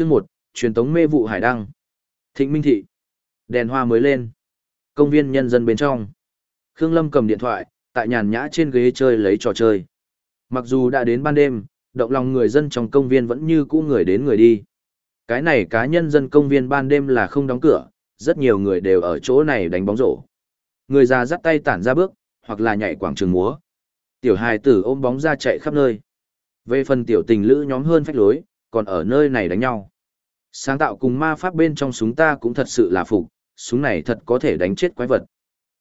Chương một truyền tống mê vụ hải đăng. Thịnh Minh thị. Đèn hoa mới lên. Công viên nhân dân bên trong. Khương Lâm cầm điện thoại, tại nhàn nhã trên ghế chơi lấy trò chơi. Mặc dù đã đến ban đêm, động lòng người dân trong công viên vẫn như cũ người đến người đi. Cái này cá nhân dân công viên ban đêm là không đóng cửa, rất nhiều người đều ở chỗ này đánh bóng rổ. Người già dắt tay tản ra bước, hoặc là nhảy quảng trường múa. Tiểu hài tử ôm bóng ra chạy khắp nơi. Về phần tiểu tình lữ nhóm hơn phách lối, còn ở nơi này đánh nhau. Sáng tạo cùng ma pháp bên trong súng ta cũng thật sự là phục, súng này thật có thể đánh chết quái vật.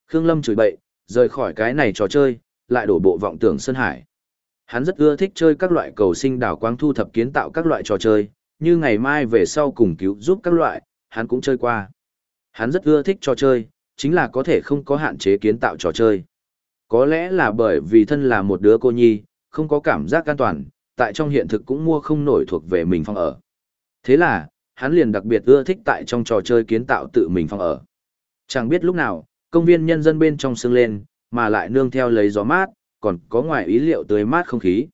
Khương Lâm chửi bậy, rời khỏi cái này trò chơi, lại đổ bộ vọng tưởng Sơn Hải. Hắn rất ưa thích chơi các loại cầu sinh đảo quang thu thập kiến tạo các loại trò chơi, như ngày mai về sau cùng cứu giúp các loại, hắn cũng chơi qua. Hắn rất ưa thích trò chơi, chính là có thể không có hạn chế kiến tạo trò chơi. Có lẽ là bởi vì thân là một đứa cô nhi, không có cảm giác an toàn, tại trong hiện thực cũng mua không nổi thuộc về mình phòng ở. Thế là, hắn liền đặc biệt ưa thích tại trong trò chơi kiến tạo tự mình phòng ở. Chẳng biết lúc nào, công viên nhân dân bên trong sương lên, mà lại nương theo lấy gió mát, còn có ngoài ý liệu tươi mát không khí.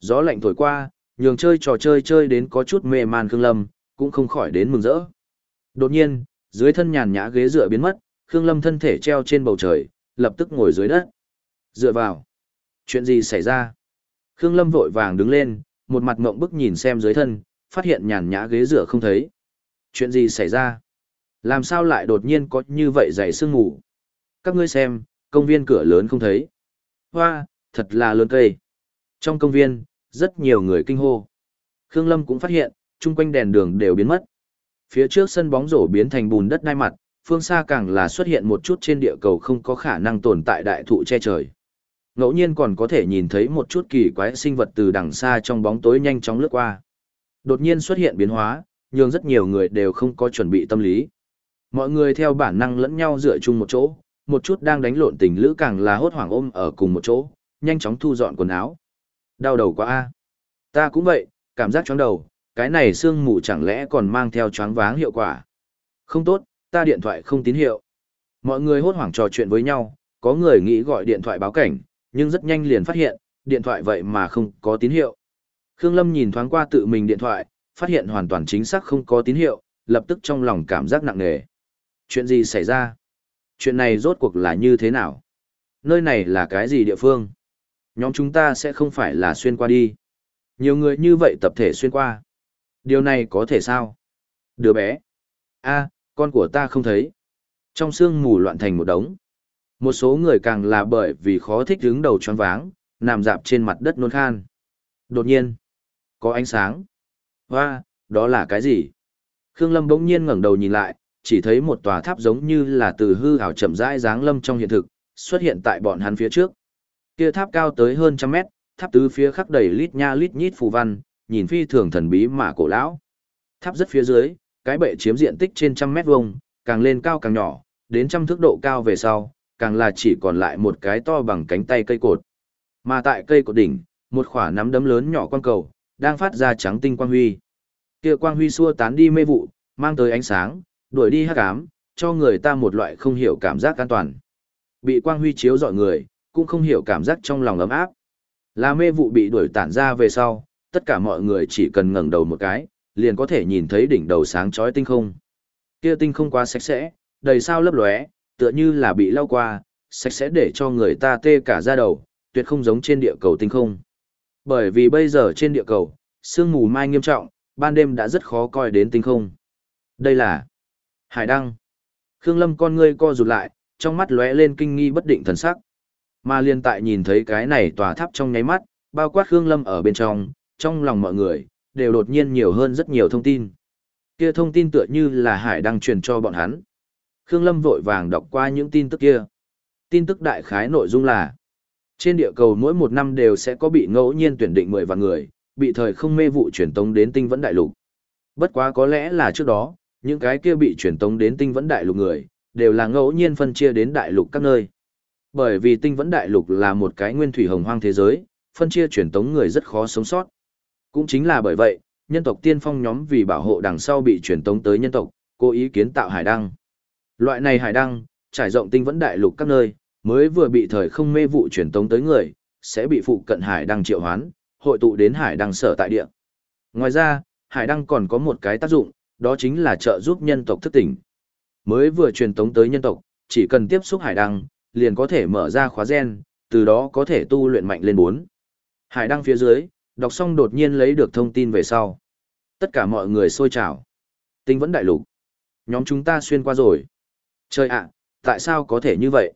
Gió lạnh thổi qua, nhường chơi trò chơi chơi đến có chút mê man Khương Lâm, cũng không khỏi đến mừng rỡ. Đột nhiên, dưới thân nhàn nhã ghế dựa biến mất, Khương Lâm thân thể treo trên bầu trời, lập tức ngồi dưới đất. Dựa vào. Chuyện gì xảy ra? Khương Lâm vội vàng đứng lên, một mặt ngộng bức nhìn xem dưới thân, phát hiện nhàn nhã ghế dựa không thấy. Chuyện gì xảy ra? Làm sao lại đột nhiên có như vậy dày sương ngủ? Các ngươi xem, công viên cửa lớn không thấy. Hoa, thật là lớn cây. Trong công viên, rất nhiều người kinh hô. Khương Lâm cũng phát hiện, chung quanh đèn đường đều biến mất. Phía trước sân bóng rổ biến thành bùn đất đai mặt, phương xa càng là xuất hiện một chút trên địa cầu không có khả năng tồn tại đại thụ che trời. Ngẫu nhiên còn có thể nhìn thấy một chút kỳ quái sinh vật từ đằng xa trong bóng tối nhanh chóng lướt qua. Đột nhiên xuất hiện biến hóa, nhưng rất nhiều người đều không có chuẩn bị tâm lý. Mọi người theo bản năng lẫn nhau dựa chung một chỗ, một chút đang đánh lộn tình lữ càng là hốt hoảng ôm ở cùng một chỗ, nhanh chóng thu dọn quần áo. Đau đầu quá a. Ta cũng vậy, cảm giác chóng đầu, cái này sương mù chẳng lẽ còn mang theo choáng váng hiệu quả. Không tốt, ta điện thoại không tín hiệu. Mọi người hốt hoảng trò chuyện với nhau, có người nghĩ gọi điện thoại báo cảnh, nhưng rất nhanh liền phát hiện, điện thoại vậy mà không có tín hiệu. Khương Lâm nhìn thoáng qua tự mình điện thoại, phát hiện hoàn toàn chính xác không có tín hiệu, lập tức trong lòng cảm giác nặng nề. Chuyện gì xảy ra? Chuyện này rốt cuộc là như thế nào? Nơi này là cái gì địa phương? Nhóm chúng ta sẽ không phải là xuyên qua đi. Nhiều người như vậy tập thể xuyên qua. Điều này có thể sao? Đứa bé. a con của ta không thấy. Trong sương mù loạn thành một đống. Một số người càng là bởi vì khó thích đứng đầu choáng váng, nằm dạp trên mặt đất nôn khan. Đột nhiên, có ánh sáng. Hoa, đó là cái gì? Khương Lâm bỗng nhiên ngẩng đầu nhìn lại, chỉ thấy một tòa tháp giống như là từ hư ảo chậm rãi dáng lâm trong hiện thực, xuất hiện tại bọn hắn phía trước. Kia tháp cao tới hơn trăm mét, tháp tứ phía khắc đầy lít nha lít nhít phù văn, nhìn phi thường thần bí mà cổ lão. Tháp rất phía dưới, cái bệ chiếm diện tích trên trăm mét vuông, càng lên cao càng nhỏ, đến trăm thước độ cao về sau, càng là chỉ còn lại một cái to bằng cánh tay cây cột. Mà tại cây cột đỉnh, một khỏa nắm đấm lớn nhỏ quan cầu, đang phát ra trắng tinh quang huy. Kia quang huy xua tán đi mê vụ, mang tới ánh sáng, đuổi đi hắc ám, cho người ta một loại không hiểu cảm giác an toàn. Bị quang huy chiếu dọi người, cũng không hiểu cảm giác trong lòng ấm áp. Là mê vụ bị đuổi tản ra về sau, tất cả mọi người chỉ cần ngẩng đầu một cái, liền có thể nhìn thấy đỉnh đầu sáng chói tinh không. Kia tinh không quá sạch sẽ, đầy sao lấp lóe, tựa như là bị lau qua, sạch sẽ để cho người ta tê cả da đầu, tuyệt không giống trên địa cầu tinh không. Bởi vì bây giờ trên địa cầu, sương mù mai nghiêm trọng, ban đêm đã rất khó coi đến tinh không. Đây là Hải Đăng. Khương Lâm con ngươi co rụt lại, trong mắt lóe lên kinh nghi bất định thần sắc. Mà liên tại nhìn thấy cái này tòa tháp trong nháy mắt, bao quát Khương Lâm ở bên trong, trong lòng mọi người, đều đột nhiên nhiều hơn rất nhiều thông tin. Kia thông tin tựa như là Hải Đăng truyền cho bọn hắn. Khương Lâm vội vàng đọc qua những tin tức kia. Tin tức đại khái nội dung là trên địa cầu mỗi một năm đều sẽ có bị ngẫu nhiên tuyển định 10 vạn người, bị thời không mê vụ truyền tống đến tinh vẫn đại lục. Bất quá có lẽ là trước đó, những cái kia bị truyền tống đến tinh vẫn đại lục người, đều là ngẫu nhiên phân chia đến đại lục các nơi. Bởi vì tinh vẫn đại lục là một cái nguyên thủy hồng hoang thế giới, phân chia truyền tống người rất khó sống sót. Cũng chính là bởi vậy, nhân tộc tiên phong nhóm vì bảo hộ đằng sau bị truyền tống tới nhân tộc, cố ý kiến tạo hải đăng. Loại này hải đăng, trải rộng tinh vẫn đại lục các nơi, mới vừa bị thời không mê vụ truyền tống tới người, sẽ bị phụ cận hải đăng triệu hoán, hội tụ đến hải đăng sở tại địa. Ngoài ra, hải đăng còn có một cái tác dụng, đó chính là trợ giúp nhân tộc thức tỉnh. Mới vừa truyền tống tới nhân tộc, chỉ cần tiếp xúc hải đăng, liền có thể mở ra khóa gen, từ đó có thể tu luyện mạnh lên 4. Hải đăng phía dưới, đọc xong đột nhiên lấy được thông tin về sau. Tất cả mọi người sôi trào. Tinh vẫn đại lục. Nhóm chúng ta xuyên qua rồi. Trời ạ, tại sao có thể như vậy?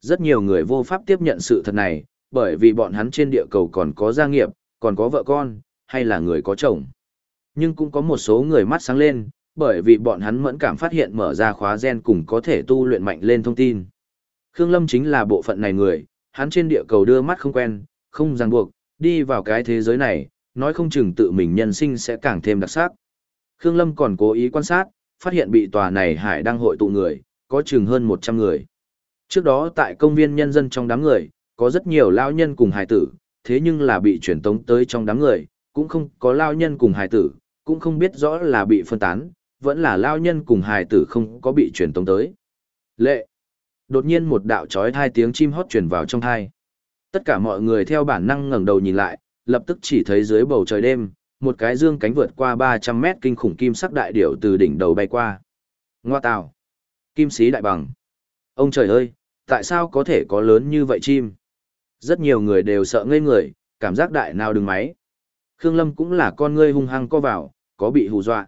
Rất nhiều người vô pháp tiếp nhận sự thật này, bởi vì bọn hắn trên địa cầu còn có gia nghiệp, còn có vợ con, hay là người có chồng. Nhưng cũng có một số người mắt sáng lên, bởi vì bọn hắn mẫn cảm phát hiện mở ra khóa gen cùng có thể tu luyện mạnh lên thông tin. Khương Lâm chính là bộ phận này người, hắn trên địa cầu đưa mắt không quen, không ràng buộc, đi vào cái thế giới này, nói không chừng tự mình nhân sinh sẽ càng thêm đặc sắc. Khương Lâm còn cố ý quan sát, phát hiện bị tòa này hải đang hội tụ người, có chừng hơn 100 người. Trước đó tại công viên nhân dân trong đám người, có rất nhiều lao nhân cùng hài tử, thế nhưng là bị chuyển tống tới trong đám người, cũng không có lao nhân cùng hài tử, cũng không biết rõ là bị phân tán, vẫn là lao nhân cùng hài tử không có bị chuyển tống tới. Lệ! Đột nhiên một đạo trói thai tiếng chim hót truyền vào trong thai. Tất cả mọi người theo bản năng ngẩng đầu nhìn lại, lập tức chỉ thấy dưới bầu trời đêm, một cái dương cánh vượt qua 300 mét kinh khủng kim sắc đại điểu từ đỉnh đầu bay qua. Ngoa tào! Kim sĩ đại bằng! Ông trời ơi, tại sao có thể có lớn như vậy chim? Rất nhiều người đều sợ ngây người, cảm giác đại nào đừng máy. Khương Lâm cũng là con ngươi hung hăng co vào, có bị hù dọa.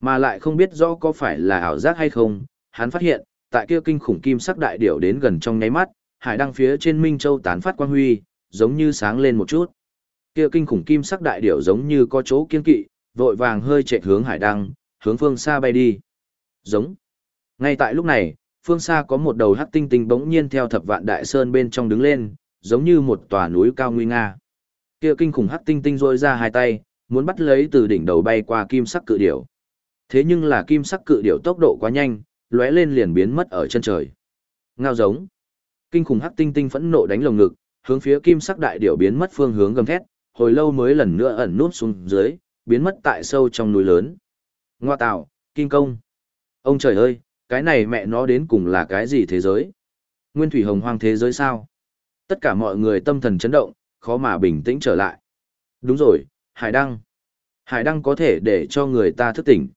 Mà lại không biết rõ có phải là ảo giác hay không, hắn phát hiện, tại kia kinh khủng kim sắc đại điểu đến gần trong nháy mắt, hải đăng phía trên Minh Châu tán phát quang huy, giống như sáng lên một chút. Kia kinh khủng kim sắc đại điểu giống như có chỗ kiên kỵ, vội vàng hơi chạy hướng hải đăng, hướng phương xa bay đi. Giống. Ngay tại lúc này, phương xa có một đầu hắc tinh tinh bỗng nhiên theo thập vạn đại sơn bên trong đứng lên, giống như một tòa núi cao nguy nga. Kia kinh khủng hắc tinh tinh rôi ra hai tay, muốn bắt lấy từ đỉnh đầu bay qua kim sắc cự điểu. Thế nhưng là kim sắc cự điểu tốc độ quá nhanh, lóe lên liền biến mất ở chân trời. Ngao giống. Kinh khủng hắc tinh tinh phẫn nộ đánh lồng ngực, hướng phía kim sắc đại điểu biến mất phương hướng gầm thét, hồi lâu mới lần nữa ẩn nút xuống dưới, biến mất tại sâu trong núi lớn. Ngoa tạo, kinh công. Ông trời ơi, cái này mẹ nó đến cùng là cái gì thế giới? Nguyên thủy hồng hoang thế giới sao? Tất cả mọi người tâm thần chấn động, khó mà bình tĩnh trở lại. Đúng rồi, hải đăng. Hải đăng có thể để cho người ta thức tỉnh.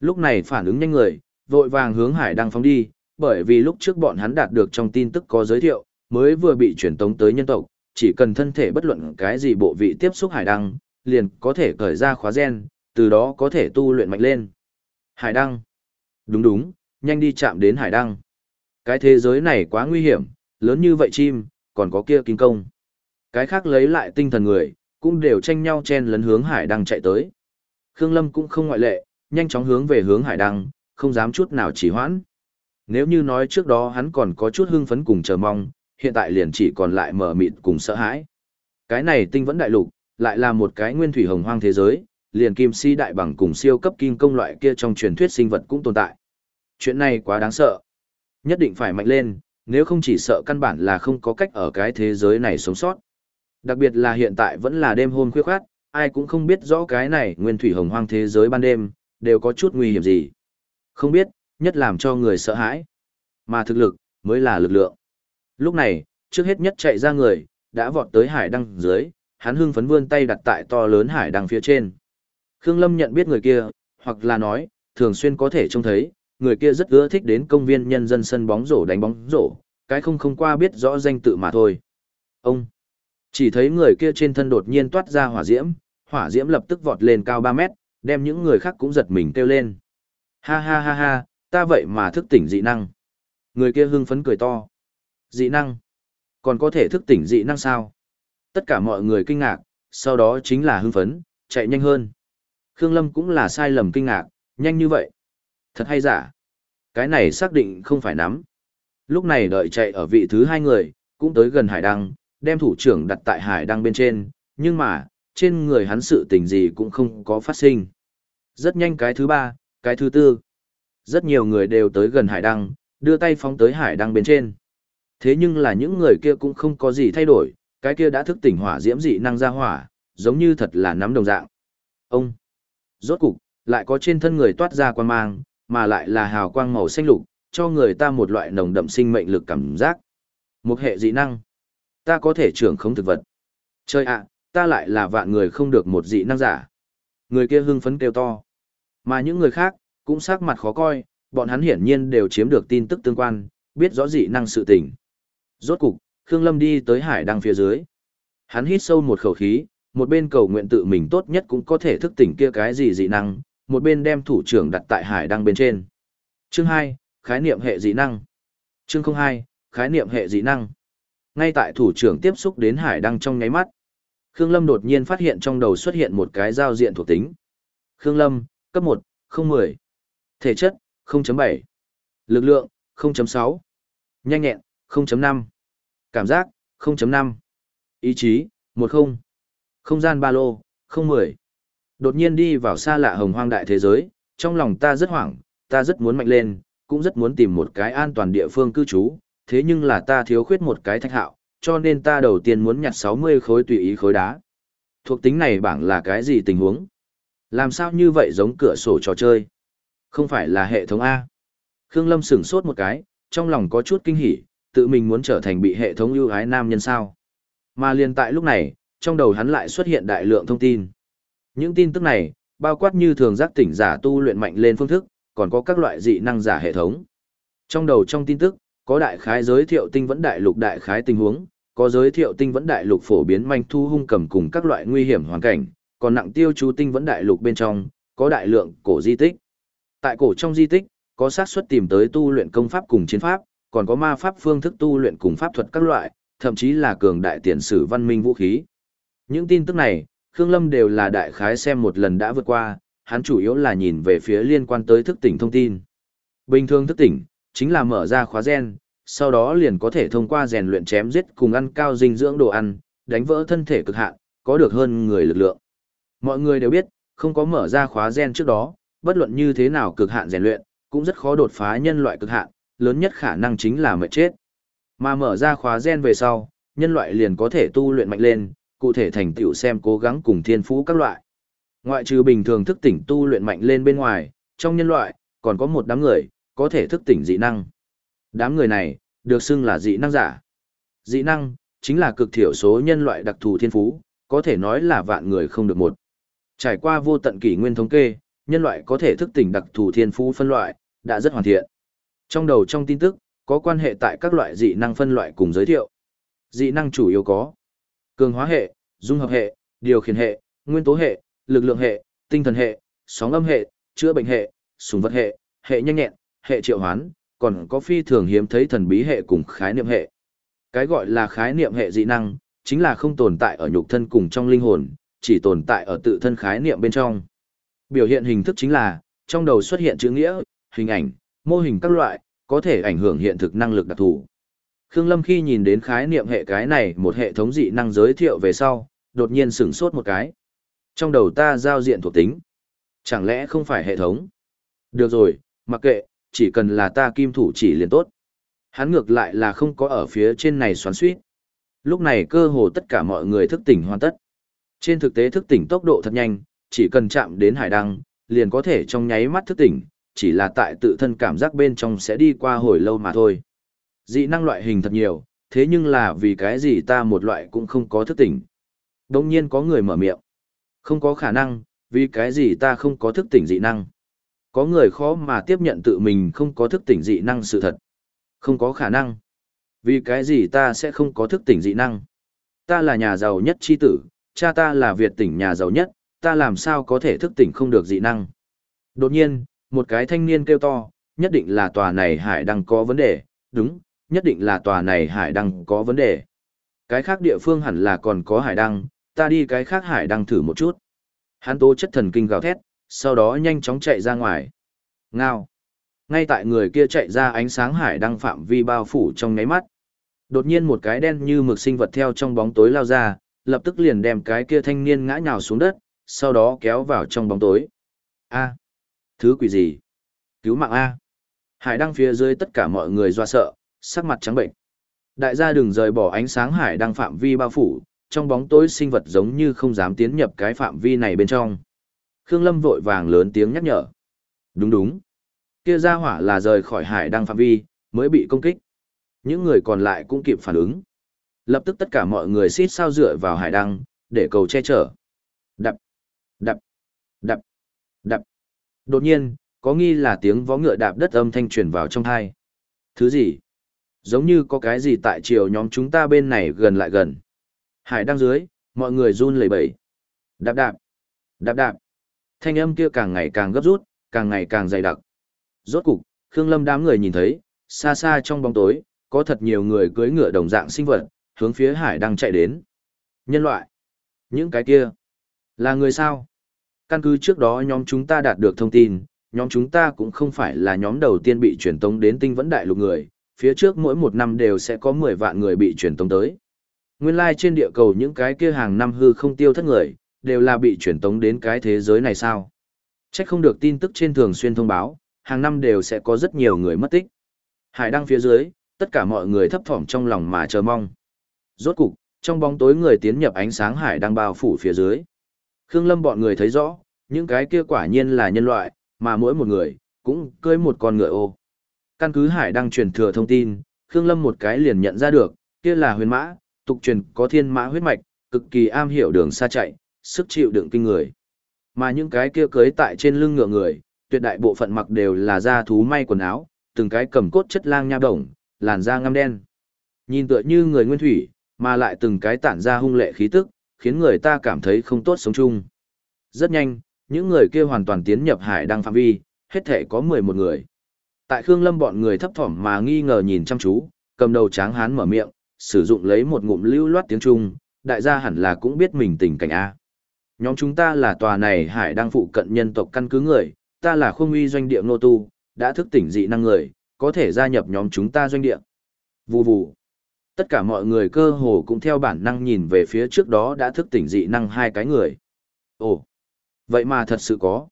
Lúc này phản ứng nhanh người, vội vàng hướng hải đăng phóng đi, bởi vì lúc trước bọn hắn đạt được trong tin tức có giới thiệu, mới vừa bị chuyển tống tới nhân tộc, chỉ cần thân thể bất luận cái gì bộ vị tiếp xúc hải đăng, liền có thể cởi ra khóa gen, từ đó có thể tu luyện mạnh lên. Hải đăng. Đúng đúng, nhanh đi chạm đến hải đăng. Cái thế giới này quá nguy hiểm, lớn như vậy chim, còn có kia kinh công. Cái khác lấy lại tinh thần người, cũng đều tranh nhau chen lấn hướng hải đăng chạy tới. Khương Lâm cũng không ngoại lệ, nhanh chóng hướng về hướng hải đăng, không dám chút nào chỉ hoãn. Nếu như nói trước đó hắn còn có chút hưng phấn cùng chờ mong, hiện tại liền chỉ còn lại mở mịt cùng sợ hãi. Cái này tinh vẫn đại lục, lại là một cái nguyên thủy hồng hoang thế giới, liền kim si đại bằng cùng siêu cấp kim công loại kia trong truyền thuyết sinh vật cũng tồn tại. Chuyện này quá đáng sợ. Nhất định phải mạnh lên, nếu không chỉ sợ căn bản là không có cách ở cái thế giới này sống sót. Đặc biệt là hiện tại vẫn là đêm hôm khuya khoát, ai cũng không biết rõ cái này nguyên thủy hồng hoang thế giới ban đêm, đều có chút nguy hiểm gì. Không biết, nhất làm cho người sợ hãi. Mà thực lực, mới là lực lượng. Lúc này, trước hết nhất chạy ra người, đã vọt tới hải đăng dưới, hắn hưng phấn vươn tay đặt tại to lớn hải đăng phía trên. Khương Lâm nhận biết người kia, hoặc là nói, thường xuyên có thể trông thấy, người kia rất ưa thích đến công viên nhân dân sân bóng rổ đánh bóng rổ, cái không không qua biết rõ danh tự mà thôi. Ông, chỉ thấy người kia trên thân đột nhiên toát ra hỏa diễm, hỏa diễm lập tức vọt lên cao 3 mét, đem những người khác cũng giật mình kêu lên. Ha ha ha ha, ta vậy mà thức tỉnh dị năng. Người kia hưng phấn cười to. Dị năng? Còn có thể thức tỉnh dị năng sao? Tất cả mọi người kinh ngạc, sau đó chính là hưng phấn, chạy nhanh hơn. Khương Lâm cũng là sai lầm kinh ngạc, nhanh như vậy. Thật hay giả? Cái này xác định không phải nắm. Lúc này đợi chạy ở vị thứ hai người, cũng tới gần hải đăng, đem thủ trưởng đặt tại hải đăng bên trên, nhưng mà, trên người hắn sự tình gì cũng không có phát sinh. Rất nhanh cái thứ ba, cái thứ tư. Rất nhiều người đều tới gần hải đăng, đưa tay phóng tới hải đăng bên trên. Thế nhưng là những người kia cũng không có gì thay đổi, cái kia đã thức tỉnh hỏa diễm dị năng ra hỏa, giống như thật là nắm đồng dạng. Ông, rốt cục, lại có trên thân người toát ra quan mang, mà lại là hào quang màu xanh lục, cho người ta một loại nồng đậm sinh mệnh lực cảm giác. Một hệ dị năng. Ta có thể trưởng không thực vật. Chơi ạ, ta lại là vạn người không được một dị năng giả. Người kia hưng phấn kêu to. Mà những người khác, cũng sắc mặt khó coi, bọn hắn hiển nhiên đều chiếm được tin tức tương quan, biết rõ dị năng sự tình. Rốt cục, Khương Lâm đi tới hải đăng phía dưới. Hắn hít sâu một khẩu khí, một bên cầu nguyện tự mình tốt nhất cũng có thể thức tỉnh kia cái gì dị năng, một bên đem thủ trưởng đặt tại hải đăng bên trên. Chương 2, khái niệm hệ dị năng. Chương 02, khái niệm hệ dị năng. Ngay tại thủ trưởng tiếp xúc đến hải đăng trong nháy mắt, Khương Lâm đột nhiên phát hiện trong đầu xuất hiện một cái giao diện thuộc tính. Khương Lâm, cấp 1, 010. Thể chất, 0.7. Lực lượng, 0.6. Nhanh nhẹn, 0.5. Cảm giác, 0.5. Ý chí, 10. Không gian ba lô, 010. Đột nhiên đi vào xa lạ hồng hoang đại thế giới, trong lòng ta rất hoảng, ta rất muốn mạnh lên, cũng rất muốn tìm một cái an toàn địa phương cư trú, thế nhưng là ta thiếu khuyết một cái thạch hạo, cho nên ta đầu tiên muốn nhặt 60 khối tùy ý khối đá. Thuộc tính này bảng là cái gì tình huống? Làm sao như vậy giống cửa sổ trò chơi? Không phải là hệ thống A. Khương Lâm sửng sốt một cái, trong lòng có chút kinh hỉ, tự mình muốn trở thành bị hệ thống ưu ái nam nhân sao. Mà liền tại lúc này, trong đầu hắn lại xuất hiện đại lượng thông tin. Những tin tức này, bao quát như thường giác tỉnh giả tu luyện mạnh lên phương thức, còn có các loại dị năng giả hệ thống. Trong đầu trong tin tức, có đại khái giới thiệu tinh vẫn đại lục đại khái tình huống, có giới thiệu tinh vẫn đại lục phổ biến manh thu hung cầm cùng các loại nguy hiểm hoàn cảnh, còn nặng tiêu chú tinh vẫn đại lục bên trong, có đại lượng cổ di tích. Tại cổ trong di tích, có xác suất tìm tới tu luyện công pháp cùng chiến pháp, còn có ma pháp phương thức tu luyện cùng pháp thuật các loại, thậm chí là cường đại tiền sử văn minh vũ khí. Những tin tức này, Khương Lâm đều là đại khái xem một lần đã vượt qua, hắn chủ yếu là nhìn về phía liên quan tới thức tỉnh thông tin. Bình thường thức tỉnh, chính là mở ra khóa gen, sau đó liền có thể thông qua rèn luyện chém giết cùng ăn cao dinh dưỡng đồ ăn, đánh vỡ thân thể cực hạn, có được hơn người lực lượng. Mọi người đều biết, không có mở ra khóa gen trước đó, bất luận như thế nào cực hạn rèn luyện, cũng rất khó đột phá nhân loại cực hạn, lớn nhất khả năng chính là mệt chết. Mà mở ra khóa gen về sau, nhân loại liền có thể tu luyện mạnh lên, cụ thể thành tựu xem cố gắng cùng thiên phú các loại. Ngoại trừ bình thường thức tỉnh tu luyện mạnh lên bên ngoài, trong nhân loại, còn có một đám người, có thể thức tỉnh dị năng. Đám người này, được xưng là dị năng giả. Dị năng, chính là cực thiểu số nhân loại đặc thù thiên phú, có thể nói là vạn người không được một. Trải qua vô tận kỷ nguyên thống kê, nhân loại có thể thức tỉnh đặc thù thiên phú phân loại, đã rất hoàn thiện. Trong đầu trong tin tức, có quan hệ tại các loại dị năng phân loại cùng giới thiệu. Dị năng chủ yếu có cường hóa hệ, dung hợp hệ, điều khiển hệ, nguyên tố hệ, lực lượng hệ, tinh thần hệ, sóng âm hệ, chữa bệnh hệ, súng vật hệ, hệ nhanh nhẹn, hệ triệu hoán, còn có phi thường hiếm thấy thần bí hệ cùng khái niệm hệ. Cái gọi là khái niệm hệ dị năng, chính là không tồn tại ở nhục thân cùng trong linh hồn, chỉ tồn tại ở tự thân khái niệm bên trong. Biểu hiện hình thức chính là, trong đầu xuất hiện chữ nghĩa, hình ảnh, mô hình các loại, có thể ảnh hưởng hiện thực năng lực đặc thù. Khương Lâm khi nhìn đến khái niệm hệ cái này một hệ thống dị năng giới thiệu về sau, đột nhiên sửng sốt một cái. Trong đầu ta giao diện thuộc tính. Chẳng lẽ không phải hệ thống? Được rồi, mặc kệ, chỉ cần là ta kim thủ chỉ liền tốt. Hắn ngược lại là không có ở phía trên này xoắn suýt. Lúc này cơ hồ tất cả mọi người thức tỉnh hoàn tất. Trên thực tế thức tỉnh tốc độ thật nhanh, chỉ cần chạm đến hải đăng, liền có thể trong nháy mắt thức tỉnh, chỉ là tại tự thân cảm giác bên trong sẽ đi qua hồi lâu mà thôi. Dị năng loại hình thật nhiều, thế nhưng là vì cái gì ta một loại cũng không có thức tỉnh. Đông nhiên có người mở miệng. Không có khả năng, vì cái gì ta không có thức tỉnh dị năng. Có người khó mà tiếp nhận tự mình không có thức tỉnh dị năng sự thật. Không có khả năng. Vì cái gì ta sẽ không có thức tỉnh dị năng. Ta là nhà giàu nhất chi tử, cha ta là Việt tỉnh nhà giàu nhất, ta làm sao có thể thức tỉnh không được dị năng. Đột nhiên, một cái thanh niên kêu to, nhất định là tòa này hải đang có vấn đề, đúng, nhất định là tòa này hải đăng có vấn đề. Cái khác địa phương hẳn là còn có hải đăng, ta đi cái khác hải đăng thử một chút. Hắn tố chất thần kinh gào thét, sau đó nhanh chóng chạy ra ngoài. Ngao. Ngay tại người kia chạy ra ánh sáng hải đăng phạm vi bao phủ trong nháy mắt. Đột nhiên một cái đen như mực sinh vật theo trong bóng tối lao ra, lập tức liền đem cái kia thanh niên ngã nhào xuống đất, sau đó kéo vào trong bóng tối. A. Thứ quỷ gì? Cứu mạng A. Hải đăng phía dưới tất cả mọi người do sợ, sắc mặt trắng bệnh. Đại gia đừng rời bỏ ánh sáng hải đăng phạm vi bao phủ, trong bóng tối sinh vật giống như không dám tiến nhập cái phạm vi này bên trong. Khương Lâm vội vàng lớn tiếng nhắc nhở. Đúng đúng. Kia ra hỏa là rời khỏi hải đăng phạm vi, mới bị công kích. Những người còn lại cũng kịp phản ứng. Lập tức tất cả mọi người xít sao dựa vào hải đăng, để cầu che chở. Đập, đập, Đập, đập. Đột nhiên, có nghi là tiếng vó ngựa đạp đất âm thanh truyền vào trong thai. Thứ gì? Giống như có cái gì tại chiều nhóm chúng ta bên này gần lại gần. Hải đang dưới, mọi người run lẩy bẩy. Đạp đạp, đạp đạp. Thanh âm kia càng ngày càng gấp rút, càng ngày càng dày đặc. Rốt cục, Khương Lâm đám người nhìn thấy, xa xa trong bóng tối, có thật nhiều người cưỡi ngựa đồng dạng sinh vật, hướng phía hải đang chạy đến. Nhân loại. Những cái kia. Là người sao? Căn cứ trước đó nhóm chúng ta đạt được thông tin, nhóm chúng ta cũng không phải là nhóm đầu tiên bị truyền tống đến tinh vẫn đại lục người, phía trước mỗi một năm đều sẽ có 10 vạn người bị truyền tống tới. Nguyên lai like trên địa cầu những cái kia hàng năm hư không tiêu thất người, đều là bị truyền tống đến cái thế giới này sao? Chắc không được tin tức trên thường xuyên thông báo, hàng năm đều sẽ có rất nhiều người mất tích. Hải đăng phía dưới, tất cả mọi người thấp thỏm trong lòng mà chờ mong. Rốt cục, trong bóng tối người tiến nhập ánh sáng hải đang bao phủ phía dưới. Khương Lâm bọn người thấy rõ, những cái kia quả nhiên là nhân loại, mà mỗi một người, cũng cưới một con ngựa ô. Căn cứ hải đang truyền thừa thông tin, Khương Lâm một cái liền nhận ra được, kia là huyền mã, tục truyền có thiên mã huyết mạch, cực kỳ am hiểu đường xa chạy, sức chịu đựng kinh người. Mà những cái kia cưới tại trên lưng ngựa người, tuyệt đại bộ phận mặc đều là da thú may quần áo, từng cái cầm cốt chất lang nha đồng, làn da ngăm đen. Nhìn tựa như người nguyên thủy, mà lại từng cái tản ra hung lệ khí tức, khiến người ta cảm thấy không tốt sống chung. Rất nhanh, những người kia hoàn toàn tiến nhập hải đăng phạm vi, hết thể có 11 người. Tại Khương Lâm bọn người thấp thỏm mà nghi ngờ nhìn chăm chú, cầm đầu tráng hán mở miệng, sử dụng lấy một ngụm lưu loát tiếng Trung, đại gia hẳn là cũng biết mình tình cảnh A. Nhóm chúng ta là tòa này hải đang phụ cận nhân tộc căn cứ người, ta là khung uy doanh địa nô tu, đã thức tỉnh dị năng người, có thể gia nhập nhóm chúng ta doanh địa. Vù vù. Tất cả mọi người cơ hồ cũng theo bản năng nhìn về phía trước đó đã thức tỉnh dị năng hai cái người. Ồ, vậy mà thật sự có.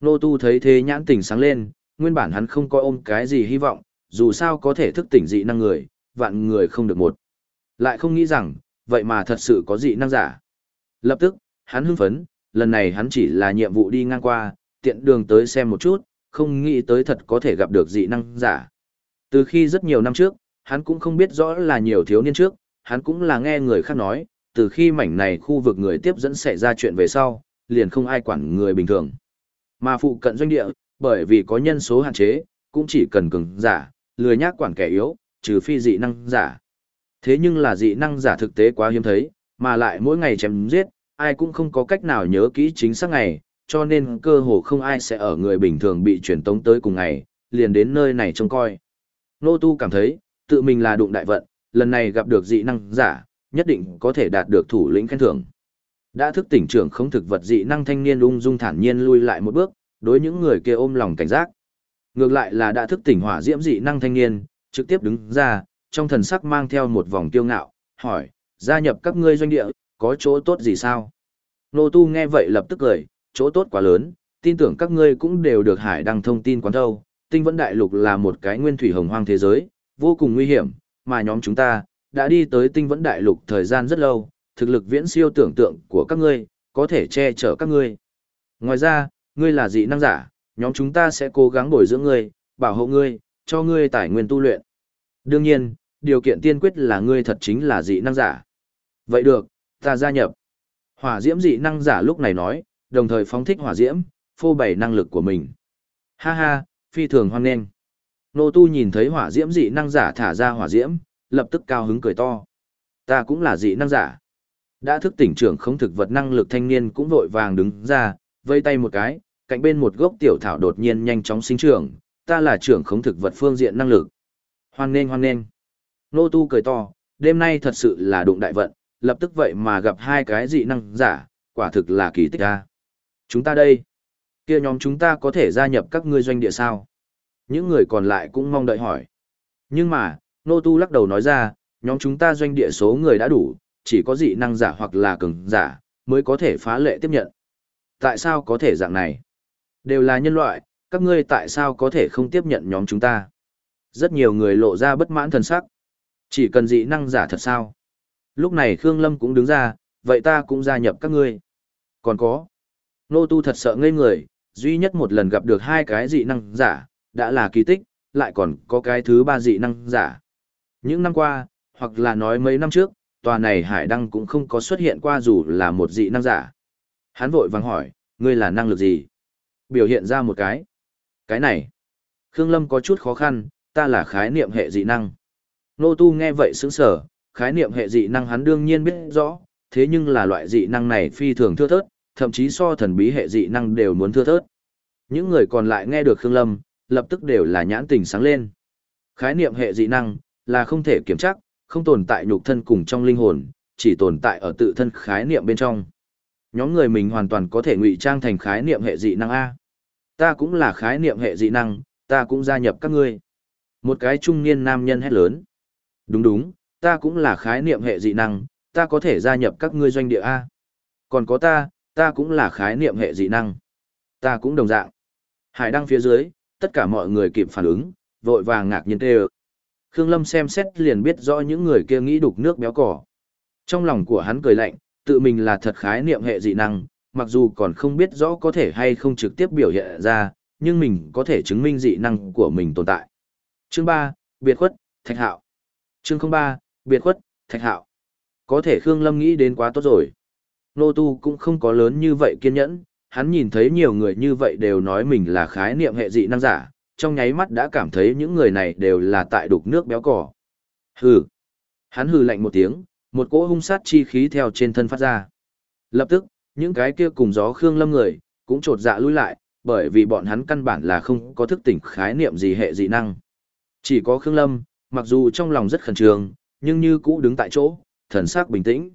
Nô tu thấy thế nhãn tỉnh sáng lên, nguyên bản hắn không coi ôm cái gì hy vọng, dù sao có thể thức tỉnh dị năng người, vạn người không được một. Lại không nghĩ rằng, vậy mà thật sự có dị năng giả. Lập tức, hắn hưng phấn, lần này hắn chỉ là nhiệm vụ đi ngang qua, tiện đường tới xem một chút, không nghĩ tới thật có thể gặp được dị năng giả. Từ khi rất nhiều năm trước, hắn cũng không biết rõ là nhiều thiếu niên trước, hắn cũng là nghe người khác nói, từ khi mảnh này khu vực người tiếp dẫn xảy ra chuyện về sau, liền không ai quản người bình thường. Mà phụ cận doanh địa, bởi vì có nhân số hạn chế, cũng chỉ cần cường giả, lười nhác quản kẻ yếu, trừ phi dị năng giả. Thế nhưng là dị năng giả thực tế quá hiếm thấy, mà lại mỗi ngày chém giết, ai cũng không có cách nào nhớ kỹ chính xác ngày, cho nên cơ hồ không ai sẽ ở người bình thường bị truyền tống tới cùng ngày, liền đến nơi này trông coi. Nô Tu cảm thấy, tự mình là đụng đại vận, lần này gặp được dị năng giả, nhất định có thể đạt được thủ lĩnh khen thưởng. Đã thức tỉnh trưởng không thực vật dị năng thanh niên ung dung thản nhiên lui lại một bước, đối những người kia ôm lòng cảnh giác. Ngược lại là đã thức tỉnh hỏa diễm dị năng thanh niên, trực tiếp đứng ra, trong thần sắc mang theo một vòng tiêu ngạo, hỏi, gia nhập các ngươi doanh địa, có chỗ tốt gì sao? Nô Tu nghe vậy lập tức cười, chỗ tốt quá lớn, tin tưởng các ngươi cũng đều được hải đăng thông tin quán thâu. Tinh vẫn đại lục là một cái nguyên thủy hồng hoang thế giới, vô cùng nguy hiểm, mà nhóm chúng ta, đã đi tới tinh vẫn đại lục thời gian rất lâu, thực lực viễn siêu tưởng tượng của các ngươi, có thể che chở các ngươi. Ngoài ra, ngươi là dị năng giả, nhóm chúng ta sẽ cố gắng bồi dưỡng ngươi, bảo hộ ngươi, cho ngươi tài nguyên tu luyện. Đương nhiên, điều kiện tiên quyết là ngươi thật chính là dị năng giả. Vậy được, ta gia nhập. Hỏa diễm dị năng giả lúc này nói, đồng thời phóng thích hỏa diễm, phô bày năng lực của mình. Ha ha, phi thường hoan nghênh. Nô tu nhìn thấy hỏa diễm dị năng giả thả ra hỏa diễm, lập tức cao hứng cười to. Ta cũng là dị năng giả. Đã thức tỉnh trưởng không thực vật năng lực thanh niên cũng vội vàng đứng ra, vây tay một cái, cạnh bên một gốc tiểu thảo đột nhiên nhanh chóng sinh trưởng, ta là trưởng khống thực vật phương diện năng lực. Hoan nghênh hoan nghênh. Nô tu cười to, đêm nay thật sự là đụng đại vận, lập tức vậy mà gặp hai cái dị năng giả, quả thực là kỳ tích a. Chúng ta đây, kia nhóm chúng ta có thể gia nhập các ngươi doanh địa sao? Những người còn lại cũng mong đợi hỏi. Nhưng mà, Nô Tu lắc đầu nói ra, nhóm chúng ta doanh địa số người đã đủ, chỉ có dị năng giả hoặc là cường giả, mới có thể phá lệ tiếp nhận. Tại sao có thể dạng này? Đều là nhân loại, các ngươi tại sao có thể không tiếp nhận nhóm chúng ta? Rất nhiều người lộ ra bất mãn thần sắc. Chỉ cần dị năng giả thật sao? Lúc này Khương Lâm cũng đứng ra, vậy ta cũng gia nhập các ngươi. Còn có. Nô Tu thật sợ ngây người, duy nhất một lần gặp được hai cái dị năng giả, đã là kỳ tích, lại còn có cái thứ ba dị năng giả. Những năm qua, hoặc là nói mấy năm trước, tòa này hải đăng cũng không có xuất hiện qua dù là một dị năng giả. Hắn vội vàng hỏi, ngươi là năng lực gì? Biểu hiện ra một cái. Cái này. Khương Lâm có chút khó khăn, ta là khái niệm hệ dị năng. Nô Tu nghe vậy sững sờ, khái niệm hệ dị năng hắn đương nhiên biết rõ, thế nhưng là loại dị năng này phi thường thưa thớt, thậm chí so thần bí hệ dị năng đều muốn thưa thớt. Những người còn lại nghe được Khương Lâm, lập tức đều là nhãn tình sáng lên. Khái niệm hệ dị năng là không thể kiểm chắc, không tồn tại nhục thân cùng trong linh hồn, chỉ tồn tại ở tự thân khái niệm bên trong. Nhóm người mình hoàn toàn có thể ngụy trang thành khái niệm hệ dị năng A. Ta cũng là khái niệm hệ dị năng, ta cũng gia nhập các ngươi. Một cái trung niên nam nhân hét lớn. Đúng đúng, ta cũng là khái niệm hệ dị năng, ta có thể gia nhập các ngươi doanh địa A. Còn có ta, ta cũng là khái niệm hệ dị năng. Ta cũng đồng dạng. Hải đăng phía dưới, tất cả mọi người kịp phản ứng, vội vàng ngạc nhiên tê Khương Lâm xem xét liền biết rõ những người kia nghĩ đục nước béo cỏ. Trong lòng của hắn cười lạnh, tự mình là thật khái niệm hệ dị năng, mặc dù còn không biết rõ có thể hay không trực tiếp biểu hiện ra, nhưng mình có thể chứng minh dị năng của mình tồn tại. Chương 3, Biệt khuất, Thạch Hạo. Chương 03, Biệt khuất, Thạch Hạo. Có thể Khương Lâm nghĩ đến quá tốt rồi. Nô Tu cũng không có lớn như vậy kiên nhẫn, hắn nhìn thấy nhiều người như vậy đều nói mình là khái niệm hệ dị năng giả, trong nháy mắt đã cảm thấy những người này đều là tại đục nước béo cỏ. Hừ. Hắn hừ lạnh một tiếng, một cỗ hung sát chi khí theo trên thân phát ra. Lập tức, những cái kia cùng gió Khương Lâm người, cũng trột dạ lui lại, bởi vì bọn hắn căn bản là không có thức tỉnh khái niệm gì hệ dị năng. Chỉ có Khương Lâm, mặc dù trong lòng rất khẩn trương, nhưng như cũ đứng tại chỗ, thần sắc bình tĩnh.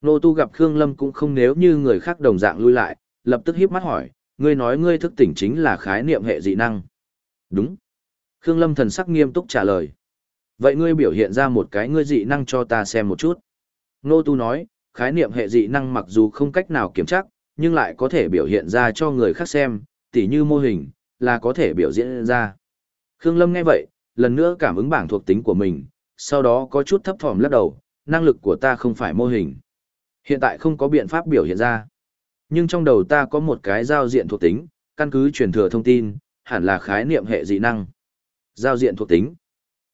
Nô Tu gặp Khương Lâm cũng không nếu như người khác đồng dạng lui lại, lập tức híp mắt hỏi, ngươi nói ngươi thức tỉnh chính là khái niệm hệ dị năng. Đúng. Khương Lâm thần sắc nghiêm túc trả lời. Vậy ngươi biểu hiện ra một cái ngươi dị năng cho ta xem một chút. Nô Tu nói, khái niệm hệ dị năng mặc dù không cách nào kiểm chắc, nhưng lại có thể biểu hiện ra cho người khác xem, tỉ như mô hình, là có thể biểu diễn ra. Khương Lâm nghe vậy, lần nữa cảm ứng bảng thuộc tính của mình, sau đó có chút thấp thỏm lắc đầu, năng lực của ta không phải mô hình. Hiện tại không có biện pháp biểu hiện ra. Nhưng trong đầu ta có một cái giao diện thuộc tính, căn cứ truyền thừa thông tin, hẳn là khái niệm hệ dị năng. Giao diện thuộc tính.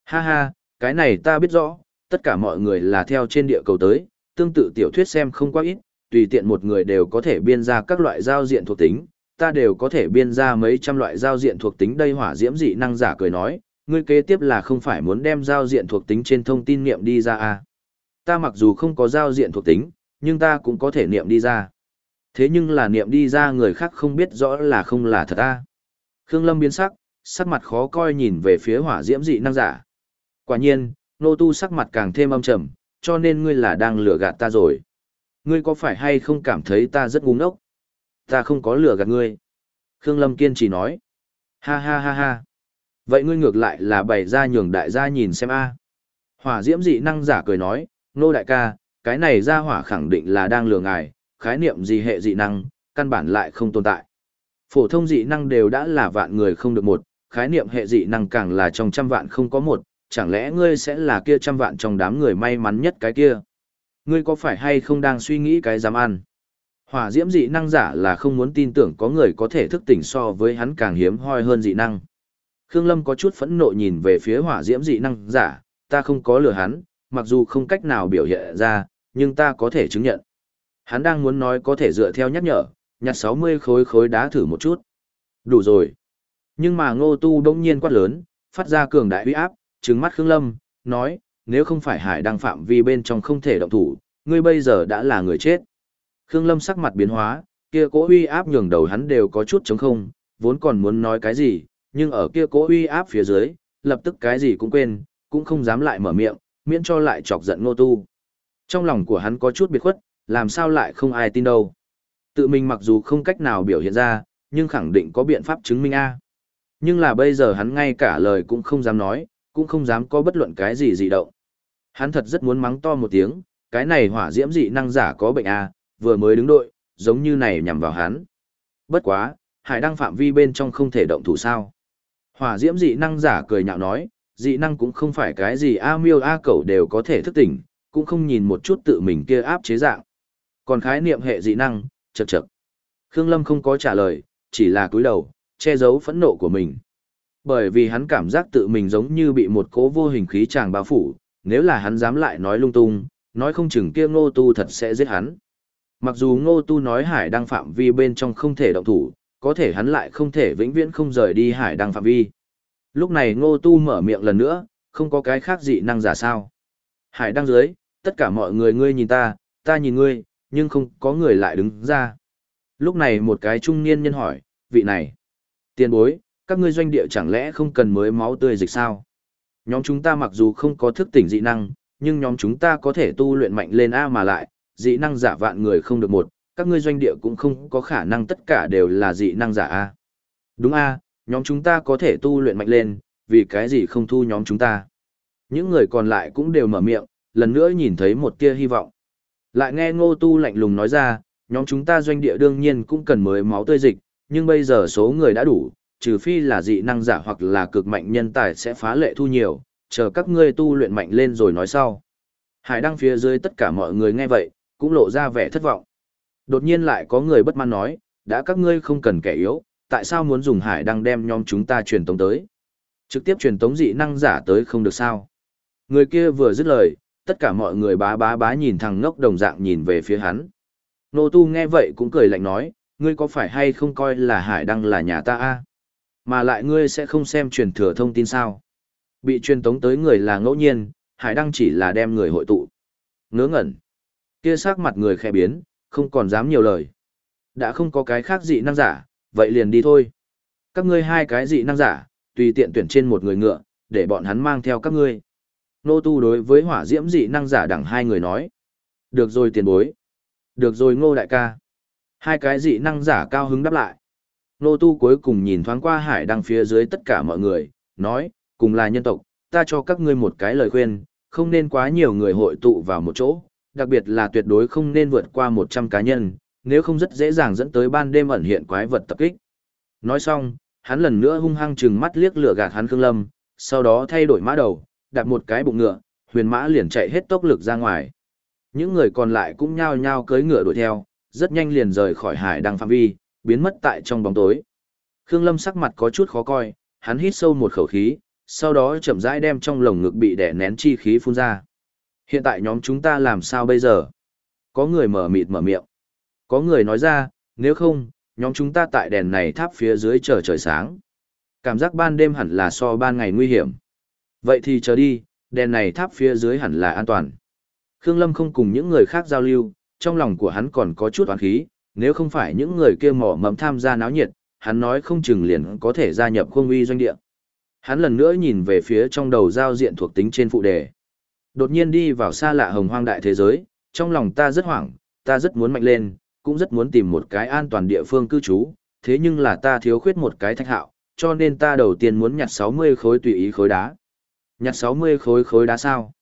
Ha ha, cái này ta biết rõ, tất cả mọi người là theo trên địa cầu tới, tương tự tiểu thuyết xem không quá ít, tùy tiện một người đều có thể biên ra các loại giao diện thuộc tính, ta đều có thể biên ra mấy trăm loại giao diện thuộc tính đây hỏa diễm dị năng giả cười nói, ngươi kế tiếp là không phải muốn đem giao diện thuộc tính trên thông tin niệm đi ra à. Ta mặc dù không có giao diện thuộc tính, nhưng ta cũng có thể niệm đi ra. Thế nhưng là niệm đi ra người khác không biết rõ là không là thật à. Khương Lâm biến sắc, sắc mặt khó coi nhìn về phía hỏa diễm dị năng giả. Quả nhiên, nô tu sắc mặt càng thêm âm trầm, cho nên ngươi là đang lừa gạt ta rồi. Ngươi có phải hay không cảm thấy ta rất ngu ngốc? Ta không có lừa gạt ngươi. Khương Lâm kiên trì nói. Ha ha ha ha. Vậy ngươi ngược lại là bày ra nhường đại gia nhìn xem a. Hỏa diễm dị năng giả cười nói, nô đại ca, cái này ra hỏa khẳng định là đang lừa ngài, khái niệm gì hệ dị năng, căn bản lại không tồn tại. Phổ thông dị năng đều đã là vạn người không được một, khái niệm hệ dị năng càng là trong trăm vạn không có một, chẳng lẽ ngươi sẽ là kia trăm vạn trong đám người may mắn nhất cái kia? Ngươi có phải hay không đang suy nghĩ cái dám ăn? Hỏa diễm dị năng giả là không muốn tin tưởng có người có thể thức tỉnh so với hắn càng hiếm hoi hơn dị năng. Khương Lâm có chút phẫn nộ nhìn về phía hỏa diễm dị năng giả, ta không có lừa hắn, mặc dù không cách nào biểu hiện ra, nhưng ta có thể chứng nhận. Hắn đang muốn nói có thể dựa theo nhắc nhở, nhặt 60 khối khối đá thử một chút. Đủ rồi. Nhưng mà ngô tu bỗng nhiên quát lớn, phát ra cường đại uy áp, trừng mắt Khương Lâm, nói, nếu không phải hải đăng phạm vi bên trong không thể động thủ, ngươi bây giờ đã là người chết. Khương Lâm sắc mặt biến hóa, kia cố uy áp nhường đầu hắn đều có chút trống không, vốn còn muốn nói cái gì, nhưng ở kia cố uy áp phía dưới, lập tức cái gì cũng quên, cũng không dám lại mở miệng, miễn cho lại chọc giận Ngô Tu. Trong lòng của hắn có chút biệt khuất, làm sao lại không ai tin đâu. Tự mình mặc dù không cách nào biểu hiện ra, nhưng khẳng định có biện pháp chứng minh A. Nhưng là bây giờ hắn ngay cả lời cũng không dám nói, cũng không dám có bất luận cái gì dị động. Hắn thật rất muốn mắng to một tiếng, cái này hỏa diễm dị năng giả có bệnh A, vừa mới đứng đội, giống như này nhằm vào hắn. Bất quá, hải đăng phạm vi bên trong không thể động thủ sao. Hỏa diễm dị năng giả cười nhạo nói, dị năng cũng không phải cái gì A miêu A cẩu đều có thể thức tỉnh, cũng không nhìn một chút tự mình kia áp chế dạng. Còn khái niệm hệ dị năng, chật chật. Khương Lâm không có trả lời, chỉ là cúi đầu, che giấu phẫn nộ của mình. Bởi vì hắn cảm giác tự mình giống như bị một cố vô hình khí tràng bao phủ, nếu là hắn dám lại nói lung tung, nói không chừng kia ngô tu thật sẽ giết hắn. Mặc dù Ngô Tu nói hải đăng phạm vi bên trong không thể động thủ, có thể hắn lại không thể vĩnh viễn không rời đi hải đăng phạm vi. Lúc này Ngô Tu mở miệng lần nữa, không có cái khác dị năng giả sao. Hải đăng dưới, tất cả mọi người ngươi nhìn ta, ta nhìn ngươi, nhưng không có người lại đứng ra. Lúc này một cái trung niên nhân hỏi, vị này, tiền bối, các ngươi doanh địa chẳng lẽ không cần mới máu tươi dịch sao? Nhóm chúng ta mặc dù không có thức tỉnh dị năng, nhưng nhóm chúng ta có thể tu luyện mạnh lên A mà lại, dị năng giả vạn người không được một, các ngươi doanh địa cũng không có khả năng tất cả đều là dị năng giả A. Đúng A, nhóm chúng ta có thể tu luyện mạnh lên, vì cái gì không thu nhóm chúng ta. Những người còn lại cũng đều mở miệng, lần nữa nhìn thấy một tia hy vọng. Lại nghe ngô tu lạnh lùng nói ra, nhóm chúng ta doanh địa đương nhiên cũng cần mới máu tươi dịch, nhưng bây giờ số người đã đủ, trừ phi là dị năng giả hoặc là cực mạnh nhân tài sẽ phá lệ thu nhiều, chờ các ngươi tu luyện mạnh lên rồi nói sau. Hải đăng phía dưới tất cả mọi người nghe vậy, cũng lộ ra vẻ thất vọng. Đột nhiên lại có người bất mãn nói, đã các ngươi không cần kẻ yếu, tại sao muốn dùng hải đăng đem nhóm chúng ta truyền tống tới? Trực tiếp truyền tống dị năng giả tới không được sao? Người kia vừa dứt lời, tất cả mọi người bá bá bá nhìn thằng ngốc đồng dạng nhìn về phía hắn. Nô tu nghe vậy cũng cười lạnh nói, ngươi có phải hay không coi là hải đăng là nhà ta a mà lại ngươi sẽ không xem truyền thừa thông tin sao? Bị truyền tống tới người là ngẫu nhiên, hải đăng chỉ là đem người hội tụ. Ngớ ngẩn. Kia sắc mặt người khẽ biến, không còn dám nhiều lời. Đã không có cái khác dị năng giả, vậy liền đi thôi. Các ngươi hai cái dị năng giả, tùy tiện tuyển trên một người ngựa, để bọn hắn mang theo các ngươi. Nô tu đối với hỏa diễm dị năng giả đẳng hai người nói. Được rồi tiền bối. Được rồi ngô đại ca. Hai cái dị năng giả cao hứng đáp lại. Nô tu cuối cùng nhìn thoáng qua hải đăng phía dưới tất cả mọi người, nói, cùng là nhân tộc, ta cho các ngươi một cái lời khuyên, không nên quá nhiều người hội tụ vào một chỗ, đặc biệt là tuyệt đối không nên vượt qua 100 cá nhân, nếu không rất dễ dàng dẫn tới ban đêm ẩn hiện quái vật tập kích. Nói xong, hắn lần nữa hung hăng trừng mắt liếc lửa gạt hắn Khương Lâm, sau đó thay đổi mã đầu, đặt một cái bụng ngựa, huyền mã liền chạy hết tốc lực ra ngoài. Những người còn lại cũng nhao nhao cưỡi ngựa đuổi theo, rất nhanh liền rời khỏi hải đăng phạm vi, biến mất tại trong bóng tối. Khương Lâm sắc mặt có chút khó coi, hắn hít sâu một khẩu khí, sau đó chậm rãi đem trong lồng ngực bị đè nén chi khí phun ra. Hiện tại nhóm chúng ta làm sao bây giờ? Có người mở mịt mở miệng. Có người nói ra, nếu không, nhóm chúng ta tại đèn này tháp phía dưới chờ trời sáng. Cảm giác ban đêm hẳn là so ban ngày nguy hiểm. Vậy thì chờ đi, đèn này tháp phía dưới hẳn là an toàn. Khương Lâm không cùng những người khác giao lưu, trong lòng của hắn còn có chút oán khí, nếu không phải những người kia mỏ mẫm tham gia náo nhiệt, hắn nói không chừng liền có thể gia nhập khuôn uy doanh địa. Hắn lần nữa nhìn về phía trong đầu giao diện thuộc tính trên phụ đề. Đột nhiên đi vào xa lạ hồng hoang đại thế giới, trong lòng ta rất hoảng, ta rất muốn mạnh lên, cũng rất muốn tìm một cái an toàn địa phương cư trú, thế nhưng là ta thiếu khuyết một cái thạch hạo, cho nên ta đầu tiên muốn nhặt 60 khối tùy ý khối đá. Nhặt 60 khối khối đá sao?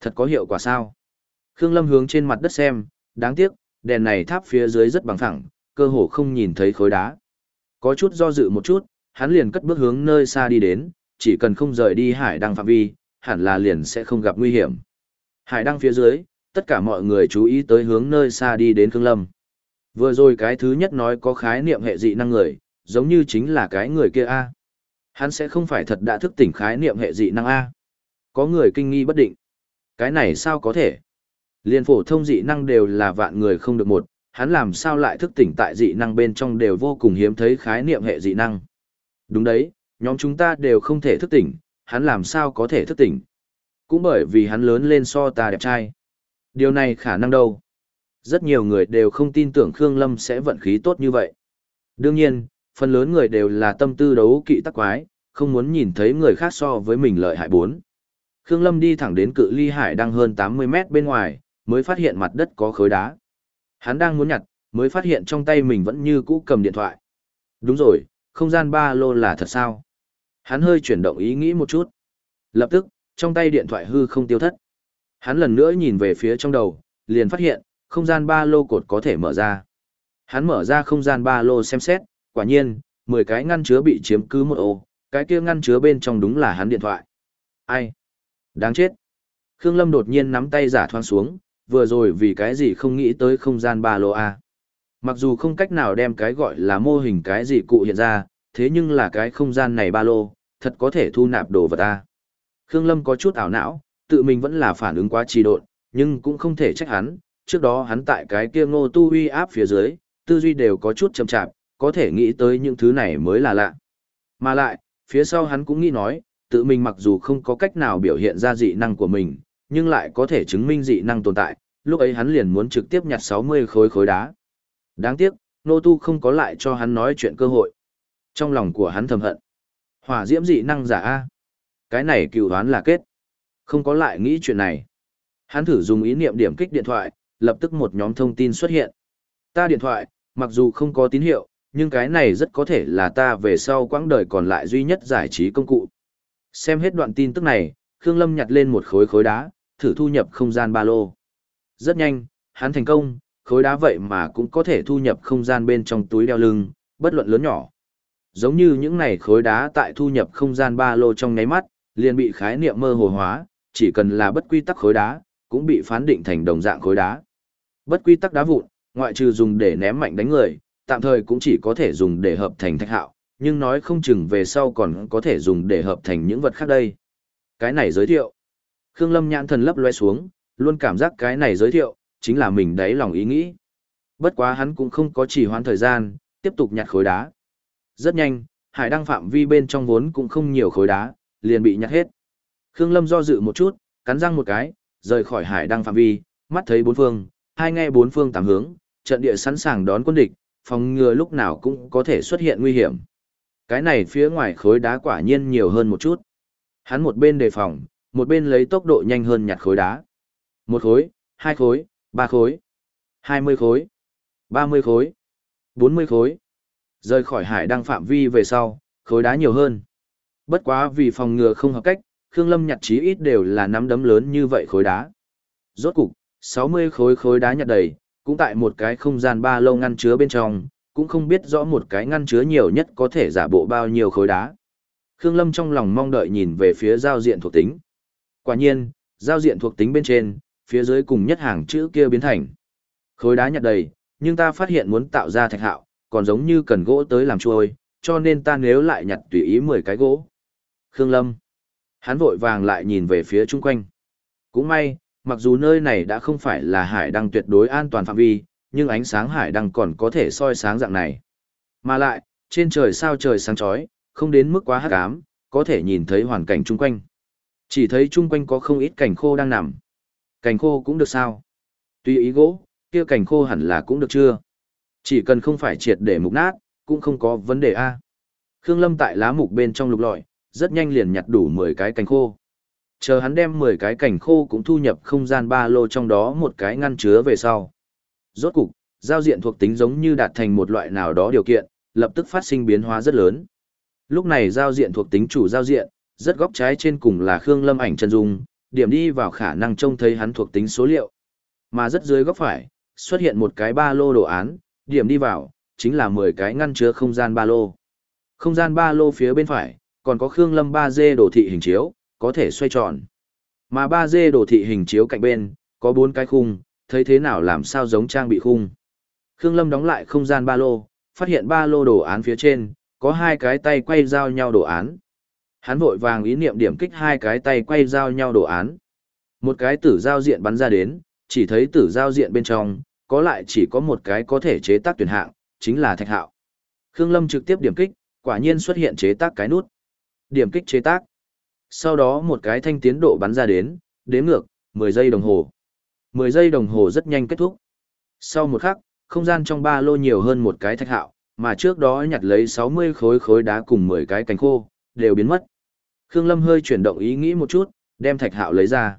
Thật có hiệu quả sao? Khương Lâm hướng trên mặt đất xem, đáng tiếc, đèn này tháp phía dưới rất bằng phẳng, cơ hồ không nhìn thấy khối đá. Có chút do dự một chút, hắn liền cất bước hướng nơi xa đi đến, chỉ cần không rời đi hải đăng phạm vi, hẳn là liền sẽ không gặp nguy hiểm. Hải đăng phía dưới, tất cả mọi người chú ý tới hướng nơi xa đi đến Khương Lâm. Vừa rồi cái thứ nhất nói có khái niệm hệ dị năng người, giống như chính là cái người kia A. Hắn sẽ không phải thật đã thức tỉnh khái niệm hệ dị năng A. Có người kinh nghi bất định. Cái này sao có thể? Liên phổ thông dị năng đều là vạn người không được một, hắn làm sao lại thức tỉnh tại dị năng bên trong đều vô cùng hiếm thấy khái niệm hệ dị năng. Đúng đấy, nhóm chúng ta đều không thể thức tỉnh, hắn làm sao có thể thức tỉnh. Cũng bởi vì hắn lớn lên so ta đẹp trai. Điều này khả năng đâu. Rất nhiều người đều không tin tưởng Khương Lâm sẽ vận khí tốt như vậy. Đương nhiên, phần lớn người đều là tâm tư đấu kỵ tắc quái, không muốn nhìn thấy người khác so với mình lợi hại bốn. Khương Lâm đi thẳng đến cự ly hải đang hơn 80 mét bên ngoài, mới phát hiện mặt đất có khối đá. Hắn đang muốn nhặt, mới phát hiện trong tay mình vẫn như cũ cầm điện thoại. Đúng rồi, không gian ba lô là thật sao? Hắn hơi chuyển động ý nghĩ một chút. Lập tức, trong tay điện thoại hư không tiêu thất. Hắn lần nữa nhìn về phía trong đầu, liền phát hiện, không gian ba lô cột có thể mở ra. Hắn mở ra không gian ba lô xem xét, quả nhiên, 10 cái ngăn chứa bị chiếm cứ một ô, cái kia ngăn chứa bên trong đúng là hắn điện thoại. Ai? Đáng chết. Khương Lâm đột nhiên nắm tay giả thoáng xuống, vừa rồi vì cái gì không nghĩ tới không gian ba lô A. Mặc dù không cách nào đem cái gọi là mô hình cái gì cụ hiện ra, thế nhưng là cái không gian này ba lô, thật có thể thu nạp đồ vật ta Khương Lâm có chút ảo não, tự mình vẫn là phản ứng quá trì độn, nhưng cũng không thể trách hắn, trước đó hắn tại cái kia ngô tu uy áp phía dưới, tư duy đều có chút chậm chạp, có thể nghĩ tới những thứ này mới là lạ. Mà lại, phía sau hắn cũng nghĩ nói, tự mình mặc dù không có cách nào biểu hiện ra dị năng của mình, nhưng lại có thể chứng minh dị năng tồn tại, lúc ấy hắn liền muốn trực tiếp nhặt 60 khối khối đá. Đáng tiếc, Nô Tu không có lại cho hắn nói chuyện cơ hội. Trong lòng của hắn thầm hận. Hỏa diễm dị năng giả A. Cái này cựu đoán là kết. Không có lại nghĩ chuyện này. Hắn thử dùng ý niệm điểm kích điện thoại, lập tức một nhóm thông tin xuất hiện. Ta điện thoại, mặc dù không có tín hiệu, nhưng cái này rất có thể là ta về sau quãng đời còn lại duy nhất giải trí công cụ. Xem hết đoạn tin tức này, Khương Lâm nhặt lên một khối khối đá, thử thu nhập không gian ba lô. Rất nhanh, hắn thành công, khối đá vậy mà cũng có thể thu nhập không gian bên trong túi đeo lưng, bất luận lớn nhỏ. Giống như những này khối đá tại thu nhập không gian ba lô trong nháy mắt, liền bị khái niệm mơ hồ hóa, chỉ cần là bất quy tắc khối đá, cũng bị phán định thành đồng dạng khối đá. Bất quy tắc đá vụn, ngoại trừ dùng để ném mạnh đánh người, tạm thời cũng chỉ có thể dùng để hợp thành thạch hạo, nhưng nói không chừng về sau còn có thể dùng để hợp thành những vật khác đây. Cái này giới thiệu. Khương Lâm nhãn thần lấp loe xuống, luôn cảm giác cái này giới thiệu, chính là mình đáy lòng ý nghĩ. Bất quá hắn cũng không có chỉ hoãn thời gian, tiếp tục nhặt khối đá. Rất nhanh, hải đăng phạm vi bên trong vốn cũng không nhiều khối đá, liền bị nhặt hết. Khương Lâm do dự một chút, cắn răng một cái, rời khỏi hải đăng phạm vi, mắt thấy bốn phương, hai nghe bốn phương tám hướng, trận địa sẵn sàng đón quân địch, phòng ngừa lúc nào cũng có thể xuất hiện nguy hiểm. Cái này phía ngoài khối đá quả nhiên nhiều hơn một chút. Hắn một bên đề phòng, một bên lấy tốc độ nhanh hơn nhặt khối đá. Một khối, hai khối, ba khối, hai mươi khối, ba mươi khối, bốn mươi khối. Rời khỏi hải đăng phạm vi về sau, khối đá nhiều hơn. Bất quá vì phòng ngừa không hợp cách, Khương Lâm nhặt chí ít đều là nắm đấm lớn như vậy khối đá. Rốt cục, 60 khối khối đá nhặt đầy, cũng tại một cái không gian ba lâu ngăn chứa bên trong, cũng không biết rõ một cái ngăn chứa nhiều nhất có thể giả bộ bao nhiêu khối đá. Khương Lâm trong lòng mong đợi nhìn về phía giao diện thuộc tính. Quả nhiên, giao diện thuộc tính bên trên, phía dưới cùng nhất hàng chữ kia biến thành. Khối đá nhặt đầy, nhưng ta phát hiện muốn tạo ra thạch hạo, còn giống như cần gỗ tới làm trôi, cho nên ta nếu lại nhặt tùy ý 10 cái gỗ. Khương Lâm. Hắn vội vàng lại nhìn về phía chung quanh. Cũng may, mặc dù nơi này đã không phải là hải đăng tuyệt đối an toàn phạm vi, nhưng ánh sáng hải đăng còn có thể soi sáng dạng này. Mà lại, trên trời sao trời sáng chói, không đến mức quá hắc ám, có thể nhìn thấy hoàn cảnh chung quanh. Chỉ thấy chung quanh có không ít cảnh khô đang nằm. Cảnh khô cũng được sao? Tuy ý gỗ, kia cảnh khô hẳn là cũng được chưa? Chỉ cần không phải triệt để mục nát, cũng không có vấn đề a. Khương Lâm tại lá mục bên trong lục lọi, rất nhanh liền nhặt đủ 10 cái cành khô. Chờ hắn đem 10 cái cành khô cũng thu nhập không gian ba lô trong đó một cái ngăn chứa về sau. Rốt cục, giao diện thuộc tính giống như đạt thành một loại nào đó điều kiện, lập tức phát sinh biến hóa rất lớn. Lúc này giao diện thuộc tính chủ giao diện, rất góc trái trên cùng là Khương Lâm ảnh chân dung, điểm đi vào khả năng trông thấy hắn thuộc tính số liệu. Mà rất dưới góc phải, xuất hiện một cái ba lô đồ án, điểm đi vào, chính là 10 cái ngăn chứa không gian ba lô. Không gian ba lô phía bên phải, còn có Khương Lâm 3D đồ thị hình chiếu, có thể xoay tròn. Mà 3D đồ thị hình chiếu cạnh bên, có 4 cái khung, thấy thế nào làm sao giống trang bị khung. Khương Lâm đóng lại không gian ba lô, phát hiện ba lô đồ án phía trên, có hai cái tay quay giao nhau đồ án. Hắn vội vàng ý niệm điểm kích hai cái tay quay giao nhau đồ án. Một cái tử giao diện bắn ra đến, chỉ thấy tử giao diện bên trong, có lại chỉ có một cái có thể chế tác tuyển hạng, chính là thạch hạo. Khương Lâm trực tiếp điểm kích, quả nhiên xuất hiện chế tác cái nút. Điểm kích chế tác. Sau đó một cái thanh tiến độ bắn ra đến, đếm ngược, 10 giây đồng hồ. 10 giây đồng hồ rất nhanh kết thúc. Sau một khắc, không gian trong ba lô nhiều hơn một cái thạch hạo, mà trước đó nhặt lấy 60 khối khối đá cùng 10 cái cánh khô, đều biến mất. Khương Lâm hơi chuyển động ý nghĩ một chút, đem thạch hạo lấy ra.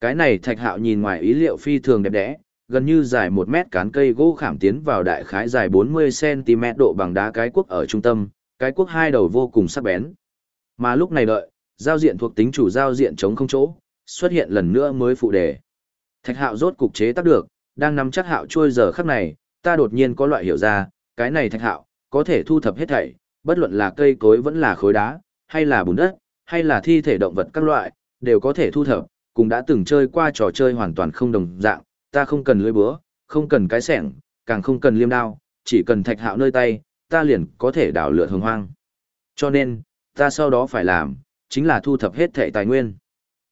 Cái này thạch hạo nhìn ngoài ý liệu phi thường đẹp đẽ, gần như dài 1 mét cán cây gỗ khảm tiến vào đại khái dài 40cm độ bằng đá cái quốc ở trung tâm, cái quốc hai đầu vô cùng sắc bén. Mà lúc này đợi, giao diện thuộc tính chủ giao diện chống không chỗ, xuất hiện lần nữa mới phụ đề. Thạch hạo rốt cục chế tác được, đang nắm chắc hạo trôi giờ khắc này, ta đột nhiên có loại hiểu ra, cái này thạch hạo, có thể thu thập hết thảy, bất luận là cây cối vẫn là khối đá, hay là bùn đất, hay là thi thể động vật các loại, đều có thể thu thập, cùng đã từng chơi qua trò chơi hoàn toàn không đồng dạng, ta không cần lưỡi búa, không cần cái sẻng, càng không cần liêm đao, chỉ cần thạch hạo nơi tay, ta liền có thể đảo lượn hồng hoang. Cho nên, ta sau đó phải làm, chính là thu thập hết thể tài nguyên.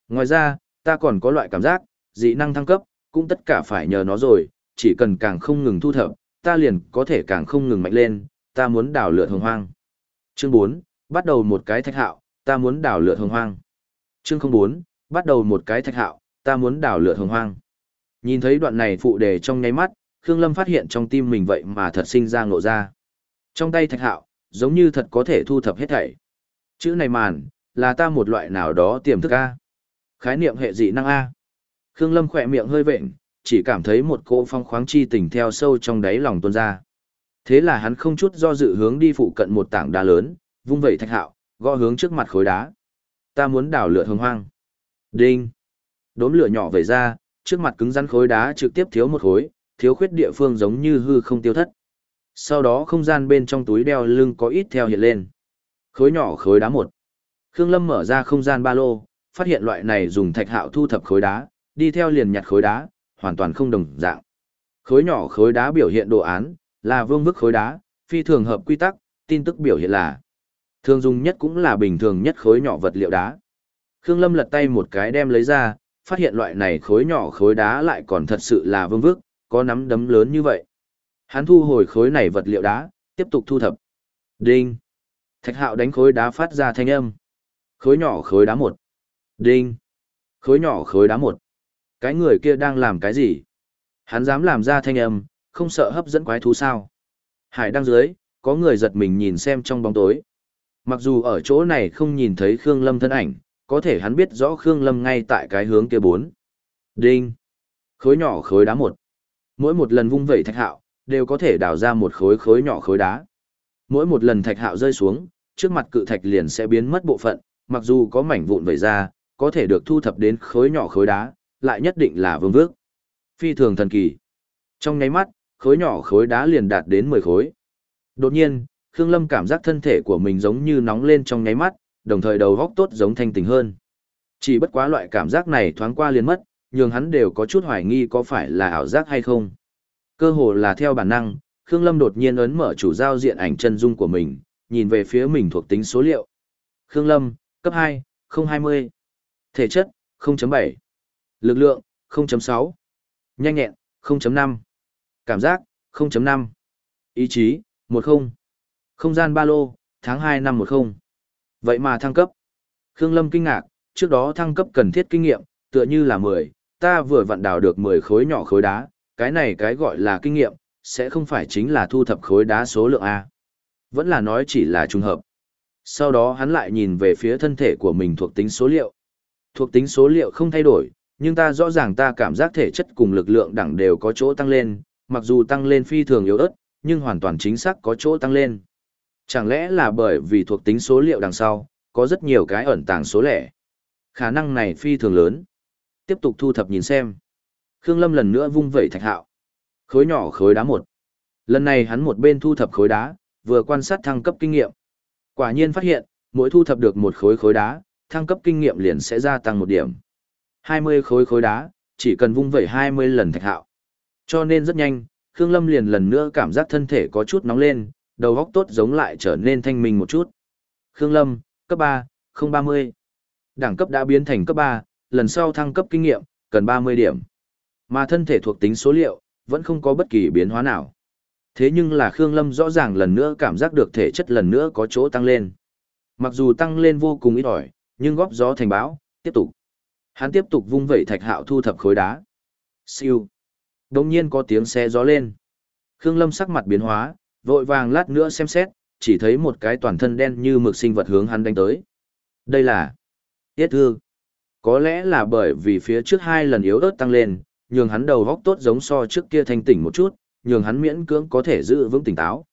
Ngoài ra, ta còn có loại cảm giác, dị năng thăng cấp, cũng tất cả phải nhờ nó rồi, chỉ cần càng không ngừng thu thập, ta liền có thể càng không ngừng mạnh lên, ta muốn đào lượt hồng hoang. Chương 4, bắt đầu một cái thạch hạo, ta muốn đảo lượt hồng hoang. Chương 04, bắt đầu một cái thạch hạo, ta muốn đảo lượt hồng hoang. Nhìn thấy đoạn này phụ đề trong nháy mắt, Khương Lâm phát hiện trong tim mình vậy mà thật sinh ra ngộ ra. Trong tay thạch hạo, giống như thật có thể thu thập hết thảy. Chữ này màn, là ta một loại nào đó tiềm thức A. Khái niệm hệ dị năng A. Khương Lâm khỏe miệng hơi vệnh, chỉ cảm thấy một cỗ phong khoáng chi tình theo sâu trong đáy lòng tuôn ra. Thế là hắn không chút do dự hướng đi phụ cận một tảng đá lớn, vung vẩy thạch hạo, gõ hướng trước mặt khối đá. Ta muốn đảo lửa hồng hoang. Đinh. Đốm lửa nhỏ vẩy ra, trước mặt cứng rắn khối đá trực tiếp thiếu một khối, thiếu khuyết địa phương giống như hư không tiêu thất. Sau đó không gian bên trong túi đeo lưng có ít theo hiện lên. Khối nhỏ khối đá một. Khương Lâm mở ra không gian ba lô, phát hiện loại này dùng thạch hạo thu thập khối đá, đi theo liền nhặt khối đá, hoàn toàn không đồng dạng. Khối nhỏ khối đá biểu hiện đồ án, là vương vức khối đá, phi thường hợp quy tắc, tin tức biểu hiện là thường dùng nhất cũng là bình thường nhất khối nhỏ vật liệu đá. Khương Lâm lật tay một cái đem lấy ra, phát hiện loại này khối nhỏ khối đá lại còn thật sự là vương vức, có nắm đấm lớn như vậy. Hắn thu hồi khối này vật liệu đá, tiếp tục thu thập. Đinh. Thạch hạo đánh khối đá phát ra thanh âm. Khối nhỏ khối đá một. Đinh. Khối nhỏ khối đá một. Cái người kia đang làm cái gì? Hắn dám làm ra thanh âm, không sợ hấp dẫn quái thú sao? Hải đang dưới, có người giật mình nhìn xem trong bóng tối. Mặc dù ở chỗ này không nhìn thấy Khương Lâm thân ảnh, có thể hắn biết rõ Khương Lâm ngay tại cái hướng kia bốn. Đinh. Khối nhỏ khối đá một. Mỗi một lần vung vẩy thạch hạo, đều có thể đào ra một khối khối nhỏ khối đá. Mỗi một lần thạch hạo rơi xuống, trước mặt cự thạch liền sẽ biến mất bộ phận, mặc dù có mảnh vụn vẩy ra, có thể được thu thập đến khối nhỏ khối đá, lại nhất định là vương vước. Phi thường thần kỳ. Trong nháy mắt, khối nhỏ khối đá liền đạt đến 10 khối. Đột nhiên, Khương Lâm cảm giác thân thể của mình giống như nóng lên trong nháy mắt, đồng thời đầu góc tốt giống thanh tỉnh hơn. Chỉ bất quá loại cảm giác này thoáng qua liền mất, nhường hắn đều có chút hoài nghi có phải là ảo giác hay không. Cơ hồ là theo bản năng, Khương Lâm đột nhiên ấn mở chủ giao diện ảnh chân dung của mình, nhìn về phía mình thuộc tính số liệu. Khương Lâm, cấp 2, 020. Thể chất, 0.7. Lực lượng, 0.6. Nhanh nhẹn, 0.5. Cảm giác, 0.5. Ý chí, 10. Không gian ba lô, tháng 2 năm 10. Vậy mà thăng cấp. Khương Lâm kinh ngạc, trước đó thăng cấp cần thiết kinh nghiệm, tựa như là 10, ta vừa vặn đào được 10 khối nhỏ khối đá, cái này cái gọi là kinh nghiệm, sẽ không phải chính là thu thập khối đá số lượng A. Vẫn là nói chỉ là trùng hợp. Sau đó hắn lại nhìn về phía thân thể của mình thuộc tính số liệu. Thuộc tính số liệu không thay đổi, nhưng ta rõ ràng ta cảm giác thể chất cùng lực lượng đẳng đều có chỗ tăng lên, mặc dù tăng lên phi thường yếu ớt, nhưng hoàn toàn chính xác có chỗ tăng lên. Chẳng lẽ là bởi vì thuộc tính số liệu đằng sau, có rất nhiều cái ẩn tàng số lẻ. Khả năng này phi thường lớn. Tiếp tục thu thập nhìn xem. Khương Lâm lần nữa vung vẩy thạch hạo. Khối nhỏ khối đá một. Lần này hắn một bên thu thập khối đá, vừa quan sát thăng cấp kinh nghiệm. Quả nhiên phát hiện, mỗi thu thập được một khối khối đá, thăng cấp kinh nghiệm liền sẽ gia tăng một điểm. 20 khối khối đá, chỉ cần vung vẩy 20 lần thạch hạo. Cho nên rất nhanh, Khương Lâm liền lần nữa cảm giác thân thể có chút nóng lên, đầu góc tốt giống lại trở nên thanh minh một chút. Khương Lâm, cấp 3, 030. Đẳng cấp đã biến thành cấp 3, lần sau thăng cấp kinh nghiệm, cần 30 điểm. Mà thân thể thuộc tính số liệu, vẫn không có bất kỳ biến hóa nào. Thế nhưng là Khương Lâm rõ ràng lần nữa cảm giác được thể chất lần nữa có chỗ tăng lên. Mặc dù tăng lên vô cùng ít ỏi, nhưng góp gió thành bão, tiếp tục. Hắn tiếp tục vung vẩy thạch hạo thu thập khối đá. Siêu. Đồng nhiên có tiếng xe gió lên. Khương Lâm sắc mặt biến hóa, vội vàng lát nữa xem xét, chỉ thấy một cái toàn thân đen như mực sinh vật hướng hắn đánh tới. Đây là Tiết Thư. Có lẽ là bởi vì phía trước hai lần yếu ớt tăng lên, nhường hắn đầu góc tốt giống so trước kia thanh tỉnh một chút, nhường hắn miễn cưỡng có thể giữ vững tỉnh táo.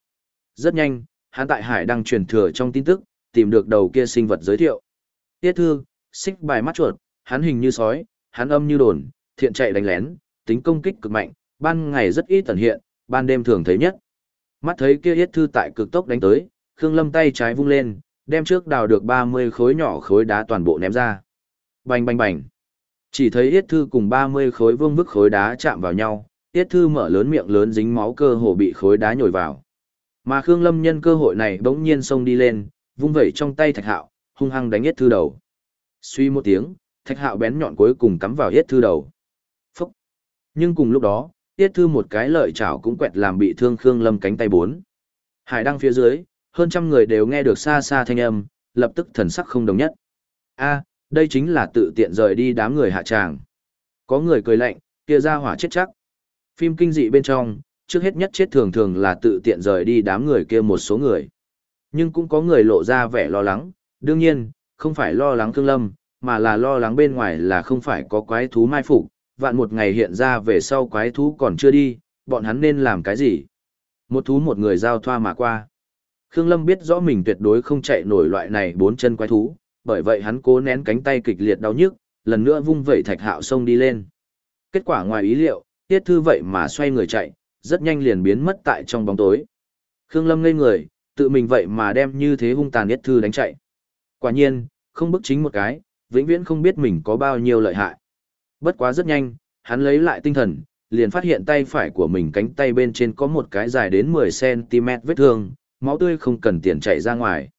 Rất nhanh, hắn tại hải đang truyền thừa trong tin tức, tìm được đầu kia sinh vật giới thiệu. Tiết Thư, xích bài mắt chuột, hắn hình như sói, hắn âm như đồn, thiện chạy đánh lén, tính công kích cực mạnh, ban ngày rất ít tẩn hiện, ban đêm thường thấy nhất. Mắt thấy kia yết thư tại cực tốc đánh tới, Khương Lâm tay trái vung lên, đem trước đào được 30 khối nhỏ khối đá toàn bộ ném ra. Bành bành bành. Chỉ thấy yết thư cùng 30 khối vương vức khối đá chạm vào nhau, yết thư mở lớn miệng lớn dính máu cơ hồ bị khối đá nhồi vào. Mà Khương Lâm nhân cơ hội này bỗng nhiên xông đi lên, vung vẩy trong tay thạch hạo, hung hăng đánh yết thư đầu. Suy một tiếng, thạch hạo bén nhọn cuối cùng cắm vào yết thư đầu. Phúc! Nhưng cùng lúc đó, Tiết Thư một cái lợi chảo cũng quẹt làm bị thương Khương Lâm cánh tay bốn. Hải đăng phía dưới, hơn trăm người đều nghe được xa xa thanh âm, lập tức thần sắc không đồng nhất. A, đây chính là tự tiện rời đi đám người hạ tràng. Có người cười lạnh, kia ra hỏa chết chắc. Phim kinh dị bên trong, trước hết nhất chết thường thường là tự tiện rời đi đám người kia một số người. Nhưng cũng có người lộ ra vẻ lo lắng, đương nhiên, không phải lo lắng Khương Lâm, mà là lo lắng bên ngoài là không phải có quái thú mai phục, vạn một ngày hiện ra về sau quái thú còn chưa đi, bọn hắn nên làm cái gì? Một thú một người giao thoa mà qua. Khương Lâm biết rõ mình tuyệt đối không chạy nổi loại này bốn chân quái thú, bởi vậy hắn cố nén cánh tay kịch liệt đau nhức, lần nữa vung vẩy thạch hạo sông đi lên. Kết quả ngoài ý liệu, tiết thư vậy mà xoay người chạy, rất nhanh liền biến mất tại trong bóng tối. Khương Lâm ngây người, tự mình vậy mà đem như thế hung tàn tiết thư đánh chạy. Quả nhiên, không bức chính một cái, vĩnh viễn không biết mình có bao nhiêu lợi hại. Bất quá rất nhanh, hắn lấy lại tinh thần, liền phát hiện tay phải của mình cánh tay bên trên có một cái dài đến 10cm vết thương, máu tươi không cần tiền chảy ra ngoài.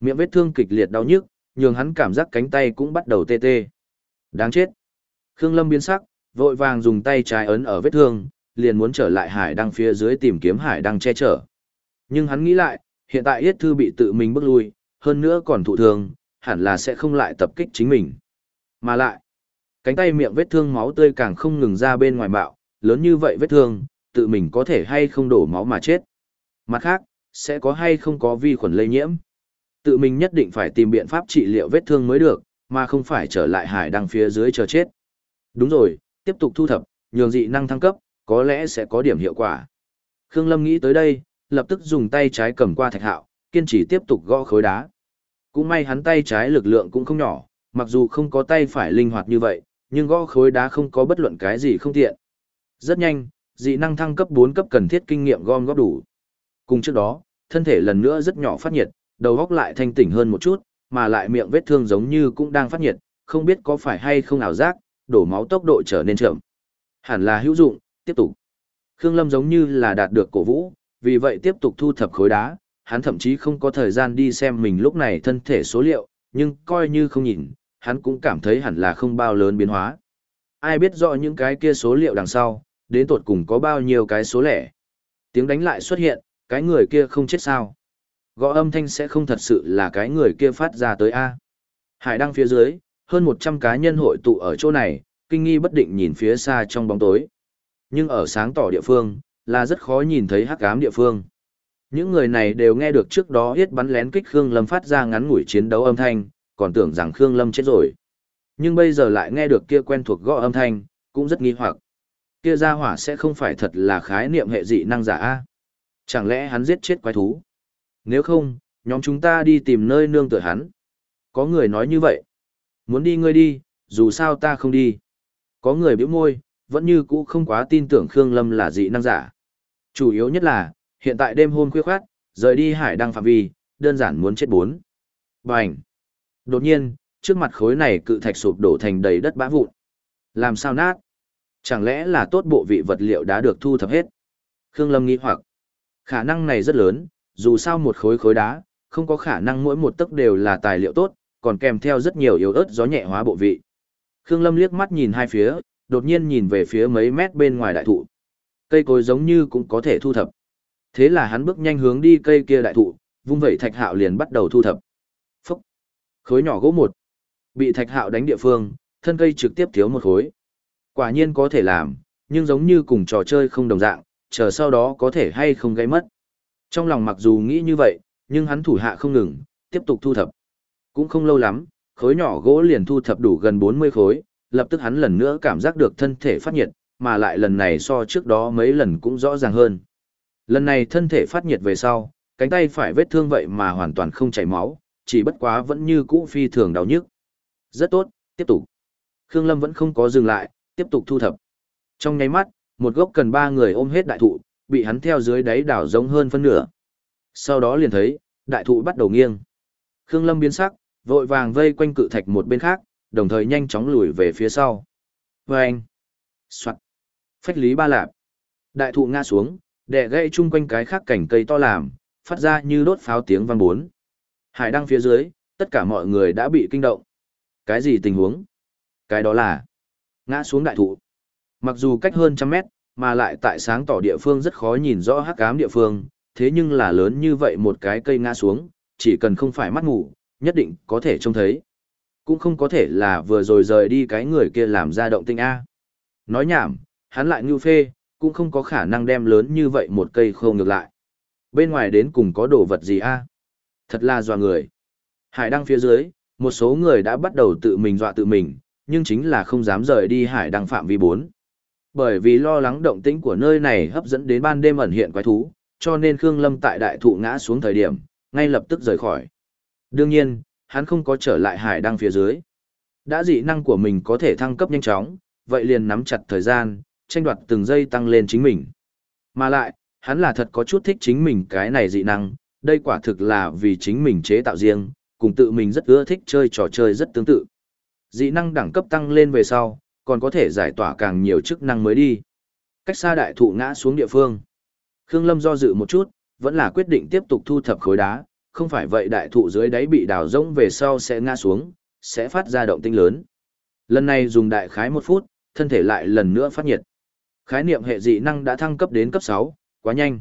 Miệng vết thương kịch liệt đau nhức, nhường hắn cảm giác cánh tay cũng bắt đầu tê tê. Đáng chết. Khương Lâm biến sắc, vội vàng dùng tay trái ấn ở vết thương, liền muốn trở lại hải đăng phía dưới tìm kiếm hải đăng che chở. Nhưng hắn nghĩ lại, hiện tại Yết Thư bị tự mình bước lui, hơn nữa còn thụ thương, hẳn là sẽ không lại tập kích chính mình. Mà lại, cánh tay miệng vết thương máu tươi càng không ngừng ra bên ngoài bạo, lớn như vậy vết thương, tự mình có thể hay không đổ máu mà chết. Mặt khác, sẽ có hay không có vi khuẩn lây nhiễm. Tự mình nhất định phải tìm biện pháp trị liệu vết thương mới được, mà không phải trở lại hải đăng phía dưới chờ chết. Đúng rồi, tiếp tục thu thập, nhường dị năng thăng cấp, có lẽ sẽ có điểm hiệu quả. Khương Lâm nghĩ tới đây, lập tức dùng tay trái cầm qua thạch hạo, kiên trì tiếp tục gõ khối đá. Cũng may hắn tay trái lực lượng cũng không nhỏ, mặc dù không có tay phải linh hoạt như vậy, nhưng gõ khối đá không có bất luận cái gì không tiện. Rất nhanh, dị năng thăng cấp 4 cấp cần thiết kinh nghiệm gom góp đủ. Cùng trước đó, thân thể lần nữa rất nhỏ phát nhiệt, đầu góc lại thanh tỉnh hơn một chút, mà lại miệng vết thương giống như cũng đang phát nhiệt, không biết có phải hay không ảo giác, đổ máu tốc độ trở nên chậm. Hẳn là hữu dụng, tiếp tục. Khương Lâm giống như là đạt được cổ vũ, vì vậy tiếp tục thu thập khối đá, hắn thậm chí không có thời gian đi xem mình lúc này thân thể số liệu, nhưng coi như không nhìn, hắn cũng cảm thấy hẳn là không bao lớn biến hóa. Ai biết rõ những cái kia số liệu đằng sau, đến tột cùng có bao nhiêu cái số lẻ. Tiếng đánh lại xuất hiện, cái người kia không chết sao. Gõ âm thanh sẽ không thật sự là cái người kia phát ra tới A. Hải đăng phía dưới, hơn 100 cá nhân hội tụ ở chỗ này, kinh nghi bất định nhìn phía xa trong bóng tối. Nhưng ở sáng tỏ địa phương, là rất khó nhìn thấy hắc ám địa phương. Những người này đều nghe được trước đó yết bắn lén kích Khương Lâm phát ra ngắn ngủi chiến đấu âm thanh, còn tưởng rằng Khương Lâm chết rồi. Nhưng bây giờ lại nghe được kia quen thuộc gõ âm thanh, cũng rất nghi hoặc. Kia gia hỏa sẽ không phải thật là khái niệm hệ dị năng giả a? Chẳng lẽ hắn giết chết quái thú? Nếu không, nhóm chúng ta đi tìm nơi nương tựa hắn. Có người nói như vậy. Muốn đi ngươi đi, dù sao ta không đi. Có người biểu môi, vẫn như cũ không quá tin tưởng Khương Lâm là dị năng giả. Chủ yếu nhất là, hiện tại đêm hôm khuya khoát, rời đi hải đăng phạm vi, đơn giản muốn chết bốn. Bành! Đột nhiên, trước mặt khối này cự thạch sụp đổ thành đầy đất bã vụn. Làm sao nát? Chẳng lẽ là tốt bộ vị vật liệu đã được thu thập hết? Khương Lâm nghĩ hoặc. Khả năng này rất lớn, dù sao một khối khối đá, không có khả năng mỗi một tấc đều là tài liệu tốt, còn kèm theo rất nhiều yếu ớt gió nhẹ hóa bộ vị. Khương Lâm liếc mắt nhìn hai phía, đột nhiên nhìn về phía mấy mét bên ngoài đại thụ. Cây cối giống như cũng có thể thu thập. Thế là hắn bước nhanh hướng đi cây kia đại thụ, vung vẩy thạch hạo liền bắt đầu thu thập. Khối nhỏ gỗ một. Bị thạch hạo đánh địa phương, thân cây trực tiếp thiếu một khối. Quả nhiên có thể làm, nhưng giống như cùng trò chơi không đồng dạng, chờ sau đó có thể hay không gây mất. Trong lòng mặc dù nghĩ như vậy, nhưng hắn thủ hạ không ngừng, tiếp tục thu thập. Cũng không lâu lắm, khối nhỏ gỗ liền thu thập đủ gần 40 khối, lập tức hắn lần nữa cảm giác được thân thể phát nhiệt, mà lại lần này so trước đó mấy lần cũng rõ ràng hơn. Lần này thân thể phát nhiệt về sau, cánh tay phải vết thương vậy mà hoàn toàn không chảy máu, chỉ bất quá vẫn như cũ phi thường đau nhức. Rất tốt, tiếp tục. Khương Lâm vẫn không có dừng lại, tiếp tục thu thập. Trong nháy mắt, một gốc cần ba người ôm hết đại thụ, bị hắn theo dưới đáy đảo giống hơn phân nửa. Sau đó liền thấy, đại thụ bắt đầu nghiêng. Khương Lâm biến sắc, vội vàng vây quanh cự thạch một bên khác, đồng thời nhanh chóng lùi về phía sau. Vâng! Xoạn! Phách lý ba lạp! Đại thụ ngã xuống, đè gãy chung quanh cái khác cảnh cây to làm, phát ra như đốt pháo tiếng vang bốn. Hải đăng phía dưới, tất cả mọi người đã bị kinh động. Cái gì tình huống? Cái đó là ngã xuống đại thụ. Mặc dù cách hơn trăm mét, mà lại tại sáng tỏ địa phương rất khó nhìn rõ hắc ám địa phương, thế nhưng là lớn như vậy một cái cây ngã xuống, chỉ cần không phải mắt ngủ, nhất định có thể trông thấy. Cũng không có thể là vừa rồi rời đi cái người kia làm ra động tinh A. Nói nhảm, hắn lại như phê, cũng không có khả năng đem lớn như vậy một cây khô ngược lại. Bên ngoài đến cùng có đồ vật gì A? Thật là dọa người. Hải đăng phía dưới, một số người đã bắt đầu tự mình dọa tự mình, nhưng chính là không dám rời đi hải đăng phạm vi 4. Bởi vì lo lắng động tĩnh của nơi này hấp dẫn đến ban đêm ẩn hiện quái thú, cho nên Khương Lâm tại đại thụ ngã xuống thời điểm, ngay lập tức rời khỏi. Đương nhiên, hắn không có trở lại hải đăng phía dưới. Đã dị năng của mình có thể thăng cấp nhanh chóng, vậy liền nắm chặt thời gian, tranh đoạt từng giây tăng lên chính mình. Mà lại, hắn là thật có chút thích chính mình cái này dị năng, đây quả thực là vì chính mình chế tạo riêng, cùng tự mình rất ưa thích chơi trò chơi rất tương tự. Dị năng đẳng cấp tăng lên về sau, còn có thể giải tỏa càng nhiều chức năng mới đi. Cách xa đại thụ ngã xuống địa phương. Khương Lâm do dự một chút, vẫn là quyết định tiếp tục thu thập khối đá, không phải vậy đại thụ dưới đáy bị đào rỗng về sau sẽ ngã xuống, sẽ phát ra động tinh lớn. Lần này dùng đại khái một phút, thân thể lại lần nữa phát nhiệt. Khái niệm hệ dị năng đã thăng cấp đến cấp 6, quá nhanh.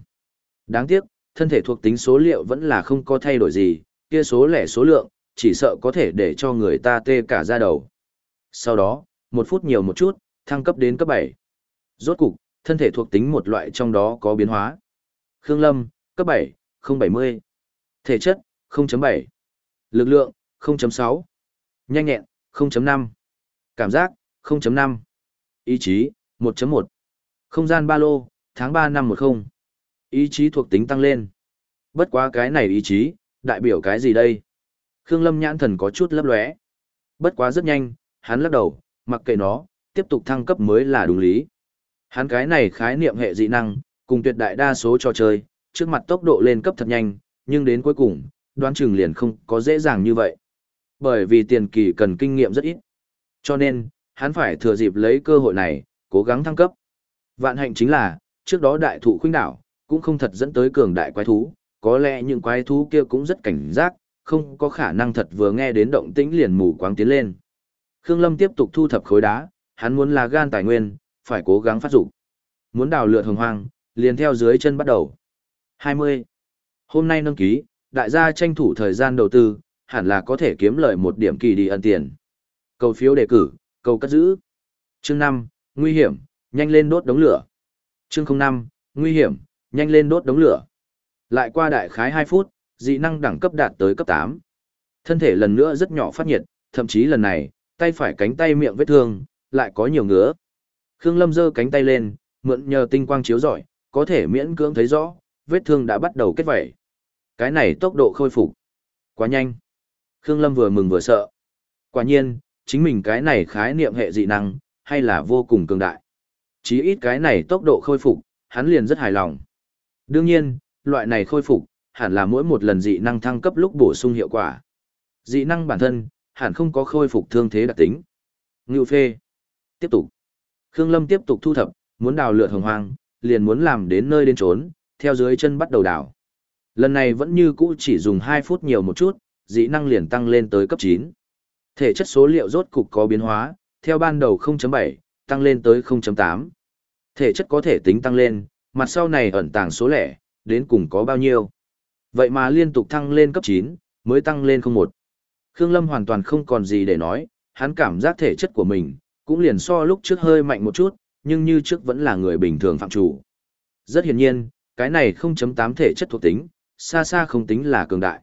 Đáng tiếc, thân thể thuộc tính số liệu vẫn là không có thay đổi gì, kia số lẻ số lượng, chỉ sợ có thể để cho người ta tê cả ra đầu. Sau đó, một phút nhiều một chút, thăng cấp đến cấp 7. Rốt cục, thân thể thuộc tính một loại trong đó có biến hóa. Khương Lâm, cấp 7, 070. Thể chất, 0.7. Lực lượng, 0.6. Nhanh nhẹn, 0.5. Cảm giác, 0.5. Ý chí, 1.1. Không gian ba lô, tháng 3 năm 10. Ý chí thuộc tính tăng lên. Bất quá cái này ý chí, đại biểu cái gì đây? Khương Lâm nhãn thần có chút lấp lóe. Bất quá rất nhanh, hắn lắc đầu, mặc kệ nó, tiếp tục thăng cấp mới là đúng lý. Hắn cái này khái niệm hệ dị năng, cùng tuyệt đại đa số trò chơi, trước mặt tốc độ lên cấp thật nhanh, nhưng đến cuối cùng, đoán chừng liền không có dễ dàng như vậy. Bởi vì tiền kỳ cần kinh nghiệm rất ít. Cho nên, hắn phải thừa dịp lấy cơ hội này, cố gắng thăng cấp. Vạn hạnh chính là, trước đó đại thụ khuynh đảo, cũng không thật dẫn tới cường đại quái thú, có lẽ những quái thú kia cũng rất cảnh giác, không có khả năng thật vừa nghe đến động tĩnh liền mù quáng tiến lên. Khương Lâm tiếp tục thu thập khối đá, hắn muốn là gan tài nguyên, phải cố gắng phát dục. Muốn đào lượt hồng hoang, liền theo dưới chân bắt đầu. 20. Hôm nay nâng ký, đại gia tranh thủ thời gian đầu tư, hẳn là có thể kiếm lợi một điểm kỳ đi ân tiền. Cầu phiếu đề cử, cầu cất giữ. Chương 5, nguy hiểm, nhanh lên đốt đống lửa. Chương 05, nguy hiểm, nhanh lên đốt đống lửa. Lại qua đại khái 2 phút, dị năng đẳng cấp đạt tới cấp 8. Thân thể lần nữa rất nhỏ phát nhiệt, thậm chí lần này, tay phải cánh tay miệng vết thương, lại có nhiều ngứa. Khương Lâm giơ cánh tay lên, mượn nhờ tinh quang chiếu rọi, có thể miễn cưỡng thấy rõ, vết thương đã bắt đầu kết vảy. Cái này tốc độ khôi phục quá nhanh. Khương Lâm vừa mừng vừa sợ. Quả nhiên, chính mình cái này khái niệm hệ dị năng, hay là vô cùng cường đại. Chí ít cái này tốc độ khôi phục, hắn liền rất hài lòng. Đương nhiên, loại này khôi phục, hẳn là mỗi một lần dị năng thăng cấp lúc bổ sung hiệu quả. Dị năng bản thân, hẳn không có khôi phục thương thế đặc tính. Ngưu phê. Tiếp tục. Khương Lâm tiếp tục thu thập, muốn đào lượt hồng hoang, liền muốn làm đến nơi đến trốn, theo dưới chân bắt đầu đào. Lần này vẫn như cũ chỉ dùng 2 phút nhiều một chút, dị năng liền tăng lên tới cấp 9. Thể chất số liệu rốt cục có biến hóa, theo ban đầu 0.7, tăng lên tới 0.8. Thể chất có thể tính tăng lên, mặt sau này ẩn tàng số lẻ, đến cùng có bao nhiêu. Vậy mà liên tục thăng lên cấp 9, mới tăng lên 01. Khương Lâm hoàn toàn không còn gì để nói, hắn cảm giác thể chất của mình, cũng liền so lúc trước hơi mạnh một chút, nhưng như trước vẫn là người bình thường phạm chủ. Rất hiển nhiên, cái này 0.8 thể chất thuộc tính, xa xa không tính là cường đại.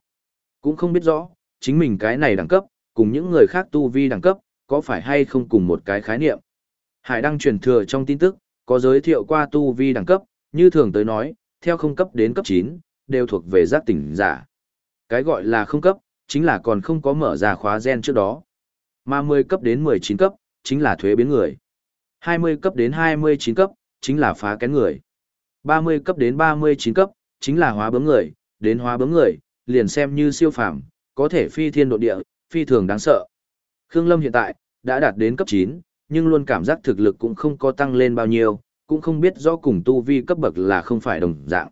Cũng không biết rõ, chính mình cái này đẳng cấp, cùng những người khác tu vi đẳng cấp, có phải hay không cùng một cái khái niệm. Hải đăng truyền thừa trong tin tức, có giới thiệu qua tu vi đẳng cấp, như thường tới nói, theo không cấp đến cấp 9, đều thuộc về giác tỉnh giả. Cái gọi là không cấp, chính là còn không có mở ra khóa gen trước đó. Mà 10 cấp đến 19 cấp, chính là thuế biến người. 20 cấp đến 29 cấp, chính là phá kén người. 30 cấp đến 39 cấp, chính là hóa bấm người, đến hóa bấm người, liền xem như siêu phàm, có thể phi thiên độ địa, phi thường đáng sợ. Khương Lâm hiện tại, đã đạt đến cấp 9, nhưng luôn cảm giác thực lực cũng không có tăng lên bao nhiêu, cũng không biết rõ cùng tu vi cấp bậc là không phải đồng dạng.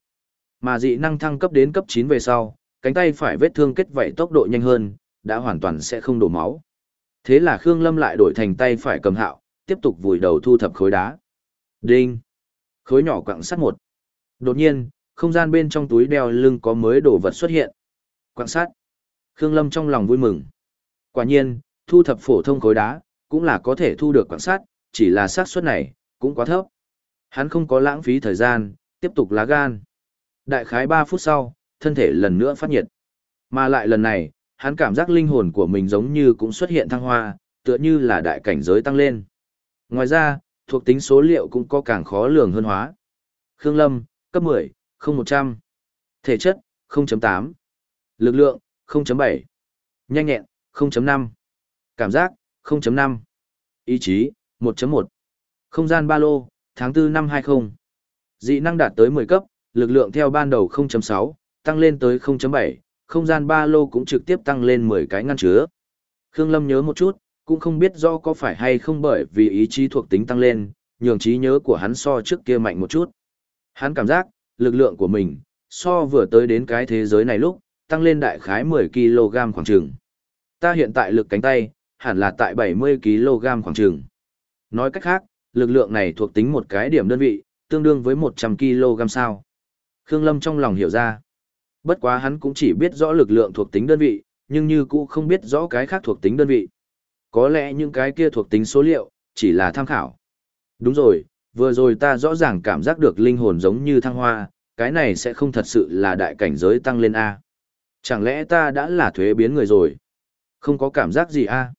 Mà dị năng thăng cấp đến cấp 9 về sau, cánh tay phải vết thương kết vảy tốc độ nhanh hơn, đã hoàn toàn sẽ không đổ máu. Thế là Khương Lâm lại đổi thành tay phải cầm hạo, tiếp tục vùi đầu thu thập khối đá. Đinh. Khối nhỏ quặng sắt một. Đột nhiên, không gian bên trong túi đeo lưng có mới đồ vật xuất hiện. Quặng sắt. Khương Lâm trong lòng vui mừng. Quả nhiên, thu thập phổ thông khối đá, cũng là có thể thu được quặng sắt, chỉ là xác suất này, cũng quá thấp. Hắn không có lãng phí thời gian, tiếp tục lá gan. Đại khái 3 phút sau, thân thể lần nữa phát nhiệt. Mà lại lần này, hắn cảm giác linh hồn của mình giống như cũng xuất hiện thăng hoa, tựa như là đại cảnh giới tăng lên. Ngoài ra, thuộc tính số liệu cũng có càng khó lường hơn hóa. Khương Lâm, cấp 10, 0100. Thể chất, 0.8. Lực lượng, 0.7. Nhanh nhẹn, 0.5. Cảm giác, 0.5. Ý chí, 1.1. Không gian ba lô, tháng 4 năm 20. Dị năng đạt tới 10 cấp, lực lượng theo ban đầu 0.6, tăng lên tới 0.7, không gian ba lô cũng trực tiếp tăng lên 10 cái ngăn chứa. Khương Lâm nhớ một chút, cũng không biết do có phải hay không bởi vì ý chí thuộc tính tăng lên, nhường trí nhớ của hắn so trước kia mạnh một chút. Hắn cảm giác, lực lượng của mình, so vừa tới đến cái thế giới này lúc, tăng lên đại khái 10kg khoảng trường. Ta hiện tại lực cánh tay, hẳn là tại 70kg khoảng trường. Nói cách khác, lực lượng này thuộc tính một cái điểm đơn vị, tương đương với 100kg sao. Khương Lâm trong lòng hiểu ra. Bất quá hắn cũng chỉ biết rõ lực lượng thuộc tính đơn vị, nhưng như cũ không biết rõ cái khác thuộc tính đơn vị. Có lẽ những cái kia thuộc tính số liệu, chỉ là tham khảo. Đúng rồi, vừa rồi ta rõ ràng cảm giác được linh hồn giống như thăng hoa, cái này sẽ không thật sự là đại cảnh giới tăng lên A. Chẳng lẽ ta đã là thuế biến người rồi? Không có cảm giác gì A.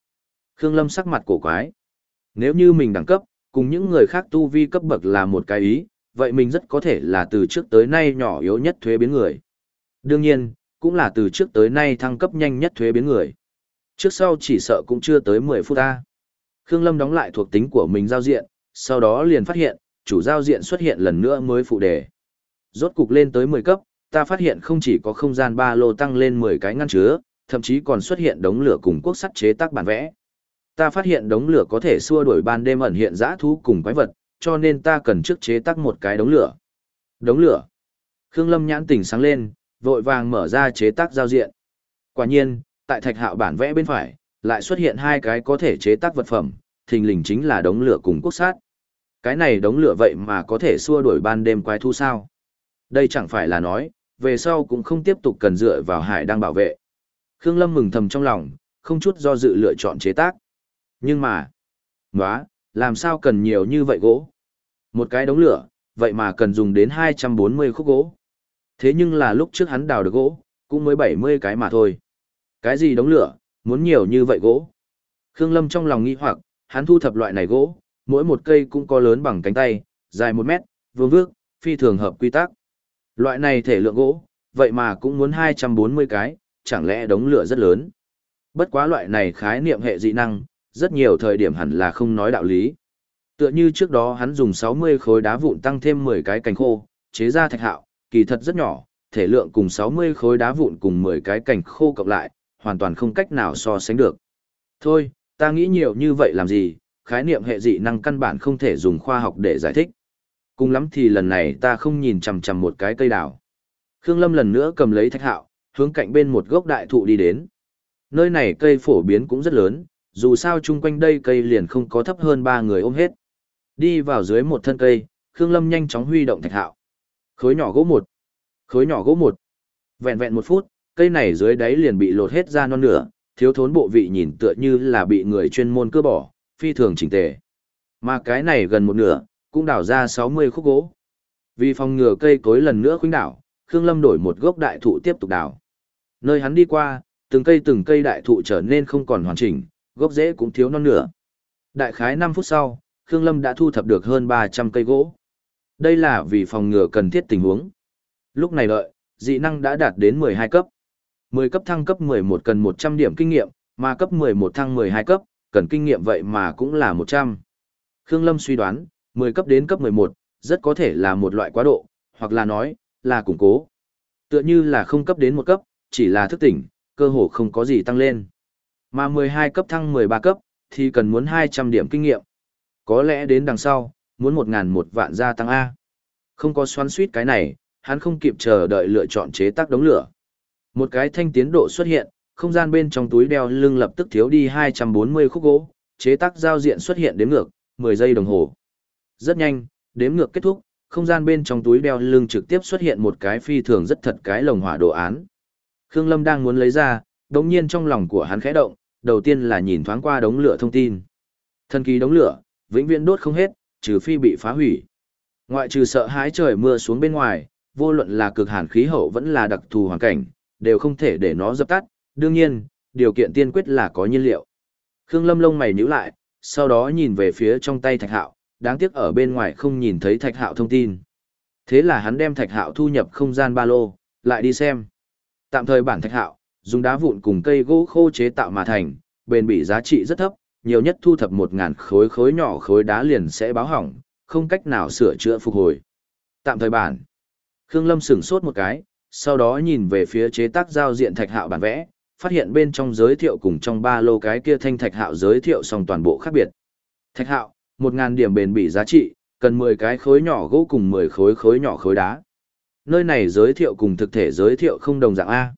Khương Lâm sắc mặt cổ quái. Nếu như mình đẳng cấp, cùng những người khác tu vi cấp bậc là một cái ý, vậy mình rất có thể là từ trước tới nay nhỏ yếu nhất thuế biến người. Đương nhiên, cũng là từ trước tới nay thăng cấp nhanh nhất thuế biến người. Trước sau chỉ sợ cũng chưa tới 10 phút ta. Khương Lâm đóng lại thuộc tính của mình giao diện, sau đó liền phát hiện, chủ giao diện xuất hiện lần nữa mới phụ đề. Rốt cục lên tới 10 cấp, ta phát hiện không chỉ có không gian ba lô tăng lên 10 cái ngăn chứa, thậm chí còn xuất hiện đống lửa cùng quốc sắt chế tác bản vẽ. Ta phát hiện đống lửa có thể xua đuổi ban đêm ẩn hiện dã thú cùng quái vật, cho nên ta cần trước chế tác một cái đống lửa. Đống lửa. Khương Lâm nhãn tỉnh sáng lên, vội vàng mở ra chế tác giao diện. Quả nhiên, tại thạch hạo bản vẽ bên phải, lại xuất hiện hai cái có thể chế tác vật phẩm, thình lình chính là đống lửa cùng quốc sát. Cái này đống lửa vậy mà có thể xua đuổi ban đêm quái thu sao? Đây chẳng phải là nói, về sau cũng không tiếp tục cần dựa vào hải đang bảo vệ. Khương Lâm mừng thầm trong lòng, không chút do dự lựa chọn chế tác. Nhưng mà, ngóa, làm sao cần nhiều như vậy gỗ? Một cái đống lửa, vậy mà cần dùng đến 240 khúc gỗ. Thế nhưng là lúc trước hắn đào được gỗ, cũng mới 70 cái mà thôi. Cái gì đống lửa, muốn nhiều như vậy gỗ? Khương Lâm trong lòng nghi hoặc, hắn thu thập loại này gỗ, mỗi một cây cũng có lớn bằng cánh tay, dài một mét, vương vước, phi thường hợp quy tắc. Loại này thể lượng gỗ, vậy mà cũng muốn 240 cái, chẳng lẽ đống lửa rất lớn. Bất quá loại này khái niệm hệ dị năng, rất nhiều thời điểm hẳn là không nói đạo lý. Tựa như trước đó hắn dùng 60 khối đá vụn tăng thêm 10 cái cành khô, chế ra thạch hạo, kỳ thật rất nhỏ, thể lượng cùng 60 khối đá vụn cùng 10 cái cành khô cộng lại, hoàn toàn không cách nào so sánh được. Thôi, ta nghĩ nhiều như vậy làm gì, khái niệm hệ dị năng căn bản không thể dùng khoa học để giải thích. Cùng lắm thì lần này ta không nhìn chằm chằm một cái cây đào. Khương Lâm lần nữa cầm lấy thạch hạo, hướng cạnh bên một gốc đại thụ đi đến. Nơi này cây phổ biến cũng rất lớn, dù sao chung quanh đây cây liền không có thấp hơn ba người ôm hết. Đi vào dưới một thân cây, Khương Lâm nhanh chóng huy động thạch hạo. Khối nhỏ gỗ một. Khối nhỏ gỗ một. Vẹn vẹn một phút, cây này dưới đáy liền bị lột hết ra non nửa, thiếu thốn bộ vị nhìn tựa như là bị người chuyên môn cưa bỏ, phi thường chỉnh tề. Mà cái này gần một nửa, cũng đào ra 60 khúc gỗ. Vì phòng ngừa cây cối lần nữa khuynh đảo, Khương Lâm đổi một gốc đại thụ tiếp tục đào. Nơi hắn đi qua, từng cây từng cây đại thụ trở nên không còn hoàn chỉnh, gốc rễ cũng thiếu non nửa. Đại khái 5 phút sau, Khương Lâm đã thu thập được hơn 300 cây gỗ. Đây là vì phòng ngừa cần thiết tình huống. Lúc này đợi, dị năng đã đạt đến 12 cấp. 10 cấp thăng cấp 11 cần 100 điểm kinh nghiệm, mà cấp 11 thăng 12 cấp, cần kinh nghiệm vậy mà cũng là 100. Khương Lâm suy đoán, 10 cấp đến cấp 11, rất có thể là một loại quá độ, hoặc là nói, là củng cố. Tựa như là không cấp đến một cấp, chỉ là thức tỉnh, cơ hồ không có gì tăng lên. Mà 12 cấp thăng 13 cấp, thì cần muốn 200 điểm kinh nghiệm. Có lẽ đến đằng sau, muốn 1.000 một vạn gia tăng A. Không có xoắn suýt cái này, hắn không kịp chờ đợi lựa chọn chế tác đống lửa. Một cái thanh tiến độ xuất hiện, không gian bên trong túi đeo lưng lập tức thiếu đi 240 khúc gỗ, chế tác giao diện xuất hiện đến ngược, 10 giây đồng hồ. Rất nhanh, đếm ngược kết thúc, không gian bên trong túi đeo lưng trực tiếp xuất hiện một cái phi thường rất thật cái lồng hỏa đồ án. Khương Lâm đang muốn lấy ra, đống nhiên trong lòng của hắn khẽ động, đầu tiên là nhìn thoáng qua đống lửa thông tin. Thần kỳ đống lửa, vĩnh viễn đốt không hết, trừ phi bị phá hủy. Ngoại trừ sợ hãi trời mưa xuống bên ngoài, vô luận là cực hàn khí hậu vẫn là đặc thù hoàn cảnh, đều không thể để nó dập tắt. Đương nhiên, điều kiện tiên quyết là có nhiên liệu. Khương Lâm lông mày nhíu lại, sau đó nhìn về phía trong tay Thạch Hạo, đáng tiếc ở bên ngoài không nhìn thấy Thạch Hạo thông tin. Thế là hắn đem Thạch Hạo thu nhập không gian ba lô, lại đi xem. Tạm thời bản Thạch Hạo, dùng đá vụn cùng cây gỗ khô chế tạo mà thành, bền bỉ giá trị rất thấp, nhiều nhất thu thập một ngàn khối khối nhỏ khối đá liền sẽ báo hỏng, không cách nào sửa chữa phục hồi. Tạm thời bản. Khương Lâm sửng sốt một cái, sau đó nhìn về phía chế tác giao diện thạch hạo bản vẽ, phát hiện bên trong giới thiệu cùng trong ba lô cái kia thanh thạch hạo giới thiệu xong toàn bộ khác biệt. Thạch hạo, 1.000 điểm bền bỉ giá trị, cần 10 cái khối nhỏ gỗ cùng 10 khối khối nhỏ khối đá. Nơi này giới thiệu cùng thực thể giới thiệu không đồng dạng A.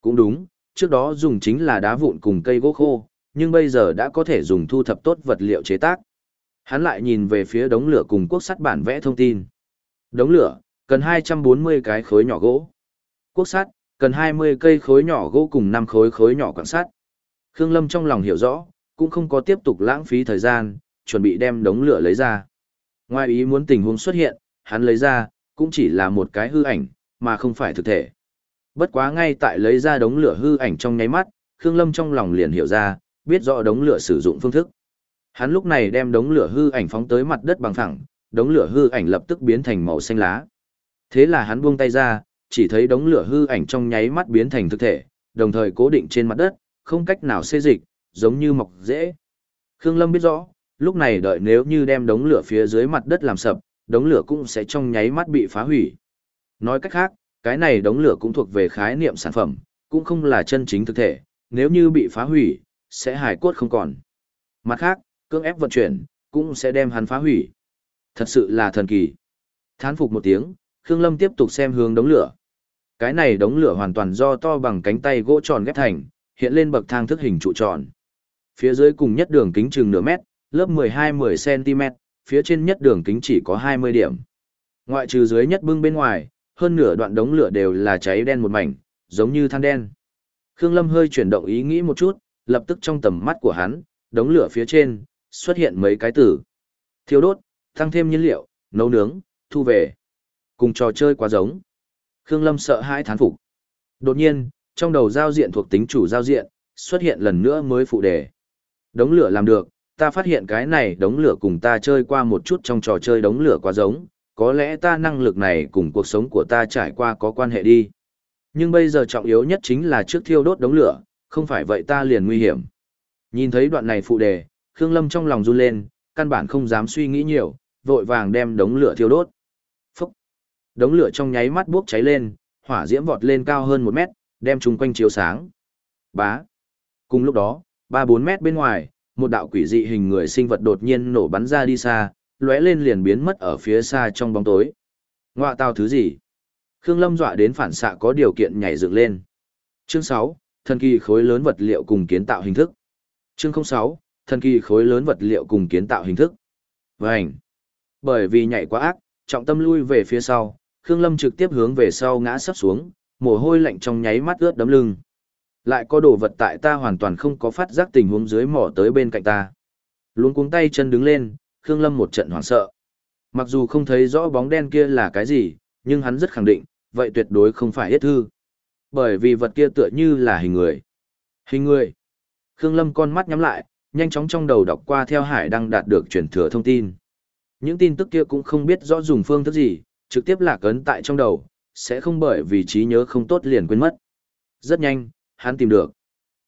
Cũng đúng, trước đó dùng chính là đá vụn cùng cây gỗ khô, nhưng bây giờ đã có thể dùng thu thập tốt vật liệu chế tác. Hắn lại nhìn về phía đống lửa cùng quốc sắt bản vẽ thông tin. Đống lửa, cần 240 cái khối nhỏ gỗ. Quốc sắt, cần 20 cây khối nhỏ gỗ cùng 5 khối khối nhỏ quảng sắt. Khương Lâm trong lòng hiểu rõ, cũng không có tiếp tục lãng phí thời gian, chuẩn bị đem đống lửa lấy ra. Ngoài ý muốn tình huống xuất hiện, hắn lấy ra, cũng chỉ là một cái hư ảnh, mà không phải thực thể. Bất quá ngay tại lấy ra đống lửa hư ảnh trong nháy mắt, Khương Lâm trong lòng liền hiểu ra, biết rõ đống lửa sử dụng phương thức. Hắn lúc này đem đống lửa hư ảnh phóng tới mặt đất bằng phẳng, đống lửa hư ảnh lập tức biến thành màu xanh lá. Thế là hắn buông tay ra, chỉ thấy đống lửa hư ảnh trong nháy mắt biến thành thực thể, đồng thời cố định trên mặt đất, không cách nào xê dịch, giống như mọc dễ. Khương Lâm biết rõ, lúc này đợi nếu như đem đống lửa phía dưới mặt đất làm sập, đống lửa cũng sẽ trong nháy mắt bị phá hủy. Nói cách khác, cái này đống lửa cũng thuộc về khái niệm sản phẩm, cũng không là chân chính thực thể, nếu như bị phá hủy, sẽ hài cốt không còn. Mặt khác, cưỡng ép vận chuyển, cũng sẽ đem hắn phá hủy. Thật sự là thần kỳ. Thán phục một tiếng, Khương Lâm tiếp tục xem hướng đống lửa. Cái này đống lửa hoàn toàn do to bằng cánh tay gỗ tròn ghép thành, hiện lên bậc thang thức hình trụ tròn. Phía dưới cùng nhất đường kính chừng nửa mét, lớp 12-10 cm, phía trên nhất đường kính chỉ có 20 điểm. Ngoại trừ dưới nhất bưng bên ngoài, hơn nửa đoạn đống lửa đều là cháy đen một mảnh, giống như than đen. Khương Lâm hơi chuyển động ý nghĩ một chút, lập tức trong tầm mắt của hắn, đống lửa phía trên, xuất hiện mấy cái từ. Thiêu đốt, tăng thêm nhiên liệu, nấu nướng, thu về. Cùng trò chơi quá giống. Khương Lâm sợ hãi thán phục. Đột nhiên, trong đầu giao diện thuộc tính chủ giao diện, xuất hiện lần nữa mới phụ đề. Đống lửa làm được, ta phát hiện cái này đống lửa cùng ta chơi qua một chút trong trò chơi đống lửa quá giống, có lẽ ta năng lực này cùng cuộc sống của ta trải qua có quan hệ đi. Nhưng bây giờ trọng yếu nhất chính là trước thiêu đốt đống lửa, không phải vậy ta liền nguy hiểm. Nhìn thấy đoạn này phụ đề, Khương Lâm trong lòng run lên, căn bản không dám suy nghĩ nhiều, vội vàng đem đống lửa thiêu đốt. Phúc! Đống lửa trong nháy mắt bốc cháy lên, hỏa diễm vọt lên cao hơn một mét, đem chung quanh chiếu sáng. Bá! Cùng lúc đó, ba bốn mét bên ngoài, một đạo quỷ dị hình người sinh vật đột nhiên nổ bắn ra đi xa, lóe lên liền biến mất ở phía xa trong bóng tối. Ngoạ tao thứ gì? Khương Lâm dọa đến phản xạ có điều kiện nhảy dựng lên. Chương 6, thần kỳ khối lớn vật liệu cùng kiến tạo hình thức. Chương 06, thần kỳ khối lớn vật liệu cùng kiến tạo hình thức. Vành. Bởi vì nhảy quá ác, trọng tâm lui về phía sau, Khương Lâm trực tiếp hướng về sau ngã sắp xuống, mồ hôi lạnh trong nháy mắt ướt đấm lưng. Lại có đồ vật tại ta hoàn toàn không có phát giác tình huống dưới mỏ tới bên cạnh ta. Luôn cuống tay chân đứng lên, Khương Lâm một trận hoảng sợ. Mặc dù không thấy rõ bóng đen kia là cái gì, nhưng hắn rất khẳng định, vậy tuyệt đối không phải yết thư. Bởi vì vật kia tựa như là hình người. Hình người. Khương Lâm con mắt nhắm lại, nhanh chóng trong đầu đọc qua theo hải đăng đạt được truyền thừa thông tin. Những tin tức kia cũng không biết rõ dùng phương thức gì, trực tiếp lạc ấn tại trong đầu, sẽ không bởi vì trí nhớ không tốt liền quên mất. Rất nhanh, hắn tìm được.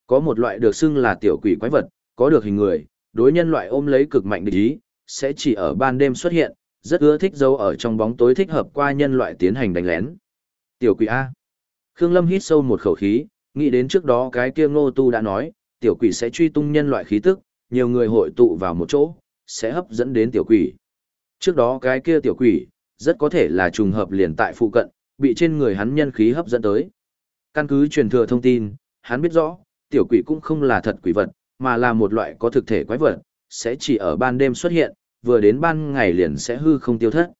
Có một loại được xưng là tiểu quỷ quái vật, có được hình người, đối nhân loại ôm lấy cực mạnh địch ý, sẽ chỉ ở ban đêm xuất hiện, rất ưa thích dấu ở trong bóng tối thích hợp qua nhân loại tiến hành đánh lén. Tiểu quỷ A. Khương Lâm hít sâu một khẩu khí, nghĩ đến trước đó cái kia ngô tu đã nói, tiểu quỷ sẽ truy tung nhân loại khí tức, nhiều người hội tụ vào một chỗ, sẽ hấp dẫn đến tiểu quỷ. Trước đó cái kia tiểu quỷ, rất có thể là trùng hợp liền tại phụ cận, bị trên người hắn nhân khí hấp dẫn tới. Căn cứ truyền thừa thông tin, hắn biết rõ, tiểu quỷ cũng không là thật quỷ vật, mà là một loại có thực thể quái vật, sẽ chỉ ở ban đêm xuất hiện, vừa đến ban ngày liền sẽ hư không tiêu thất.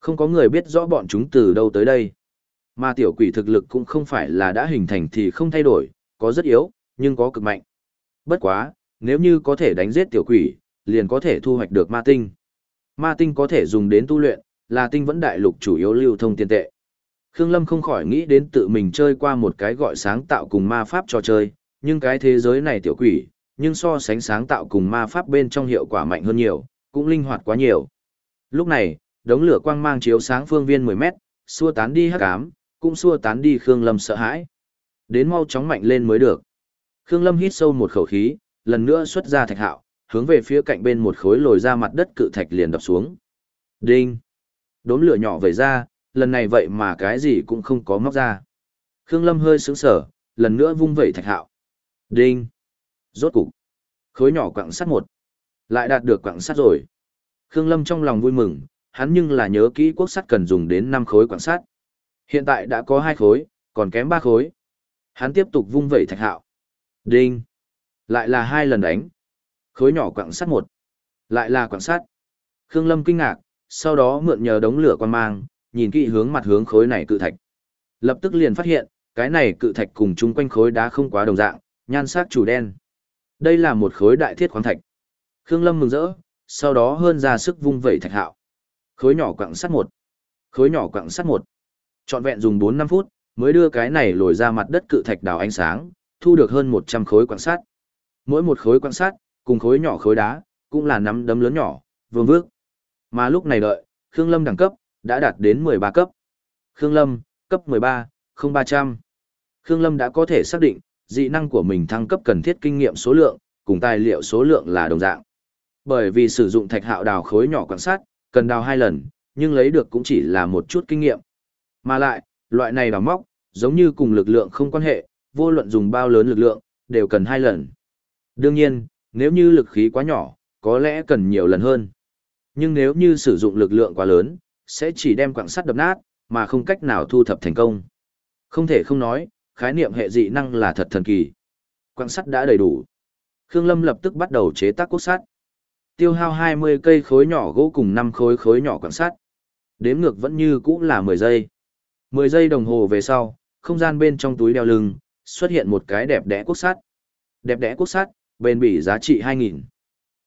Không có người biết rõ bọn chúng từ đâu tới đây. Mà tiểu quỷ thực lực cũng không phải là đã hình thành thì không thay đổi, có rất yếu, nhưng có cực mạnh. Bất quá, nếu như có thể đánh giết tiểu quỷ, liền có thể thu hoạch được ma tinh. Ma tinh có thể dùng đến tu luyện, là tinh vẫn đại lục chủ yếu lưu thông tiền tệ. Khương Lâm không khỏi nghĩ đến tự mình chơi qua một cái gọi sáng tạo cùng ma pháp trò chơi, nhưng cái thế giới này tiểu quỷ, nhưng so sánh sáng tạo cùng ma pháp bên trong hiệu quả mạnh hơn nhiều, cũng linh hoạt quá nhiều. Lúc này, đống lửa quang mang chiếu sáng phương viên 10 mét, xua tán đi hắc ám, cũng xua tán đi Khương Lâm sợ hãi. Đến mau chóng mạnh lên mới được. Khương Lâm hít sâu một khẩu khí, lần nữa xuất ra thạch hạo, hướng về phía cạnh bên một khối lồi ra mặt đất cự thạch liền đập xuống. Đinh! Đốm lửa nhỏ vẩy ra, lần này vậy mà cái gì cũng không có móc ra. Khương Lâm hơi sững sờ, lần nữa vung vẩy thạch hạo. Đinh! Rốt cục! Khối nhỏ quặng sắt một. Lại đạt được quặng sắt rồi. Khương Lâm trong lòng vui mừng, hắn nhưng là nhớ kỹ quốc sắt cần dùng đến 5 khối quặng sắt. Hiện tại đã có 2 khối, còn kém 3 khối. Hắn tiếp tục vung vẩy thạch hạo. Đinh! Lại là hai lần đánh. Khối nhỏ quặng sắt một. Lại là quặng sắt. Khương Lâm kinh ngạc, sau đó mượn nhờ đống lửa quan mang, nhìn kỹ hướng mặt hướng khối này cự thạch. Lập tức liền phát hiện, cái này cự thạch cùng chung quanh khối đá không quá đồng dạng, nhan sắc chủ đen. Đây là một khối đại thiết khoáng thạch. Khương Lâm mừng rỡ, sau đó hơn ra sức vung vẩy thạch hạo. Khối nhỏ quặng sắt một. Khối nhỏ quặng sắt một. Trọn vẹn dùng 4-5 phút, mới đưa cái này lồi ra mặt đất cự thạch đào ánh sáng, thu được hơn 100 khối quặng sắt. Mỗi một khối quặng sắt, cùng khối nhỏ khối đá, cũng là nắm đấm lớn nhỏ, vương vước. Mà lúc này đợi, Khương Lâm đẳng cấp, đã đạt đến 13 cấp. Khương Lâm, cấp 13, 0300. Khương Lâm đã có thể xác định, dị năng của mình thăng cấp cần thiết kinh nghiệm số lượng, cùng tài liệu số lượng là đồng dạng. Bởi vì sử dụng thạch hạo đào khối nhỏ quan sát, cần đào hai lần, nhưng lấy được cũng chỉ là một chút kinh nghiệm. Mà lại, loại này đào móc, giống như cùng lực lượng không quan hệ, vô luận dùng bao lớn lực lượng, đều cần hai lần. Đương nhiên, nếu như lực khí quá nhỏ, có lẽ cần nhiều lần hơn. Nhưng nếu như sử dụng lực lượng quá lớn, sẽ chỉ đem quặng sắt đập nát, mà không cách nào thu thập thành công. Không thể không nói, khái niệm hệ dị năng là thật thần kỳ. Quặng sắt đã đầy đủ. Khương Lâm lập tức bắt đầu chế tác cốt sắt. Tiêu hao 20 cây khối nhỏ gỗ cùng 5 khối khối nhỏ quặng sắt. Đếm ngược vẫn như cũ là 10 giây. 10 giây đồng hồ về sau, không gian bên trong túi đeo lưng, xuất hiện một cái đẹp đẽ quốc sắt. Đẹp đẽ quốc sắt, bền bỉ giá trị 2.000.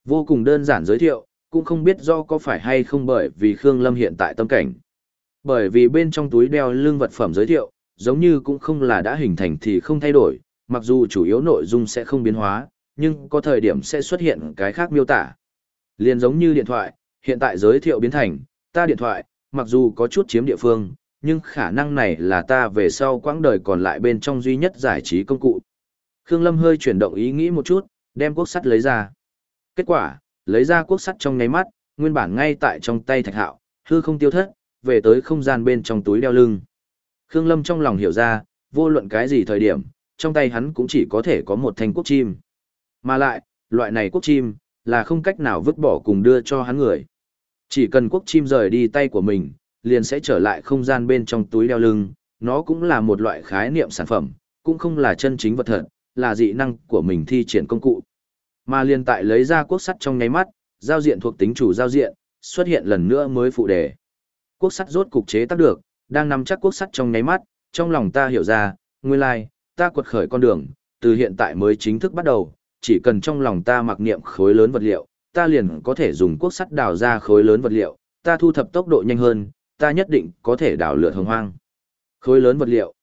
Vô cùng đơn giản giới thiệu, cũng không biết do có phải hay không bởi vì Khương Lâm hiện tại tâm cảnh. Bởi vì bên trong túi đeo lưng vật phẩm giới thiệu, giống như cũng không là đã hình thành thì không thay đổi, mặc dù chủ yếu nội dung sẽ không biến hóa, nhưng có thời điểm sẽ xuất hiện cái khác miêu tả. Liền giống như điện thoại, hiện tại giới thiệu biến thành, ta điện thoại, mặc dù có chút chiếm địa phương, nhưng khả năng này là ta về sau quãng đời còn lại bên trong duy nhất giải trí công cụ. Khương Lâm hơi chuyển động ý nghĩ một chút, đem quốc sắt lấy ra. Kết quả, lấy ra quốc sắt trong nháy mắt, nguyên bản ngay tại trong tay thạch hạo, hư không tiêu thất, về tới không gian bên trong túi đeo lưng. Khương Lâm trong lòng hiểu ra, vô luận cái gì thời điểm, trong tay hắn cũng chỉ có thể có một thanh quốc chim. Mà lại, loại này quốc chim, là không cách nào vứt bỏ cùng đưa cho hắn người. Chỉ cần quốc chim rời đi tay của mình, liền sẽ trở lại không gian bên trong túi đeo lưng, nó cũng là một loại khái niệm sản phẩm, cũng không là chân chính vật thật, là dị năng của mình thi triển công cụ. Mà liên tại lấy ra quốc sắt trong nháy mắt, giao diện thuộc tính chủ giao diện, xuất hiện lần nữa mới phụ đề. Quốc sắt rốt cục chế tác được, đang nắm chắc quốc sắt trong nháy mắt, trong lòng ta hiểu ra, nguyên lai, like, ta quật khởi con đường, từ hiện tại mới chính thức bắt đầu, chỉ cần trong lòng ta mặc niệm khối lớn vật liệu, ta liền có thể dùng quốc sắt đào ra khối lớn vật liệu, ta thu thập tốc độ nhanh hơn, ta nhất định có thể đào lượt hồng hoang. Khối lớn vật liệu.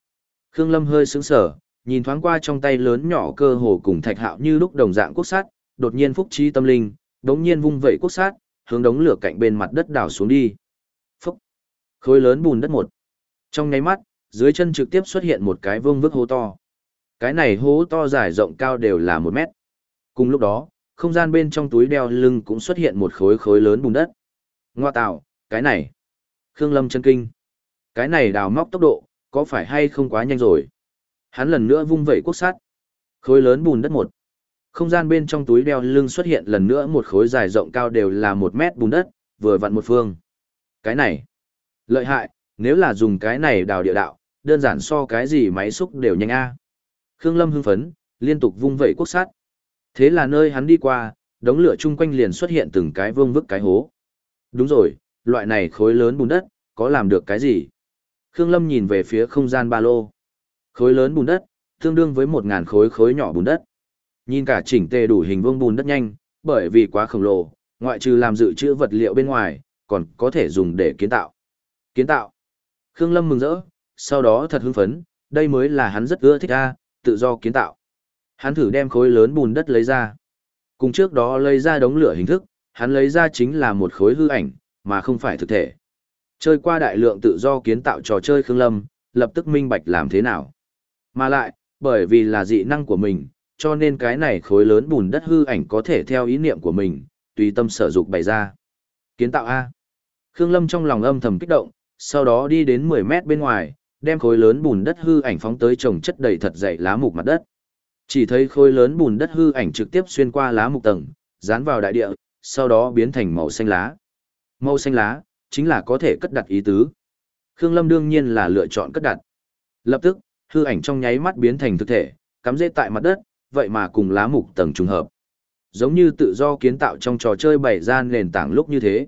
Khương Lâm hơi sững sờ, nhìn thoáng qua trong tay lớn nhỏ cơ hồ cùng thạch hạo như lúc đồng dạng quốc sắt, đột nhiên phúc trí tâm linh, đống nhiên vung vẩy quốc sắt, hướng đống lửa cạnh bên mặt đất đào xuống đi. Phúc! Khối lớn bùn đất một. Trong nháy mắt, dưới chân trực tiếp xuất hiện một cái vương vức hố to. Cái này hố to dài rộng cao đều là một mét. Cùng lúc đó, không gian bên trong túi đeo lưng cũng xuất hiện một khối khối lớn bùn đất. Ngoa tạo, cái này. Khương Lâm chân kinh. Cái này đào móc tốc độ, có phải hay không quá nhanh rồi? Hắn lần nữa vung vẩy quốc sát. Khối lớn bùn đất một. Không gian bên trong túi đeo lưng xuất hiện lần nữa một khối dài rộng cao đều là một mét bùn đất, vừa vặn một phương. Cái này, lợi hại, nếu là dùng cái này đào địa đạo, đơn giản so cái gì máy xúc đều nhanh a. Khương Lâm hưng phấn, liên tục vung vẩy quốc sát. Thế là nơi hắn đi qua, Đống lửa chung quanh liền xuất hiện từng cái vương vức cái hố. Đúng rồi, loại này khối lớn bùn đất, có làm được cái gì? Khương Lâm nhìn về phía không gian ba lô. Khối lớn bùn đất, tương đương với một ngàn khối khối nhỏ bùn đất. Nhìn cả chỉnh tề đủ hình vương bùn đất nhanh, bởi vì quá khổng lồ, ngoại trừ làm dự trữ vật liệu bên ngoài, còn có thể dùng để kiến tạo. Kiến tạo. Khương Lâm mừng rỡ, sau đó thật hưng phấn, đây mới là hắn rất ưa thích a, tự do kiến tạo. Hắn thử đem khối lớn bùn đất lấy ra. Cùng trước đó lấy ra đống lửa hình thức, hắn lấy ra chính là một khối hư ảnh, mà không phải thực thể. Chơi qua đại lượng tự do kiến tạo trò chơi Khương Lâm, lập tức minh bạch làm thế nào. Mà lại, bởi vì là dị năng của mình, cho nên cái này khối lớn bùn đất hư ảnh có thể theo ý niệm của mình, tùy tâm sở dục bày ra. Kiến tạo A. Khương Lâm trong lòng âm thầm kích động, sau đó đi đến 10 mét bên ngoài, đem khối lớn bùn đất hư ảnh phóng tới trồng chất đầy thật dày lá mục mặt đất. Chỉ thấy khối lớn bùn đất hư ảnh trực tiếp xuyên qua lá mục tầng, dán vào đại địa, sau đó biến thành màu xanh lá. Màu xanh lá, chính là có thể cất đặt ý tứ. Khương Lâm đương nhiên là lựa chọn cất đặt. Lập tức, hư ảnh trong nháy mắt biến thành thực thể, cắm rễ tại mặt đất, vậy mà cùng lá mục tầng trùng hợp. Giống như tự do kiến tạo trong trò chơi bày ra nền tảng lúc như thế.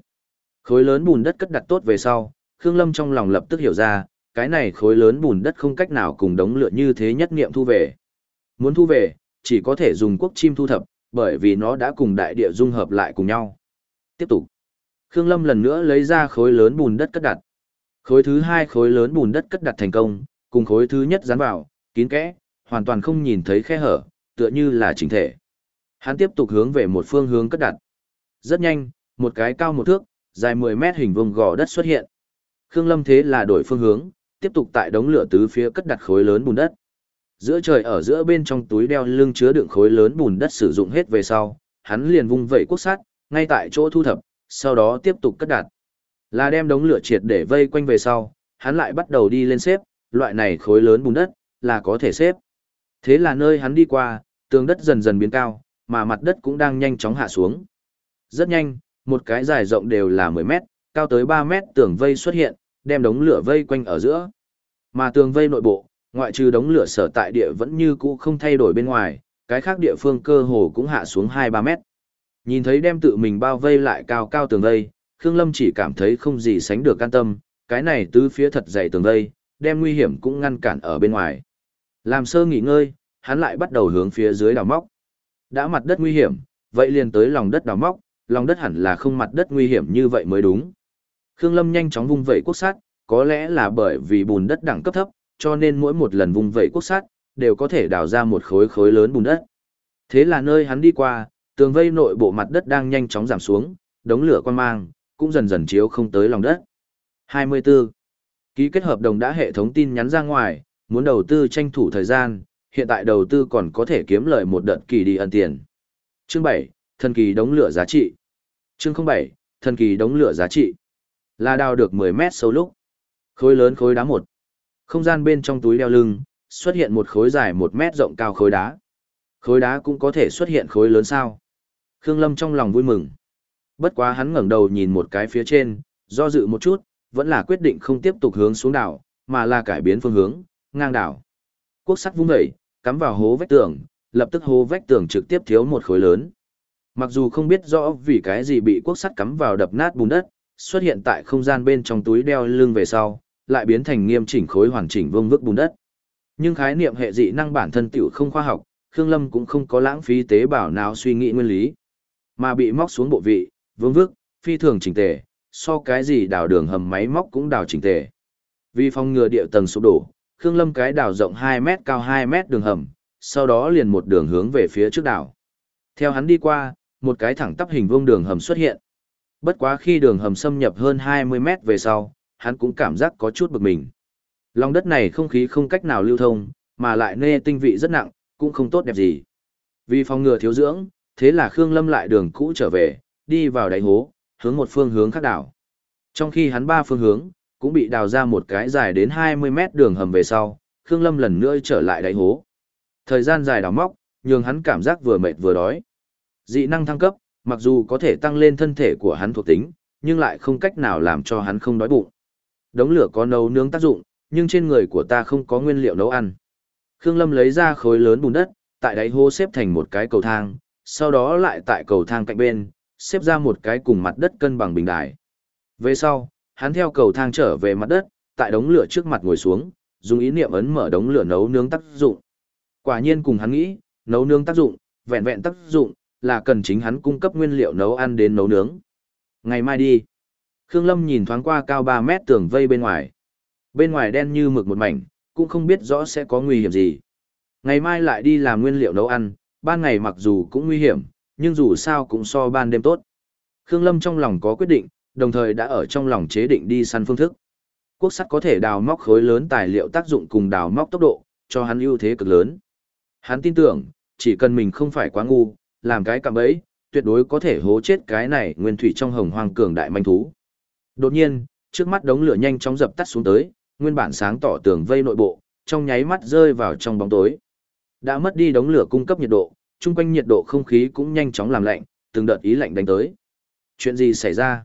Khối lớn bùn đất cất đặt tốt về sau, Khương Lâm trong lòng lập tức hiểu ra, cái này khối lớn bùn đất không cách nào cùng đống lửa như thế nhất nghiệm thu về. Muốn thu về, chỉ có thể dùng quốc chim thu thập, bởi vì nó đã cùng đại địa dung hợp lại cùng nhau. Tiếp tục. Khương Lâm lần nữa lấy ra khối lớn bùn đất cất đặt. Khối thứ hai khối lớn bùn đất cất đặt thành công, cùng khối thứ nhất dán vào, kín kẽ, hoàn toàn không nhìn thấy khe hở, tựa như là chỉnh thể. Hắn tiếp tục hướng về một phương hướng cất đặt. Rất nhanh, một cái cao một thước, dài 10 mét hình vuông gò đất xuất hiện. Khương Lâm thế là đổi phương hướng, tiếp tục tại đống lửa tứ phía cất đặt khối lớn bùn đất. Giữa trời ở giữa bên trong túi đeo lưng chứa đựng khối lớn bùn đất sử dụng hết về sau, hắn liền vung vẩy quốc sát, ngay tại chỗ thu thập, sau đó tiếp tục cất đặt. Là đem đống lửa triệt để vây quanh về sau, hắn lại bắt đầu đi lên xếp, loại này khối lớn bùn đất, là có thể xếp. Thế là nơi hắn đi qua, tường đất dần dần biến cao, mà mặt đất cũng đang nhanh chóng hạ xuống. Rất nhanh, một cái dài rộng đều là 10 mét, cao tới 3 mét tường vây xuất hiện, đem đống lửa vây quanh ở giữa. Mà tường vây nội bộ, ngoại trừ đống lửa sở tại địa vẫn như cũ không thay đổi bên ngoài, cái khác địa phương cơ hồ cũng hạ xuống 2-3 mét. Nhìn thấy đem tự mình bao vây lại cao cao tường vây, Khương Lâm chỉ cảm thấy không gì sánh được can tâm, cái này tứ phía thật dày tường vây, đem nguy hiểm cũng ngăn cản ở bên ngoài. Làm sơ nghỉ ngơi, hắn lại bắt đầu hướng phía dưới đào móc. Đã mặt đất nguy hiểm, vậy liền tới lòng đất đào móc, lòng đất hẳn là không mặt đất nguy hiểm như vậy mới đúng. Khương Lâm nhanh chóng vung vẩy quốc sát, có lẽ là bởi vì bùn đất đẳng cấp thấp, cho nên mỗi một lần vung vẩy quốc sát, đều có thể đào ra một khối khối lớn bùn đất. Thế là nơi hắn đi qua, tường vây nội bộ mặt đất đang nhanh chóng giảm xuống, đống lửa quan mang, cũng dần dần chiếu không tới lòng đất. 24. Ký kết hợp đồng đã hệ thống tin nhắn ra ngoài, muốn đầu tư tranh thủ thời gian, hiện tại đầu tư còn có thể kiếm lợi một đợt kỳ đi ẩn tiền. Chương 7, thần kỳ đống lửa giá trị. Chương 07, thần kỳ đống lửa giá trị. Là đào được 10 mét sâu lúc. Khối lớn khối đá một. Không gian bên trong túi đeo lưng, xuất hiện một khối dài một mét rộng cao khối đá. Khối đá cũng có thể xuất hiện khối lớn sao. Khương Lâm trong lòng vui mừng. Bất quá hắn ngẩng đầu nhìn một cái phía trên, do dự một chút, vẫn là quyết định không tiếp tục hướng xuống đảo, mà là cải biến phương hướng, ngang đảo. Quốc sắt vung dậy, cắm vào hố vách tường, lập tức hố vách tường trực tiếp thiếu một khối lớn. Mặc dù không biết rõ vì cái gì bị quốc sắt cắm vào đập nát bùn đất, xuất hiện tại không gian bên trong túi đeo lưng về sau, lại biến thành nghiêm chỉnh khối hoàn chỉnh vương vức bùn đất. Nhưng khái niệm hệ dị năng bản thân tiểu không khoa học, Khương Lâm cũng không có lãng phí tế bào nào suy nghĩ nguyên lý, mà bị móc xuống bộ vị, vương vức, phi thường chỉnh tề, so cái gì đào đường hầm máy móc cũng đào chỉnh tề. Vì phòng ngừa địa tầng sụp đổ, Khương Lâm cái đào rộng 2 mét cao 2 mét đường hầm, sau đó liền một đường hướng về phía trước đảo. Theo hắn đi qua, một cái thẳng tắp hình vuông đường hầm xuất hiện. Bất quá khi đường hầm xâm nhập hơn 20 mét về sau, hắn cũng cảm giác có chút bực mình. Lòng đất này không khí không cách nào lưu thông, mà lại nê tinh vị rất nặng, cũng không tốt đẹp gì. Vì phòng ngừa thiếu dưỡng, thế là Khương Lâm lại đường cũ trở về, đi vào đáy hố, hướng một phương hướng khác đảo. Trong khi hắn ba phương hướng, cũng bị đào ra một cái dài đến 20 mét đường hầm về sau, Khương Lâm lần nữa trở lại đáy hố. Thời gian dài đào móc, nhường hắn cảm giác vừa mệt vừa đói. Dị năng thăng cấp, mặc dù có thể tăng lên thân thể của hắn thuộc tính, nhưng lại không cách nào làm cho hắn không đói bụng. Đống lửa có nấu nướng tác dụng, nhưng trên người của ta không có nguyên liệu nấu ăn. Khương Lâm lấy ra khối lớn bùn đất, tại đáy hố xếp thành một cái cầu thang, sau đó lại tại cầu thang cạnh bên, xếp ra một cái cùng mặt đất cân bằng bình đài. Về sau, hắn theo cầu thang trở về mặt đất, tại đống lửa trước mặt ngồi xuống, dùng ý niệm ấn mở đống lửa nấu nướng tác dụng. Quả nhiên cùng hắn nghĩ, nấu nướng tác dụng, vẹn vẹn tác dụng, là cần chính hắn cung cấp nguyên liệu nấu ăn đến nấu nướng. Ngày mai đi. Khương Lâm nhìn thoáng qua cao 3 mét tường vây bên ngoài. Bên ngoài đen như mực một mảnh, cũng không biết rõ sẽ có nguy hiểm gì. Ngày mai lại đi làm nguyên liệu nấu ăn, ban ngày mặc dù cũng nguy hiểm, nhưng dù sao cũng so ban đêm tốt. Khương Lâm trong lòng có quyết định, đồng thời đã ở trong lòng chế định đi săn phương thức. Quốc sắt có thể đào móc khối lớn tài liệu tác dụng cùng đào móc tốc độ, cho hắn ưu thế cực lớn. Hắn tin tưởng, chỉ cần mình không phải quá ngu, làm cái cạm bẫy, tuyệt đối có thể hố chết cái này nguyên thủy trong hồng hoang cường đại manh thú. Đột nhiên, trước mắt đống lửa nhanh chóng dập tắt xuống tới, nguyên bản sáng tỏ tường vây nội bộ, trong nháy mắt rơi vào trong bóng tối. Đã mất đi đống lửa cung cấp nhiệt độ, chung quanh nhiệt độ không khí cũng nhanh chóng làm lạnh, từng đợt ý lạnh đánh tới. Chuyện gì xảy ra?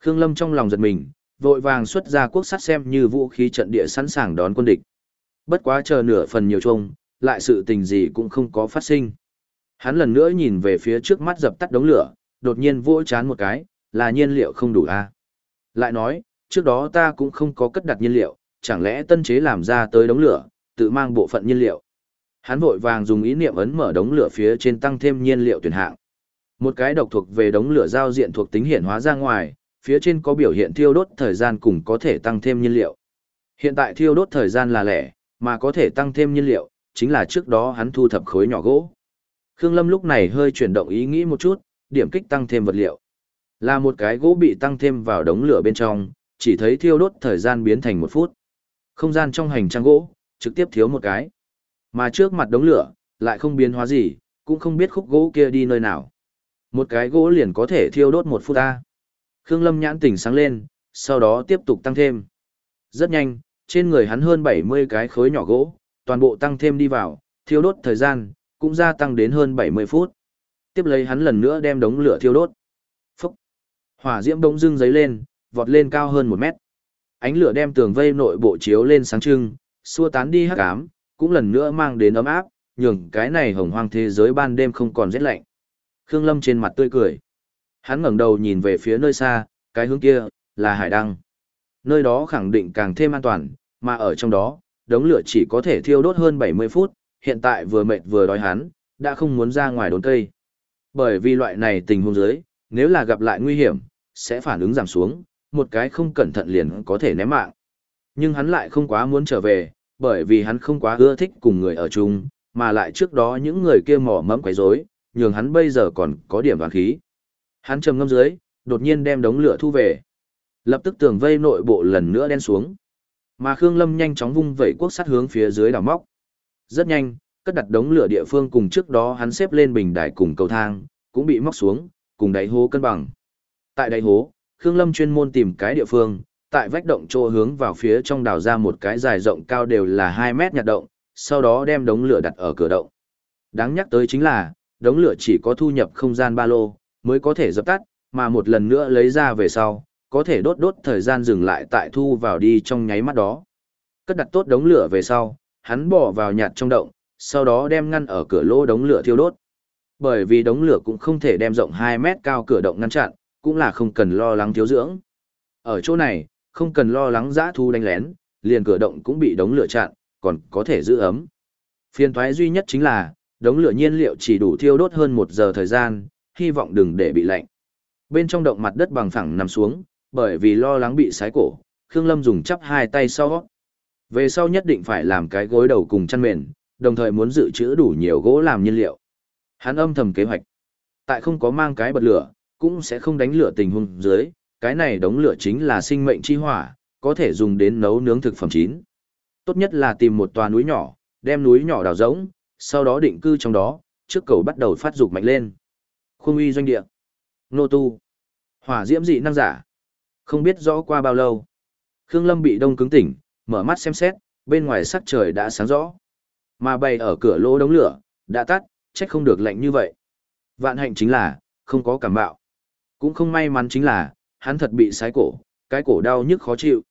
Khương Lâm trong lòng giật mình, vội vàng xuất ra quốc sắt xem như vũ khí trận địa sẵn sàng đón quân địch. Bất quá chờ nửa phần nhiều chung, lại sự tình gì cũng không có phát sinh. Hắn lần nữa nhìn về phía trước mắt dập tắt đống lửa, đột nhiên vỗ chán một cái, là nhiên liệu không đủ a. À? Lại nói, trước đó ta cũng không có cất đặt nhiên liệu, chẳng lẽ tân chế làm ra tới đống lửa, tự mang bộ phận nhiên liệu. Hắn vội vàng dùng ý niệm ấn mở đống lửa phía trên tăng thêm nhiên liệu tuyển hạng. Một cái độc thuộc về đống lửa giao diện thuộc tính hiện hóa ra ngoài, phía trên có biểu hiện thiêu đốt thời gian cùng có thể tăng thêm nhiên liệu. Hiện tại thiêu đốt thời gian là lẻ, mà có thể tăng thêm nhiên liệu, chính là trước đó hắn thu thập khối nhỏ gỗ. Khương Lâm lúc này hơi chuyển động ý nghĩ một chút, điểm kích tăng thêm vật liệu. Là một cái gỗ bị tăng thêm vào đống lửa bên trong, chỉ thấy thiêu đốt thời gian biến thành một phút. Không gian trong hành trang gỗ, trực tiếp thiếu một cái. Mà trước mặt đống lửa, lại không biến hóa gì, cũng không biết khúc gỗ kia đi nơi nào. Một cái gỗ liền có thể thiêu đốt một phút ta. Khương Lâm nhãn tỉnh sáng lên, sau đó tiếp tục tăng thêm. Rất nhanh, trên người hắn hơn 70 cái khối nhỏ gỗ, toàn bộ tăng thêm đi vào, thiêu đốt thời gian, cũng gia tăng đến hơn 70 phút. Tiếp lấy hắn lần nữa đem đống lửa thiêu đốt. Hỏa diễm bỗng dưng giấy lên, vọt lên cao hơn một mét. Ánh lửa đem tường vây nội bộ chiếu lên sáng trưng, xua tán đi hắc ám, cũng lần nữa mang đến ấm áp, nhường cái này hồng hoang thế giới ban đêm không còn rét lạnh. Khương Lâm trên mặt tươi cười. Hắn ngẩng đầu nhìn về phía nơi xa, cái hướng kia, là hải đăng. Nơi đó khẳng định càng thêm an toàn, mà ở trong đó, đống lửa chỉ có thể thiêu đốt hơn 70 phút, hiện tại vừa mệt vừa đói hắn, đã không muốn ra ngoài đốn cây. Bởi vì loại này tình huống dưới, nếu là gặp lại nguy hiểm, sẽ phản ứng giảm xuống, một cái không cẩn thận liền có thể ném mạng. Nhưng hắn lại không quá muốn trở về, bởi vì hắn không quá ưa thích cùng người ở chung, mà lại trước đó những người kia mỏ mẫm quấy rối, nhường hắn bây giờ còn có điểm đoán khí. Hắn trầm ngâm dưới, đột nhiên đem đống lửa thu về. Lập tức tường vây nội bộ lần nữa đen xuống. Mà Khương Lâm nhanh chóng vung vẩy quốc sắt hướng phía dưới đào móc. Rất nhanh, cất đặt đống lửa địa phương cùng trước đó hắn xếp lên bình đài cùng cầu thang, cũng bị móc xuống, cùng đáy hố cân bằng. Tại đáy hố, Khương Lâm chuyên môn tìm cái địa phương, tại vách động chỗ hướng vào phía trong đào ra một cái dài rộng cao đều là 2 mét nhạt động, sau đó đem đống lửa đặt ở cửa động. Đáng nhắc tới chính là, đống lửa chỉ có thu nhập không gian ba lô, mới có thể dập tắt, mà một lần nữa lấy ra về sau, có thể đốt đốt thời gian dừng lại tại thu vào đi trong nháy mắt đó. Cất đặt tốt đống lửa về sau, hắn bỏ vào nhạt trong động, sau đó đem ngăn ở cửa lỗ đống lửa thiêu đốt. Bởi vì đống lửa cũng không thể đem rộng 2 mét cao cửa động ngăn chặn, cũng là không cần lo lắng thiếu dưỡng. Ở chỗ này, không cần lo lắng giã thu đánh lén, liền cửa động cũng bị đống lửa chặn, còn có thể giữ ấm. Phiên thoái duy nhất chính là, đống lửa nhiên liệu chỉ đủ thiêu đốt hơn một giờ thời gian, hy vọng đừng để bị lạnh. Bên trong động mặt đất bằng phẳng nằm xuống, bởi vì lo lắng bị sái cổ, Khương Lâm dùng chắp hai tay sau. Về sau nhất định phải làm cái gối đầu cùng chăn mền, đồng thời muốn dự trữ đủ nhiều gỗ làm nhiên liệu. Hắn âm thầm kế hoạch. Tại không có mang cái bật lửa, cũng sẽ không đánh lửa tình huống dưới, cái này đống lửa chính là sinh mệnh chi hỏa, có thể dùng đến nấu nướng thực phẩm chín. Tốt nhất là tìm một tòa núi nhỏ, đem núi nhỏ đào rỗng, sau đó định cư trong đó, trước cầu bắt đầu phát dục mạnh lên. Khuôn uy doanh địa. Nô tu. Hỏa diễm dị năng giả. Không biết rõ qua bao lâu. Khương Lâm bị đông cứng tỉnh, mở mắt xem xét, bên ngoài sắc trời đã sáng rõ. Mà bày ở cửa lỗ đống lửa, đã tắt, trách không được lạnh như vậy. Vạn hạnh chính là, không có cảm bạo. Cũng không may mắn chính là, hắn thật bị sái cổ, cái cổ đau nhức khó chịu.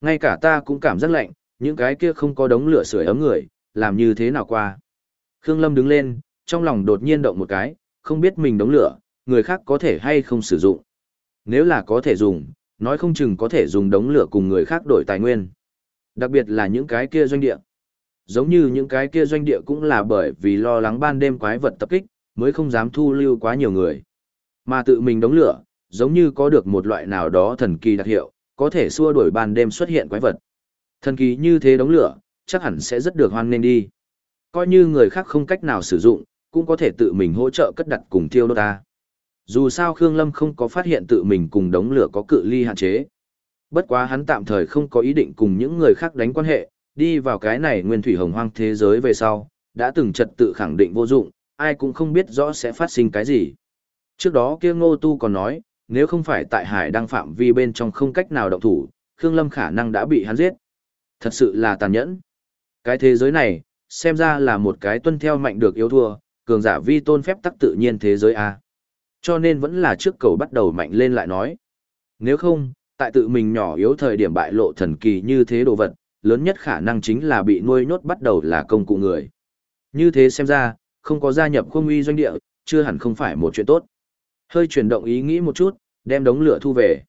Ngay cả ta cũng cảm giác lạnh, những cái kia không có đống lửa sưởi ấm người, làm như thế nào qua. Khương Lâm đứng lên, trong lòng đột nhiên động một cái, không biết mình đống lửa, người khác có thể hay không sử dụng. Nếu là có thể dùng, nói không chừng có thể dùng đống lửa cùng người khác đổi tài nguyên. Đặc biệt là những cái kia doanh địa. Giống như những cái kia doanh địa cũng là bởi vì lo lắng ban đêm quái vật tập kích, mới không dám thu lưu quá nhiều người. Mà tự mình đống lửa, giống như có được một loại nào đó thần kỳ đặc hiệu, có thể xua đuổi ban đêm xuất hiện quái vật. Thần kỳ như thế đống lửa, chắc hẳn sẽ rất được hoan nghênh đi. Coi như người khác không cách nào sử dụng, cũng có thể tự mình hỗ trợ cất đặt cùng thiêu đốt ta. Dù sao Khương Lâm không có phát hiện tự mình cùng đống lửa có cự ly hạn chế. Bất quá hắn tạm thời không có ý định cùng những người khác đánh quan hệ, đi vào cái này nguyên thủy hồng hoang thế giới về sau, đã từng trật tự khẳng định vô dụng, ai cũng không biết rõ sẽ phát sinh cái gì. Trước đó kia ngô tu còn nói, nếu không phải tại hải đang phạm vi bên trong không cách nào động thủ, Khương Lâm khả năng đã bị hắn giết. Thật sự là tàn nhẫn. Cái thế giới này, xem ra là một cái tuân theo mạnh được yếu thua, cường giả vi tôn phép tắc tự nhiên thế giới A. Cho nên vẫn là trước cầu bắt đầu mạnh lên lại nói. Nếu không, tại tự mình nhỏ yếu thời điểm bại lộ thần kỳ như thế đồ vật, lớn nhất khả năng chính là bị nuôi nhốt bắt đầu là công cụ người. Như thế xem ra, không có gia nhập không uy doanh địa, chưa hẳn không phải một chuyện tốt. Hơi chuyển động ý nghĩ một chút, đem đống lửa thu về.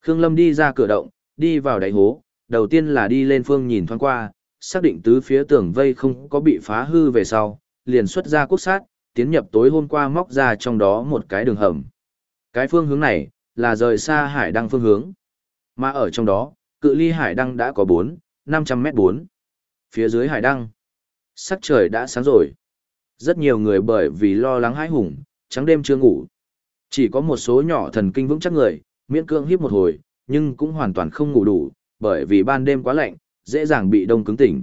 Khương Lâm đi ra cửa động, đi vào đáy hố, đầu tiên là đi lên phương nhìn thoáng qua, xác định tứ phía tường vây không có bị phá hư về sau, liền xuất ra quốc sát, tiến nhập tối hôm qua móc ra trong đó một cái đường hầm. Cái phương hướng này, là rời xa hải đăng phương hướng. Mà ở trong đó, cự ly hải đăng đã có 4, 500 mét 4. Phía dưới hải đăng, sắc trời đã sáng rồi. Rất nhiều người bởi vì lo lắng hãi hùng, trắng đêm chưa ngủ. Chỉ có một số nhỏ thần kinh vững chắc người, miễn cưỡng hiếp một hồi, nhưng cũng hoàn toàn không ngủ đủ, bởi vì ban đêm quá lạnh, dễ dàng bị đông cứng tỉnh.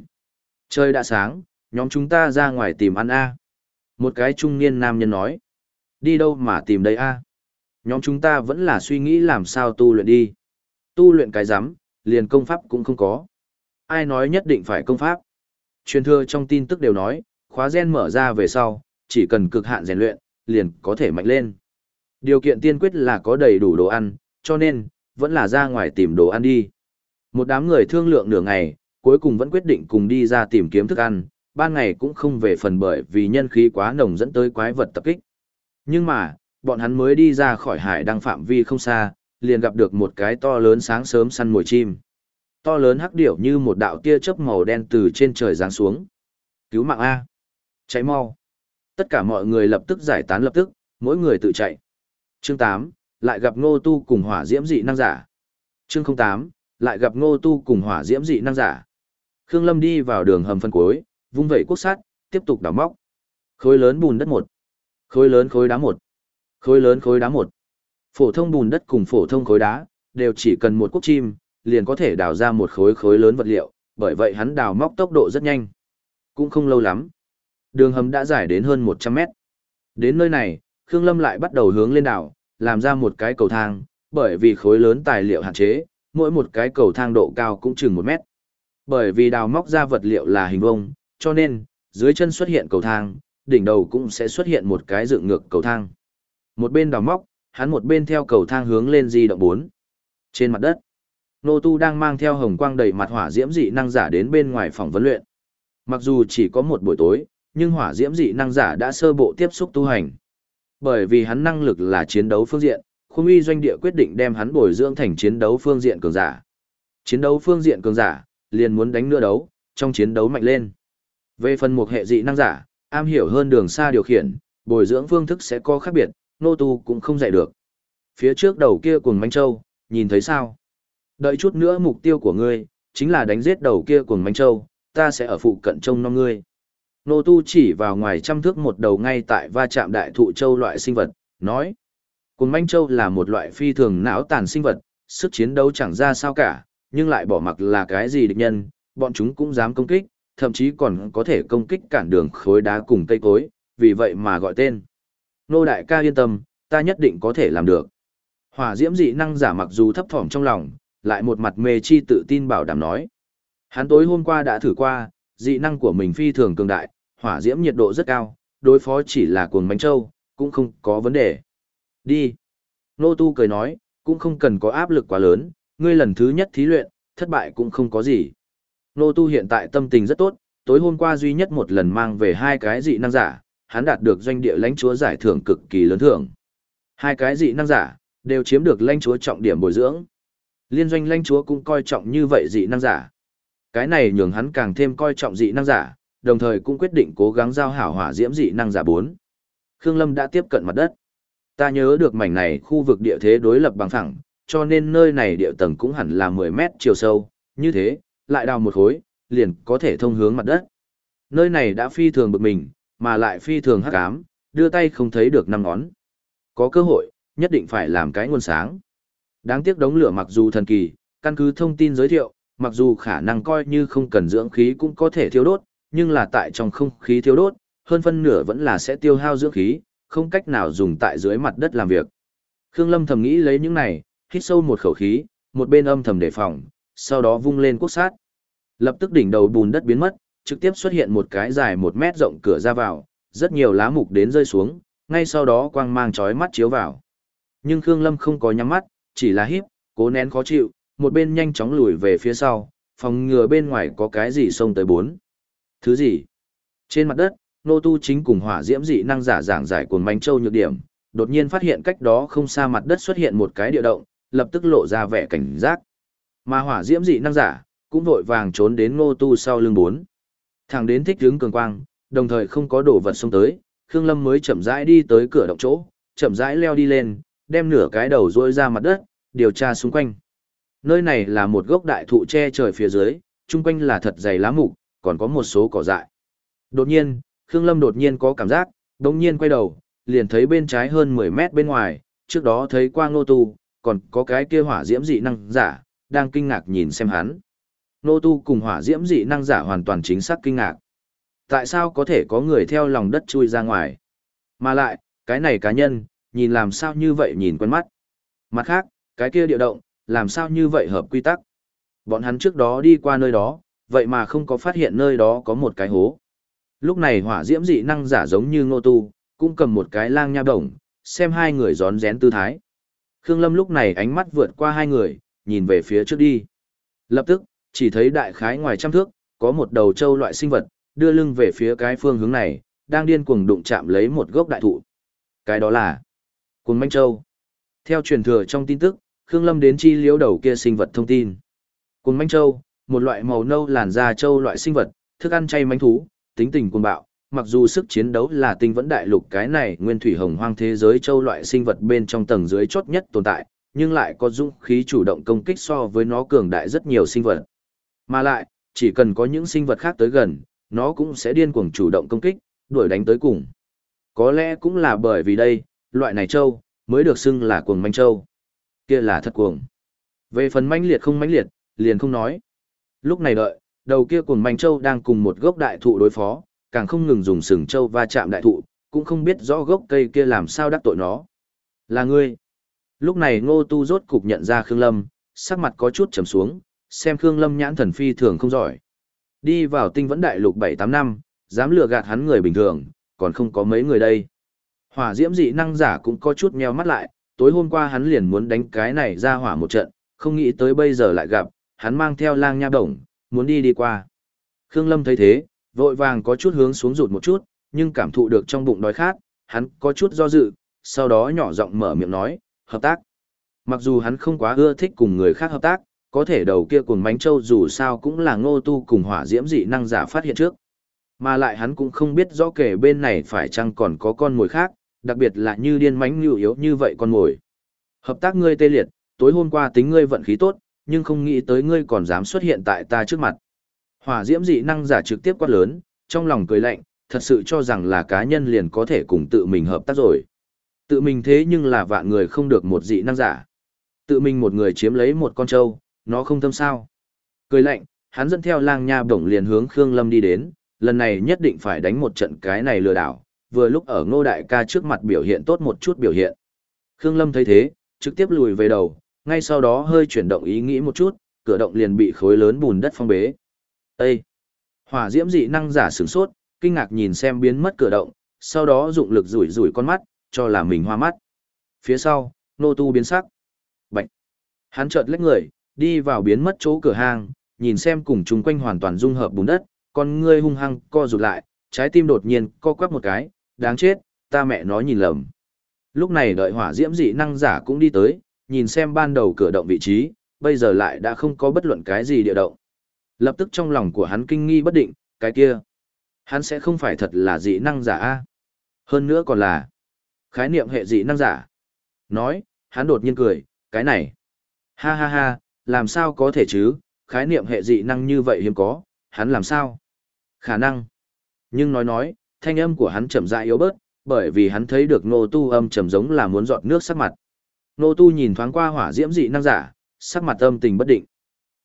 Trời đã sáng, nhóm chúng ta ra ngoài tìm ăn a. Một cái trung niên nam nhân nói. Đi đâu mà tìm đây a? Nhóm chúng ta vẫn là suy nghĩ làm sao tu luyện đi. Tu luyện cái rắm liền công pháp cũng không có. Ai nói nhất định phải công pháp? Truyền thừa trong tin tức đều nói, khóa gen mở ra về sau, chỉ cần cực hạn rèn luyện, liền có thể mạnh lên. Điều kiện tiên quyết là có đầy đủ đồ ăn, cho nên, vẫn là ra ngoài tìm đồ ăn đi. Một đám người thương lượng nửa ngày, cuối cùng vẫn quyết định cùng đi ra tìm kiếm thức ăn, ban ngày cũng không về phần bởi vì nhân khí quá nồng dẫn tới quái vật tập kích. Nhưng mà, bọn hắn mới đi ra khỏi hải đăng phạm vi không xa, liền gặp được một cái to lớn sáng sớm săn mồi chim. To lớn hắc điểu như một đạo tia chớp màu đen từ trên trời giáng xuống. Cứu mạng A. Cháy mau. Tất cả mọi người lập tức giải tán lập tức, mỗi người tự chạy. Chương 8, lại gặp ngô tu cùng hỏa diễm dị năng giả. Chương 08, lại gặp ngô tu cùng hỏa diễm dị năng giả. Khương Lâm đi vào đường hầm phân cuối, vung vẩy quốc sát, tiếp tục đào móc. Khối lớn bùn đất một, khối lớn khối đá một, khối lớn khối đá một. Phổ thông bùn đất cùng phổ thông khối đá, đều chỉ cần một quốc chim, liền có thể đào ra một khối khối lớn vật liệu, bởi vậy hắn đào móc tốc độ rất nhanh. Cũng không lâu lắm. Đường hầm đã dài đến hơn 100 mét. Đến nơi này, Khương Lâm lại bắt đầu hướng lên đảo, làm ra một cái cầu thang, bởi vì khối lớn tài liệu hạn chế, mỗi một cái cầu thang độ cao cũng chừng một mét. Bởi vì đào móc ra vật liệu là hình vuông, cho nên, dưới chân xuất hiện cầu thang, đỉnh đầu cũng sẽ xuất hiện một cái dựng ngược cầu thang. Một bên đào móc, hắn một bên theo cầu thang hướng lên di động 4. Trên mặt đất, Nô Tu đang mang theo hồng quang đầy mặt hỏa diễm dị năng giả đến bên ngoài phòng vấn luyện. Mặc dù chỉ có một buổi tối, nhưng hỏa diễm dị năng giả đã sơ bộ tiếp xúc tu hành. Bởi vì hắn năng lực là chiến đấu phương diện, Khung uy doanh địa quyết định đem hắn bồi dưỡng thành chiến đấu phương diện cường giả. Chiến đấu phương diện cường giả, liền muốn đánh nữa đấu, trong chiến đấu mạnh lên. Về phần một hệ dị năng giả, am hiểu hơn đường xa điều khiển, bồi dưỡng phương thức sẽ có khác biệt, nô tu cũng không dạy được. Phía trước đầu kia cuồng manh châu, nhìn thấy sao? Đợi chút nữa mục tiêu của ngươi, chính là đánh giết đầu kia cuồng manh châu, ta sẽ ở phụ cận trông nom ngươi. Nô tu chỉ vào ngoài trăm thước một đầu ngay tại va chạm đại thụ châu loại sinh vật, nói. Cuồng manh châu là một loại phi thường não tàn sinh vật, sức chiến đấu chẳng ra sao cả, nhưng lại bỏ mặc là cái gì địch nhân, bọn chúng cũng dám công kích, thậm chí còn có thể công kích cản đường khối đá cùng cây cối, vì vậy mà gọi tên. Nô đại ca yên tâm, ta nhất định có thể làm được. Hỏa diễm dị năng giả mặc dù thấp thỏm trong lòng, lại một mặt mê chi tự tin bảo đảm nói. Hắn tối hôm qua đã thử qua, dị năng của mình phi thường cường đại, hỏa diễm nhiệt độ rất cao, đối phó chỉ là cuồng bánh châu, cũng không có vấn đề. Đi. Nô Tu cười nói, cũng không cần có áp lực quá lớn, ngươi lần thứ nhất thí luyện, thất bại cũng không có gì. Nô Tu hiện tại tâm tình rất tốt, tối hôm qua duy nhất một lần mang về hai cái dị năng giả, hắn đạt được doanh địa lãnh chúa giải thưởng cực kỳ lớn thưởng. Hai cái dị năng giả, đều chiếm được lãnh chúa trọng điểm bồi dưỡng. Liên doanh lãnh chúa cũng coi trọng như vậy dị năng giả. Cái này nhường hắn càng thêm coi trọng dị năng giả, đồng thời cũng quyết định cố gắng giao hảo hỏa diễm dị năng giả 4. Khương Lâm đã tiếp cận mặt đất. Ta nhớ được mảnh này khu vực địa thế đối lập bằng phẳng, cho nên nơi này địa tầng cũng hẳn là 10 mét chiều sâu, như thế, lại đào một khối, liền có thể thông hướng mặt đất. Nơi này đã phi thường bực mình, mà lại phi thường hắc ám, đưa tay không thấy được năm ngón. Có cơ hội, nhất định phải làm cái nguồn sáng. Đáng tiếc đống lửa mặc dù thần kỳ, căn cứ thông tin giới thiệu, mặc dù khả năng coi như không cần dưỡng khí cũng có thể thiêu đốt, nhưng là tại trong không khí thiêu đốt, hơn phân nửa vẫn là sẽ tiêu hao dưỡng khí, không cách nào dùng tại dưới mặt đất làm việc. Khương Lâm thầm nghĩ lấy những này, hít sâu một khẩu khí, một bên âm thầm đề phòng, sau đó vung lên quốc sát. Lập tức đỉnh đầu bùn đất biến mất, trực tiếp xuất hiện một cái dài một mét rộng cửa ra vào, rất nhiều lá mục đến rơi xuống, ngay sau đó quang mang chói mắt chiếu vào. Nhưng Khương Lâm không có nhắm mắt, chỉ là híp, cố nén khó chịu, một bên nhanh chóng lùi về phía sau, phòng ngừa bên ngoài có cái gì xông tới bốn. Thứ gì? Trên mặt đất, nô tu chính cùng hỏa diễm dị năng giả giảng giải cuồng manh châu nhược điểm, đột nhiên phát hiện cách đó không xa mặt đất xuất hiện một cái địa động, lập tức lộ ra vẻ cảnh giác. Mà hỏa diễm dị năng giả, cũng vội vàng trốn đến nô tu sau lưng bốn. Thẳng đến thích hướng cường quang, đồng thời không có đổ vật xông tới, Khương Lâm mới chậm rãi đi tới cửa động chỗ, chậm rãi leo đi lên, đem nửa cái đầu rôi ra mặt đất, điều tra xung quanh. Nơi này là một gốc đại thụ che trời phía dưới, chung quanh là thật dày lá mục, còn có một số cỏ dại. Đột nhiên, Khương Lâm đột nhiên có cảm giác, đột nhiên quay đầu, liền thấy bên trái hơn 10 mét bên ngoài, trước đó thấy qua ngô tu, còn có cái kia hỏa diễm dị năng giả, đang kinh ngạc nhìn xem hắn. Ngô tu cùng hỏa diễm dị năng giả hoàn toàn chính xác kinh ngạc. Tại sao có thể có người theo lòng đất chui ra ngoài? Mà lại, cái này cá nhân, nhìn làm sao như vậy nhìn quen mắt. Mặt khác, cái kia địa động, làm sao như vậy hợp quy tắc. Bọn hắn trước đó đi qua nơi đó, vậy mà không có phát hiện nơi đó có một cái hố. Lúc này hỏa diễm dị năng giả giống như ngô tu, cũng cầm một cái lang nha đồng, xem hai người gión rén tư thái. Khương Lâm lúc này ánh mắt vượt qua hai người, nhìn về phía trước đi. Lập tức, chỉ thấy đại khái ngoài trăm thước, có một đầu trâu loại sinh vật, đưa lưng về phía cái phương hướng này, đang điên cuồng đụng chạm lấy một gốc đại thụ. Cái đó là Cuốn manh châu. Theo truyền thừa trong tin tức, Khương Lâm đến chi liếu đầu kia sinh vật thông tin. Cuốn manh châu, một loại màu nâu làn da châu loại sinh vật, thức ăn chay manh thú, tính tình cuồng bạo, mặc dù sức chiến đấu là tinh vẫn đại lục cái này nguyên thủy hồng hoang thế giới châu loại sinh vật bên trong tầng dưới chốt nhất tồn tại, nhưng lại có dũng khí chủ động công kích so với nó cường đại rất nhiều sinh vật. Mà lại, chỉ cần có những sinh vật khác tới gần, nó cũng sẽ điên cuồng chủ động công kích, đuổi đánh tới cùng. Có lẽ cũng là bởi vì đây, loại này châu, mới được xưng là cuồng manh châu. Kia là thật cuồng. Về phần manh liệt không manh liệt, liền không nói. Lúc này đợi, đầu kia cuồng manh châu đang cùng một gốc đại thụ đối phó, càng không ngừng dùng sừng châu va chạm đại thụ, cũng không biết rõ gốc cây kia làm sao đắc tội nó. Là ngươi. Lúc này ngô tu rốt cục nhận ra Khương Lâm, sắc mặt có chút trầm xuống, xem Khương Lâm nhãn thần phi thường không giỏi. Đi vào tinh vẫn đại lục 7-8 năm, dám lừa gạt hắn người bình thường, còn không có mấy người đây. Hỏa diễm dị năng giả cũng có chút nheo mắt lại, tối hôm qua hắn liền muốn đánh cái này ra hỏa một trận, không nghĩ tới bây giờ lại gặp, hắn mang theo lang nha đồng, muốn đi đi qua. Khương Lâm thấy thế, vội vàng có chút hướng xuống rụt một chút, nhưng cảm thụ được trong bụng đói khát, hắn có chút do dự, sau đó nhỏ giọng mở miệng nói, hợp tác. Mặc dù hắn không quá ưa thích cùng người khác hợp tác, có thể đầu kia cùng mánh châu dù sao cũng là ngô tu cùng hỏa diễm dị năng giả phát hiện trước. Mà lại hắn cũng không biết rõ kể bên này phải chăng còn có con mồi khác, đặc biệt là như điên mánh nhu yếu như vậy con mồi. Hợp tác ngươi tê liệt, tối hôm qua tính ngươi vận khí tốt, nhưng không nghĩ tới ngươi còn dám xuất hiện tại ta trước mặt. Hỏa diễm dị năng giả trực tiếp quát lớn, trong lòng cười lạnh, thật sự cho rằng là cá nhân liền có thể cùng tự mình hợp tác rồi. Tự mình thế nhưng là vạn người không được một dị năng giả. Tự mình một người chiếm lấy một con trâu, nó không tâm sao. Cười lạnh, hắn dẫn theo lang nha bổng liền hướng Khương Lâm đi đến, lần này nhất định phải đánh một trận cái này lừa đảo, vừa lúc ở ngô đại ca trước mặt biểu hiện tốt một chút biểu hiện. Khương Lâm thấy thế, trực tiếp lùi về đầu, ngay sau đó hơi chuyển động ý nghĩ một chút, cửa động liền bị khối lớn bùn đất phong bế. Ê! Hỏa diễm dị năng giả sửng sốt, kinh ngạc nhìn xem biến mất cửa động, sau đó dụng lực rủi rủi con mắt, cho là mình hoa mắt. Phía sau, nô tu biến sắc. Bạch! Hắn chợt lách người, đi vào biến mất chỗ cửa hang, nhìn xem cùng chung quanh hoàn toàn dung hợp bùn đất, con ngươi hung hăng co rụt lại, trái tim đột nhiên co quắp một cái, đáng chết, ta mẹ nó nhìn lầm. Lúc này đợi hỏa diễm dị năng giả cũng đi tới, nhìn xem ban đầu cửa động vị trí, bây giờ lại đã không có bất luận cái gì địa động. Lập tức trong lòng của hắn kinh nghi bất định, cái kia. Hắn sẽ không phải thật là dị năng giả a Hơn nữa còn là khái niệm hệ dị năng giả. Nói, hắn đột nhiên cười, cái này. Ha ha ha, làm sao có thể chứ, khái niệm hệ dị năng như vậy hiếm có, hắn làm sao? Khả năng. Nhưng nói nói, thanh âm của hắn chậm rãi yếu bớt, bởi vì hắn thấy được nô tu âm trầm giống là muốn dọn nước sắc mặt. Nô tu nhìn thoáng qua hỏa diễm dị năng giả, sắc mặt âm tình bất định.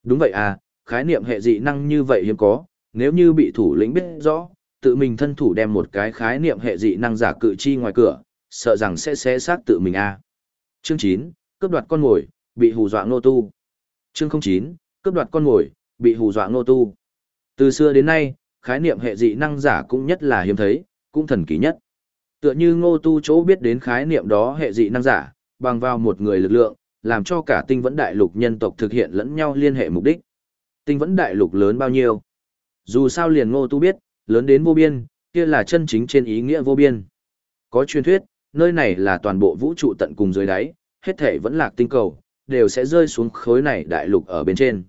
Đúng vậy à, khái niệm hệ dị năng như vậy hiếm có, nếu như bị thủ lĩnh biết rõ, tự mình thân thủ đem một cái khái niệm hệ dị năng giả cự chi ngoài cửa, sợ rằng sẽ xé xác tự mình a. À. Chương 9, cướp đoạt con ngồi, bị hù dọa nô tu. Chương 09, cướp đoạt con ngồi, bị hù dọa nô tu. Từ xưa đến nay, khái niệm hệ dị năng giả cũng nhất là hiếm thấy, cũng thần kỳ nhất. Tựa như ngô tu chỗ biết đến khái niệm đó hệ dị năng giả, bằng vào một người lực lượng, làm cho cả tinh vẫn đại lục nhân tộc thực hiện lẫn nhau liên hệ mục đích. Tinh vẫn đại lục lớn bao nhiêu? Dù sao liền ngô tu biết, lớn đến vô biên, kia là chân chính trên ý nghĩa vô biên. Có truyền thuyết, nơi này là toàn bộ vũ trụ tận cùng dưới đáy, hết thể vẫn lạc tinh cầu, đều sẽ rơi xuống khối này đại lục ở bên trên.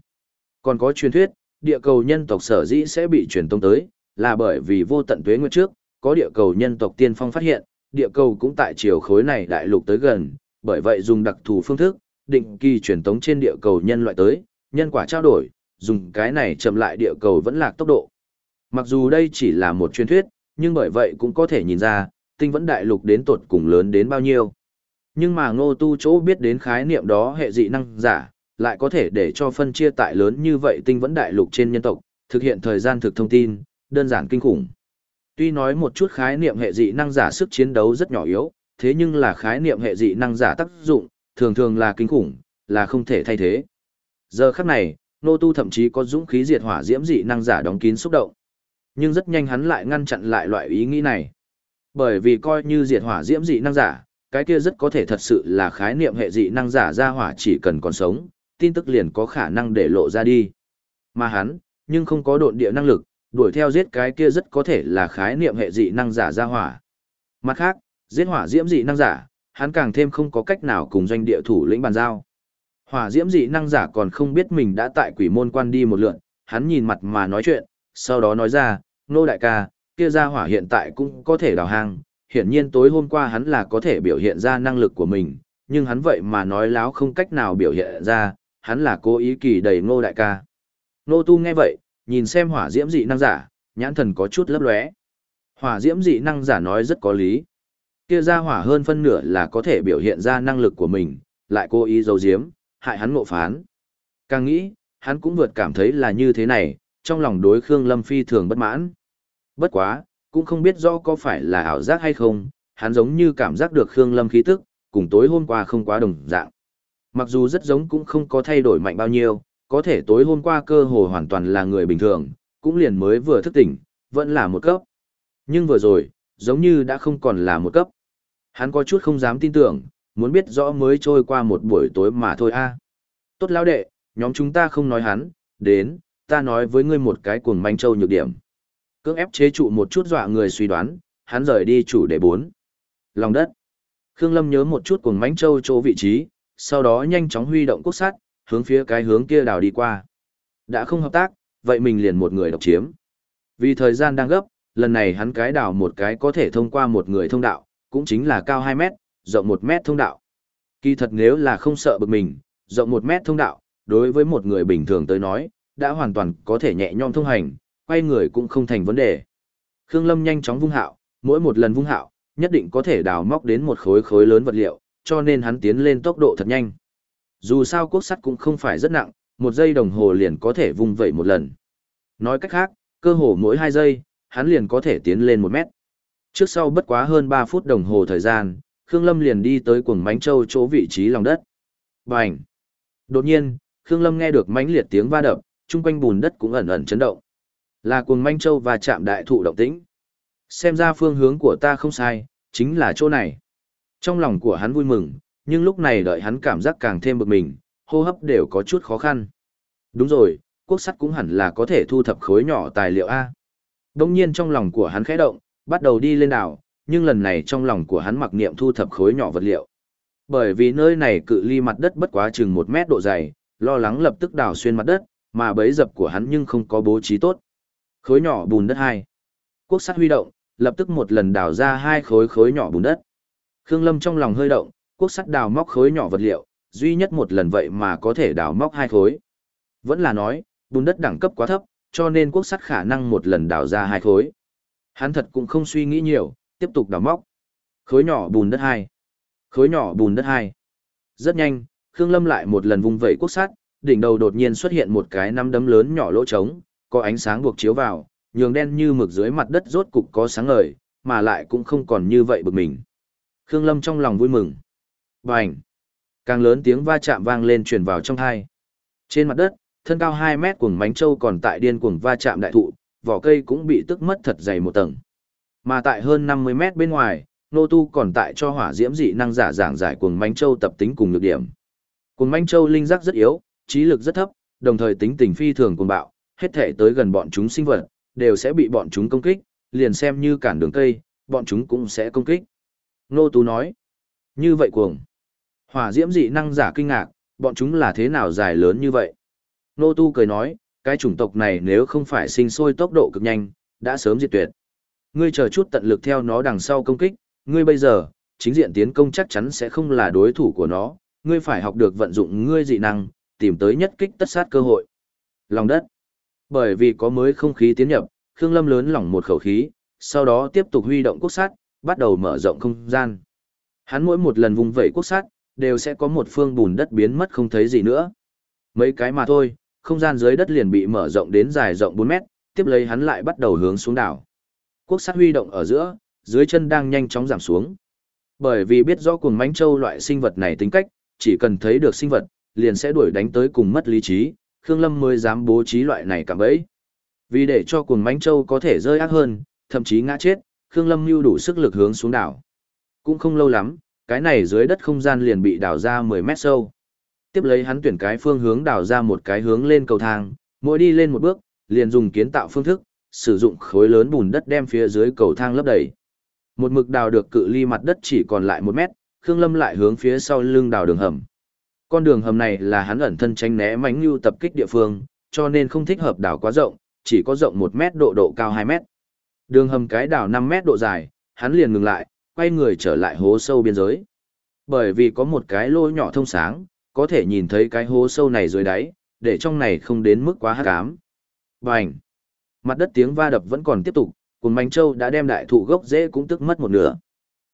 Còn có truyền thuyết, địa cầu nhân tộc sở dĩ sẽ bị truyền tông tới, là bởi vì vô tận tuế nguyệt trước, có địa cầu nhân tộc tiên phong phát hiện, địa cầu cũng tại chiều khối này đại lục tới gần, bởi vậy dùng đặc thù phương thức, định kỳ truyền tống trên địa cầu nhân loại tới, nhân quả trao đổi, dùng cái này chậm lại địa cầu vẫn lạc tốc độ. Mặc dù đây chỉ là một truyền thuyết, nhưng bởi vậy cũng có thể nhìn ra, tinh vẫn đại lục đến tột cùng lớn đến bao nhiêu. Nhưng mà ngô tu chỗ biết đến khái niệm đó hệ dị năng giả, lại có thể để cho phân chia tại lớn như vậy tinh vẫn đại lục trên nhân tộc, thực hiện thời gian thực thông tin, đơn giản kinh khủng. Tuy nói một chút khái niệm hệ dị năng giả sức chiến đấu rất nhỏ yếu, thế nhưng là khái niệm hệ dị năng giả tác dụng, thường thường là kinh khủng, là không thể thay thế. Giờ khắc này, nô tu thậm chí có dũng khí diệt hỏa diễm dị năng giả đóng kín xúc động. Nhưng rất nhanh hắn lại ngăn chặn lại loại ý nghĩ này. Bởi vì coi như diệt hỏa diễm dị năng giả, cái kia rất có thể thật sự là khái niệm hệ dị năng giả ra hỏa chỉ cần còn sống, tin tức liền có khả năng để lộ ra đi. Mà hắn, nhưng không có độn địa năng lực, đuổi theo giết cái kia rất có thể là khái niệm hệ dị năng giả ra hỏa. Mặt khác, giết hỏa diễm dị năng giả, hắn càng thêm không có cách nào cùng doanh địa thủ lĩnh bàn giao. Hỏa diễm dị năng giả còn không biết mình đã tại quỷ môn quan đi một lượn, hắn nhìn mặt mà nói chuyện, sau đó nói ra, nô đại ca, kia ra hỏa hiện tại cũng có thể đào hang, hiển nhiên tối hôm qua hắn là có thể biểu hiện ra năng lực của mình, nhưng hắn vậy mà nói láo không cách nào biểu hiện ra, hắn là cố ý kỳ đầy ngô đại ca. Nô tu nghe vậy, nhìn xem hỏa diễm dị năng giả, nhãn thần có chút lấp lóe. Hỏa diễm dị năng giả nói rất có lý. Kia ra hỏa hơn phân nửa là có thể biểu hiện ra năng lực của mình, lại cố ý giấu diếm, hại hắn ngộ phán. Càng nghĩ, hắn cũng vượt cảm thấy là như thế này, trong lòng đối Khương Lâm phi thường bất mãn. Bất quá, cũng không biết rõ có phải là ảo giác hay không, hắn giống như cảm giác được Khương Lâm khí tức, cùng tối hôm qua không quá đồng dạng. Mặc dù rất giống cũng không có thay đổi mạnh bao nhiêu, có thể tối hôm qua cơ hồ hoàn toàn là người bình thường, cũng liền mới vừa thức tỉnh, vẫn là một cấp. Nhưng vừa rồi, giống như đã không còn là một cấp. Hắn có chút không dám tin tưởng, muốn biết rõ mới trôi qua một buổi tối mà thôi a. Tốt lão đệ, nhóm chúng ta không nói hắn, đến, ta nói với ngươi một cái cuồng manh châu nhược điểm. Cưỡng ép chế trụ một chút dọa người suy đoán, hắn rời đi chủ đề bốn. Lòng đất. Khương Lâm nhớ một chút cuồng manh châu chỗ vị trí, sau đó nhanh chóng huy động cốt sắt, hướng phía cái hướng kia đào đi qua. Đã không hợp tác, vậy mình liền một người độc chiếm. Vì thời gian đang gấp, lần này hắn cái đào một cái có thể thông qua một người thông đạo, cũng chính là cao 2 mét, rộng 1 mét thông đạo. Kỳ thật nếu là không sợ bực mình, rộng 1 mét thông đạo, đối với một người bình thường tới nói, đã hoàn toàn có thể nhẹ nhõm thông hành, quay người cũng không thành vấn đề. Khương Lâm nhanh chóng vung hạo, mỗi một lần vung hạo, nhất định có thể đào móc đến một khối khối lớn vật liệu, cho nên hắn tiến lên tốc độ thật nhanh. Dù sao quốc sắt cũng không phải rất nặng, một giây đồng hồ liền có thể vung vẩy một lần. Nói cách khác, cơ hồ mỗi hai giây, hắn liền có thể tiến lên một mét. Trước sau bất quá hơn 3 phút đồng hồ thời gian, Khương Lâm liền đi tới cuồng mánh châu chỗ vị trí lòng đất. Bành! Đột nhiên, Khương Lâm nghe được mãnh liệt tiếng va đập, chung quanh bùn đất cũng ẩn ẩn chấn động. Là cuồng manh châu và chạm đại thụ động tĩnh. Xem ra phương hướng của ta không sai, chính là chỗ này. Trong lòng của hắn vui mừng, nhưng lúc này đợi hắn cảm giác càng thêm bực mình, hô hấp đều có chút khó khăn. Đúng rồi, quốc sắt cũng hẳn là có thể thu thập khối nhỏ tài liệu A. Đông nhiên trong lòng của hắn khẽ động, bắt đầu đi lên đảo, nhưng lần này trong lòng của hắn mặc niệm thu thập khối nhỏ vật liệu. Bởi vì nơi này cự ly mặt đất bất quá chừng một mét độ dày, lo lắng lập tức đào xuyên mặt đất, mà bấy dập của hắn nhưng không có bố trí tốt. Khối nhỏ bùn đất hai. Quốc sắt huy động, lập tức một lần đào ra hai khối khối nhỏ bùn đất. Khương Lâm trong lòng hơi động, quốc sắt đào móc khối nhỏ vật liệu, duy nhất một lần vậy mà có thể đào móc hai khối. Vẫn là nói, bùn đất đẳng cấp quá thấp, cho nên quốc sắt khả năng một lần đào ra hai khối. Hắn thật cũng không suy nghĩ nhiều, tiếp tục đào móc. Khối nhỏ bùn đất hai. Khối nhỏ bùn đất hai. Rất nhanh, Khương Lâm lại một lần vung vẩy quốc sắt, đỉnh đầu đột nhiên xuất hiện một cái nắm đấm lớn nhỏ lỗ trống, có ánh sáng buộc chiếu vào, nhường đen như mực dưới mặt đất rốt cục có sáng ngời, mà lại cũng không còn như vậy bực mình. Khương Lâm trong lòng vui mừng. Bành! Càng lớn tiếng va chạm vang lên truyền vào trong hai. Trên mặt đất, thân cao 2 mét cuồng mánh châu còn tại điên cuồng va chạm đại thụ, vỏ cây cũng bị tức mất thật dày một tầng. Mà tại hơn 50 mét bên ngoài, nô tu còn tại cho hỏa diễm dị năng giả giảng giải cuồng mánh châu tập tính cùng nhược điểm. Cuồng mánh châu linh giác rất yếu, trí lực rất thấp, đồng thời tính tình phi thường cuồng bạo, hết thể tới gần bọn chúng sinh vật, đều sẽ bị bọn chúng công kích, liền xem như cản đường cây, bọn chúng cũng sẽ công kích. Nô tu nói, như vậy cuồng. Hỏa diễm dị năng giả kinh ngạc, bọn chúng là thế nào dài lớn như vậy? Nô tu cười nói, cái chủng tộc này nếu không phải sinh sôi tốc độ cực nhanh, đã sớm diệt tuyệt. Ngươi chờ chút tận lực theo nó đằng sau công kích, ngươi bây giờ, chính diện tiến công chắc chắn sẽ không là đối thủ của nó, ngươi phải học được vận dụng ngươi dị năng, tìm tới nhất kích tất sát cơ hội. Lòng đất. Bởi vì có mới không khí tiến nhập, Khương Lâm lớn lỏng một khẩu khí, sau đó tiếp tục huy động quốc sát, bắt đầu mở rộng không gian. Hắn mỗi một lần vùng vẩy quốc sát, đều sẽ có một phương bùn đất biến mất không thấy gì nữa. Mấy cái mà thôi, không gian dưới đất liền bị mở rộng đến dài rộng 4 mét, tiếp lấy hắn lại bắt đầu hướng xuống đảo. Quốc sát huy động ở giữa, dưới chân đang nhanh chóng giảm xuống. Bởi vì biết rõ cuồng mãnh châu loại sinh vật này tính cách, chỉ cần thấy được sinh vật, liền sẽ đuổi đánh tới cùng mất lý trí, Khương Lâm mới dám bố trí loại này cả bẫy. Vì để cho cuồng mãnh châu có thể rơi ác hơn, thậm chí ngã chết, Khương Lâm lưu đủ sức lực hướng xuống đảo. Cũng không lâu lắm, cái này dưới đất không gian liền bị đào ra 10 mét sâu. Tiếp lấy hắn tuyển cái phương hướng đào ra một cái hướng lên cầu thang, mỗi đi lên một bước, liền dùng kiến tạo phương thức, sử dụng khối lớn bùn đất đem phía dưới cầu thang lấp đầy. Một mực đào được cự ly mặt đất chỉ còn lại một mét, Khương Lâm lại hướng phía sau lưng đào đường hầm. Con đường hầm này là hắn ẩn thân tránh né mánh lưu tập kích địa phương, cho nên không thích hợp đào quá rộng, chỉ có rộng 1 mét độ độ cao 2 mét. Đường hầm cái đào 5 mét độ dài, hắn liền ngừng lại, quay người trở lại hố sâu biên giới. Bởi vì có một cái lỗ nhỏ thông sáng, có thể nhìn thấy cái hố sâu này dưới đáy, để trong này không đến mức quá hắc ám. Bành! Mặt đất tiếng va đập vẫn còn tiếp tục, cùng mánh Châu đã đem đại thụ gốc rễ cũng tức mất một nửa.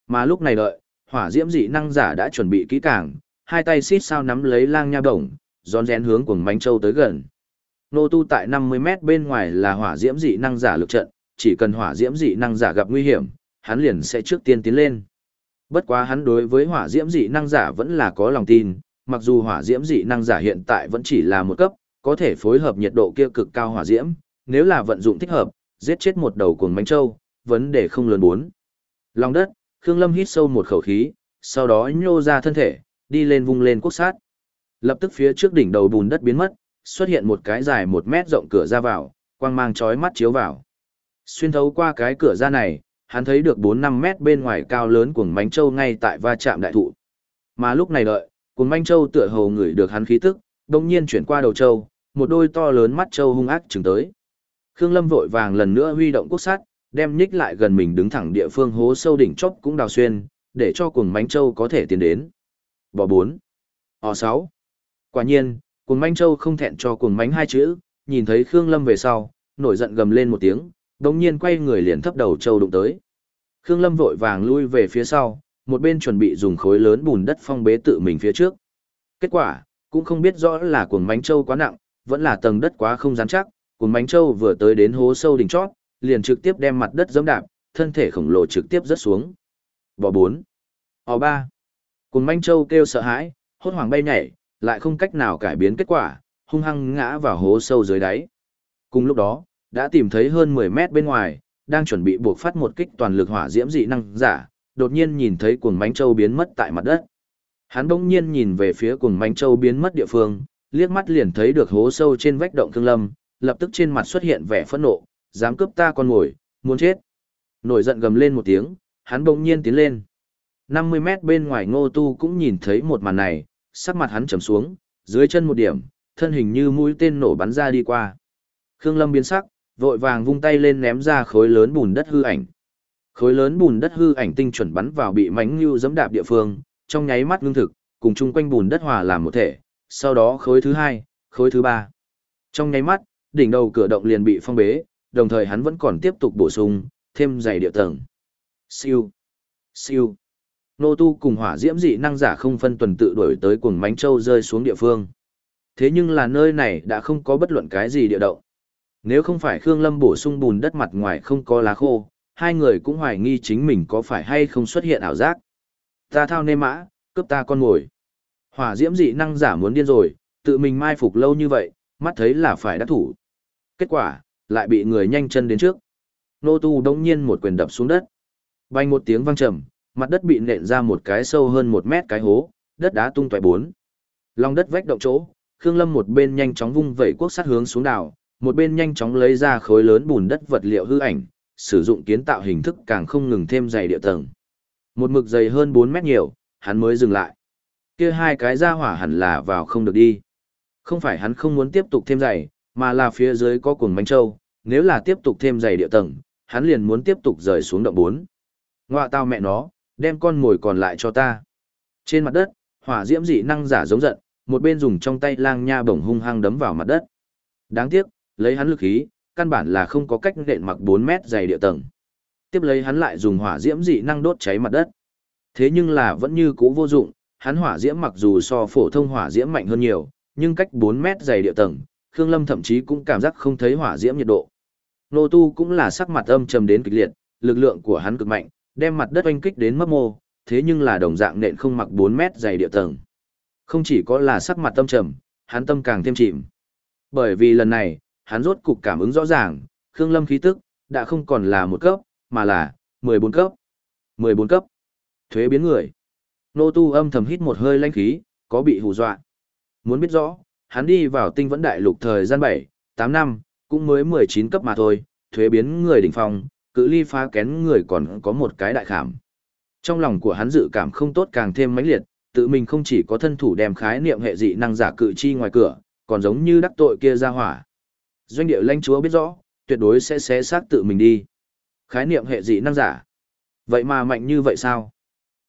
Mà lúc này đợi, hỏa diễm dị năng giả đã chuẩn bị kỹ càng, hai tay xít sao nắm lấy lang nha đồng, gión rén hướng cùng mánh Châu tới gần. Nô tu tại 50 mét bên ngoài là hỏa diễm dị năng giả lực trận, chỉ cần hỏa diễm dị năng giả gặp nguy hiểm, hắn liền sẽ trước tiên tiến lên. Bất quá hắn đối với hỏa diễm dị năng giả vẫn là có lòng tin, mặc dù hỏa diễm dị năng giả hiện tại vẫn chỉ là một cấp, có thể phối hợp nhiệt độ kia cực cao hỏa diễm, nếu là vận dụng thích hợp, giết chết một đầu cuồng bánh châu, vấn đề không lớn bốn. Lòng đất, Khương Lâm hít sâu một khẩu khí, sau đó nhô ra thân thể, đi lên vung lên quốc sát. Lập tức phía trước đỉnh đầu bùn đất biến mất, xuất hiện một cái dài một mét rộng cửa ra vào, quang mang chói mắt chiếu vào. Xuyên thấu qua cái cửa ra này, hắn thấy được 4-5 mét bên ngoài cao lớn cuồng mánh châu ngay tại va chạm đại thụ. Mà lúc này đợi, cuồng manh châu tựa hồ ngửi được hắn khí tức, đồng nhiên chuyển qua đầu châu, một đôi to lớn mắt châu hung ác chừng tới. Khương Lâm vội vàng lần nữa huy động quốc sát, đem nhích lại gần mình đứng thẳng địa phương hố sâu đỉnh chóp cũng đào xuyên, để cho cuồng mánh châu có thể tiến đến. Bỏ 4. Họ 6. Quả nhiên, cuồng manh châu không thẹn cho cuồng mánh hai chữ, nhìn thấy Khương Lâm về sau, nổi giận gầm lên một tiếng, đồng nhiên quay người liền thấp đầu châu đụng tới. Khương Lâm vội vàng lui về phía sau, một bên chuẩn bị dùng khối lớn bùn đất phong bế tự mình phía trước. Kết quả, cũng không biết rõ là cuồng mánh châu quá nặng, vẫn là tầng đất quá không rắn chắc, cuồng mánh châu vừa tới đến hố sâu đỉnh chót, liền trực tiếp đem mặt đất giẫm đạp, thân thể khổng lồ trực tiếp rớt xuống. Bỏ bốn. o ba. Cuồng mánh châu kêu sợ hãi, hốt hoảng bay nhảy, lại không cách nào cải biến kết quả, hung hăng ngã vào hố sâu dưới đáy. Cùng lúc đó, đã tìm thấy hơn 10 mét bên ngoài, đang chuẩn bị buộc phát một kích toàn lực hỏa diễm dị năng giả, đột nhiên nhìn thấy cuồng mánh châu biến mất tại mặt đất. Hắn bỗng nhiên nhìn về phía cuồng mánh châu biến mất địa phương, liếc mắt liền thấy được hố sâu trên vách động thương lâm, lập tức trên mặt xuất hiện vẻ phẫn nộ, dám cướp ta con ngồi, muốn chết. Nổi giận gầm lên một tiếng, hắn bỗng nhiên tiến lên. 50 mét bên ngoài ngô tu cũng nhìn thấy một màn này, sắc mặt hắn trầm xuống, dưới chân một điểm, thân hình như mũi tên nổ bắn ra đi qua. Khương Lâm biến sắc, vội vàng vung tay lên ném ra khối lớn bùn đất hư ảnh. Khối lớn bùn đất hư ảnh tinh chuẩn bắn vào bị mánh lưu giẫm đạp địa phương, trong nháy mắt ngưng thực, cùng chung quanh bùn đất hòa làm một thể, sau đó khối thứ hai, khối thứ ba. Trong nháy mắt, đỉnh đầu cửa động liền bị phong bế, đồng thời hắn vẫn còn tiếp tục bổ sung, thêm dày địa tầng. Siêu, siêu. Nô tu cùng hỏa diễm dị năng giả không phân tuần tự đuổi tới cuồng mánh châu rơi xuống địa phương. Thế nhưng là nơi này đã không có bất luận cái gì địa động. Nếu không phải Khương Lâm bổ sung bùn đất mặt ngoài không có lá khô, hai người cũng hoài nghi chính mình có phải hay không xuất hiện ảo giác. Ta thao nê mã, cướp ta con ngồi. Hỏa diễm dị năng giả muốn điên rồi, tự mình mai phục lâu như vậy, mắt thấy là phải đắc thủ. Kết quả, lại bị người nhanh chân đến trước. Nô tu đống nhiên một quyền đập xuống đất. Bành một tiếng vang trầm, mặt đất bị nện ra một cái sâu hơn một mét cái hố, đất đá tung tóe bốn. Lòng đất vách động chỗ, Khương Lâm một bên nhanh chóng vung vẩy quốc sát hướng xuống đảo, một bên nhanh chóng lấy ra khối lớn bùn đất vật liệu hư ảnh, sử dụng kiến tạo hình thức càng không ngừng thêm dày địa tầng. Một mực dày hơn 4 mét nhiều, hắn mới dừng lại. Kia hai cái ra hỏa hẳn là vào không được đi. Không phải hắn không muốn tiếp tục thêm dày, mà là phía dưới có cuồng bánh trâu, nếu là tiếp tục thêm dày địa tầng, hắn liền muốn tiếp tục rời xuống động 4. Ngoạ tao mẹ nó, đem con mồi còn lại cho ta. Trên mặt đất, hỏa diễm dị năng giả giống giận, một bên dùng trong tay lang nha bổng hung hăng đấm vào mặt đất. Đáng tiếc, lấy hắn lực khí, căn bản là không có cách nện mặc 4 mét dày địa tầng. Tiếp lấy hắn lại dùng hỏa diễm dị năng đốt cháy mặt đất. Thế nhưng là vẫn như cũ vô dụng, hắn hỏa diễm mặc dù so phổ thông hỏa diễm mạnh hơn nhiều, nhưng cách 4 mét dày địa tầng, Khương Lâm thậm chí cũng cảm giác không thấy hỏa diễm nhiệt độ. Nô Tu cũng là sắc mặt âm trầm đến kịch liệt, lực lượng của hắn cực mạnh, đem mặt đất oanh kích đến mất mô, thế nhưng là đồng dạng nện không mặc 4 mét dày địa tầng. Không chỉ có là sắc mặt tâm trầm, hắn tâm càng thêm chìm. Bởi vì lần này, hắn rốt cục cảm ứng rõ ràng, Khương Lâm khí tức, đã không còn là một cấp, mà là 14 cấp. 14 cấp. Thuế biến người. Nô Tu âm thầm hít một hơi lanh khí, có bị hù dọa. Muốn biết rõ, hắn đi vào tinh vẫn đại lục thời gian 7, 8 năm, cũng mới 19 cấp mà thôi, thuế biến người đỉnh phong, cự ly phá kén người còn có một cái đại khảm. Trong lòng của hắn dự cảm không tốt càng thêm mãnh liệt, tự mình không chỉ có thân thủ đem khái niệm hệ dị năng giả cự chi ngoài cửa, còn giống như đắc tội kia ra hỏa. Doanh địa lãnh chúa biết rõ, tuyệt đối sẽ xé xác tự mình đi. Khái niệm hệ dị năng giả. Vậy mà mạnh như vậy sao?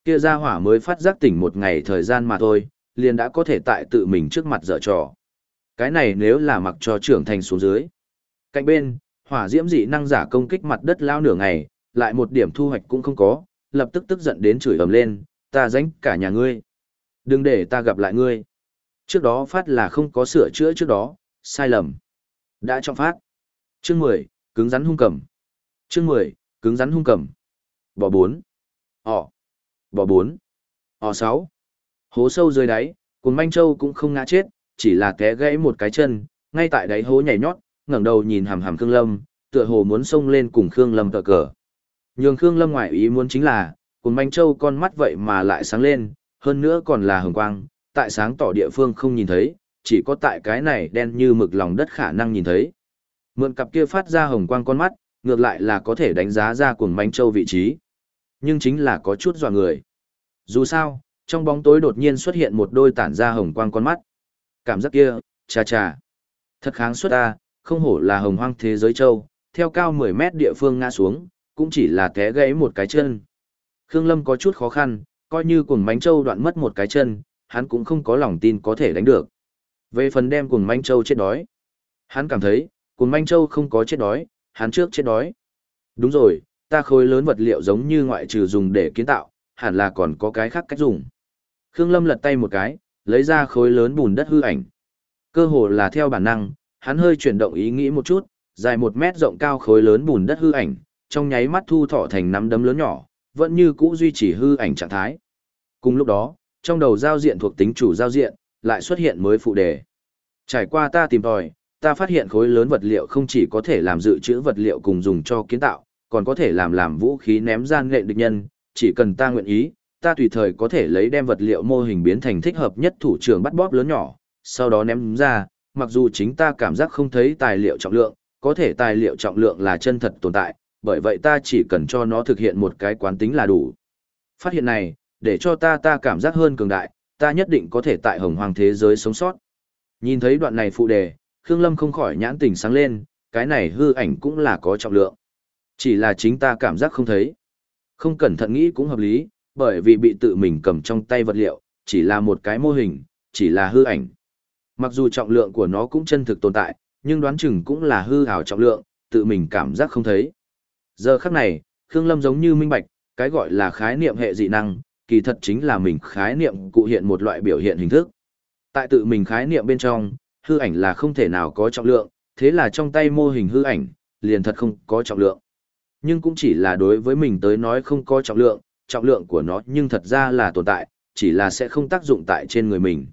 Kia ra hỏa mới phát giác tỉnh một ngày thời gian mà thôi, liền đã có thể tại tự mình trước mặt dở trò. Cái này nếu là mặc cho trưởng thành xuống dưới. Cạnh bên, hỏa diễm dị năng giả công kích mặt đất lao nửa ngày, lại một điểm thu hoạch cũng không có, lập tức tức giận đến chửi ầm lên, ta dánh cả nhà ngươi. Đừng để ta gặp lại ngươi. Trước đó phát là không có sửa chữa trước đó, sai lầm. Đã trọng phát. Chương 10, cứng rắn hung cầm. Chương 10, cứng rắn hung cầm. Bò 4. Ỏ. Bò 4. Ỏ 6. Hố sâu dưới đáy, cùng manh châu cũng không ngã chết, chỉ là té gãy một cái chân, ngay tại đáy hố nhảy nhót, ngẩng đầu nhìn hàm hàm Khương Lâm, tựa hồ muốn xông lên cùng Khương Lâm cờ cờ. Nhường Khương Lâm ngoại ý muốn chính là, cùng manh châu con mắt vậy mà lại sáng lên, hơn nữa còn là hồng quang, tại sáng tỏ địa phương không nhìn thấy, chỉ có tại cái này đen như mực lòng đất khả năng nhìn thấy. Mượn cặp kia phát ra hồng quang con mắt, ngược lại là có thể đánh giá ra cuồng manh châu vị trí. Nhưng chính là có chút dọa người. Dù sao, trong bóng tối đột nhiên xuất hiện một đôi tản ra hồng quang con mắt. Cảm giác kia, cha cha. Thật kháng suất ta, không hổ là hồng hoang thế giới châu, theo cao 10 mét địa phương ngã xuống, cũng chỉ là té gãy một cái chân. Khương Lâm có chút khó khăn, coi như cuồng mánh châu đoạn mất một cái chân, hắn cũng không có lòng tin có thể đánh được. Về phần đem cùng manh châu chết đói, hắn cảm thấy, cùng manh châu không có chết đói, hắn trước chết đói. Đúng rồi, ta khối lớn vật liệu giống như ngoại trừ dùng để kiến tạo, hẳn là còn có cái khác cách dùng. Khương Lâm lật tay một cái, lấy ra khối lớn bùn đất hư ảnh. Cơ hồ là theo bản năng, hắn hơi chuyển động ý nghĩ một chút, dài một mét rộng cao khối lớn bùn đất hư ảnh, trong nháy mắt thu thọ thành nắm đấm lớn nhỏ, vẫn như cũ duy trì hư ảnh trạng thái. Cùng lúc đó, trong đầu giao diện thuộc tính chủ giao diện, lại xuất hiện mới phụ đề. Trải qua ta tìm tòi, ta phát hiện khối lớn vật liệu không chỉ có thể làm dự trữ vật liệu cùng dùng cho kiến tạo, còn có thể làm làm vũ khí ném gian nện địch nhân, chỉ cần ta nguyện ý, ta tùy thời có thể lấy đem vật liệu mô hình biến thành thích hợp nhất thủ trưởng bắt bóp lớn nhỏ, sau đó ném ra, mặc dù chính ta cảm giác không thấy tài liệu trọng lượng, có thể tài liệu trọng lượng là chân thật tồn tại, bởi vậy ta chỉ cần cho nó thực hiện một cái quán tính là đủ. Phát hiện này, để cho ta ta cảm giác hơn cường đại, ta nhất định có thể tại hồng hoàng thế giới sống sót. Nhìn thấy đoạn này phụ đề, Khương Lâm không khỏi nhãn tình sáng lên, cái này hư ảnh cũng là có trọng lượng. Chỉ là chính ta cảm giác không thấy. Không cẩn thận nghĩ cũng hợp lý, bởi vì bị tự mình cầm trong tay vật liệu, chỉ là một cái mô hình, chỉ là hư ảnh. Mặc dù trọng lượng của nó cũng chân thực tồn tại, nhưng đoán chừng cũng là hư ảo trọng lượng, tự mình cảm giác không thấy. Giờ khắc này, Khương Lâm giống như minh bạch, cái gọi là khái niệm hệ dị năng, kỳ thật chính là mình khái niệm cụ hiện một loại biểu hiện hình thức. Tại tự mình khái niệm bên trong, hư ảnh là không thể nào có trọng lượng, thế là trong tay mô hình hư ảnh, liền thật không có trọng lượng. Nhưng cũng chỉ là đối với mình tới nói không có trọng lượng, trọng lượng của nó nhưng thật ra là tồn tại, chỉ là sẽ không tác dụng tại trên người mình.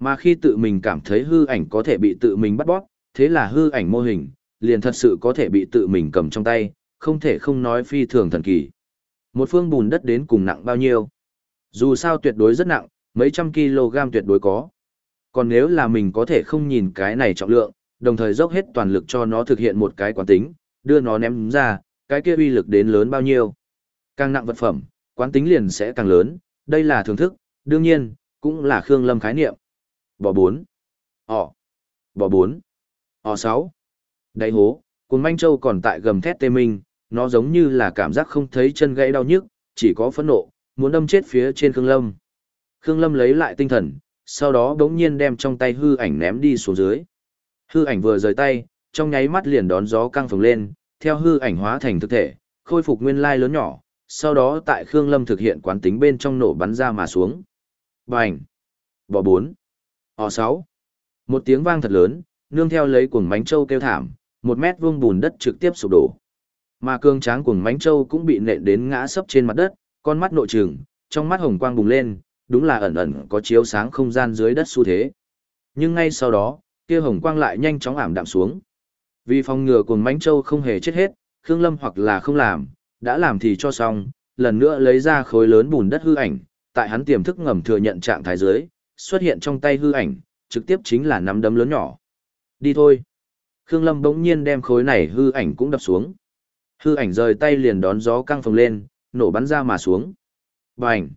Mà khi tự mình cảm thấy hư ảnh có thể bị tự mình bắt bóp, thế là hư ảnh mô hình, liền thật sự có thể bị tự mình cầm trong tay, không thể không nói phi thường thần kỳ. Một phương bùn đất đến cùng nặng bao nhiêu? Dù sao tuyệt đối rất nặng, mấy trăm kg tuyệt đối có. Còn nếu là mình có thể không nhìn cái này trọng lượng, đồng thời dốc hết toàn lực cho nó thực hiện một cái quán tính, đưa nó ném ra, cái kia uy lực đến lớn bao nhiêu. Càng nặng vật phẩm, quán tính liền sẽ càng lớn, đây là thưởng thức, đương nhiên, cũng là Khương Lâm khái niệm. Bỏ 4. Ỏ. Bỏ 4. Ỏ 6. Đáy hố, cuốn manh châu còn tại gầm thét tê minh, nó giống như là cảm giác không thấy chân gãy đau nhức, chỉ có phẫn nộ, muốn đâm chết phía trên Khương Lâm. Khương Lâm lấy lại tinh thần, sau đó đống nhiên đem trong tay hư ảnh ném đi xuống dưới. Hư ảnh vừa rời tay, trong nháy mắt liền đón gió căng phồng lên, theo hư ảnh hóa thành thực thể, khôi phục nguyên lai lớn nhỏ, sau đó tại Khương Lâm thực hiện quán tính bên trong nổ bắn ra mà xuống. Bành! Bò 4! o 6! Một tiếng vang thật lớn, nương theo lấy cuồng mánh châu kêu thảm, một mét vuông bùn đất trực tiếp sụp đổ. Mà cương tráng cuồng mánh châu cũng bị nện đến ngã sấp trên mặt đất, con mắt nội trừng, trong mắt hồng quang bùng lên, đúng là ẩn ẩn có chiếu sáng không gian dưới đất xu thế. Nhưng ngay sau đó, kia hồng quang lại nhanh chóng ảm đạm xuống. Vì phòng ngừa cuồng mãnh châu không hề chết hết, Khương Lâm hoặc là không làm, đã làm thì cho xong, lần nữa lấy ra khối lớn bùn đất hư ảnh, tại hắn tiềm thức ngầm thừa nhận trạng thái dưới, xuất hiện trong tay hư ảnh, trực tiếp chính là nắm đấm lớn nhỏ. Đi thôi. Khương Lâm bỗng nhiên đem khối này hư ảnh cũng đập xuống. Hư ảnh rời tay liền đón gió căng phồng lên, nổ bắn ra mà xuống. Bành!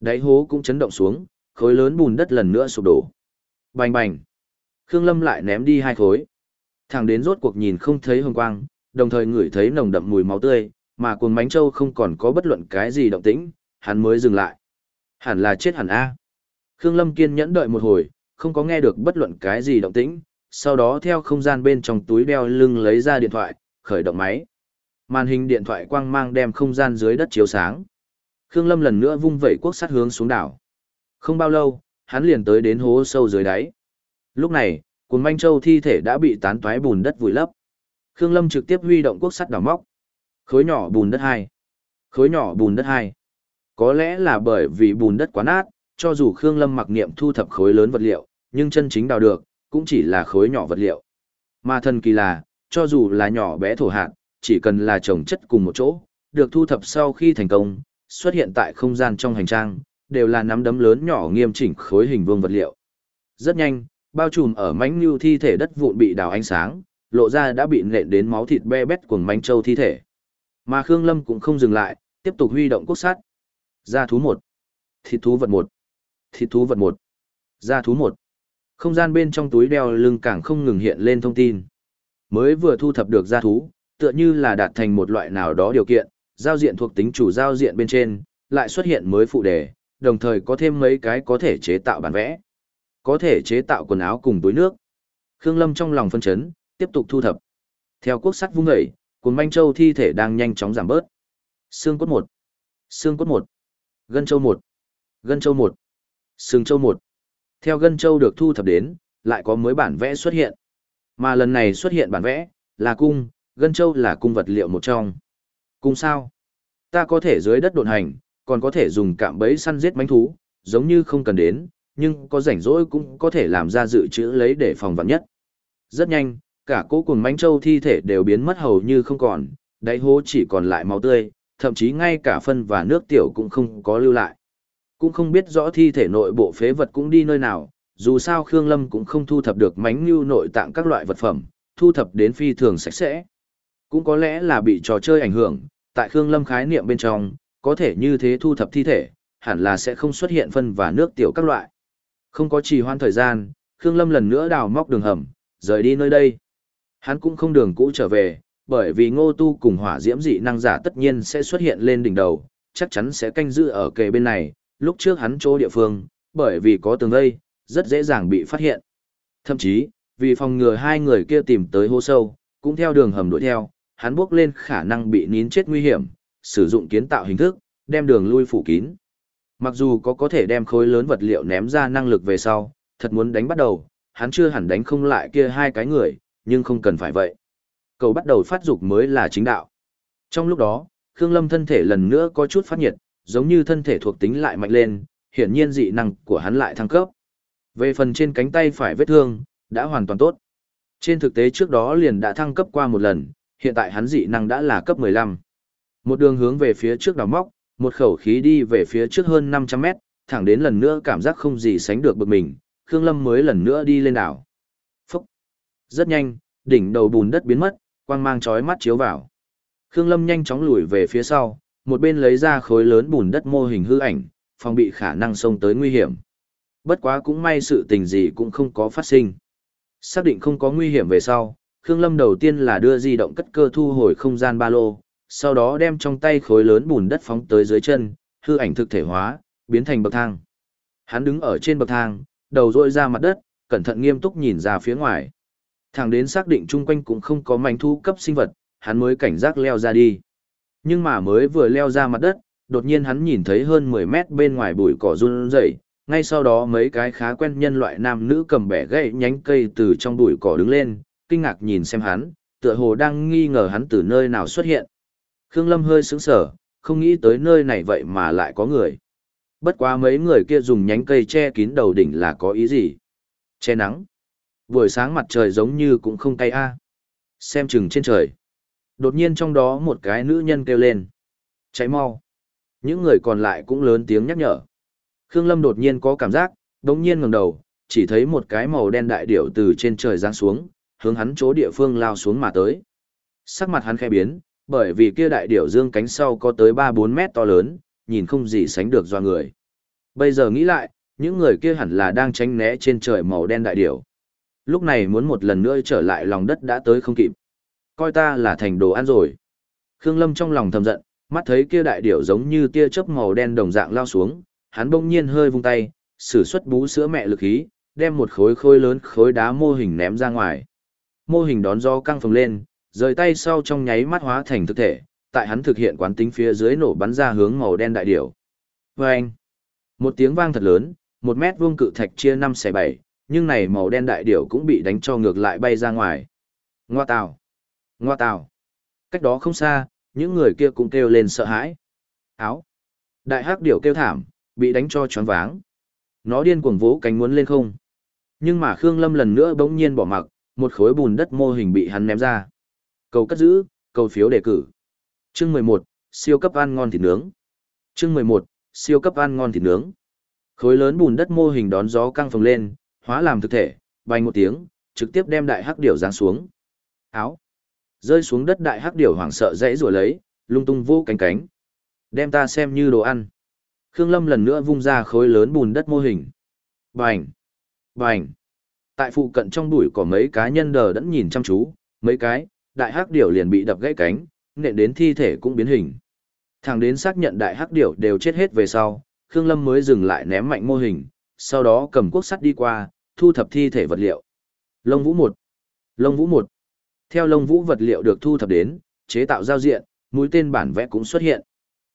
Đáy hố cũng chấn động xuống, khối lớn bùn đất lần nữa sụp đổ. Bành bành! Khương Lâm lại ném đi hai khối. Thằng đến rốt cuộc nhìn không thấy hồng quang, đồng thời ngửi thấy nồng đậm mùi máu tươi, mà cuồng mánh châu không còn có bất luận cái gì động tĩnh, hắn mới dừng lại. Hẳn là chết hẳn A. Khương Lâm kiên nhẫn đợi một hồi, không có nghe được bất luận cái gì động tĩnh, sau đó theo không gian bên trong túi đeo lưng lấy ra điện thoại, khởi động máy. Màn hình điện thoại quang mang đem không gian dưới đất chiếu sáng. Khương Lâm lần nữa vung vẩy quốc sắt hướng xuống đảo. Không bao lâu, hắn liền tới đến hố sâu dưới đáy. Lúc này, cuốn manh châu thi thể đã bị tán toái bùn đất vùi lấp. Khương Lâm trực tiếp huy động quốc sắt đào móc. Khối nhỏ bùn đất hai. Khối nhỏ bùn đất hai. Có lẽ là bởi vì bùn đất quá nát, cho dù Khương Lâm mặc niệm thu thập khối lớn vật liệu, nhưng chân chính đào được, cũng chỉ là khối nhỏ vật liệu. Mà thần kỳ là, cho dù là nhỏ bé thổ hạt, chỉ cần là trồng chất cùng một chỗ, được thu thập sau khi thành công, xuất hiện tại không gian trong hành trang, đều là nắm đấm lớn nhỏ nghiêm chỉnh khối hình vuông vật liệu. Rất nhanh, bao trùm ở mánh như thi thể đất vụn bị đào ánh sáng, lộ ra đã bị nện đến máu thịt be bét của mánh châu thi thể. Mà Khương Lâm cũng không dừng lại, tiếp tục huy động cốt sát. Gia thú một, thịt thú vật một, thịt thú vật một, gia thú một. Không gian bên trong túi đeo lưng càng không ngừng hiện lên thông tin. Mới vừa thu thập được gia thú, tựa như là đạt thành một loại nào đó điều kiện, giao diện thuộc tính chủ giao diện bên trên, lại xuất hiện mới phụ đề, đồng thời có thêm mấy cái có thể chế tạo bản vẽ. Có thể chế tạo quần áo cùng túi nước. Khương Lâm trong lòng phân chấn, tiếp tục thu thập. Theo quốc sắt vung dậy, cuốn manh châu thi thể đang nhanh chóng giảm bớt. Xương cốt một, xương cốt một, gân châu một, gân châu một, xương châu một. Theo gân châu được thu thập đến, lại có mới bản vẽ xuất hiện. Mà lần này xuất hiện bản vẽ, là cung, gân châu là cung vật liệu một trong. Cung sao? Ta có thể dưới đất độn hành, còn có thể dùng cạm bẫy săn giết mánh thú, giống như không cần đến, nhưng có rảnh rỗi cũng có thể làm ra dự trữ lấy để phòng vạn nhất. Rất nhanh, cả cố cùng mánh châu thi thể đều biến mất hầu như không còn, đáy hố chỉ còn lại máu tươi, thậm chí ngay cả phân và nước tiểu cũng không có lưu lại. Cũng không biết rõ thi thể nội bộ phế vật cũng đi nơi nào, dù sao Khương Lâm cũng không thu thập được mánh như nội tạng các loại vật phẩm, thu thập đến phi thường sạch sẽ. Cũng có lẽ là bị trò chơi ảnh hưởng, tại Khương Lâm khái niệm bên trong, có thể như thế thu thập thi thể, hẳn là sẽ không xuất hiện phân và nước tiểu các loại. Không có trì hoãn thời gian, Khương Lâm lần nữa đào móc đường hầm, rời đi nơi đây. Hắn cũng không đường cũ trở về, bởi vì ngô tu cùng hỏa diễm dị năng giả tất nhiên sẽ xuất hiện lên đỉnh đầu, chắc chắn sẽ canh giữ ở kề bên này, lúc trước hắn chỗ địa phương, bởi vì có tường vây, rất dễ dàng bị phát hiện. Thậm chí, vì phòng ngừa hai người kia tìm tới hô sâu, cũng theo đường hầm đuổi theo, hắn bước lên khả năng bị nín chết nguy hiểm, sử dụng kiến tạo hình thức, đem đường lui phủ kín. Mặc dù có có thể đem khối lớn vật liệu ném ra năng lực về sau, thật muốn đánh bắt đầu, hắn chưa hẳn đánh không lại kia hai cái người, nhưng không cần phải vậy. Cầu bắt đầu phát dục mới là chính đạo. Trong lúc đó, Khương Lâm thân thể lần nữa có chút phát nhiệt, giống như thân thể thuộc tính lại mạnh lên, hiển nhiên dị năng của hắn lại thăng cấp. Về phần trên cánh tay phải vết thương, đã hoàn toàn tốt. Trên thực tế trước đó liền đã thăng cấp qua một lần, hiện tại hắn dị năng đã là cấp 15. Một đường hướng về phía trước đào móc, một khẩu khí đi về phía trước hơn 500 mét, thẳng đến lần nữa cảm giác không gì sánh được bực mình, Khương Lâm mới lần nữa đi lên đảo. Phúc! Rất nhanh, đỉnh đầu bùn đất biến mất, quang mang chói mắt chiếu vào. Khương Lâm nhanh chóng lùi về phía sau, một bên lấy ra khối lớn bùn đất mô hình hư ảnh, phòng bị khả năng xông tới nguy hiểm. Bất quá cũng may sự tình gì cũng không có phát sinh. Xác định không có nguy hiểm về sau, Khương Lâm đầu tiên là đưa di động cất cơ thu hồi không gian ba lô, sau đó đem trong tay khối lớn bùn đất phóng tới dưới chân, hư ảnh thực thể hóa, biến thành bậc thang. Hắn đứng ở trên bậc thang, đầu rôi ra mặt đất, cẩn thận nghiêm túc nhìn ra phía ngoài. Thẳng đến xác định chung quanh cũng không có manh thu cấp sinh vật, hắn mới cảnh giác leo ra đi. Nhưng mà mới vừa leo ra mặt đất, đột nhiên hắn nhìn thấy hơn 10 mét bên ngoài bụi cỏ run rẩy, ngay sau đó mấy cái khá quen nhân loại nam nữ cầm bẻ gậy nhánh cây từ trong bụi cỏ đứng lên, kinh ngạc nhìn xem hắn, tựa hồ đang nghi ngờ hắn từ nơi nào xuất hiện. Khương Lâm hơi sững sờ, không nghĩ tới nơi này vậy mà lại có người. Bất quá mấy người kia dùng nhánh cây che kín đầu đỉnh là có ý gì? Che nắng. Buổi sáng mặt trời giống như cũng không cay a. Xem chừng trên trời. Đột nhiên trong đó một cái nữ nhân kêu lên. Cháy mau. Những người còn lại cũng lớn tiếng nhắc nhở. Khương Lâm đột nhiên có cảm giác, đống nhiên ngẩng đầu, chỉ thấy một cái màu đen đại điểu từ trên trời giáng xuống, hướng hắn chỗ địa phương lao xuống mà tới. Sắc mặt hắn khẽ biến, bởi vì kia đại điểu dương cánh sau có tới 3-4 mét to lớn, nhìn không gì sánh được do người. Bây giờ nghĩ lại, những người kia hẳn là đang tránh né trên trời màu đen đại điểu. Lúc này muốn một lần nữa trở lại lòng đất đã tới không kịp. Coi ta là thành đồ ăn rồi. Khương Lâm trong lòng thầm giận, mắt thấy kia đại điểu giống như tia chớp màu đen đồng dạng lao xuống, hắn bỗng nhiên hơi vung tay, sử xuất bú sữa mẹ lực khí, đem một khối khối lớn khối đá mô hình ném ra ngoài. Mô hình đón gió căng phồng lên, rời tay sau trong nháy mắt hóa thành thực thể, tại hắn thực hiện quán tính phía dưới nổ bắn ra hướng màu đen đại điểu. Vâng! Một tiếng vang thật lớn, một mét vuông cự thạch chia năm xẻ bảy, nhưng này màu đen đại điểu cũng bị đánh cho ngược lại bay ra ngoài. Ngoa tào! Ngoa tào! Cách đó không xa, những người kia cũng kêu lên sợ hãi. Áo! Đại hắc điểu kêu thảm, bị đánh cho choáng váng. Nó điên cuồng vỗ cánh muốn lên không. Nhưng mà Khương Lâm lần nữa bỗng nhiên bỏ mặc, một khối bùn đất mô hình bị hắn ném ra. Cầu cất giữ, cầu phiếu đề cử. Chương 11, siêu cấp ăn ngon thịt nướng. Chương 11, siêu cấp ăn ngon thịt nướng. Khối lớn bùn đất mô hình đón gió căng phồng lên, hóa làm thực thể, bay một tiếng, trực tiếp đem đại hắc điểu giáng xuống. Áo. Rơi xuống đất đại hắc điểu hoảng sợ dãy rủa lấy, lung tung vô cánh cánh. Đem ta xem như đồ ăn. Khương Lâm lần nữa vung ra khối lớn bùn đất mô hình. Bành! Bành! Tại phụ cận trong bụi có mấy cá nhân đờ đẫn nhìn chăm chú, mấy cái, đại hắc điểu liền bị đập gãy cánh, nện đến thi thể cũng biến hình. Thẳng đến xác nhận đại hắc điểu đều chết hết về sau, Khương Lâm mới dừng lại ném mạnh mô hình, sau đó cầm cuốc sắt đi qua, thu thập thi thể vật liệu. Lông vũ một, Lông vũ một. Theo lông vũ vật liệu được thu thập đến, chế tạo giao diện, mũi tên bản vẽ cũng xuất hiện.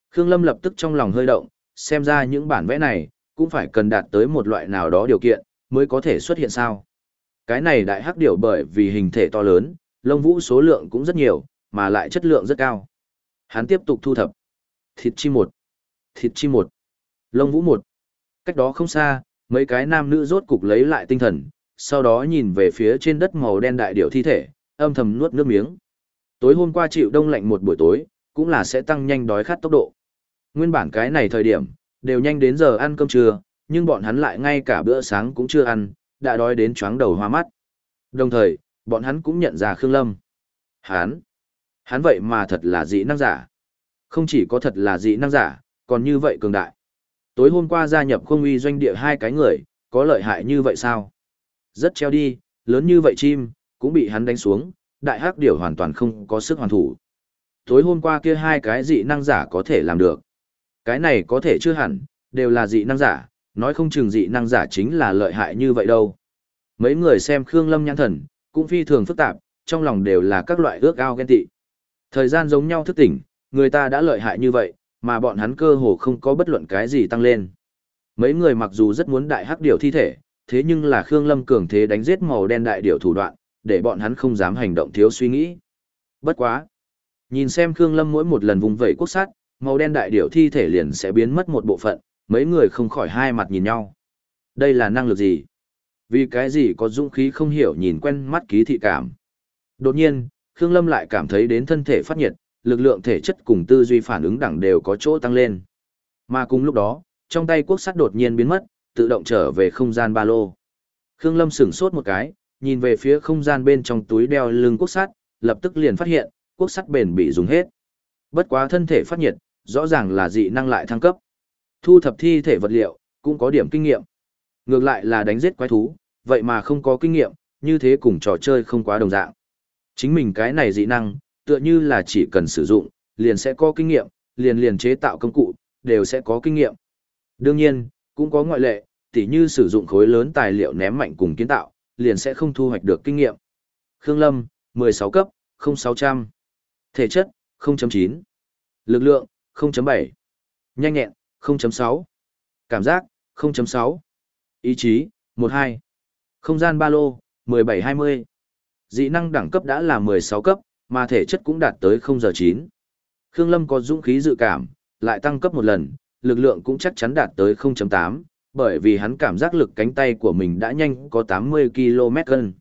Khương Lâm lập tức trong lòng hơi động, xem ra những bản vẽ này, cũng phải cần đạt tới một loại nào đó điều kiện, mới có thể xuất hiện sao. Cái này đại hắc điểu bởi vì hình thể to lớn, lông vũ số lượng cũng rất nhiều, mà lại chất lượng rất cao. Hắn tiếp tục thu thập. Thịt chi một, thịt chi một, lông vũ một. Cách đó không xa, mấy cái nam nữ rốt cục lấy lại tinh thần, sau đó nhìn về phía trên đất màu đen đại điểu thi thể, âm thầm nuốt nước miếng. Tối hôm qua chịu đông lạnh một buổi tối, cũng là sẽ tăng nhanh đói khát tốc độ. Nguyên bản cái này thời điểm, đều nhanh đến giờ ăn cơm trưa, nhưng bọn hắn lại ngay cả bữa sáng cũng chưa ăn, đã đói đến chóng đầu hoa mắt. Đồng thời, bọn hắn cũng nhận ra Khương Lâm. Hắn, Hắn vậy mà thật là dị năng giả. Không chỉ có thật là dị năng giả, còn như vậy cường đại. Tối hôm qua gia nhập không uy doanh địa hai cái người, có lợi hại như vậy sao? Rất treo đi, lớn như vậy chim, cũng bị hắn đánh xuống, đại hắc điểu hoàn toàn không có sức hoàn thủ. Tối hôm qua kia hai cái dị năng giả có thể làm được. Cái này có thể chưa hẳn, đều là dị năng giả, nói không chừng dị năng giả chính là lợi hại như vậy đâu. Mấy người xem Khương Lâm nhãn thần, cũng phi thường phức tạp, trong lòng đều là các loại ước ao ghen tị. Thời gian giống nhau thức tỉnh, người ta đã lợi hại như vậy, mà bọn hắn cơ hồ không có bất luận cái gì tăng lên. Mấy người mặc dù rất muốn đại hắc điều thi thể, thế nhưng là Khương Lâm cường thế đánh giết màu đen đại điều thủ đoạn, để bọn hắn không dám hành động thiếu suy nghĩ. Bất quá. Nhìn xem Khương Lâm mỗi một lần vùng vẫy quốc sát, màu đen đại điểu thi thể liền sẽ biến mất một bộ phận, mấy người không khỏi hai mặt nhìn nhau. Đây là năng lực gì? Vì cái gì có dũng khí không hiểu nhìn quen mắt ký thị cảm. Đột nhiên, Khương Lâm lại cảm thấy đến thân thể phát nhiệt, lực lượng thể chất cùng tư duy phản ứng đẳng đều có chỗ tăng lên. Mà cùng lúc đó, trong tay quốc sắt đột nhiên biến mất, tự động trở về không gian ba lô. Khương Lâm sửng sốt một cái, nhìn về phía không gian bên trong túi đeo lưng quốc sắt, lập tức liền phát hiện, quốc sắt bền bị dùng hết. Bất quá thân thể phát nhiệt, rõ ràng là dị năng lại thăng cấp. Thu thập thi thể vật liệu, cũng có điểm kinh nghiệm. Ngược lại là đánh giết quái thú, vậy mà không có kinh nghiệm, như thế cùng trò chơi không quá đồng dạng. Chính mình cái này dị năng, tựa như là chỉ cần sử dụng, liền sẽ có kinh nghiệm, liền liền chế tạo công cụ, đều sẽ có kinh nghiệm. Đương nhiên, cũng có ngoại lệ, tỉ như sử dụng khối lớn tài liệu ném mạnh cùng kiến tạo, liền sẽ không thu hoạch được kinh nghiệm. Khương Lâm, 16 cấp, 0600. Thể chất, 0.9. Lực lượng, 0.7. Nhanh nhẹn, 0.6. Cảm giác, 0.6. Ý chí, 12. Không gian ba lô, 1720. Dị năng đẳng cấp đã là 16 cấp, mà thể chất cũng đạt tới 0 giờ 9. Khương Lâm có dũng khí dự cảm, lại tăng cấp một lần, lực lượng cũng chắc chắn đạt tới 0.8, bởi vì hắn cảm giác lực cánh tay của mình đã nhanh có 80 km gần.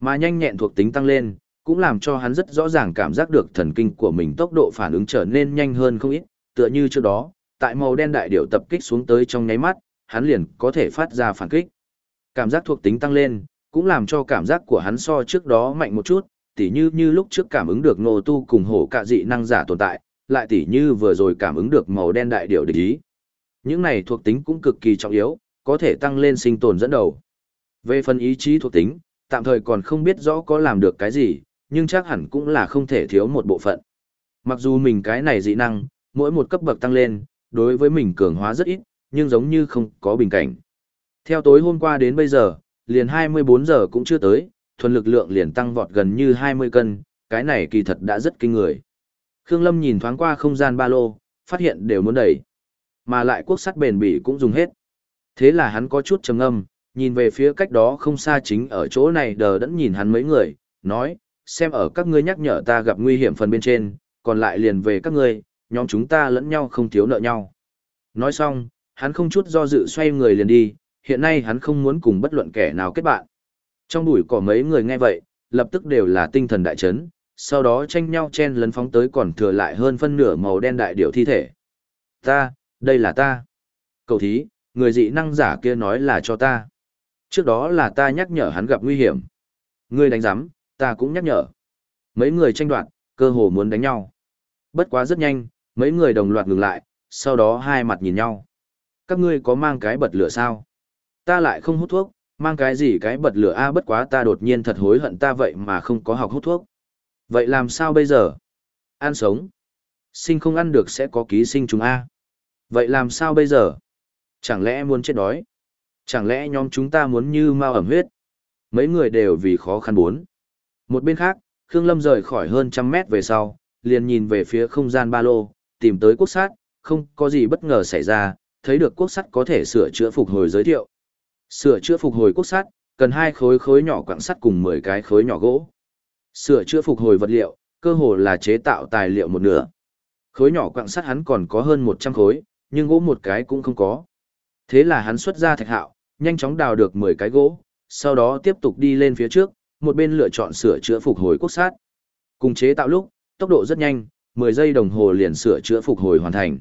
Mà nhanh nhẹn thuộc tính tăng lên, cũng làm cho hắn rất rõ ràng cảm giác được thần kinh của mình tốc độ phản ứng trở nên nhanh hơn không ít, tựa như trước đó, tại màu đen đại điểu tập kích xuống tới trong nháy mắt, hắn liền có thể phát ra phản kích. Cảm giác thuộc tính tăng lên, cũng làm cho cảm giác của hắn so trước đó mạnh một chút, tỉ như như lúc trước cảm ứng được nô tu cùng hổ cạ dị năng giả tồn tại, lại tỉ như vừa rồi cảm ứng được màu đen đại điểu địch ý. Những này thuộc tính cũng cực kỳ trọng yếu, có thể tăng lên sinh tồn dẫn đầu. Về phần ý chí thuộc tính, tạm thời còn không biết rõ có làm được cái gì, nhưng chắc hẳn cũng là không thể thiếu một bộ phận. Mặc dù mình cái này dị năng, mỗi một cấp bậc tăng lên, đối với mình cường hóa rất ít, nhưng giống như không có bình cảnh. Theo tối hôm qua đến bây giờ, liền 24 giờ cũng chưa tới, thuần lực lượng liền tăng vọt gần như 20 cân, cái này kỳ thật đã rất kinh người. Khương Lâm nhìn thoáng qua không gian ba lô, phát hiện đều muốn đẩy. Mà lại quốc sắt bền bỉ cũng dùng hết. Thế là hắn có chút trầm ngâm, nhìn về phía cách đó không xa chính ở chỗ này đờ đẫn nhìn hắn mấy người, nói, xem ở các ngươi nhắc nhở ta gặp nguy hiểm phần bên trên, còn lại liền về các ngươi, nhóm chúng ta lẫn nhau không thiếu nợ nhau. Nói xong, hắn không chút do dự xoay người liền đi, hiện nay hắn không muốn cùng bất luận kẻ nào kết bạn. Trong bụi có mấy người nghe vậy, lập tức đều là tinh thần đại chấn, sau đó tranh nhau chen lấn phóng tới còn thừa lại hơn phân nửa màu đen đại điểu thi thể. Ta, đây là ta. Cầu thí, người dị năng giả kia nói là cho ta. Trước đó là ta nhắc nhở hắn gặp nguy hiểm. Ngươi đánh giám, ta cũng nhắc nhở. Mấy người tranh đoạt, cơ hồ muốn đánh nhau. Bất quá rất nhanh, mấy người đồng loạt ngừng lại, sau đó hai mặt nhìn nhau. Các ngươi có mang cái bật lửa sao? Ta lại không hút thuốc, mang cái gì cái bật lửa a bất quá ta đột nhiên thật hối hận ta vậy mà không có học hút thuốc. Vậy làm sao bây giờ? Ăn sống. Sinh không ăn được sẽ có ký sinh trùng A. Vậy làm sao bây giờ? Chẳng lẽ muốn chết đói? Chẳng lẽ nhóm chúng ta muốn như mau ẩm huyết? Mấy người đều vì khó khăn bốn. Một bên khác, Khương Lâm rời khỏi hơn trăm mét về sau, liền nhìn về phía không gian ba lô, tìm tới quốc sát, không có gì bất ngờ xảy ra, thấy được quốc sắt có thể sửa chữa phục hồi giới thiệu. Sửa chữa phục hồi quốc sắt, cần hai khối khối nhỏ quặng sắt cùng 10 cái khối nhỏ gỗ. Sửa chữa phục hồi vật liệu, cơ hồ là chế tạo tài liệu một nửa. Khối nhỏ quặng sắt hắn còn có hơn 100 khối, nhưng gỗ một cái cũng không có. Thế là hắn xuất ra thạch hạo, nhanh chóng đào được 10 cái gỗ, sau đó tiếp tục đi lên phía trước, một bên lựa chọn sửa chữa phục hồi quốc sát. Cùng chế tạo lúc, tốc độ rất nhanh, 10 giây đồng hồ liền sửa chữa phục hồi hoàn thành.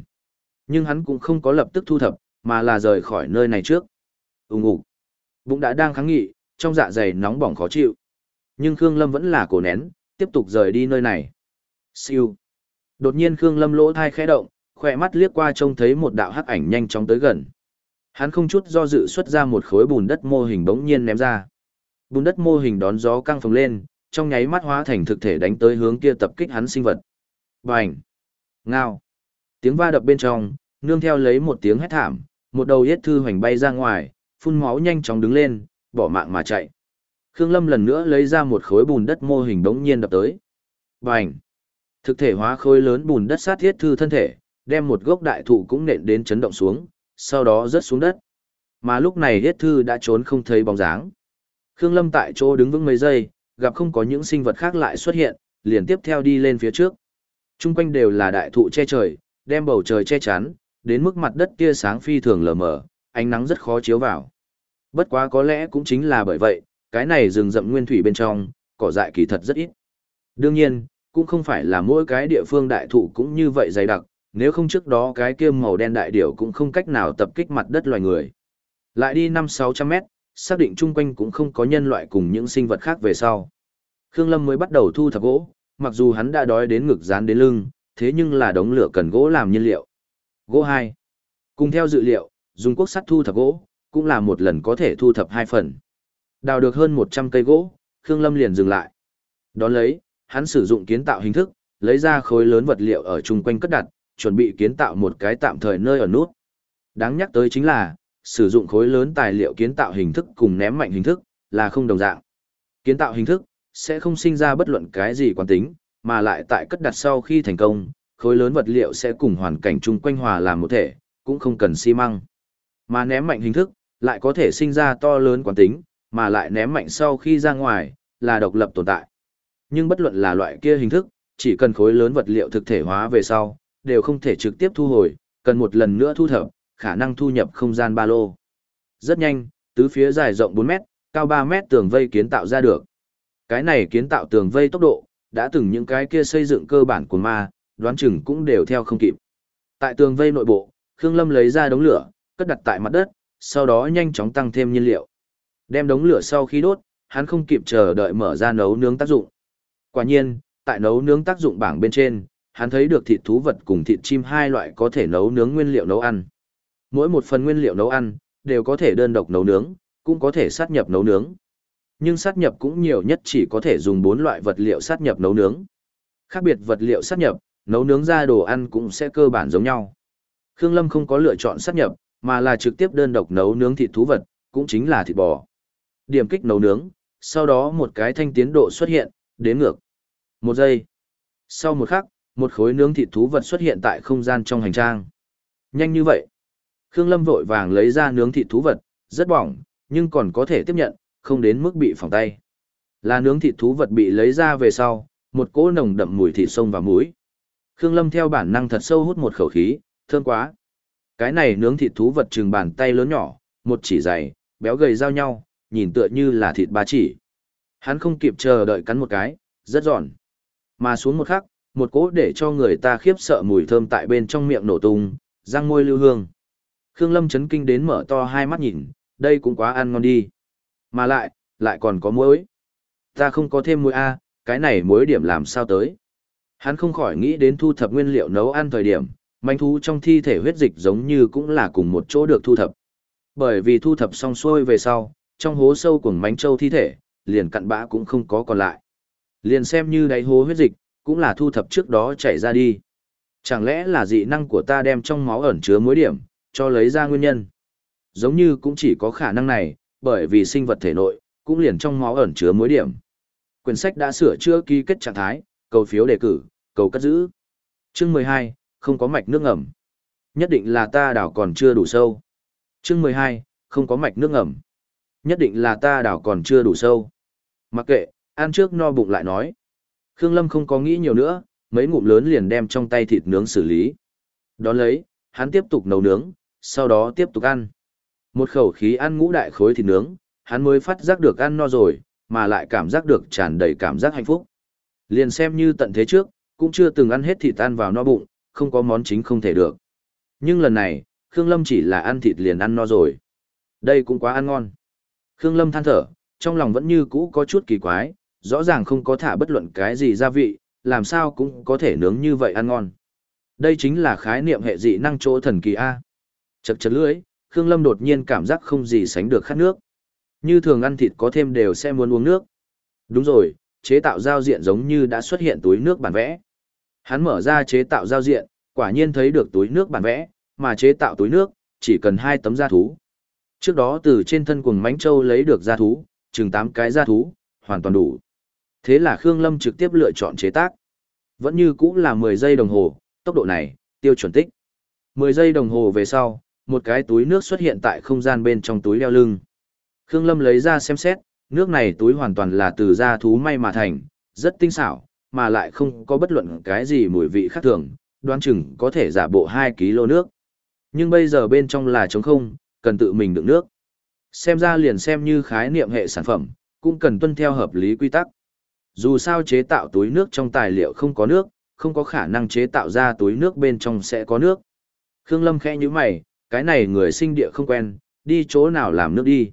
Nhưng hắn cũng không có lập tức thu thập, mà là rời khỏi nơi này trước. Úng ủ. Bụng đã đang kháng nghị, trong dạ dày nóng bỏng khó chịu. Nhưng Khương Lâm vẫn là cổ nén, tiếp tục rời đi nơi này. Siêu. Đột nhiên Khương Lâm lỗ thai khẽ động, khỏe mắt liếc qua trông thấy một đạo hắc ảnh nhanh chóng tới gần. Hắn không chút do dự xuất ra một khối bùn đất mô hình bỗng nhiên ném ra. Bùn đất mô hình đón gió căng phồng lên, trong nháy mắt hóa thành thực thể đánh tới hướng kia tập kích hắn sinh vật. Bành! Ngao! Tiếng va đập bên trong, nương theo lấy một tiếng hét thảm, một đầu yết thư hoành bay ra ngoài, phun máu nhanh chóng đứng lên, bỏ mạng mà chạy. Khương Lâm lần nữa lấy ra một khối bùn đất mô hình đống nhiên đập tới. Bành! Thực thể hóa khối lớn bùn đất sát thiết thư thân thể, đem một gốc đại thụ cũng nện đến chấn động xuống, sau đó rớt xuống đất. Mà lúc này Yết Thư đã trốn không thấy bóng dáng. Khương Lâm tại chỗ đứng vững mấy giây, gặp không có những sinh vật khác lại xuất hiện, liền tiếp theo đi lên phía trước. Trung quanh đều là đại thụ che trời, đem bầu trời che chắn, đến mức mặt đất kia sáng phi thường lờ mờ, ánh nắng rất khó chiếu vào. Bất quá có lẽ cũng chính là bởi vậy, cái này rừng rậm nguyên thủy bên trong, cỏ dại kỳ thật rất ít. Đương nhiên, cũng không phải là mỗi cái địa phương đại thụ cũng như vậy dày đặc, nếu không trước đó cái kia màu đen đại điểu cũng không cách nào tập kích mặt đất loài người. Lại đi 5-600 mét, xác định chung quanh cũng không có nhân loại cùng những sinh vật khác về sau. Khương Lâm mới bắt đầu thu thập gỗ, mặc dù hắn đã đói đến ngực dán đến lưng, thế nhưng là đống lửa cần gỗ làm nhiên liệu. Gỗ 2. Cùng theo dự liệu, dùng quốc sắt thu thập gỗ, cũng là một lần có thể thu thập hai phần. Đào được hơn 100 cây gỗ, Khương Lâm liền dừng lại. Đón lấy, hắn sử dụng kiến tạo hình thức, lấy ra khối lớn vật liệu ở chung quanh cất đặt, chuẩn bị kiến tạo một cái tạm thời nơi ở nút. Đáng nhắc tới chính là, sử dụng khối lớn tài liệu kiến tạo hình thức cùng ném mạnh hình thức, là không đồng dạng. Kiến tạo hình thức, sẽ không sinh ra bất luận cái gì quán tính, mà lại tại cất đặt sau khi thành công, khối lớn vật liệu sẽ cùng hoàn cảnh chung quanh hòa làm một thể, cũng không cần xi măng. Mà ném mạnh hình thức, lại có thể sinh ra to lớn quán tính, mà lại ném mạnh sau khi ra ngoài, là độc lập tồn tại. Nhưng bất luận là loại kia hình thức, chỉ cần khối lớn vật liệu thực thể hóa về sau, đều không thể trực tiếp thu hồi, cần một lần nữa thu thập, khả năng thu nhập không gian ba lô. Rất nhanh, tứ phía dài rộng 4 mét, cao 3 mét tường vây kiến tạo ra được. Cái này kiến tạo tường vây tốc độ, đã từng những cái kia xây dựng cơ bản của ma, đoán chừng cũng đều theo không kịp. Tại tường vây nội bộ, Khương Lâm lấy ra đống lửa, cất đặt tại mặt đất, sau đó nhanh chóng tăng thêm nhiên liệu. Đem đống lửa sau khi đốt, hắn không kịp chờ đợi mở ra nấu nướng tác dụng. Quả nhiên, tại nấu nướng tác dụng bảng bên trên, hắn thấy được thịt thú vật cùng thịt chim hai loại có thể nấu nướng nguyên liệu nấu ăn. Mỗi một phần nguyên liệu nấu ăn, đều có thể đơn độc nấu nướng, cũng có thể sát nhập nấu nướng. Nhưng sát nhập cũng nhiều nhất chỉ có thể dùng bốn loại vật liệu sát nhập nấu nướng. Khác biệt vật liệu sát nhập, nấu nướng ra đồ ăn cũng sẽ cơ bản giống nhau. Khương Lâm không có lựa chọn sát nhập, mà là trực tiếp đơn độc nấu nướng thịt thú vật, cũng chính là thịt bò. Điểm kích nấu nướng, sau đó một cái thanh tiến độ xuất hiện, đến ngược. Một giây. Sau một khắc, một khối nướng thịt thú vật xuất hiện tại không gian trong hành trang. Nhanh như vậy. Khương Lâm vội vàng lấy ra nướng thịt thú vật, rất bỏng, nhưng còn có thể tiếp nhận, không đến mức bị phòng tay. Là nướng thịt thú vật bị lấy ra về sau, một cỗ nồng đậm mùi thịt sông vào mũi. Khương Lâm theo bản năng thật sâu hút một khẩu khí, thơm quá. Cái này nướng thịt thú vật chừng bàn tay lớn nhỏ, một chỉ dày, béo gầy giao nhau, nhìn tựa như là thịt ba chỉ. Hắn không kịp chờ đợi cắn một cái, rất giòn. Mà xuống một khắc, một cỗ để cho người ta khiếp sợ mùi thơm tại bên trong miệng nổ tung, răng môi lưu hương. Khương Lâm chấn kinh đến mở to hai mắt nhìn, đây cũng quá ăn ngon đi. Mà lại, lại còn có muối. Ta không có thêm muối A, cái này muối điểm làm sao tới. Hắn không khỏi nghĩ đến thu thập nguyên liệu nấu ăn thời điểm, manh thú trong thi thể huyết dịch giống như cũng là cùng một chỗ được thu thập. Bởi vì thu thập xong xuôi về sau, trong hố sâu của mánh châu thi thể, liền cặn bã cũng không có còn lại. Liền xem như đáy hố huyết dịch, cũng là thu thập trước đó chảy ra đi. Chẳng lẽ là dị năng của ta đem trong máu ẩn chứa mối điểm, cho lấy ra nguyên nhân? Giống như cũng chỉ có khả năng này, bởi vì sinh vật thể nội, cũng liền trong máu ẩn chứa mối điểm. Quyển sách đã sửa chữa ký kết trạng thái, cầu phiếu đề cử, cầu cất giữ. Chương 12, không có mạch nước ngầm. Nhất định là ta đảo còn chưa đủ sâu. Chương 12, không có mạch nước ngầm. Nhất định là ta đảo còn chưa đủ sâu. Mặc kệ, ăn trước no bụng lại nói. Khương Lâm không có nghĩ nhiều nữa, mấy ngụm lớn liền đem trong tay thịt nướng xử lý. Đón lấy, hắn tiếp tục nấu nướng, sau đó tiếp tục ăn. Một khẩu khí ăn ngũ đại khối thịt nướng, hắn mới phát giác được ăn no rồi, mà lại cảm giác được tràn đầy cảm giác hạnh phúc. Liền xem như tận thế trước, cũng chưa từng ăn hết thịt tan vào no bụng, không có món chính không thể được. Nhưng lần này, Khương Lâm chỉ là ăn thịt liền ăn no rồi. Đây cũng quá ăn ngon. Khương Lâm than thở, trong lòng vẫn như cũ có chút kỳ quái, rõ ràng không có thả bất luận cái gì gia vị, làm sao cũng có thể nướng như vậy ăn ngon. Đây chính là khái niệm hệ dị năng chỗ thần kỳ A. Chật chật lưỡi, Khương Lâm đột nhiên cảm giác không gì sánh được khát nước. Như thường ăn thịt có thêm đều sẽ muốn uống nước. Đúng rồi, chế tạo giao diện giống như đã xuất hiện túi nước bản vẽ. Hắn mở ra chế tạo giao diện, quả nhiên thấy được túi nước bản vẽ, mà chế tạo túi nước, chỉ cần hai tấm da thú. Trước đó từ trên thân quần mánh châu lấy được da thú, chừng 8 cái da thú, hoàn toàn đủ. Thế là Khương Lâm trực tiếp lựa chọn chế tác. Vẫn như cũng là 10 giây đồng hồ, tốc độ này, tiêu chuẩn tích. 10 giây đồng hồ về sau, một cái túi nước xuất hiện tại không gian bên trong túi đeo lưng. Khương Lâm lấy ra xem xét, nước này túi hoàn toàn là từ da thú may mà thành, rất tinh xảo, mà lại không có bất luận cái gì mùi vị khác thường, đoán chừng có thể giả bộ 2 kg nước. Nhưng bây giờ bên trong là trống không, cần tự mình đựng nước. Xem ra liền xem như khái niệm hệ sản phẩm, cũng cần tuân theo hợp lý quy tắc. Dù sao chế tạo túi nước trong tài liệu không có nước, không có khả năng chế tạo ra túi nước bên trong sẽ có nước. Khương Lâm khẽ như mày, cái này người sinh địa không quen, đi chỗ nào làm nước đi.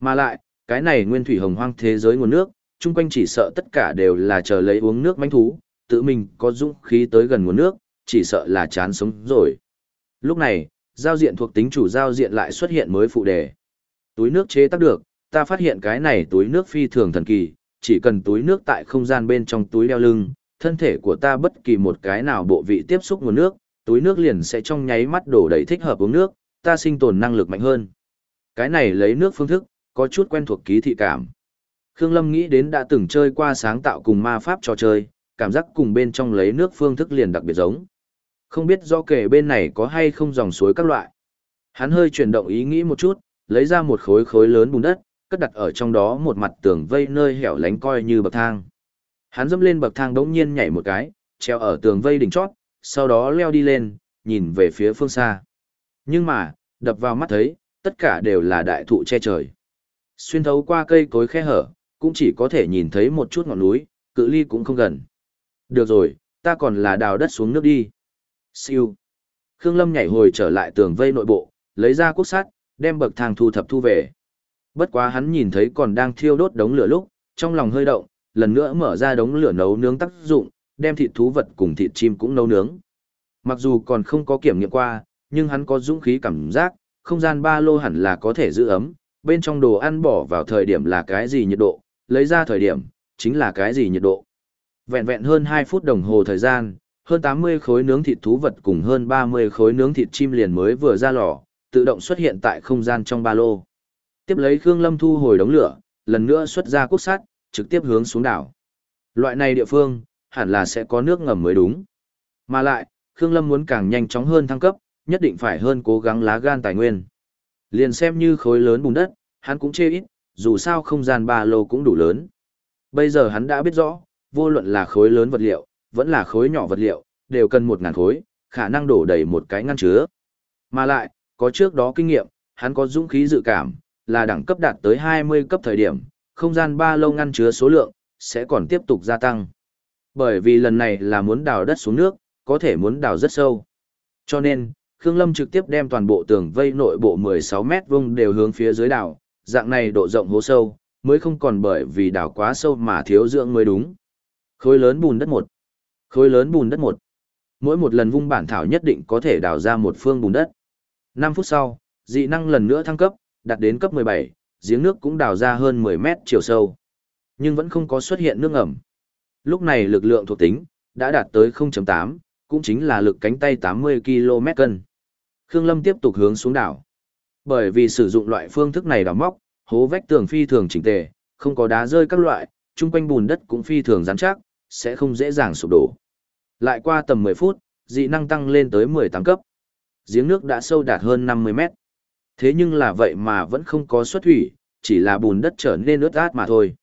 Mà lại, cái này nguyên thủy hồng hoang thế giới nguồn nước, chung quanh chỉ sợ tất cả đều là chờ lấy uống nước manh thú, tự mình có dũng khí tới gần nguồn nước, chỉ sợ là chán sống rồi. Lúc này, giao diện thuộc tính chủ giao diện lại xuất hiện mới phụ đề. Túi nước chế tác được, ta phát hiện cái này túi nước phi thường thần kỳ, chỉ cần túi nước tại không gian bên trong túi đeo lưng, thân thể của ta bất kỳ một cái nào bộ vị tiếp xúc nguồn nước, túi nước liền sẽ trong nháy mắt đổ đầy thích hợp uống nước, ta sinh tồn năng lực mạnh hơn. Cái này lấy nước phương thức, có chút quen thuộc ký thị cảm. Khương Lâm nghĩ đến đã từng chơi qua sáng tạo cùng ma pháp trò chơi, cảm giác cùng bên trong lấy nước phương thức liền đặc biệt giống. Không biết do kể bên này có hay không dòng suối các loại. Hắn hơi chuyển động ý nghĩ một chút, lấy ra một khối khối lớn bùn đất, cất đặt ở trong đó một mặt tường vây nơi hẻo lánh coi như bậc thang. Hắn dẫm lên bậc thang đống nhiên nhảy một cái, treo ở tường vây đỉnh chót, sau đó leo đi lên, nhìn về phía phương xa. Nhưng mà, đập vào mắt thấy, tất cả đều là đại thụ che trời. Xuyên thấu qua cây cối khe hở, cũng chỉ có thể nhìn thấy một chút ngọn núi, cự ly cũng không gần. Được rồi, ta còn là đào đất xuống nước đi. Siêu. Khương Lâm nhảy hồi trở lại tường vây nội bộ, lấy ra cuốc sắt, đem bậc thang thu thập thu về. Bất quá hắn nhìn thấy còn đang thiêu đốt đống lửa lúc, trong lòng hơi động, lần nữa mở ra đống lửa nấu nướng tác dụng, đem thịt thú vật cùng thịt chim cũng nấu nướng. Mặc dù còn không có kiểm nghiệm qua, nhưng hắn có dũng khí cảm giác, không gian ba lô hẳn là có thể giữ ấm, bên trong đồ ăn bỏ vào thời điểm là cái gì nhiệt độ, lấy ra thời điểm, chính là cái gì nhiệt độ. Vẹn vẹn hơn 2 phút đồng hồ thời gian, hơn 80 khối nướng thịt thú vật cùng hơn 30 khối nướng thịt chim liền mới vừa ra lò, tự động xuất hiện tại không gian trong ba lô. Tiếp lấy Khương Lâm thu hồi đống lửa, lần nữa xuất ra cốt sắt, trực tiếp hướng xuống đảo. Loại này địa phương, hẳn là sẽ có nước ngầm mới đúng. Mà lại, Khương Lâm muốn càng nhanh chóng hơn thăng cấp, nhất định phải hơn cố gắng lá gan tài nguyên. Liền xem như khối lớn bùn đất, hắn cũng chê ít, dù sao không gian ba lô cũng đủ lớn. Bây giờ hắn đã biết rõ, vô luận là khối lớn vật liệu, vẫn là khối nhỏ vật liệu, đều cần một ngàn khối, khả năng đổ đầy một cái ngăn chứa. Mà lại, có trước đó kinh nghiệm, hắn có dũng khí dự cảm, là đẳng cấp đạt tới 20 cấp thời điểm, không gian ba lô ngăn chứa số lượng, sẽ còn tiếp tục gia tăng. Bởi vì lần này là muốn đào đất xuống nước, có thể muốn đào rất sâu. Cho nên, Khương Lâm trực tiếp đem toàn bộ tường vây nội bộ 16 mét vuông đều hướng phía dưới đảo, dạng này độ rộng hố sâu, mới không còn bởi vì đảo quá sâu mà thiếu dưỡng mới đúng. Khối lớn bùn đất một. Khối lớn bùn đất một. Mỗi một lần vung bản thảo nhất định có thể đào ra một phương bùn đất. 5 phút sau, dị năng lần nữa thăng cấp, đạt đến cấp 17, giếng nước cũng đào ra hơn 10 mét chiều sâu. Nhưng vẫn không có xuất hiện nước ẩm. Lúc này lực lượng thuộc tính, đã đạt tới 0.8, cũng chính là lực cánh tay 80 km cân. Khương Lâm tiếp tục hướng xuống đảo. Bởi vì sử dụng loại phương thức này đào móc, hố vách tường phi thường chỉnh tề, không có đá rơi các loại, chung quanh bùn đất cũng phi thường rắn chắc, sẽ không dễ dàng sụp đổ. Lại qua tầm 10 phút, dị năng tăng lên tới 18 cấp. Giếng nước đã sâu đạt hơn 50 mét. Thế nhưng là vậy mà vẫn không có xuất thủy, chỉ là bùn đất trở nên ướt át mà thôi.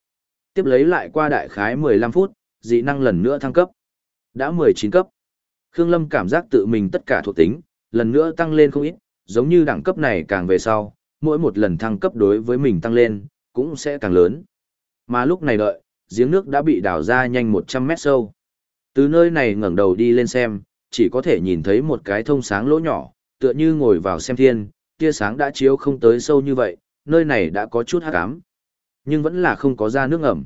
Tiếp lấy lại qua đại khái 15 phút, dị năng lần nữa thăng cấp. Đã 19 cấp. Khương Lâm cảm giác tự mình tất cả thuộc tính, lần nữa tăng lên không ít, giống như đẳng cấp này càng về sau, mỗi một lần thăng cấp đối với mình tăng lên, cũng sẽ càng lớn. Mà lúc này đợi, giếng nước đã bị đào ra nhanh 100 mét sâu. Từ nơi này ngẩng đầu đi lên xem, chỉ có thể nhìn thấy một cái thông sáng lỗ nhỏ, tựa như ngồi vào xem thiên, tia sáng đã chiếu không tới sâu như vậy, nơi này đã có chút hắc ám, nhưng vẫn là không có ra nước ẩm.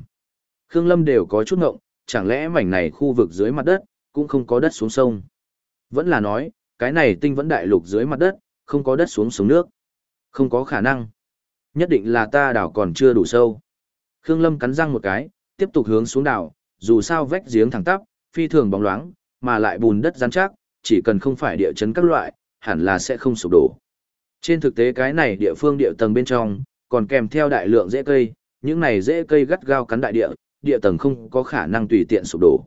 Khương Lâm đều có chút ngộng, chẳng lẽ mảnh này khu vực dưới mặt đất, cũng không có đất xuống sông. Vẫn là nói, cái này tinh vẫn đại lục dưới mặt đất, không có đất xuống xuống nước. Không có khả năng. Nhất định là ta đảo còn chưa đủ sâu. Khương Lâm cắn răng một cái, tiếp tục hướng xuống đảo, dù sao vách giếng thẳng tắp, phi thường bóng loáng, mà lại bùn đất rắn chắc, chỉ cần không phải địa chấn các loại, hẳn là sẽ không sụp đổ. Trên thực tế cái này địa phương địa tầng bên trong, còn kèm theo đại lượng rễ cây, những này rễ cây gắt gao cắn đại địa, địa tầng không có khả năng tùy tiện sụp đổ.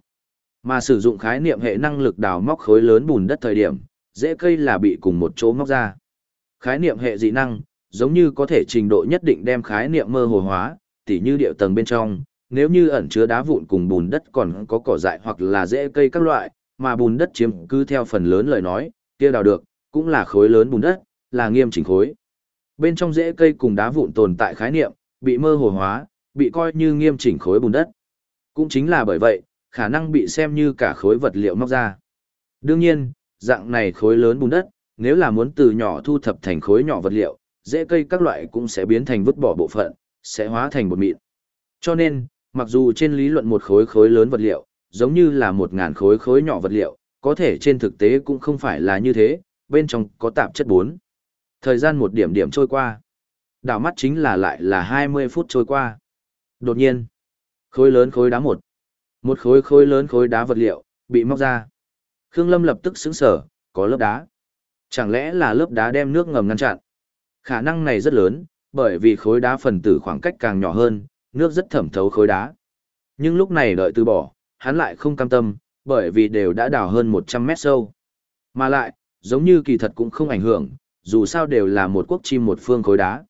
Mà sử dụng khái niệm hệ năng lực đào móc khối lớn bùn đất thời điểm, rễ cây là bị cùng một chỗ móc ra. Khái niệm hệ dị năng, giống như có thể trình độ nhất định đem khái niệm mơ hồ hóa, tỉ như địa tầng bên trong, nếu như ẩn chứa đá vụn cùng bùn đất còn có cỏ dại hoặc là rễ cây các loại, mà bùn đất chiếm cứ theo phần lớn lời nói, kia đào được, cũng là khối lớn bùn đất, là nghiêm chỉnh khối. Bên trong rễ cây cùng đá vụn tồn tại khái niệm, bị mơ hồ hóa, bị coi như nghiêm chỉnh khối bùn đất. Cũng chính là bởi vậy, khả năng bị xem như cả khối vật liệu móc ra. Đương nhiên, dạng này khối lớn bùn đất, nếu là muốn từ nhỏ thu thập thành khối nhỏ vật liệu, dễ cây các loại cũng sẽ biến thành vứt bỏ bộ phận, sẽ hóa thành bột mịn. Cho nên, mặc dù trên lý luận một khối khối lớn vật liệu, giống như là một ngàn khối khối nhỏ vật liệu, có thể trên thực tế cũng không phải là như thế, bên trong có tạp chất bốn. Thời gian một điểm điểm trôi qua. Đảo mắt chính là lại là 20 phút trôi qua. Đột nhiên, khối lớn khối đá một. Một khối khối lớn khối đá vật liệu, bị móc ra. Khương Lâm lập tức sững sở, có lớp đá. Chẳng lẽ là lớp đá đem nước ngầm ngăn chặn? Khả năng này rất lớn, bởi vì khối đá phần tử khoảng cách càng nhỏ hơn, nước rất thẩm thấu khối đá. Nhưng lúc này đợi từ bỏ, hắn lại không cam tâm, bởi vì đều đã đào hơn 100 mét sâu. Mà lại, giống như kỳ thật cũng không ảnh hưởng, dù sao đều là một quốc chim một phương khối đá.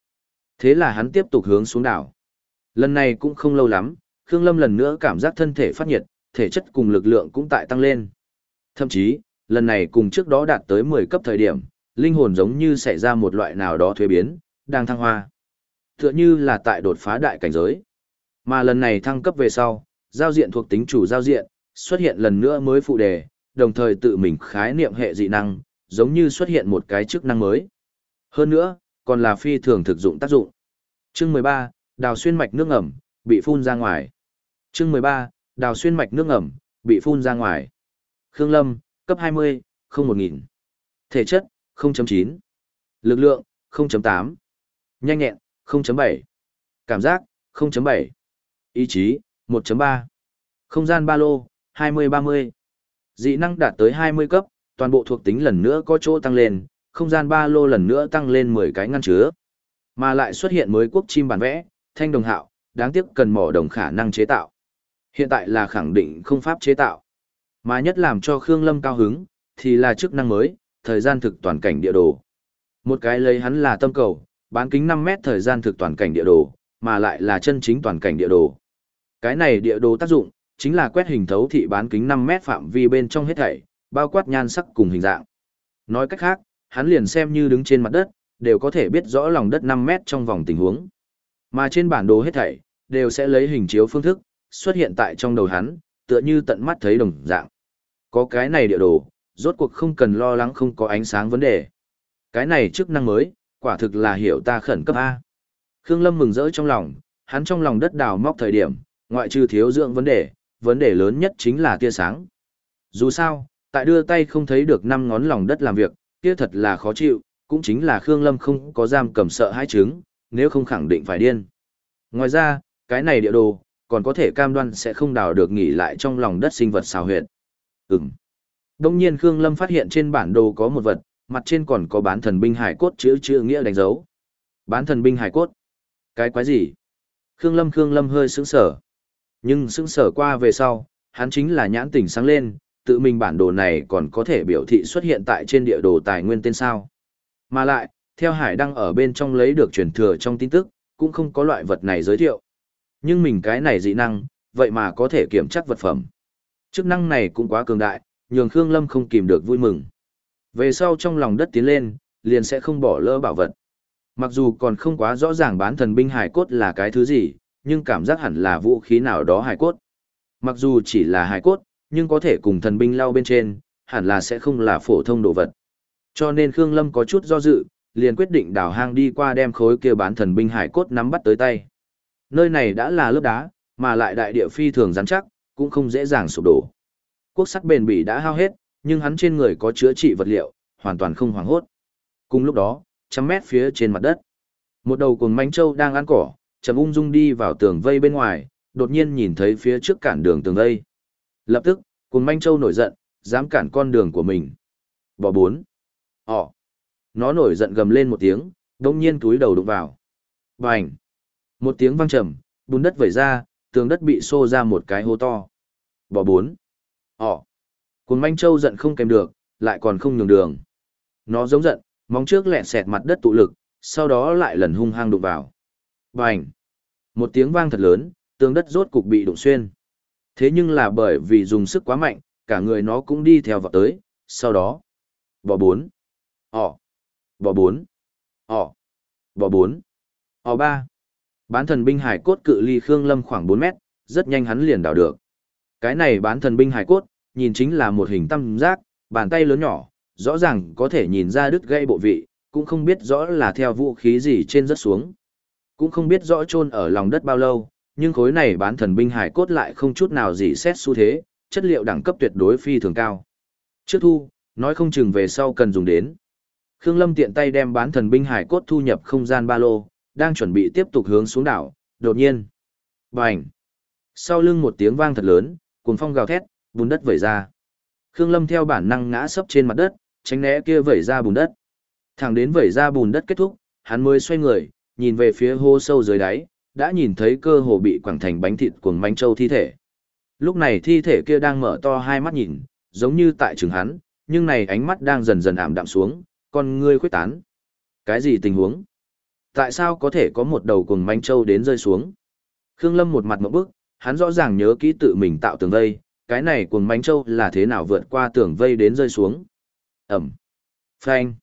Thế là hắn tiếp tục hướng xuống đảo. Lần này cũng không lâu lắm, Khương Lâm lần nữa cảm giác thân thể phát nhiệt, thể chất cùng lực lượng cũng tại tăng lên. Thậm chí, lần này cùng trước đó đạt tới 10 cấp thời điểm, linh hồn giống như xảy ra một loại nào đó thuế biến, đang thăng hoa. Tựa như là tại đột phá đại cảnh giới. Mà lần này thăng cấp về sau, giao diện thuộc tính chủ giao diện, xuất hiện lần nữa mới phụ đề, đồng thời tự mình khái niệm hệ dị năng, giống như xuất hiện một cái chức năng mới. Hơn nữa, còn là phi thường thực dụng tác dụng. Chương 13, đào xuyên mạch nước ẩm, bị phun ra ngoài. Chương 13, đào xuyên mạch nước ẩm, bị phun ra ngoài. Khương Lâm, cấp 20, không 1000. Thể chất, 0.9. Lực lượng, 0.8. Nhanh nhẹn, 0.7. Cảm giác, 0.7. Ý chí, 1.3. Không gian ba lô, 20-30. Dị năng đạt tới 20 cấp, toàn bộ thuộc tính lần nữa có chỗ tăng lên, không gian ba lô lần nữa tăng lên 10 cái ngăn chứa. Mà lại xuất hiện mới quốc chim bản vẽ, thanh đồng hạo, đáng tiếc cần mỏ đồng khả năng chế tạo. Hiện tại là khẳng định không pháp chế tạo. Mà nhất làm cho Khương Lâm cao hứng, thì là chức năng mới, thời gian thực toàn cảnh địa đồ. Một cái lấy hắn là tâm cầu, bán kính 5 mét thời gian thực toàn cảnh địa đồ, mà lại là chân chính toàn cảnh địa đồ. Cái này địa đồ tác dụng, chính là quét hình thấu thị bán kính 5 mét phạm vi bên trong hết thảy, bao quát nhan sắc cùng hình dạng. Nói cách khác, hắn liền xem như đứng trên mặt đất, đều có thể biết rõ lòng đất 5 mét trong vòng tình huống. Mà trên bản đồ hết thảy, đều sẽ lấy hình chiếu phương thức, xuất hiện tại trong đầu hắn, tựa như tận mắt thấy đồng dạng. Có cái này địa đồ, rốt cuộc không cần lo lắng không có ánh sáng vấn đề. Cái này chức năng mới, quả thực là hiểu ta khẩn cấp A. Khương Lâm mừng rỡ trong lòng, hắn trong lòng đất đào móc thời điểm, ngoại trừ thiếu dưỡng vấn đề, vấn đề lớn nhất chính là tia sáng. Dù sao, tại đưa tay không thấy được năm ngón lòng đất làm việc, kia thật là khó chịu, cũng chính là Khương Lâm không có giam cầm sợ hai chứng, nếu không khẳng định phải điên. Ngoài ra, cái này địa đồ, còn có thể cam đoan sẽ không đào được nghỉ lại trong lòng đất sinh vật xào huyệt. Ừm. Đông nhiên Khương Lâm phát hiện trên bản đồ có một vật, mặt trên còn có bán thần binh hải cốt chữ chữ nghĩa đánh dấu. Bán thần binh hải cốt? Cái quái gì? Khương Lâm Khương Lâm hơi sững sở. Nhưng sững sở qua về sau, hắn chính là nhãn tỉnh sáng lên, tự mình bản đồ này còn có thể biểu thị xuất hiện tại trên địa đồ tài nguyên tên sao. Mà lại, theo Hải Đăng ở bên trong lấy được truyền thừa trong tin tức, cũng không có loại vật này giới thiệu. Nhưng mình cái này dị năng, vậy mà có thể kiểm chắc vật phẩm. Chức năng này cũng quá cường đại, nhường Khương Lâm không kìm được vui mừng. Về sau trong lòng đất tiến lên, liền sẽ không bỏ lỡ bảo vật. Mặc dù còn không quá rõ ràng bán thần binh hải cốt là cái thứ gì, nhưng cảm giác hẳn là vũ khí nào đó hải cốt. Mặc dù chỉ là hải cốt, nhưng có thể cùng thần binh lao bên trên, hẳn là sẽ không là phổ thông đồ vật. Cho nên Khương Lâm có chút do dự, liền quyết định đào hang đi qua đem khối kia bán thần binh hải cốt nắm bắt tới tay. Nơi này đã là lớp đá, mà lại đại địa phi thường rắn chắc, cũng không dễ dàng sụp đổ. Quốc sắt bền bỉ đã hao hết, nhưng hắn trên người có chữa trị vật liệu, hoàn toàn không hoảng hốt. Cùng lúc đó, trăm mét phía trên mặt đất, một đầu cuồng manh châu đang ăn cỏ, chậm ung dung đi vào tường vây bên ngoài, đột nhiên nhìn thấy phía trước cản đường tường vây. Lập tức, cuồng manh châu nổi giận, dám cản con đường của mình. Bỏ bốn. Ồ. Nó nổi giận gầm lên một tiếng, đông nhiên túi đầu đụng vào. Bành. Một tiếng vang trầm, bùn đất vẩy ra, tường đất bị xô ra một cái hố to. Bỏ bốn. Ồ. Cuồng manh châu giận không kèm được, lại còn không nhường đường. Nó giống giận, móng trước lẹn xẹt mặt đất tụ lực, sau đó lại lần hung hăng đụng vào. Bành! Một tiếng vang thật lớn, tường đất rốt cục bị đụng xuyên. Thế nhưng là bởi vì dùng sức quá mạnh, cả người nó cũng đi theo vào tới, sau đó. Bò bốn. Ồ. Bò bốn. Ỏ. Bò bốn. Ỏ ba. Bán thần binh hải cốt cự ly Khương Lâm khoảng 4 mét, rất nhanh hắn liền đào được. Cái này bán thần binh hải cốt, nhìn chính là một hình tam giác, bàn tay lớn nhỏ, rõ ràng có thể nhìn ra đứt gãy bộ vị, cũng không biết rõ là theo vũ khí gì trên rất xuống. Cũng không biết rõ chôn ở lòng đất bao lâu, nhưng khối này bán thần binh hải cốt lại không chút nào gì xét xu thế, chất liệu đẳng cấp tuyệt đối phi thường cao. Trước thu, nói không chừng về sau cần dùng đến. Khương Lâm tiện tay đem bán thần binh hải cốt thu nhập không gian ba lô, đang chuẩn bị tiếp tục hướng xuống đảo, đột nhiên. Bành! Sau lưng một tiếng vang thật lớn, cuồng phong gào thét, bùn đất vẩy ra. Khương Lâm theo bản năng ngã sấp trên mặt đất, tránh né kia vẩy ra bùn đất. Thẳng đến vẩy ra bùn đất kết thúc, hắn mới xoay người, nhìn về phía hô sâu dưới đáy, đã nhìn thấy cơ hồ bị quẳng thành bánh thịt cuồng manh châu thi thể. Lúc này thi thể kia đang mở to hai mắt nhìn, giống như tại trường hắn, nhưng này ánh mắt đang dần dần ảm đạm xuống, con ngươi khuyết tán. Cái gì tình huống? Tại sao có thể có một đầu cuồng manh châu đến rơi xuống? Khương Lâm một mặt một bước, hắn rõ ràng nhớ kỹ tự mình tạo tường vây, cái này cuồng manh châu là thế nào vượt qua tường vây đến rơi xuống. Ẩm. Phanh.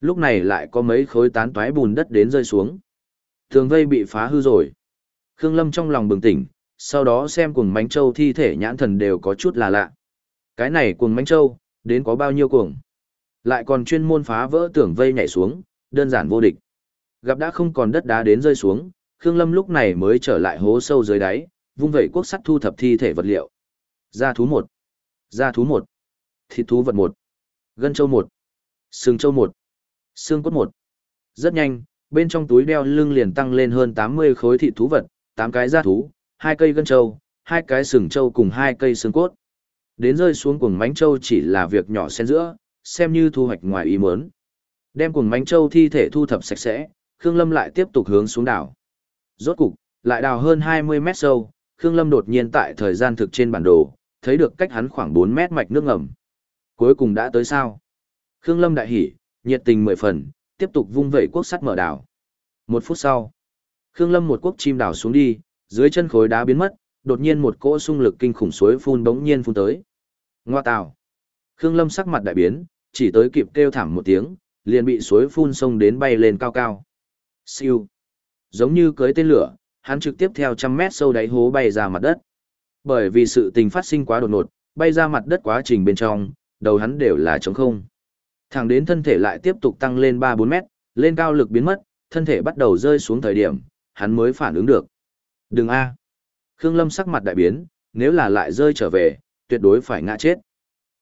Lúc này lại có mấy khối tán toái bùn đất đến rơi xuống. Tường vây bị phá hư rồi. Khương Lâm trong lòng bừng tỉnh, sau đó xem cuồng mánh châu thi thể nhãn thần đều có chút là lạ. Cái này cuồng mánh châu, đến có bao nhiêu cuồng. Lại còn chuyên môn phá vỡ tường vây nhảy xuống, đơn giản vô địch. Gặp đã không còn đất đá đến rơi xuống, Khương Lâm lúc này mới trở lại hố sâu dưới đáy, vung vẩy quốc sắt thu thập thi thể vật liệu. Da thú một, Da thú một, Thịt thú vật một, Gân châu một, xương châu một, Xương cốt một. Rất nhanh, bên trong túi đeo lưng liền tăng lên hơn 80 khối thịt thú vật, 8 cái da thú, hai cây gân châu, hai cái sừng châu cùng hai cây xương cốt. Đến rơi xuống cuồng mánh châu chỉ là việc nhỏ xen giữa, xem như thu hoạch ngoài ý muốn. Đem cuồng mánh châu thi thể thu thập sạch sẽ, Khương Lâm lại tiếp tục hướng xuống đảo. Rốt cục, lại đào hơn 20 mét sâu, Khương Lâm đột nhiên tại thời gian thực trên bản đồ, thấy được cách hắn khoảng 4 mét mạch nước ngầm. Cuối cùng đã tới sao? Khương Lâm đại hỉ, nhiệt tình mười phần, tiếp tục vung vẩy quốc sắt mở đảo. Một phút sau, Khương Lâm một quốc chim đảo xuống đi, dưới chân khối đá biến mất, đột nhiên một cỗ xung lực kinh khủng suối phun bỗng nhiên phun tới. Ngoa tào. Khương Lâm sắc mặt đại biến, chỉ tới kịp kêu thảm một tiếng, liền bị suối phun sông đến bay lên cao cao. Siêu. Giống như cưới tên lửa, hắn trực tiếp theo trăm mét sâu đáy hố bay ra mặt đất. Bởi vì sự tình phát sinh quá đột ngột, bay ra mặt đất quá trình bên trong, đầu hắn đều là trống không. Thẳng đến thân thể lại tiếp tục tăng lên 3-4 mét, lên cao lực biến mất, thân thể bắt đầu rơi xuống thời điểm, hắn mới phản ứng được. Đừng A. Khương Lâm sắc mặt đại biến, nếu là lại rơi trở về, tuyệt đối phải ngã chết.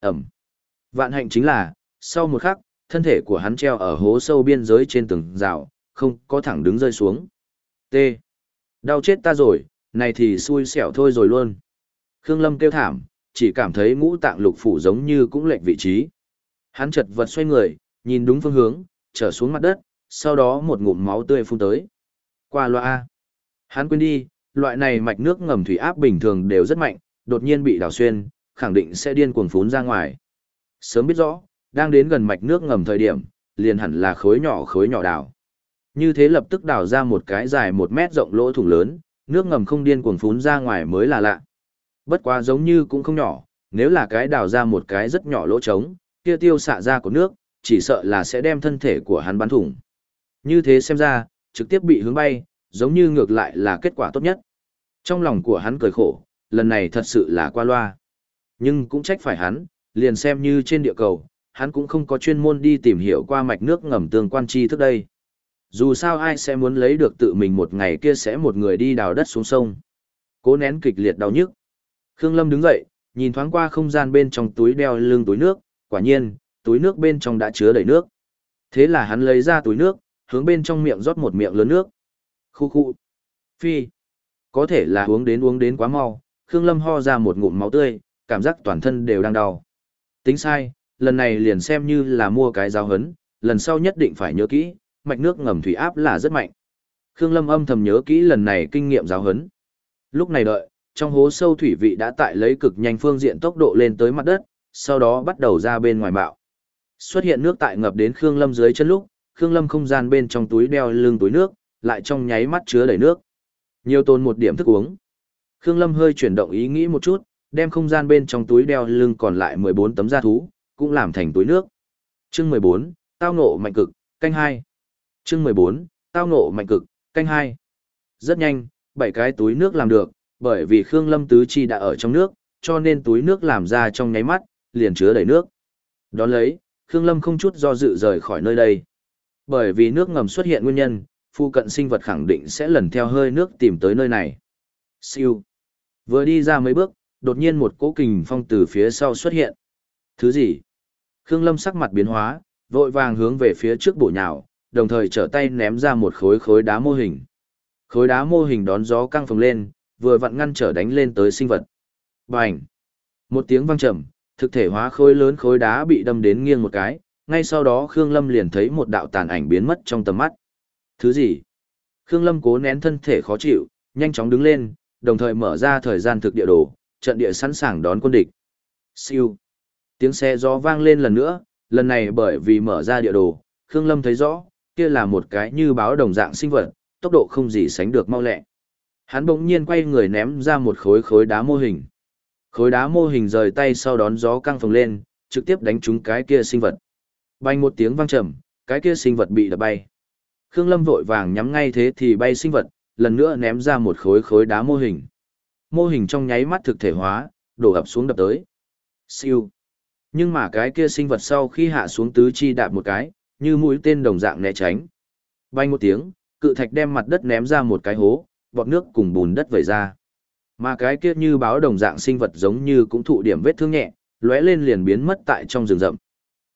Ẩm. Vạn hạnh chính là, sau một khắc, thân thể của hắn treo ở hố sâu biên giới trên tường rào, không có thẳng đứng rơi xuống. T. Đau chết ta rồi, này thì xui xẻo thôi rồi luôn. Khương Lâm kêu thảm, chỉ cảm thấy ngũ tạng lục phủ giống như cũng lệch vị trí. Hắn chật vật xoay người, nhìn đúng phương hướng, trở xuống mặt đất, sau đó một ngụm máu tươi phun tới. Qua loa. a, Hắn quên đi, loại này mạch nước ngầm thủy áp bình thường đều rất mạnh, đột nhiên bị đào xuyên, khẳng định sẽ điên cuồng phún ra ngoài. Sớm biết rõ, đang đến gần mạch nước ngầm thời điểm, liền hẳn là khối nhỏ khối nhỏ đào. Như thế lập tức đào ra một cái dài một mét rộng lỗ thủng lớn, nước ngầm không điên cuồng phún ra ngoài mới là lạ. Bất quá giống như cũng không nhỏ, nếu là cái đào ra một cái rất nhỏ lỗ trống, kia tiêu xạ ra của nước, chỉ sợ là sẽ đem thân thể của hắn bắn thủng. Như thế xem ra, trực tiếp bị hướng bay, giống như ngược lại là kết quả tốt nhất. Trong lòng của hắn cười khổ, lần này thật sự là qua loa. Nhưng cũng trách phải hắn, liền xem như trên địa cầu, hắn cũng không có chuyên môn đi tìm hiểu qua mạch nước ngầm tương quan chi thức đây. Dù sao ai sẽ muốn lấy được tự mình một ngày kia sẽ một người đi đào đất xuống sông. Cố nén kịch liệt đau nhức. Khương Lâm đứng dậy, nhìn thoáng qua không gian bên trong túi đeo lưng túi nước, quả nhiên, túi nước bên trong đã chứa đầy nước. Thế là hắn lấy ra túi nước, hướng bên trong miệng rót một miệng lớn nước. Khu khu. Phi. Có thể là uống đến uống đến quá mau, Khương Lâm ho ra một ngụm máu tươi, cảm giác toàn thân đều đang đau. Tính sai, lần này liền xem như là mua cái giáo hấn, lần sau nhất định phải nhớ kỹ, mạch nước ngầm thủy áp là rất mạnh. Khương Lâm âm thầm nhớ kỹ lần này kinh nghiệm giáo hấn. Lúc này đợi, trong hố sâu thủy vị đã tại lấy cực nhanh phương diện tốc độ lên tới mặt đất, sau đó bắt đầu ra bên ngoài bạo. Xuất hiện nước tại ngập đến Khương Lâm dưới chân lúc, Khương Lâm không gian bên trong túi đeo lưng túi nước, lại trong nháy mắt chứa đầy nước. Nhiều tồn một điểm thức uống. Khương Lâm hơi chuyển động ý nghĩ một chút, đem không gian bên trong túi đeo lưng còn lại 14 tấm da thú, cũng làm thành túi nước. Chương 14, tao ngộ mạnh cực, canh 2. Chương 14, tao ngộ mạnh cực, canh 2. Rất nhanh, bảy cái túi nước làm được, bởi vì Khương Lâm tứ chi đã ở trong nước, cho nên túi nước làm ra trong nháy mắt, liền chứa đầy nước. Đón lấy, Khương Lâm không chút do dự rời khỏi nơi đây. Bởi vì nước ngầm xuất hiện nguyên nhân, phụ cận sinh vật khẳng định sẽ lần theo hơi nước tìm tới nơi này. Siêu. Vừa đi ra mấy bước, đột nhiên một cỗ kình phong từ phía sau xuất hiện. Thứ gì? Khương Lâm sắc mặt biến hóa, vội vàng hướng về phía trước bổ nhào, đồng thời trở tay ném ra một khối khối đá mô hình. Khối đá mô hình đón gió căng phồng lên, vừa vặn ngăn trở đánh lên tới sinh vật. Bành! Một tiếng vang trầm, thực thể hóa khối lớn khối đá bị đâm đến nghiêng một cái, ngay sau đó Khương Lâm liền thấy một đạo tàn ảnh biến mất trong tầm mắt. Thứ gì? Khương Lâm cố nén thân thể khó chịu, nhanh chóng đứng lên, đồng thời mở ra thời gian thực địa đồ, trận địa sẵn sàng đón quân địch. Siêu. Tiếng xe gió vang lên lần nữa, lần này bởi vì mở ra địa đồ, Khương Lâm thấy rõ, kia là một cái như báo đồng dạng sinh vật, tốc độ không gì sánh được mau lẹ. Hắn bỗng nhiên quay người ném ra một khối khối đá mô hình. Khối đá mô hình rời tay sau đón gió căng phồng lên, trực tiếp đánh trúng cái kia sinh vật. Bay một tiếng vang trầm, cái kia sinh vật bị đập bay. Khương Lâm vội vàng nhắm ngay thế thì bay sinh vật, lần nữa ném ra một khối khối đá mô hình. Mô hình trong nháy mắt thực thể hóa, đổ ập xuống đập tới. Siêu. Nhưng mà cái kia sinh vật sau khi hạ xuống tứ chi đạp một cái, như mũi tên đồng dạng né tránh. Bay một tiếng, cự thạch đem mặt đất ném ra một cái hố, bọt nước cùng bùn đất vẩy ra. Mà cái kia như báo đồng dạng sinh vật giống như cũng thụ điểm vết thương nhẹ, lóe lên liền biến mất tại trong rừng rậm.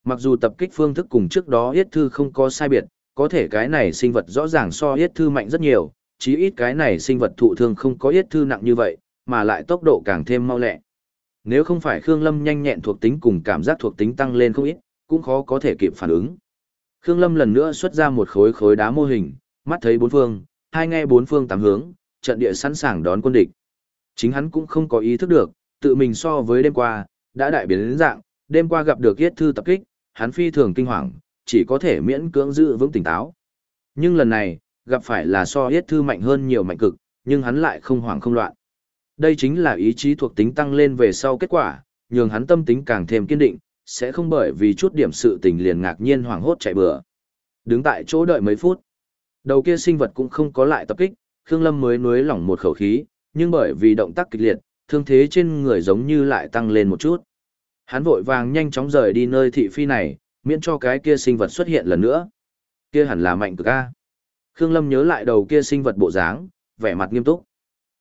Mặc dù tập kích phương thức cùng trước đó Yết Thư không có sai biệt, có thể cái này sinh vật rõ ràng so Yết Thư mạnh rất nhiều, chí ít cái này sinh vật thụ thương không có Yết Thư nặng như vậy, mà lại tốc độ càng thêm mau lẹ. Nếu không phải Khương Lâm nhanh nhẹn thuộc tính cùng cảm giác thuộc tính tăng lên không ít, cũng khó có thể kịp phản ứng. Khương Lâm lần nữa xuất ra một khối khối đá mô hình, mắt thấy bốn phương, hai nghe bốn phương tám hướng, trận địa sẵn sàng đón quân địch. Chính hắn cũng không có ý thức được, tự mình so với đêm qua, đã đại biến đến dạng, đêm qua gặp được yết thư tập kích, hắn phi thường kinh hoàng, chỉ có thể miễn cưỡng giữ vững tỉnh táo. Nhưng lần này, gặp phải là so yết thư mạnh hơn nhiều mạnh cực, nhưng hắn lại không hoảng không loạn. Đây chính là ý chí thuộc tính tăng lên về sau kết quả, nhường hắn tâm tính càng thêm kiên định, sẽ không bởi vì chút điểm sự tình liền ngạc nhiên hoảng hốt chạy bừa. Đứng tại chỗ đợi mấy phút, đầu kia sinh vật cũng không có lại tập kích, Khương Lâm mới nuối lỏng một khẩu khí, nhưng bởi vì động tác kịch liệt, thương thế trên người giống như lại tăng lên một chút. Hắn vội vàng nhanh chóng rời đi nơi thị phi này, miễn cho cái kia sinh vật xuất hiện lần nữa. Kia hẳn là mạnh cực a. Khương Lâm nhớ lại đầu kia sinh vật bộ dáng, vẻ mặt nghiêm túc.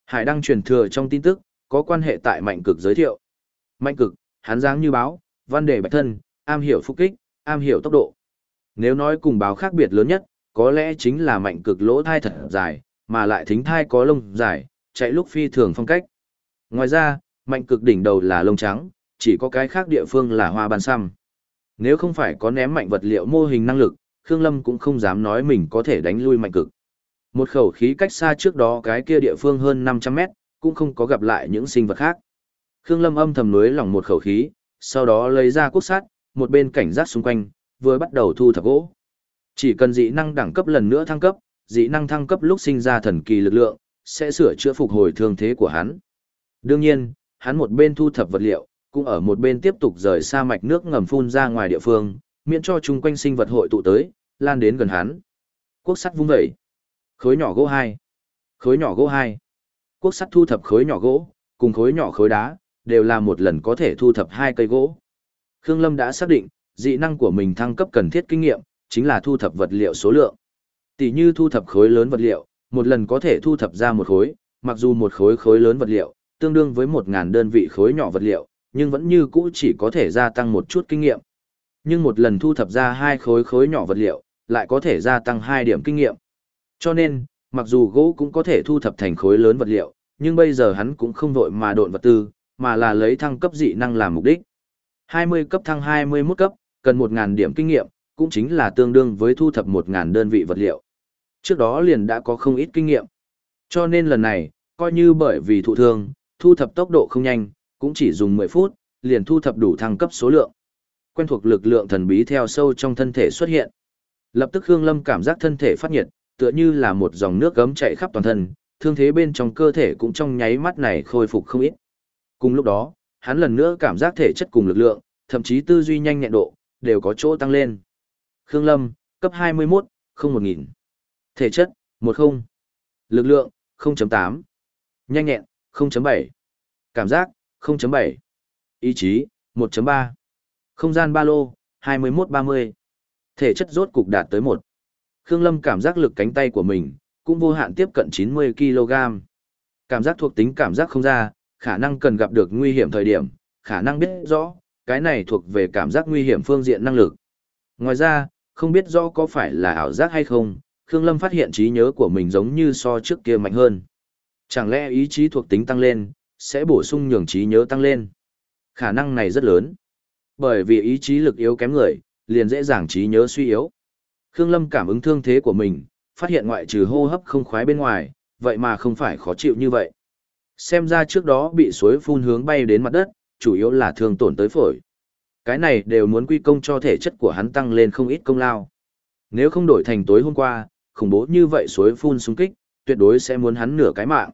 Hải đăng truyền thừa trong tin tức, có quan hệ tại mạnh cực giới thiệu. Mạnh cực, hắn dáng như báo, văn đề bạch thân, am hiểu phúc kích, am hiểu tốc độ. Nếu nói cùng báo khác biệt lớn nhất, có lẽ chính là mạnh cực lỗ thai thật dài, mà lại thính thai có lông dài, chạy lúc phi thường phong cách. Ngoài ra, mạnh cực đỉnh đầu là lông trắng, chỉ có cái khác địa phương là hoa ban xăm. Nếu không phải có ném mạnh vật liệu mô hình năng lực, Khương Lâm cũng không dám nói mình có thể đánh lui mạnh cực. Một khẩu khí cách xa trước đó cái kia địa phương hơn 500 mét, cũng không có gặp lại những sinh vật khác. Khương Lâm âm thầm nuối lòng một khẩu khí, sau đó lấy ra cốt sắt, một bên cảnh giác xung quanh, vừa bắt đầu thu thập gỗ. Chỉ cần dị năng đẳng cấp lần nữa thăng cấp, dị năng thăng cấp lúc sinh ra thần kỳ lực lượng, sẽ sửa chữa phục hồi thương thế của hắn. Đương nhiên, hắn một bên thu thập vật liệu, cũng ở một bên tiếp tục rời xa mạch nước ngầm phun ra ngoài địa phương, miễn cho chung quanh sinh vật hội tụ tới, lan đến gần hắn. Quốc sắt vung dậy. Khối nhỏ gỗ 2. Khối nhỏ gỗ 2. Quốc sắt thu thập khối nhỏ gỗ, cùng khối nhỏ khối đá, đều là một lần có thể thu thập hai cây gỗ. Khương Lâm đã xác định, dị năng của mình thăng cấp cần thiết kinh nghiệm, chính là thu thập vật liệu số lượng. Tỷ như thu thập khối lớn vật liệu, một lần có thể thu thập ra một khối, mặc dù một khối khối lớn vật liệu, tương đương với 1.000 đơn vị khối nhỏ vật liệu, nhưng vẫn như cũ chỉ có thể gia tăng một chút kinh nghiệm. Nhưng một lần thu thập ra hai khối khối nhỏ vật liệu, lại có thể gia tăng 2 điểm kinh nghiệm. Cho nên, mặc dù gỗ cũng có thể thu thập thành khối lớn vật liệu, nhưng bây giờ hắn cũng không vội mà độn vật tư, mà là lấy thăng cấp dị năng làm mục đích. 20 cấp thăng 21 cấp, cần 1.000 điểm kinh nghiệm, cũng chính là tương đương với thu thập 1.000 đơn vị vật liệu. Trước đó liền đã có không ít kinh nghiệm. Cho nên lần này, coi như bởi vì thụ thương, thu thập tốc độ không nhanh, cũng chỉ dùng 10 phút, liền thu thập đủ thăng cấp số lượng. Quen thuộc lực lượng thần bí theo sâu trong thân thể xuất hiện. Lập tức Khương Lâm cảm giác thân thể phát nhiệt, tựa như là một dòng nước gấm chạy khắp toàn thân, thương thế bên trong cơ thể cũng trong nháy mắt này khôi phục không ít. Cùng lúc đó, hắn lần nữa cảm giác thể chất cùng lực lượng, thậm chí tư duy nhanh nhẹn độ, đều có chỗ tăng lên. Khương Lâm, cấp 21, không 1000. Thể chất, 10. Lực lượng, 0.8. Nhanh nhẹn, 0.7. Cảm giác, 0.7. Ý chí, 1.3. Không gian ba lô, 21-30. Thể chất rốt cục đạt tới 1. Khương Lâm cảm giác lực cánh tay của mình, cũng vô hạn tiếp cận 90 kg. Cảm giác thuộc tính cảm giác không ra, khả năng cần gặp được nguy hiểm thời điểm, khả năng biết rõ, cái này thuộc về cảm giác nguy hiểm phương diện năng lực. Ngoài ra, không biết rõ có phải là ảo giác hay không, Khương Lâm phát hiện trí nhớ của mình giống như so trước kia mạnh hơn. Chẳng lẽ ý chí thuộc tính tăng lên, sẽ bổ sung nhường trí nhớ tăng lên? Khả năng này rất lớn. Bởi vì ý chí lực yếu kém người, liền dễ dàng trí nhớ suy yếu. Khương Lâm cảm ứng thương thế của mình, phát hiện ngoại trừ hô hấp không khoái bên ngoài, vậy mà không phải khó chịu như vậy. Xem ra trước đó bị suối phun hướng bay đến mặt đất, chủ yếu là thương tổn tới phổi. Cái này đều muốn quy công cho thể chất của hắn tăng lên không ít công lao. Nếu không đổi thành tối hôm qua, khủng bố như vậy suối phun xung kích, tuyệt đối sẽ muốn hắn nửa cái mạng.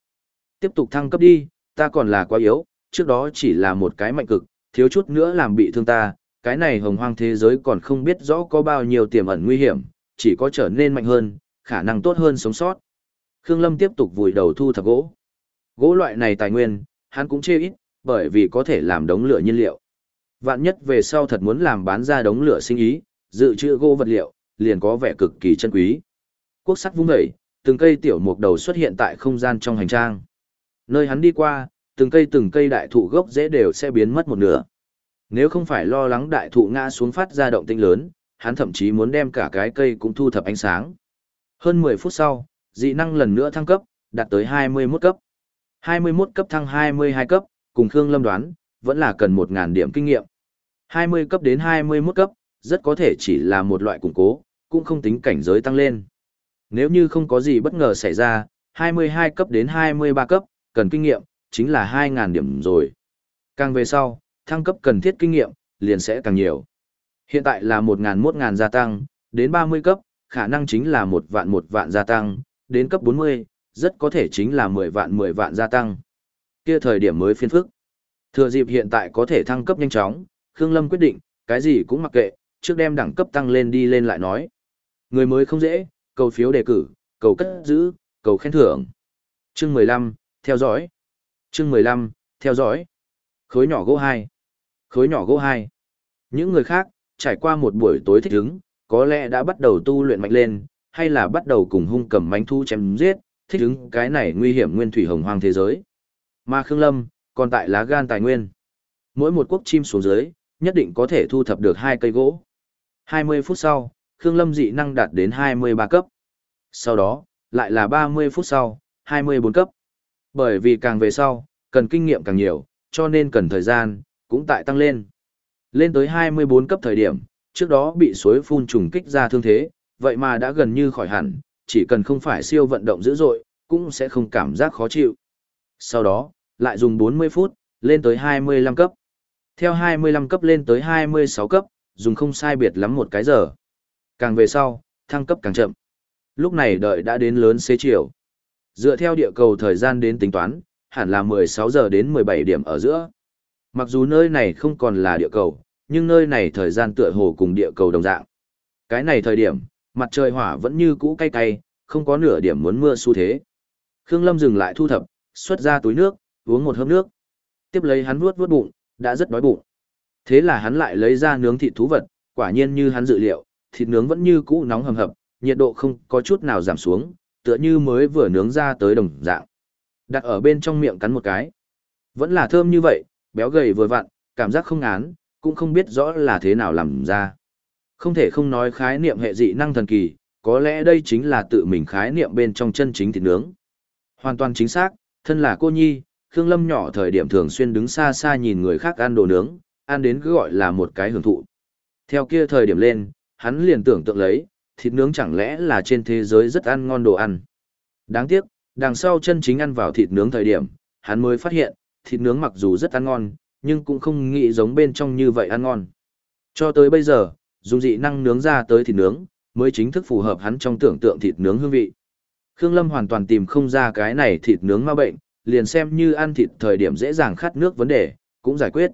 Tiếp tục thăng cấp đi, ta còn là quá yếu, trước đó chỉ là một cái mạnh cực, thiếu chút nữa làm bị thương ta, cái này hồng hoang thế giới còn không biết rõ có bao nhiêu tiềm ẩn nguy hiểm, chỉ có trở nên mạnh hơn, khả năng tốt hơn sống sót. Khương Lâm tiếp tục vùi đầu thu thập gỗ. Gỗ loại này tài nguyên, hắn cũng chê ít, bởi vì có thể làm đống lửa nhiên liệu. Vạn nhất về sau thật muốn làm bán ra đống lửa sinh ý, dự trữ gỗ vật liệu, liền có vẻ cực kỳ chân quý. Quốc sắt vung dậy, từng cây tiểu mục đầu xuất hiện tại không gian trong hành trang. Nơi hắn đi qua, từng cây từng cây đại thụ gốc dễ đều sẽ biến mất một nửa. Nếu không phải lo lắng đại thụ ngã xuống phát ra động tĩnh lớn, hắn thậm chí muốn đem cả cái cây cũng thu thập ánh sáng. Hơn 10 phút sau, dị năng lần nữa thăng cấp, đạt tới 21 cấp. 21 cấp thăng 22 cấp, cùng Khương Lâm đoán, vẫn là cần 1.000 điểm kinh nghiệm. 20 cấp đến 21 cấp, rất có thể chỉ là một loại củng cố, cũng không tính cảnh giới tăng lên. Nếu như không có gì bất ngờ xảy ra, 22 cấp đến 23 cấp, cần kinh nghiệm, chính là 2.000 điểm rồi. Càng về sau, thăng cấp cần thiết kinh nghiệm, liền sẽ càng nhiều. Hiện tại là 1.000 1.000 gia tăng, đến 30 cấp, khả năng chính là 1 vạn 1 vạn gia tăng, đến cấp 40, rất có thể chính là 10 vạn 10 vạn gia tăng. Kia thời điểm mới phiên phức. Thừa dịp hiện tại có thể thăng cấp nhanh chóng, Khương Lâm quyết định, cái gì cũng mặc kệ, trước đem đẳng cấp tăng lên đi lên lại nói. Người mới không dễ, cầu phiếu đề cử, cầu cất giữ, cầu khen thưởng. Chương 15, theo dõi. Chương 15, theo dõi. Khối nhỏ gỗ 2. Khối nhỏ gỗ 2. Những người khác, trải qua một buổi tối thích ứng, có lẽ đã bắt đầu tu luyện mạnh lên, hay là bắt đầu cùng hung cầm mánh thu chém giết, thích ứng cái này nguy hiểm nguyên thủy hồng hoang thế giới. Mà Khương Lâm, còn tại lá gan tài nguyên. Mỗi một quốc chim xuống dưới, nhất định có thể thu thập được hai cây gỗ. 20 phút sau, Khương Lâm dị năng đạt đến 23 cấp. Sau đó, lại là 30 phút sau, 24 cấp. Bởi vì càng về sau, cần kinh nghiệm càng nhiều, cho nên cần thời gian, cũng tại tăng lên. Lên tới 24 cấp thời điểm, trước đó bị suối phun trùng kích ra thương thế, vậy mà đã gần như khỏi hẳn, chỉ cần không phải siêu vận động dữ dội, cũng sẽ không cảm giác khó chịu. Sau đó, lại dùng 40 phút, lên tới 25 cấp. Theo 25 cấp lên tới 26 cấp, dùng không sai biệt lắm một cái giờ. Càng về sau, thăng cấp càng chậm. Lúc này đợi đã đến lớn xế chiều. Dựa theo địa cầu thời gian đến tính toán, hẳn là 16 giờ đến 17 điểm ở giữa. Mặc dù nơi này không còn là địa cầu, nhưng nơi này thời gian tựa hồ cùng địa cầu đồng dạng. Cái này thời điểm, mặt trời hỏa vẫn như cũ cay cay, không có nửa điểm muốn mưa xu thế. Khương Lâm dừng lại thu thập, xuất ra túi nước, uống một hớp nước. Tiếp lấy hắn vuốt vuốt bụng, đã rất đói bụng. Thế là hắn lại lấy ra nướng thịt thú vật, quả nhiên như hắn dự liệu, thịt nướng vẫn như cũ nóng hầm hập, nhiệt độ không có chút nào giảm xuống, tựa như mới vừa nướng ra tới đồng dạng. Đặt ở bên trong miệng cắn một cái. Vẫn là thơm như vậy, béo gầy vừa vặn, cảm giác không ngán cũng không biết rõ là thế nào làm ra. Không thể không nói khái niệm hệ dị năng thần kỳ, có lẽ đây chính là tự mình khái niệm bên trong chân chính thịt nướng. Hoàn toàn chính xác, thân là cô nhi, Khương Lâm nhỏ thời điểm thường xuyên đứng xa xa nhìn người khác ăn đồ nướng, ăn đến cứ gọi là một cái hưởng thụ. Theo kia thời điểm lên, hắn liền tưởng tượng lấy, thịt nướng chẳng lẽ là trên thế giới rất ăn ngon đồ ăn. Đáng tiếc, đằng sau chân chính ăn vào thịt nướng thời điểm, hắn mới phát hiện, thịt nướng mặc dù rất ăn ngon, nhưng cũng không nghĩ giống bên trong như vậy ăn ngon. Cho tới bây giờ, dùng dị năng nướng ra tới thịt nướng, mới chính thức phù hợp hắn trong tưởng tượng thịt nướng hương vị. Khương Lâm hoàn toàn tìm không ra cái này thịt nướng ma bệnh, liền xem như ăn thịt thời điểm dễ dàng khát nước vấn đề, cũng giải quyết.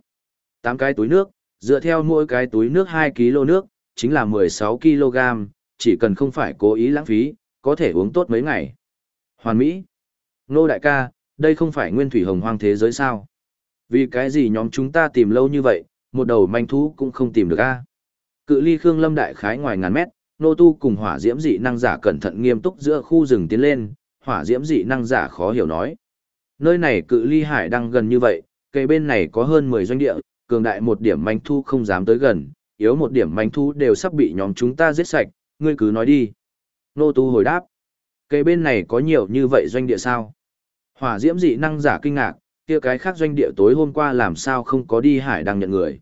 8 cái túi nước, dựa theo mỗi cái túi nước 2 kg nước, chính là 16 kg, chỉ cần không phải cố ý lãng phí, có thể uống tốt mấy ngày. Hoàn Mỹ. Nô đại ca, đây không phải nguyên thủy hồng hoang thế giới sao? Vì cái gì nhóm chúng ta tìm lâu như vậy, một đầu manh thú cũng không tìm được a Cự ly Khương Lâm đại khái ngoài ngàn mét, nô tu cùng hỏa diễm dị năng giả cẩn thận nghiêm túc giữa khu rừng tiến lên, hỏa diễm dị năng giả khó hiểu nói. Nơi này cự ly hải đang gần như vậy, cây bên này có hơn 10 doanh địa, cường đại một điểm manh thu không dám tới gần, yếu một điểm manh thu đều sắp bị nhóm chúng ta giết sạch, ngươi cứ nói đi. Nô tu hồi đáp. Cây bên này có nhiều như vậy doanh địa sao? Hỏa diễm dị năng giả kinh ngạc, kia cái khác doanh địa tối hôm qua làm sao không có đi hải đăng nhận người.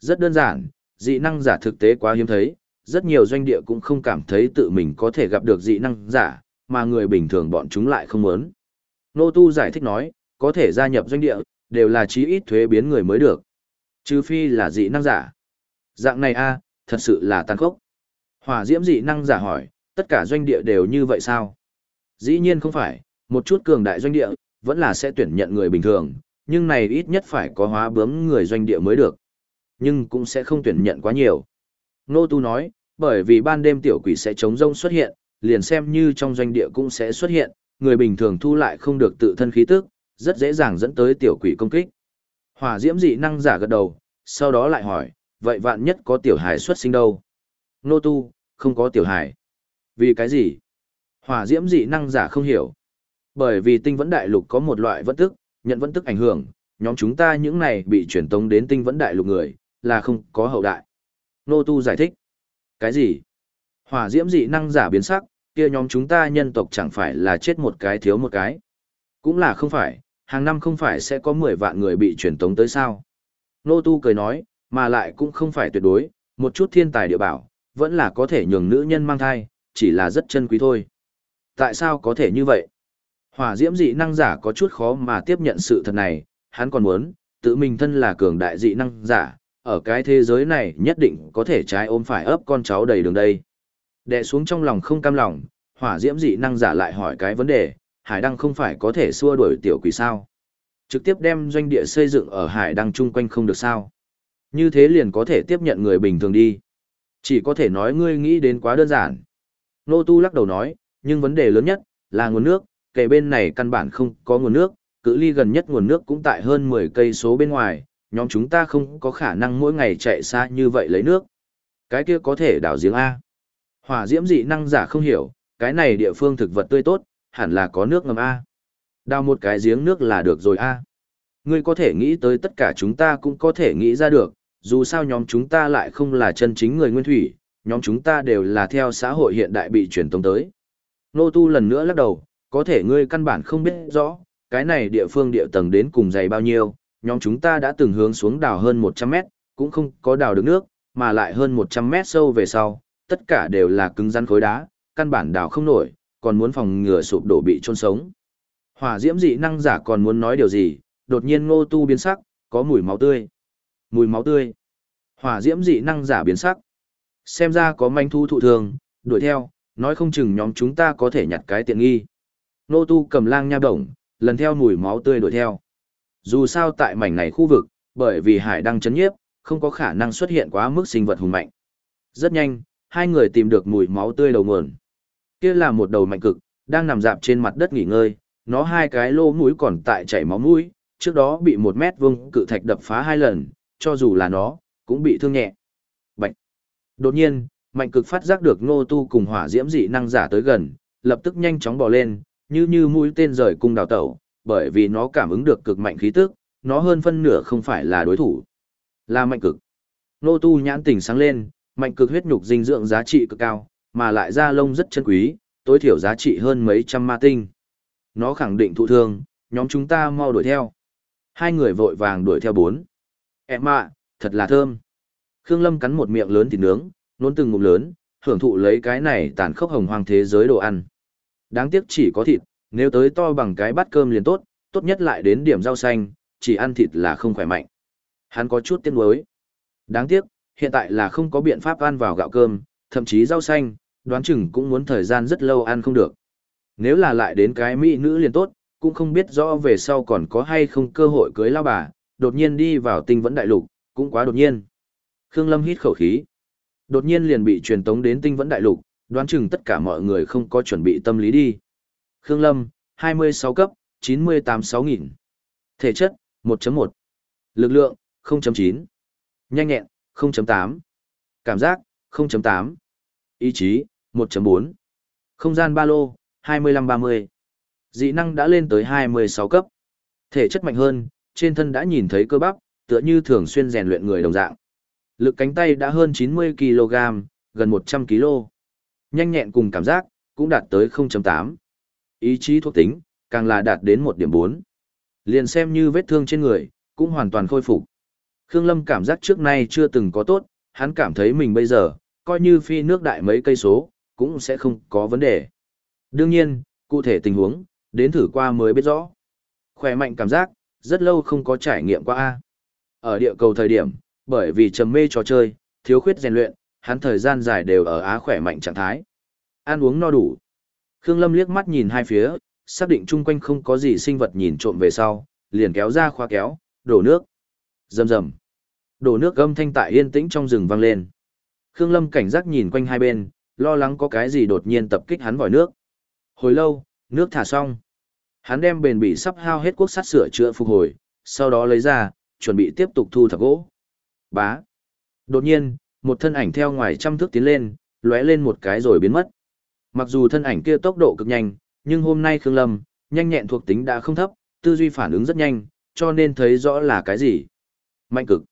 Rất đơn giản, dị năng giả thực tế quá hiếm thấy, rất nhiều doanh địa cũng không cảm thấy tự mình có thể gặp được dị năng giả, mà người bình thường bọn chúng lại không muốn. Nô Tu giải thích nói, có thể gia nhập doanh địa, đều là chí ít thuế biến người mới được. Trừ phi là dị năng giả. Dạng này a, thật sự là tàn khốc. Hỏa diễm dị năng giả hỏi, tất cả doanh địa đều như vậy sao? Dĩ nhiên không phải, một chút cường đại doanh địa, vẫn là sẽ tuyển nhận người bình thường, nhưng này ít nhất phải có hóa bướm người doanh địa mới được. Nhưng cũng sẽ không tuyển nhận quá nhiều. Nô Tu nói, bởi vì ban đêm tiểu quỷ sẽ chống rông xuất hiện, liền xem như trong doanh địa cũng sẽ xuất hiện, người bình thường thu lại không được tự thân khí tức, rất dễ dàng dẫn tới tiểu quỷ công kích. Hỏa diễm dị năng giả gật đầu, sau đó lại hỏi, vậy vạn nhất có tiểu hải xuất sinh đâu? Nô tu, không có tiểu hải. Vì cái gì? Hỏa diễm dị năng giả không hiểu. Bởi vì tinh vẫn đại lục có một loại vẫn tức, nhận vẫn tức ảnh hưởng, nhóm chúng ta những này bị truyền tống đến tinh vẫn đại lục người, là không có hậu đại. Nô tu giải thích. Cái gì? Hỏa diễm dị năng giả biến sắc, kia nhóm chúng ta nhân tộc chẳng phải là chết một cái thiếu một cái. Cũng là không phải, hàng năm không phải sẽ có 10 vạn người bị truyền tống tới sao. Nô Tu cười nói, mà lại cũng không phải tuyệt đối, một chút thiên tài địa bảo, vẫn là có thể nhường nữ nhân mang thai, chỉ là rất chân quý thôi. Tại sao có thể như vậy? Hỏa diễm dị năng giả có chút khó mà tiếp nhận sự thật này, hắn còn muốn, tự mình thân là cường đại dị năng giả, ở cái thế giới này nhất định có thể trái ôm phải ấp con cháu đầy đường đây. Đè xuống trong lòng không cam lòng, hỏa diễm dị năng giả lại hỏi cái vấn đề, hải đăng không phải có thể xua đuổi tiểu quỷ sao. Trực tiếp đem doanh địa xây dựng ở hải đăng chung quanh không được sao. Như thế liền có thể tiếp nhận người bình thường đi. Chỉ có thể nói ngươi nghĩ đến quá đơn giản. Nô Tu lắc đầu nói, nhưng vấn đề lớn nhất là nguồn nước, kể bên này căn bản không có nguồn nước, cự ly gần nhất nguồn nước cũng tại hơn 10 cây số bên ngoài, nhóm chúng ta không có khả năng mỗi ngày chạy xa như vậy lấy nước. Cái kia có thể đào giếng A. Hỏa diễm dị năng giả không hiểu, cái này địa phương thực vật tươi tốt, hẳn là có nước ngầm A. Đào một cái giếng nước là được rồi A. Ngươi có thể nghĩ tới tất cả chúng ta cũng có thể nghĩ ra được, dù sao nhóm chúng ta lại không là chân chính người nguyên thủy, nhóm chúng ta đều là theo xã hội hiện đại bị truyền tống tới. Nô Tu lần nữa lắc đầu, có thể ngươi căn bản không biết rõ, cái này địa phương địa tầng đến cùng dày bao nhiêu, nhóm chúng ta đã từng hướng xuống đào hơn 100 mét, cũng không có đào được nước, mà lại hơn 100 mét sâu về sau, tất cả đều là cứng rắn khối đá, căn bản đào không nổi, còn muốn phòng ngừa sụp đổ bị chôn sống. Hỏa diễm dị năng giả còn muốn nói điều gì, đột nhiên ngô tu biến sắc, có mùi máu tươi. Mùi máu tươi. Hỏa diễm dị năng giả biến sắc. Xem ra có manh thu thụ thường, đuổi theo, nói không chừng nhóm chúng ta có thể nhặt cái tiện nghi. Nô tu cầm lang nha đồng, lần theo mùi máu tươi đuổi theo. Dù sao tại mảnh này khu vực, bởi vì hải đang chấn nhiếp, không có khả năng xuất hiện quá mức sinh vật hùng mạnh. Rất nhanh, hai người tìm được mùi máu tươi đầu nguồn. Kia là một đầu mạnh cực, đang nằm dạp trên mặt đất nghỉ ngơi, nó hai cái lỗ mũi còn tại chảy máu mũi, trước đó bị một mét vuông cự thạch đập phá hai lần, cho dù là nó, cũng bị thương nhẹ. Bạch. Đột nhiên, mạnh cực phát giác được ngô tu cùng hỏa diễm dị năng giả tới gần, lập tức nhanh chóng bò lên, như như mũi tên rời cung đào tẩu, bởi vì nó cảm ứng được cực mạnh khí tức, nó hơn phân nửa không phải là đối thủ. Là mạnh cực. Nô tu nhãn tỉnh sáng lên, mạnh cực huyết nhục dinh dưỡng giá trị cực cao, mà lại da lông rất chân quý, tối thiểu giá trị hơn mấy trăm ma tinh. Nó khẳng định thụ thương, nhóm chúng ta mau đuổi theo. Hai người vội vàng đuổi theo bốn. Em ạ, thật là thơm. Khương Lâm cắn một miệng lớn thịt nướng, nôn từng ngụm lớn, hưởng thụ lấy cái này tàn khốc hồng hoang thế giới đồ ăn. Đáng tiếc chỉ có thịt, nếu tới to bằng cái bát cơm liền tốt, tốt nhất lại đến điểm rau xanh, chỉ ăn thịt là không khỏe mạnh. Hắn có chút tiếc nuối. Đáng tiếc, hiện tại là không có biện pháp ăn vào gạo cơm, thậm chí rau xanh, đoán chừng cũng muốn thời gian rất lâu ăn không được. Nếu là lại đến cái mỹ nữ liền tốt, cũng không biết rõ về sau còn có hay không cơ hội cưới lao bà, đột nhiên đi vào tinh vẫn đại lục, cũng quá đột nhiên. Khương Lâm hít khẩu khí. Đột nhiên liền bị truyền tống đến tinh vẫn đại lục, đoán chừng tất cả mọi người không có chuẩn bị tâm lý đi. Khương Lâm, 26 cấp, 98-6000. Thể chất, 1.1. Lực lượng, 0.9. Nhanh nhẹn, 0.8. Cảm giác, 0.8. Ý chí, 1.4. Không gian ba lô, 25-30. Dị năng đã lên tới 26 cấp. Thể chất mạnh hơn, trên thân đã nhìn thấy cơ bắp, tựa như thường xuyên rèn luyện người đồng dạng. Lực cánh tay đã hơn 90 kg, gần 100 kg. Nhanh nhẹn cùng cảm giác, cũng đạt tới 0.8. Ý chí thuộc tính, càng là đạt đến 1 điểm 4. Liền xem như vết thương trên người, cũng hoàn toàn khôi phục. Khương Lâm cảm giác trước nay chưa từng có tốt, hắn cảm thấy mình bây giờ, coi như phi nước đại mấy cây số, cũng sẽ không có vấn đề. Đương nhiên, cụ thể tình huống, đến thử qua mới biết rõ. Khỏe mạnh cảm giác, rất lâu không có trải nghiệm qua A. Ở địa cầu thời điểm, bởi vì trầm mê trò chơi, thiếu khuyết rèn luyện, hắn thời gian dài đều ở Á khỏe mạnh trạng thái. Ăn uống no đủ. Khương Lâm liếc mắt nhìn hai phía, xác định chung quanh không có gì sinh vật nhìn trộm về sau, liền kéo ra khóa kéo, đổ nước. Rầm rầm. Đổ nước gâm thanh tại yên tĩnh trong rừng vang lên. Khương Lâm cảnh giác nhìn quanh hai bên, lo lắng có cái gì đột nhiên tập kích hắn vòi nước. Hồi lâu, nước thả xong. Hắn đem bền bị sắp hao hết quốc sắt sửa chữa phục hồi, sau đó lấy ra, chuẩn bị tiếp tục thu thập gỗ. Bá. Đột nhiên, một thân ảnh theo ngoài trăm thước tiến lên, lóe lên một cái rồi biến mất. Mặc dù thân ảnh kia tốc độ cực nhanh, nhưng hôm nay Khương Lâm, nhanh nhẹn thuộc tính đã không thấp, tư duy phản ứng rất nhanh, cho nên thấy rõ là cái gì. Mạnh cực.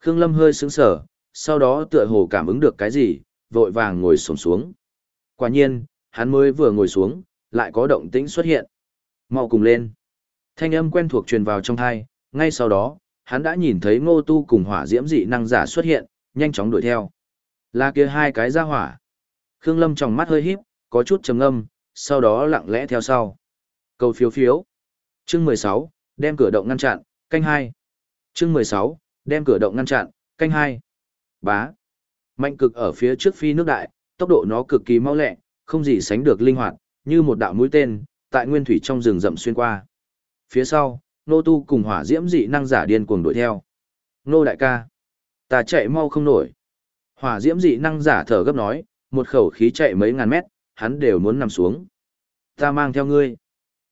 Khương Lâm hơi sững sờ, sau đó tựa hồ cảm ứng được cái gì, vội vàng ngồi xổm xuống. Quả nhiên, hắn mới vừa ngồi xuống, lại có động tĩnh xuất hiện. Mau cùng lên. Thanh âm quen thuộc truyền vào trong tai, ngay sau đó, hắn đã nhìn thấy ngô tu cùng hỏa diễm dị năng giả xuất hiện, nhanh chóng đuổi theo. Là kia hai cái ra hỏa. Khương Lâm trong mắt hơi híp, có chút trầm ngâm, sau đó lặng lẽ theo sau. Câu phiếu phiếu. Chương 16, đem cửa động ngăn chặn, canh hai. Chương 16, đem cửa động ngăn chặn, canh hai. Bá. Mạnh cực ở phía trước phi nước đại, tốc độ nó cực kỳ mau lẹ, không gì sánh được linh hoạt, như một đạo mũi tên, tại nguyên thủy trong rừng rậm xuyên qua. Phía sau, nô tu cùng hỏa diễm dị năng giả điên cuồng đuổi theo. Nô đại ca, ta chạy mau không nổi. Hỏa diễm dị năng giả thở gấp nói, một khẩu khí chạy mấy ngàn mét, hắn đều muốn nằm xuống. Ta mang theo ngươi.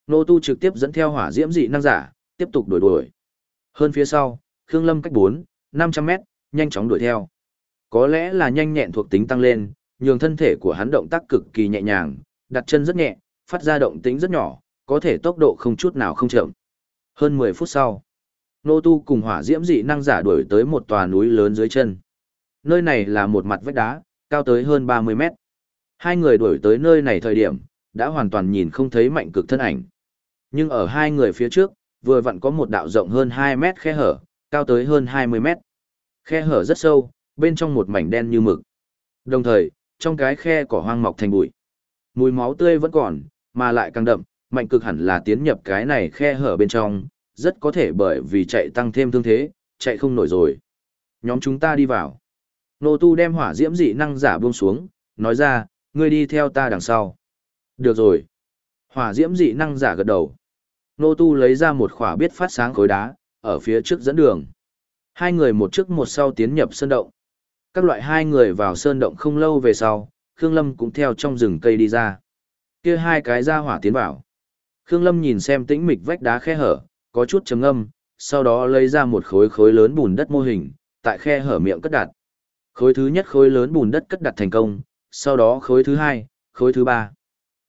Nô tu trực tiếp dẫn theo hỏa diễm dị năng giả, tiếp tục đuổi đuổi. Hơn phía sau, Khương Lâm cách 4, 500 mét, nhanh chóng đuổi theo. Có lẽ là nhanh nhẹn thuộc tính tăng lên, nhường thân thể của hắn động tác cực kỳ nhẹ nhàng, đặt chân rất nhẹ, phát ra động tính rất nhỏ, có thể tốc độ không chút nào không chậm. Hơn 10 phút sau, Nô Tu cùng hỏa diễm dị năng giả đuổi tới một tòa núi lớn dưới chân. Nơi này là một mặt vách đá, cao tới hơn 30 mét. Hai người đuổi tới nơi này thời điểm, đã hoàn toàn nhìn không thấy mạnh cực thân ảnh. Nhưng ở hai người phía trước, vừa vặn có một đạo rộng hơn 2 mét khe hở, cao tới hơn 20 mét. Khe hở rất sâu, bên trong một mảnh đen như mực. Đồng thời, trong cái khe cỏ hoang mọc thành bụi. Mùi máu tươi vẫn còn, mà lại càng đậm, mạnh cực hẳn là tiến nhập cái này khe hở bên trong, rất có thể bởi vì chạy tăng thêm thương thế, chạy không nổi rồi. Nhóm chúng ta đi vào. Nô tu đem hỏa diễm dị năng giả buông xuống, nói ra, ngươi đi theo ta đằng sau. Được rồi. Hỏa diễm dị năng giả gật đầu. Nô tu lấy ra một khỏa biết phát sáng khối đá, ở phía trước dẫn đường. Hai người một trước một sau tiến nhập sơn động. Các loại hai người vào sơn động không lâu về sau, Khương Lâm cũng theo trong rừng cây đi ra. Kia hai cái ra hỏa tiến vào. Khương Lâm nhìn xem tĩnh mịch vách đá khe hở, có chút trầm ngâm, sau đó lấy ra một khối khối lớn bùn đất mô hình, tại khe hở miệng cất đặt. Khối thứ nhất khối lớn bùn đất cất đặt thành công, sau đó khối thứ hai, khối thứ ba.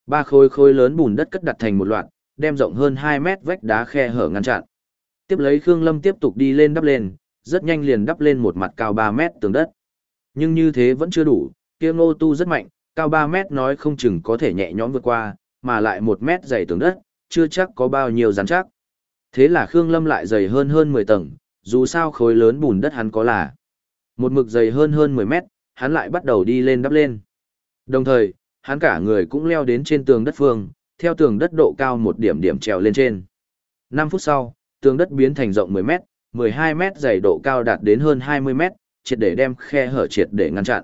Ba khối khối lớn bùn đất cất đặt thành một loạt, đem rộng hơn 2 mét vách đá khe hở ngăn chặn. Tiếp lấy Khương Lâm tiếp tục đi lên đắp lên, rất nhanh liền đắp lên một mặt cao 3 mét tường đất. Nhưng như thế vẫn chưa đủ, kia ngô tu rất mạnh, cao 3 mét nói không chừng có thể nhẹ nhõm vượt qua, mà lại 1 mét dày tường đất, chưa chắc có bao nhiêu rắn chắc. Thế là Khương Lâm lại dày hơn hơn 10 tầng, dù sao khối lớn bùn đất hắn có là một mực dày hơn hơn 10 mét, hắn lại bắt đầu đi lên đắp lên. Đồng thời, hắn cả người cũng leo đến trên tường đất phương, theo tường đất độ cao một điểm điểm trèo lên trên. 5 phút sau, tường đất biến thành rộng 10 mét, 12 mét dày độ cao đạt đến hơn 20 mét, triệt để đem khe hở triệt để ngăn chặn.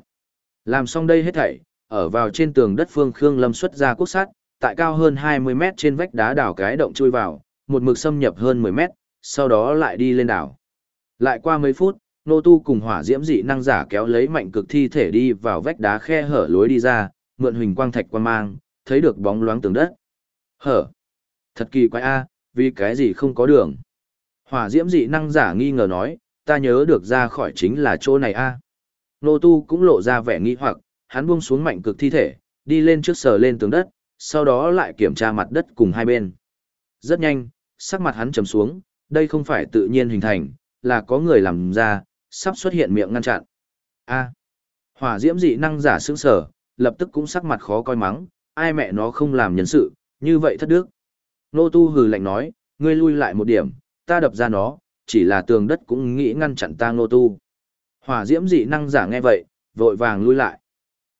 Làm xong đây hết thảy, ở vào trên tường đất phương Khương Lâm xuất ra quốc sắt, tại cao hơn 20 mét trên vách đá đào cái động chui vào, một mực xâm nhập hơn 10 mét, sau đó lại đi lên đảo. Lại qua mấy phút, nô tu cùng hỏa diễm dị năng giả kéo lấy mạnh cực thi thể đi vào vách đá khe hở lối đi ra, mượn huỳnh quang thạch quan mang, thấy được bóng loáng tường đất. Hở! Thật kỳ quái a, à, vì cái gì không có đường? Hỏa diễm dị năng giả nghi ngờ nói, ta nhớ được ra khỏi chính là chỗ này a. Nô tu cũng lộ ra vẻ nghi hoặc, hắn buông xuống mạnh cực thi thể, đi lên trước sờ lên tường đất, sau đó lại kiểm tra mặt đất cùng hai bên. Rất nhanh, sắc mặt hắn trầm xuống, đây không phải tự nhiên hình thành, là có người làm ra, sắp xuất hiện miệng ngăn chặn. A. Hỏa diễm dị năng giả sững sở, lập tức cũng sắc mặt khó coi mắng, ai mẹ nó không làm nhân sự, như vậy thất đức. Nô tu hừ lạnh nói, ngươi lui lại một điểm, ta đập ra nó, chỉ là tường đất cũng nghĩ ngăn chặn ta ngô tu. Hỏa diễm dị năng giả nghe vậy, vội vàng lui lại.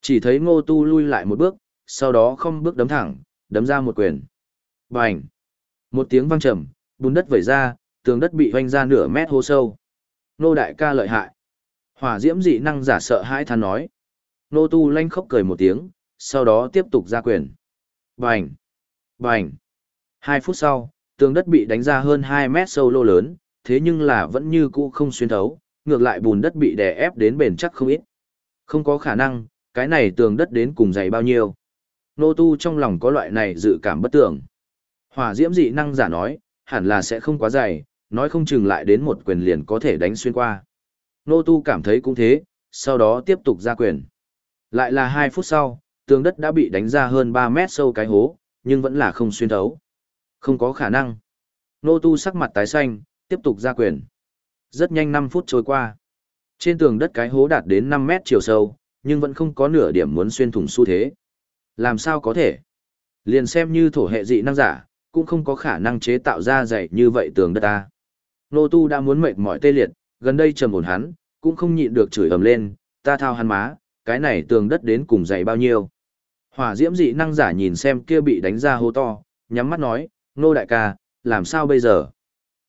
Chỉ thấy ngô tu lui lại một bước, sau đó không bước đấm thẳng, đấm ra một quyền. Bành! Một tiếng vang trầm, bùn đất vẩy ra, tường đất bị hoanh ra nửa mét hô sâu. Nô đại ca lợi hại. Hỏa diễm dị năng giả sợ hãi than nói. Nô tu lanh khóc cười một tiếng, sau đó tiếp tục ra quyền. Bành! Bành! Hai phút sau, tường đất bị đánh ra hơn 2 mét sâu lô lớn, thế nhưng là vẫn như cũ không xuyên thấu, ngược lại bùn đất bị đè ép đến bền chắc không ít. Không có khả năng, cái này tường đất đến cùng dày bao nhiêu. Nô tu trong lòng có loại này dự cảm bất tưởng. Hỏa diễm dị năng giả nói, hẳn là sẽ không quá dày, nói không chừng lại đến một quyền liền có thể đánh xuyên qua. Nô tu cảm thấy cũng thế, sau đó tiếp tục ra quyền. Lại là 2 phút sau, tường đất đã bị đánh ra hơn 3 mét sâu cái hố, nhưng vẫn là không xuyên thấu. Không có khả năng. Nô tu sắc mặt tái xanh, tiếp tục ra quyền. Rất nhanh 5 phút trôi qua. Trên tường đất cái hố đạt đến 5 mét chiều sâu, nhưng vẫn không có nửa điểm muốn xuyên thủng xu thế. Làm sao có thể? Liền xem như thổ hệ dị năng giả, cũng không có khả năng chế tạo ra dày như vậy tường đất ta. Nô tu đã muốn mệt mỏi tê liệt, gần đây trầm ổn hắn, cũng không nhịn được chửi ầm lên, ta thao hắn má, cái này tường đất đến cùng dày bao nhiêu. Hỏa diễm dị năng giả nhìn xem kia bị đánh ra hô to, nhắm mắt nói, nô đại ca, làm sao bây giờ?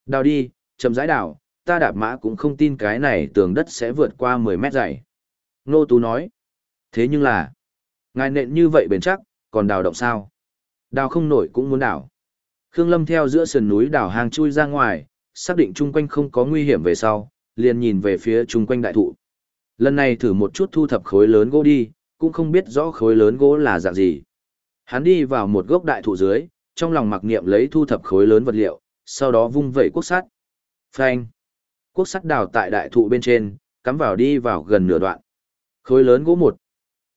Đào đi, chậm rãi đào, ta đạp mã cũng không tin cái này tường đất sẽ vượt qua 10 mét dày. Nô tú nói, thế nhưng là, ngài nện như vậy bền chắc, còn đào động sao? Đào không nổi cũng muốn đào. Khương Lâm theo giữa sườn núi đào hàng chui ra ngoài, xác định chung quanh không có nguy hiểm về sau, liền nhìn về phía chung quanh đại thụ. Lần này thử một chút thu thập khối lớn gỗ đi, cũng không biết rõ khối lớn gỗ là dạng gì. Hắn đi vào một gốc đại thụ dưới, trong lòng mặc niệm lấy thu thập khối lớn vật liệu, sau đó vung vẩy quốc sắt. Phanh. Quốc sắt đào tại đại thụ bên trên, cắm vào đi vào gần nửa đoạn. Khối lớn gỗ một.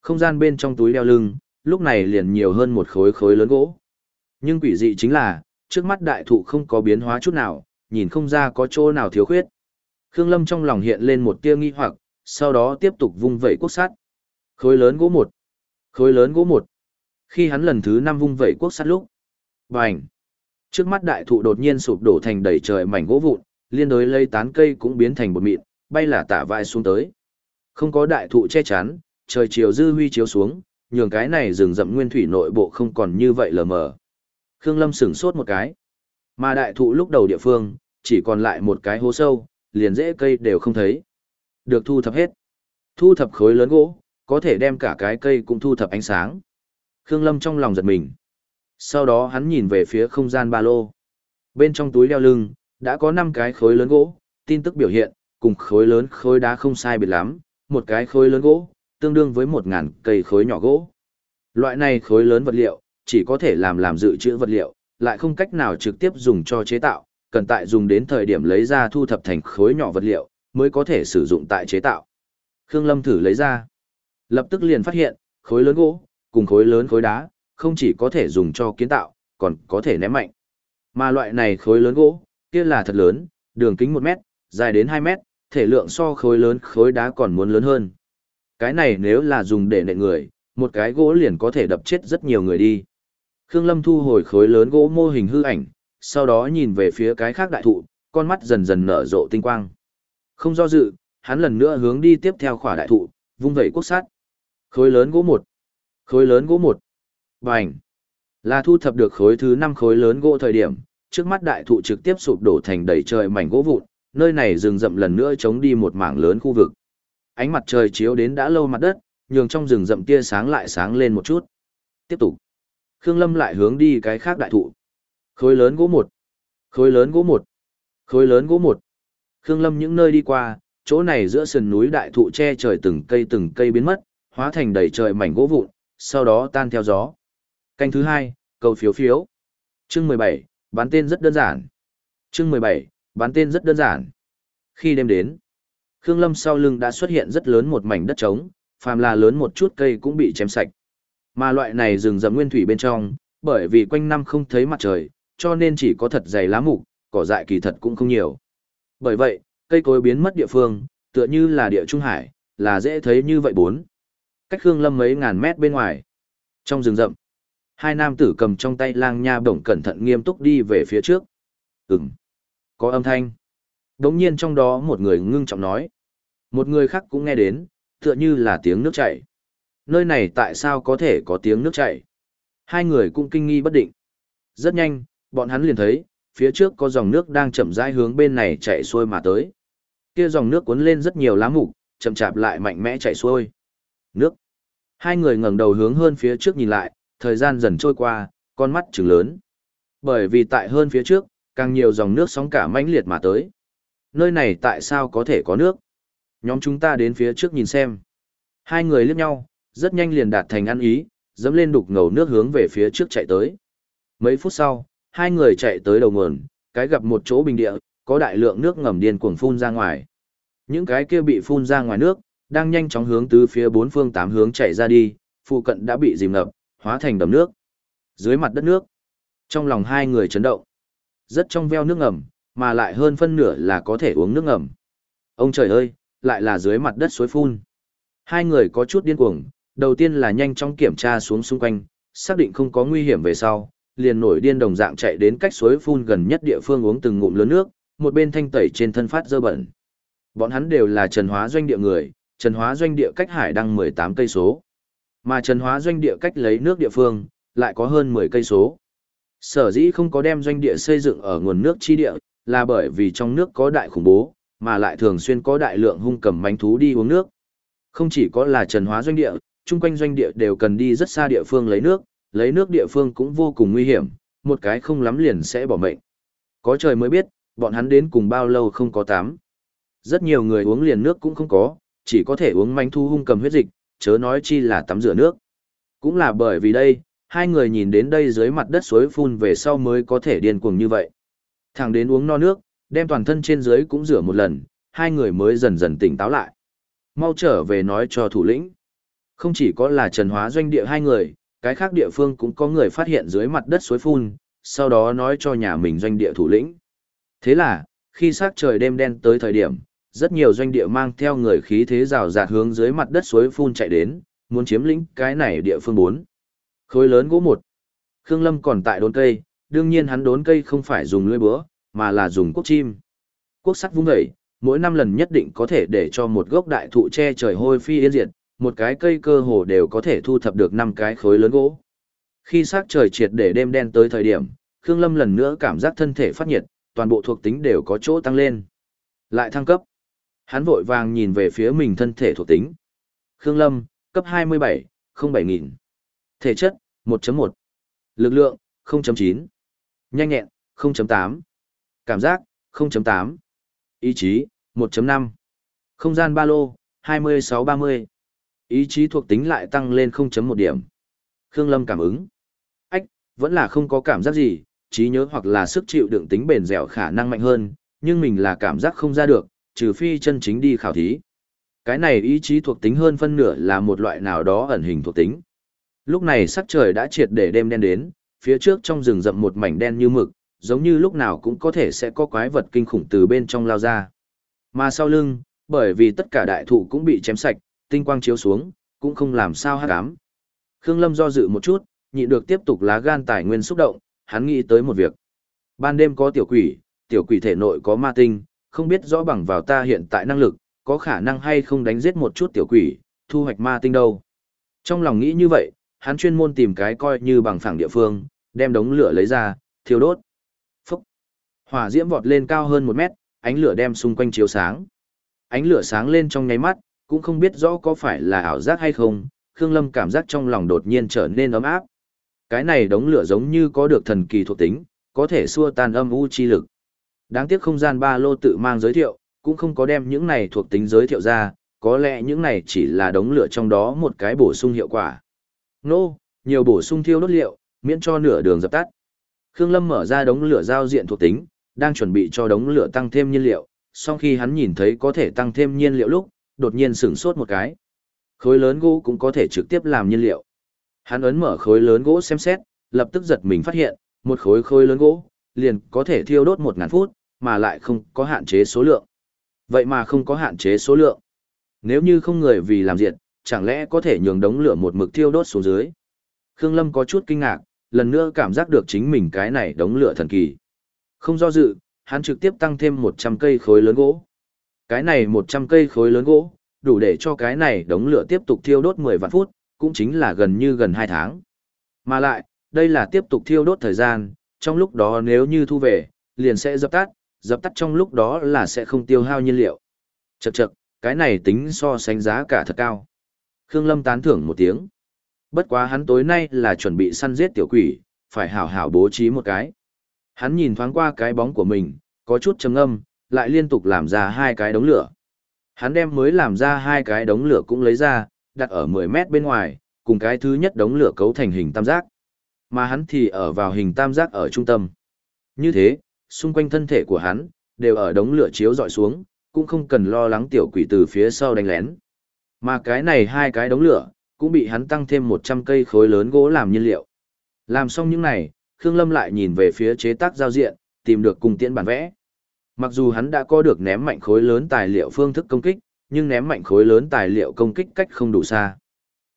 Không gian bên trong túi đeo lưng, lúc này liền nhiều hơn một khối khối lớn gỗ. Nhưng quỷ dị chính là, trước mắt đại thụ không có biến hóa chút nào, nhìn không ra có chỗ nào thiếu khuyết. Khương Lâm trong lòng hiện lên một tia nghi hoặc, sau đó tiếp tục vung vẩy quốc sắt. Khối lớn gỗ một. Khối lớn gỗ một. Khi hắn lần thứ năm vung vẩy quốc sắt lúc, bành! Trước mắt đại thụ đột nhiên sụp đổ thành đầy trời mảnh gỗ vụn, liên đối lây tán cây cũng biến thành bột mịn, bay là tả vai xuống tới. Không có đại thụ che chắn, trời chiều dư huy chiếu xuống, nhường cái này rừng rậm nguyên thủy nội bộ không còn như vậy lờ mờ. Khương Lâm sửng sốt một cái. Mà đại thụ lúc đầu địa phương, chỉ còn lại một cái hố sâu, liền rễ cây đều không thấy. Được thu thập hết. Thu thập khối lớn gỗ, có thể đem cả cái cây cũng thu thập ánh sáng. Khương Lâm trong lòng giật mình. Sau đó hắn nhìn về phía không gian ba lô. Bên trong túi đeo lưng, đã có 5 cái khối lớn gỗ, tin tức biểu hiện, cùng khối lớn khối đá không sai biệt lắm, một cái khối lớn gỗ, tương đương với 1.000 cây khối nhỏ gỗ. Loại này khối lớn vật liệu, chỉ có thể làm làm dự trữ vật liệu, lại không cách nào trực tiếp dùng cho chế tạo, cần tại dùng đến thời điểm lấy ra thu thập thành khối nhỏ vật liệu, mới có thể sử dụng tại chế tạo. Khương Lâm thử lấy ra. Lập tức liền phát hiện, khối lớn gỗ, cùng khối lớn khối đá, không chỉ có thể dùng cho kiến tạo, còn có thể ném mạnh. Mà loại này khối lớn gỗ, kia là thật lớn, đường kính 1 mét, dài đến 2 mét, thể lượng so khối lớn khối đá còn muốn lớn hơn. Cái này nếu là dùng để nện người, một cái gỗ liền có thể đập chết rất nhiều người đi. Khương Lâm thu hồi khối lớn gỗ mô hình hư ảnh, sau đó nhìn về phía cái khác đại thụ, con mắt dần dần nở rộ tinh quang. Không do dự, hắn lần nữa hướng đi tiếp theo khỏa đại thụ, vung vẩy quốc sát. Khối lớn gỗ một, khối lớn gỗ một, bành. Là thu thập được khối thứ 5 khối lớn gỗ thời điểm, trước mắt đại thụ trực tiếp sụp đổ thành đầy trời mảnh gỗ vụn, nơi này rừng rậm lần nữa chống đi một mảng lớn khu vực. Ánh mặt trời chiếu đến đã lâu mặt đất, nhường trong rừng rậm tia sáng lại sáng lên một chút. Tiếp tục. Khương Lâm lại hướng đi cái khác đại thụ. Khối lớn gỗ một, khối lớn gỗ một, khối lớn gỗ một. Khương Lâm những nơi đi qua, chỗ này giữa sườn núi đại thụ che trời từng cây từng cây biến mất, hóa thành đầy trời mảnh gỗ vụn, sau đó tan theo gió. Canh thứ hai, cầu phiếu phiếu. Chương 17, bán tên rất đơn giản. Chương 17, bán tên rất đơn giản. Khi đêm đến, Khương Lâm sau lưng đã xuất hiện rất lớn một mảnh đất trống, phàm là lớn một chút cây cũng bị chém sạch. Mà loại này rừng rậm nguyên thủy bên trong, bởi vì quanh năm không thấy mặt trời, cho nên chỉ có thật dày lá mục, cỏ dại kỳ thật cũng không nhiều. Bởi vậy, cây cối biến mất địa phương, tựa như là địa trung hải, là dễ thấy như vậy bốn. Cách Khương Lâm mấy ngàn mét bên ngoài. Trong rừng rậm, hai nam tử cầm trong tay lang nha bổng cẩn thận nghiêm túc đi về phía trước. Ừm, có âm thanh. Đống nhiên trong đó một người ngưng trọng nói. Một người khác cũng nghe đến, tựa như là tiếng nước chảy. Nơi này tại sao có thể có tiếng nước chảy? Hai người cũng kinh nghi bất định. Rất nhanh, bọn hắn liền thấy, phía trước có dòng nước đang chậm rãi hướng bên này chạy xuôi mà tới. Kia dòng nước cuốn lên rất nhiều lá mục, chậm chạp lại mạnh mẽ chạy xuôi. Nước. Hai người ngẩng đầu hướng hơn phía trước nhìn lại, thời gian dần trôi qua, con mắt trừng lớn. Bởi vì tại hơn phía trước, càng nhiều dòng nước sóng cả mãnh liệt mà tới. Nơi này tại sao có thể có nước? Nhóm chúng ta đến phía trước nhìn xem. Hai người liếc nhau, rất nhanh liền đạt thành ăn ý, dẫm lên đục ngầu nước hướng về phía trước chạy tới. Mấy phút sau, hai người chạy tới đầu nguồn, cái gặp một chỗ bình địa, có đại lượng nước ngầm điên cuồng phun ra ngoài. Những cái kia bị phun ra ngoài nước, đang nhanh chóng hướng từ phía bốn phương tám hướng chạy ra đi, phụ cận đã bị dìm ngập, hóa thành đầm nước. Dưới mặt đất nước, trong lòng hai người chấn động. Rất trong veo nước ngầm, mà lại hơn phân nửa là có thể uống nước ngầm. Ông trời ơi, lại là dưới mặt đất suối phun. Hai người có chút điên cuồng, đầu tiên là nhanh chóng kiểm tra xuống xung quanh, xác định không có nguy hiểm về sau, liền nổi điên đồng dạng chạy đến cách suối phun gần nhất địa phương uống từng ngụm lớn nước, một bên thanh tẩy trên thân phát dơ bẩn. Bọn hắn đều là Trần Hóa doanh địa người, Trần Hóa doanh địa cách Hải Đăng 18 cây số. Mà Trần Hóa doanh địa cách lấy nước địa phương lại có hơn 10 cây số. Sở dĩ không có đem doanh địa xây dựng ở nguồn nước chi địa, là bởi vì trong nước có đại khủng bố, mà lại thường xuyên có đại lượng hung cầm manh thú đi uống nước. Không chỉ có là Trần Hóa doanh địa, chung quanh doanh địa đều cần đi rất xa địa phương lấy nước, lấy nước địa phương cũng vô cùng nguy hiểm, một cái không lắm liền sẽ bỏ mệnh. Có trời mới biết, bọn hắn đến cùng bao lâu không có tắm. Rất nhiều người uống liền nước cũng không có, chỉ có thể uống manh thu hung cầm huyết dịch, chớ nói chi là tắm rửa nước. Cũng là bởi vì đây, hai người nhìn đến đây dưới mặt đất suối phun về sau mới có thể điên cuồng như vậy. thằng đến uống no nước, đem toàn thân trên dưới cũng rửa một lần, hai người mới dần dần tỉnh táo lại. Mau trở về nói cho thủ lĩnh. Không chỉ có là trần hóa doanh địa hai người, cái khác địa phương cũng có người phát hiện dưới mặt đất suối phun, sau đó nói cho nhà mình doanh địa thủ lĩnh. Thế là, khi sắc trời đêm đen tới thời điểm, rất nhiều doanh địa mang theo người khí thế rào rạt hướng dưới mặt đất suối phun chạy đến, muốn chiếm lĩnh cái này địa phương 4. Khối lớn gỗ một. Khương Lâm còn tại đốn cây, đương nhiên hắn đốn cây không phải dùng lưỡi búa, mà là dùng quốc chim. Quốc sắt vung dậy, mỗi năm lần nhất định có thể để cho một gốc đại thụ che trời hôi phi yên diệt, một cái cây cơ hồ đều có thể thu thập được năm cái khối lớn gỗ. Khi sắc trời triệt để đêm đen tới thời điểm, Khương Lâm lần nữa cảm giác thân thể phát nhiệt, toàn bộ thuộc tính đều có chỗ tăng lên. Lại thăng cấp. Hắn vội vàng nhìn về phía mình thân thể thuộc tính. Khương Lâm, cấp 27, 07000. Thể chất, 1.1. Lực lượng, 0.9. Nhanh nhẹn, 0.8. Cảm giác, 0.8. Ý chí, 1.5. Không gian ba lô, 2630. Ý chí thuộc tính lại tăng lên 0.1 điểm. Khương Lâm cảm ứng. Ách, vẫn là không có cảm giác gì, trí nhớ hoặc là sức chịu đựng tính bền dẻo khả năng mạnh hơn, nhưng mình là cảm giác không ra được, trừ phi chân chính đi khảo thí. Cái này ý chí thuộc tính hơn phân nửa là một loại nào đó ẩn hình thuộc tính. Lúc này sắc trời đã triệt để đêm đen đến, phía trước trong rừng rậm một mảnh đen như mực, giống như lúc nào cũng có thể sẽ có quái vật kinh khủng từ bên trong lao ra. Mà sau lưng, bởi vì tất cả đại thụ cũng bị chém sạch, tinh quang chiếu xuống, cũng không làm sao hát cám. Khương Lâm do dự một chút, nhịn được tiếp tục lá gan tài nguyên xúc động, hắn nghĩ tới một việc. Ban đêm có tiểu quỷ, tiểu quỷ thể nội có ma tinh, không biết rõ bằng vào ta hiện tại năng lực, có khả năng hay không đánh giết một chút tiểu quỷ, thu hoạch ma tinh đâu. Trong lòng nghĩ như vậy, hắn chuyên môn tìm cái coi như bằng phẳng địa phương, đem đống lửa lấy ra, thiêu đốt. Phúc! Hỏa diễm vọt lên cao hơn một mét, ánh lửa đem xung quanh chiếu sáng. Ánh lửa sáng lên trong nháy mắt, cũng không biết rõ có phải là ảo giác hay không, Khương Lâm cảm giác trong lòng đột nhiên trở nên ấm áp. Cái này đống lửa giống như có được thần kỳ thuộc tính, có thể xua tan âm u chi lực. Đáng tiếc không gian ba lô tự mang giới thiệu, cũng không có đem những này thuộc tính giới thiệu ra, có lẽ những này chỉ là đống lửa trong đó một cái bổ sung hiệu quả. Nô, nhiều bổ sung thiêu đốt liệu, miễn cho nửa đường dập tắt. Khương Lâm mở ra đống lửa giao diện thuộc tính, đang chuẩn bị cho đống lửa tăng thêm nhiên liệu, sau khi hắn nhìn thấy có thể tăng thêm nhiên liệu lúc, đột nhiên sửng sốt một cái. Khối lớn gỗ cũng có thể trực tiếp làm nhiên liệu. Hắn ấn mở khối lớn gỗ xem xét, lập tức giật mình phát hiện, một khối khối lớn gỗ, liền có thể thiêu đốt một ngàn phút, mà lại không có hạn chế số lượng. Vậy mà không có hạn chế số lượng. Nếu như không người vì làm diệt, chẳng lẽ có thể nhường đống lửa một mực thiêu đốt xuống dưới. Khương Lâm có chút kinh ngạc, lần nữa cảm giác được chính mình cái này đống lửa thần kỳ. Không do dự, hắn trực tiếp tăng thêm 100 cây khối lớn gỗ. Cái này 100 cây khối lớn gỗ, đủ để cho cái này đống lửa tiếp tục thiêu đốt 10 vạn phút, cũng chính là gần như gần 2 tháng. Mà lại, đây là tiếp tục thiêu đốt thời gian, trong lúc đó nếu như thu về, liền sẽ dập tắt, dập tắt trong lúc đó là sẽ không tiêu hao nhiên liệu. Chậc chậc, cái này tính so sánh giá cả thật cao. Khương Lâm tán thưởng một tiếng. Bất quá hắn tối nay là chuẩn bị săn giết tiểu quỷ, phải hảo hảo bố trí một cái. Hắn nhìn thoáng qua cái bóng của mình, có chút trầm ngâm, lại liên tục làm ra hai cái đống lửa. Hắn đem mới làm ra hai cái đống lửa cũng lấy ra, đặt ở 10 mét bên ngoài, cùng cái thứ nhất đống lửa cấu thành hình tam giác. Mà hắn thì ở vào hình tam giác ở trung tâm. Như thế, xung quanh thân thể của hắn, đều ở đống lửa chiếu dọi xuống, cũng không cần lo lắng tiểu quỷ từ phía sau đánh lén. Mà cái này hai cái đống lửa, cũng bị hắn tăng thêm 100 cây khối lớn gỗ làm nhiên liệu. Làm xong những này, Khương Lâm lại nhìn về phía chế tác giao diện, tìm được cùng tiễn bản vẽ. Mặc dù hắn đã có được ném mạnh khối lớn tài liệu phương thức công kích, nhưng ném mạnh khối lớn tài liệu công kích cách không đủ xa.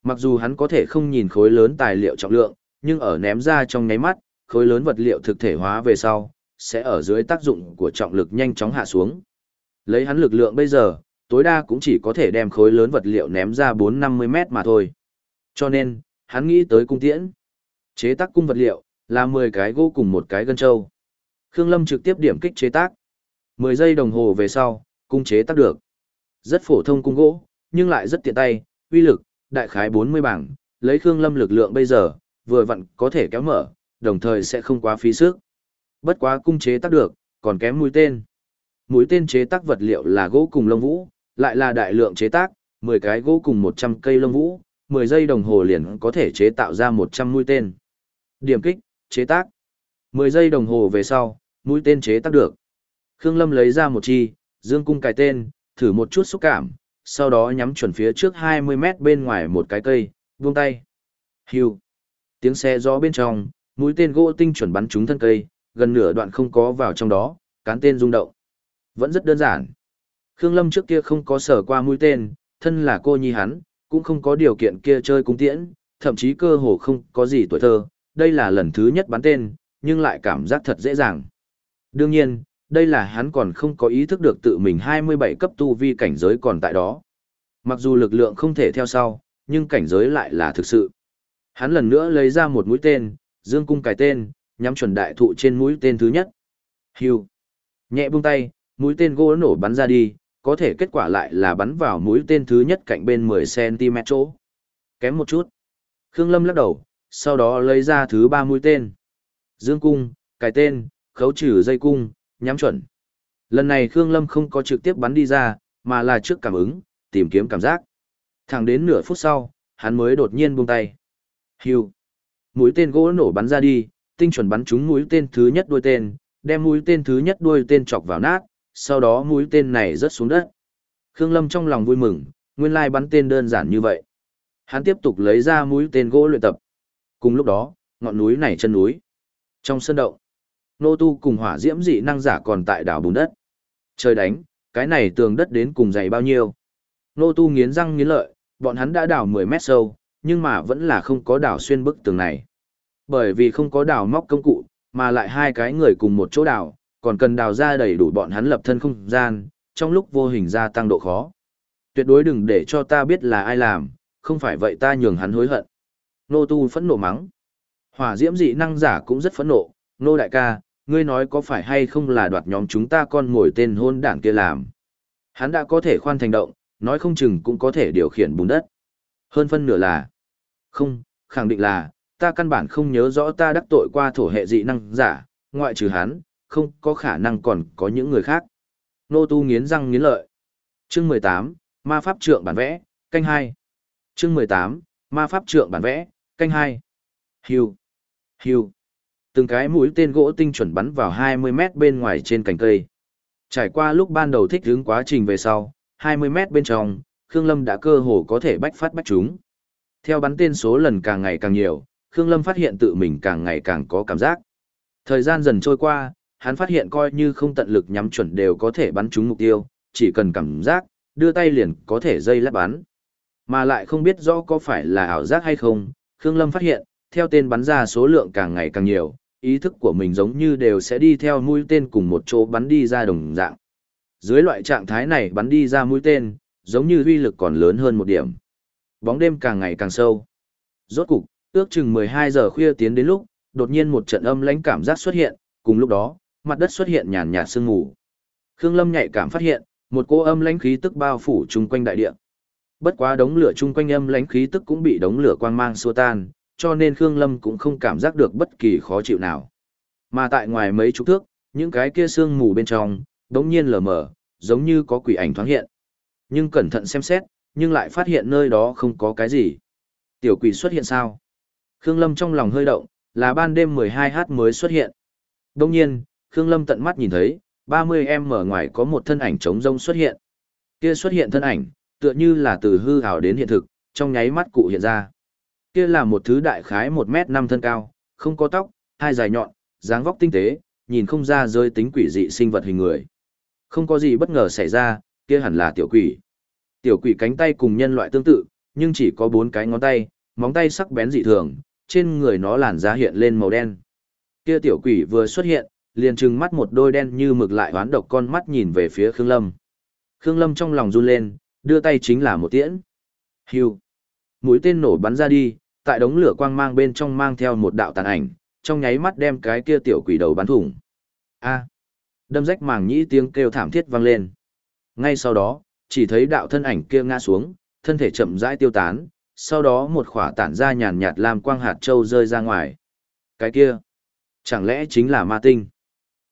Mặc dù hắn có thể không nhìn khối lớn tài liệu trọng lượng, nhưng ở ném ra trong nháy mắt, khối lớn vật liệu thực thể hóa về sau, sẽ ở dưới tác dụng của trọng lực nhanh chóng hạ xuống. Lấy hắn lực lượng bây giờ, tối đa cũng chỉ có thể đem khối lớn vật liệu ném ra 4-50 mét mà thôi. Cho nên, hắn nghĩ tới cung tiễn. Chế tác cung vật liệu, là 10 cái gỗ cùng một cái gân trâu. Khương Lâm trực tiếp điểm kích chế tác. 10 giây đồng hồ về sau, cung chế tác được. Rất phổ thông cung gỗ, nhưng lại rất tiện tay, uy lực, đại khái 40 bảng, lấy Khương Lâm lực lượng bây giờ, vừa vặn có thể kéo mở, đồng thời sẽ không quá phí sức. Bất quá cung chế tác được, còn kém mũi tên. Mũi tên chế tác vật liệu là gỗ cùng lông vũ, lại là đại lượng chế tác, 10 cái gỗ cùng 100 cây lông vũ, 10 giây đồng hồ liền có thể chế tạo ra 100 mũi tên. Điểm kích, chế tác. 10 giây đồng hồ về sau, mũi tên chế tác được. Khương Lâm lấy ra một chi, dương cung cài tên, thử một chút xúc cảm, sau đó nhắm chuẩn phía trước 20 mét bên ngoài một cái cây, buông tay. Hưu. Tiếng xe gió bên trong, mũi tên gỗ tinh chuẩn bắn trúng thân cây, gần nửa đoạn không có vào trong đó, cán tên rung động. Vẫn rất đơn giản. Khương Lâm trước kia không có sở qua mũi tên, thân là cô nhi hắn, cũng không có điều kiện kia chơi cung tiễn, thậm chí cơ hồ không có gì tuổi thơ, đây là lần thứ nhất bắn tên, nhưng lại cảm giác thật dễ dàng. Đương nhiên, đây là hắn còn không có ý thức được tự mình 27 cấp tu vi cảnh giới còn tại đó. Mặc dù lực lượng không thể theo sau, nhưng cảnh giới lại là thực sự. Hắn lần nữa lấy ra một mũi tên, dương cung cài tên, nhắm chuẩn đại thụ trên mũi tên thứ nhất. Hưu. Nhẹ buông tay, mũi tên gỗ nổ bắn ra đi, có thể kết quả lại là bắn vào mũi tên thứ nhất cạnh bên 10cm chỗ. Kém một chút. Khương Lâm lắc đầu, sau đó lấy ra thứ ba mũi tên. Dương cung, cài tên, khấu trừ dây cung, nhắm chuẩn. Lần này Khương Lâm không có trực tiếp bắn đi ra, mà là trước cảm ứng, tìm kiếm cảm giác. Thẳng đến nửa phút sau, hắn mới đột nhiên buông tay. Hưu. Mũi tên gỗ nổ bắn ra đi, tinh chuẩn bắn trúng mũi tên thứ nhất đuôi tên, đem mũi tên thứ nhất đuôi tên chọc vào nát, sau đó mũi tên này rớt xuống đất. Khương Lâm trong lòng vui mừng, nguyên lai bắn tên đơn giản như vậy. Hắn tiếp tục lấy ra mũi tên gỗ luyện tập. Cùng lúc đó, ngọn núi này chân núi. Trong sân động, Nô tu cùng hỏa diễm dị năng giả còn tại đảo bùn đất. Trời đánh, cái này tường đất đến cùng dày bao nhiêu. Nô tu nghiến răng nghiến lợi, bọn hắn đã đào 10 mét sâu, nhưng mà vẫn là không có đào xuyên bức tường này. Bởi vì không có đào móc công cụ, mà lại hai cái người cùng một chỗ đào, còn cần đào ra đầy đủ bọn hắn lập thân không gian, trong lúc vô hình gia tăng độ khó. Tuyệt đối đừng để cho ta biết là ai làm, không phải vậy ta nhường hắn hối hận. Nô tu phẫn nộ mắng. Hỏa diễm dị năng giả cũng rất phẫn nộ, nô đại ca, ngươi nói có phải hay không là đoạt nhóm chúng ta con ngồi tên hôn đảng kia làm. Hắn đã có thể khoan thành động, nói không chừng cũng có thể điều khiển bùn đất. Hơn phân nửa là, không, khẳng định là, ta căn bản không nhớ rõ ta đắc tội qua thổ hệ dị năng giả, ngoại trừ hắn, không có khả năng còn có những người khác. Nô tu nghiến răng nghiến lợi. Chương 18, Ma Pháp Trượng bản vẽ, canh 2. Chương 18, Ma Pháp Trượng bản vẽ, canh 2. Hiu, hiu. Từng cái mũi tên gỗ tinh chuẩn bắn vào 20 mét bên ngoài trên cành cây. Trải qua lúc ban đầu thích hướng quá trình về sau, 20 mét bên trong, Khương Lâm đã cơ hồ có thể bách phát bách chúng. Theo bắn tên số lần càng ngày càng nhiều, Khương Lâm phát hiện tự mình càng ngày càng có cảm giác. Thời gian dần trôi qua, hắn phát hiện coi như không tận lực nhắm chuẩn đều có thể bắn trúng mục tiêu, chỉ cần cảm giác, đưa tay liền có thể dây lát bắn. Mà lại không biết rõ có phải là ảo giác hay không, Khương Lâm phát hiện, theo tên bắn ra số lượng càng ngày càng nhiều, ý thức của mình giống như đều sẽ đi theo mũi tên cùng một chỗ bắn đi ra đồng dạng. Dưới loại trạng thái này bắn đi ra mũi tên, giống như uy lực còn lớn hơn một điểm. Bóng đêm càng ngày càng sâu. Rốt cục, ước chừng 12 giờ khuya tiến đến lúc, đột nhiên một trận âm lãnh cảm giác xuất hiện, cùng lúc đó, mặt đất xuất hiện nhàn nhạt sương mù. Khương Lâm nhạy cảm phát hiện, một cô âm lãnh khí tức bao phủ chung quanh đại địa. Bất quá đống lửa chung quanh âm lãnh khí tức cũng bị đống lửa quang mang xua tan, cho nên Khương Lâm cũng không cảm giác được bất kỳ khó chịu nào. Mà tại ngoài mấy chục thước, những cái kia sương mù bên trong, đống nhiên lờ mờ, giống như có quỷ ảnh thoáng hiện. Nhưng cẩn thận xem xét, nhưng lại phát hiện nơi đó không có cái gì. Tiểu quỷ xuất hiện sao? Khương Lâm trong lòng hơi động, là ban đêm 12h mới xuất hiện. Đông nhiên, Khương Lâm tận mắt nhìn thấy, 30 em mở ngoài có một thân ảnh trống rông xuất hiện. Kia xuất hiện thân ảnh, tựa như là từ hư ảo đến hiện thực, trong nháy mắt cụ hiện ra. Kia là một thứ đại khái 1 mét 5 thân cao, không có tóc, hai dài nhọn, dáng vóc tinh tế, nhìn không ra rơi tính quỷ dị sinh vật hình người. Không có gì bất ngờ xảy ra, kia hẳn là tiểu quỷ. Tiểu quỷ cánh tay cùng nhân loại tương tự, nhưng chỉ có bốn cái ngón tay, móng tay sắc bén dị thường, trên người nó làn da hiện lên màu đen. Kia tiểu quỷ vừa xuất hiện, liền trừng mắt một đôi đen như mực lại hoán độc con mắt nhìn về phía Khương Lâm. Khương Lâm trong lòng run lên, đưa tay chính là một tiễn. Hưu. Mũi tên nổ bắn ra đi, tại đống lửa quang mang bên trong mang theo một đạo tàn ảnh, trong nháy mắt đem cái kia tiểu quỷ đầu bắn thủng. A. Đâm rách màng nhĩ tiếng kêu thảm thiết vang lên. Ngay sau đó, chỉ thấy đạo thân ảnh kia ngã xuống, thân thể chậm rãi tiêu tán, sau đó một khỏa tản ra nhàn nhạt làm quang hạt châu rơi ra ngoài. Cái kia, chẳng lẽ chính là ma tinh?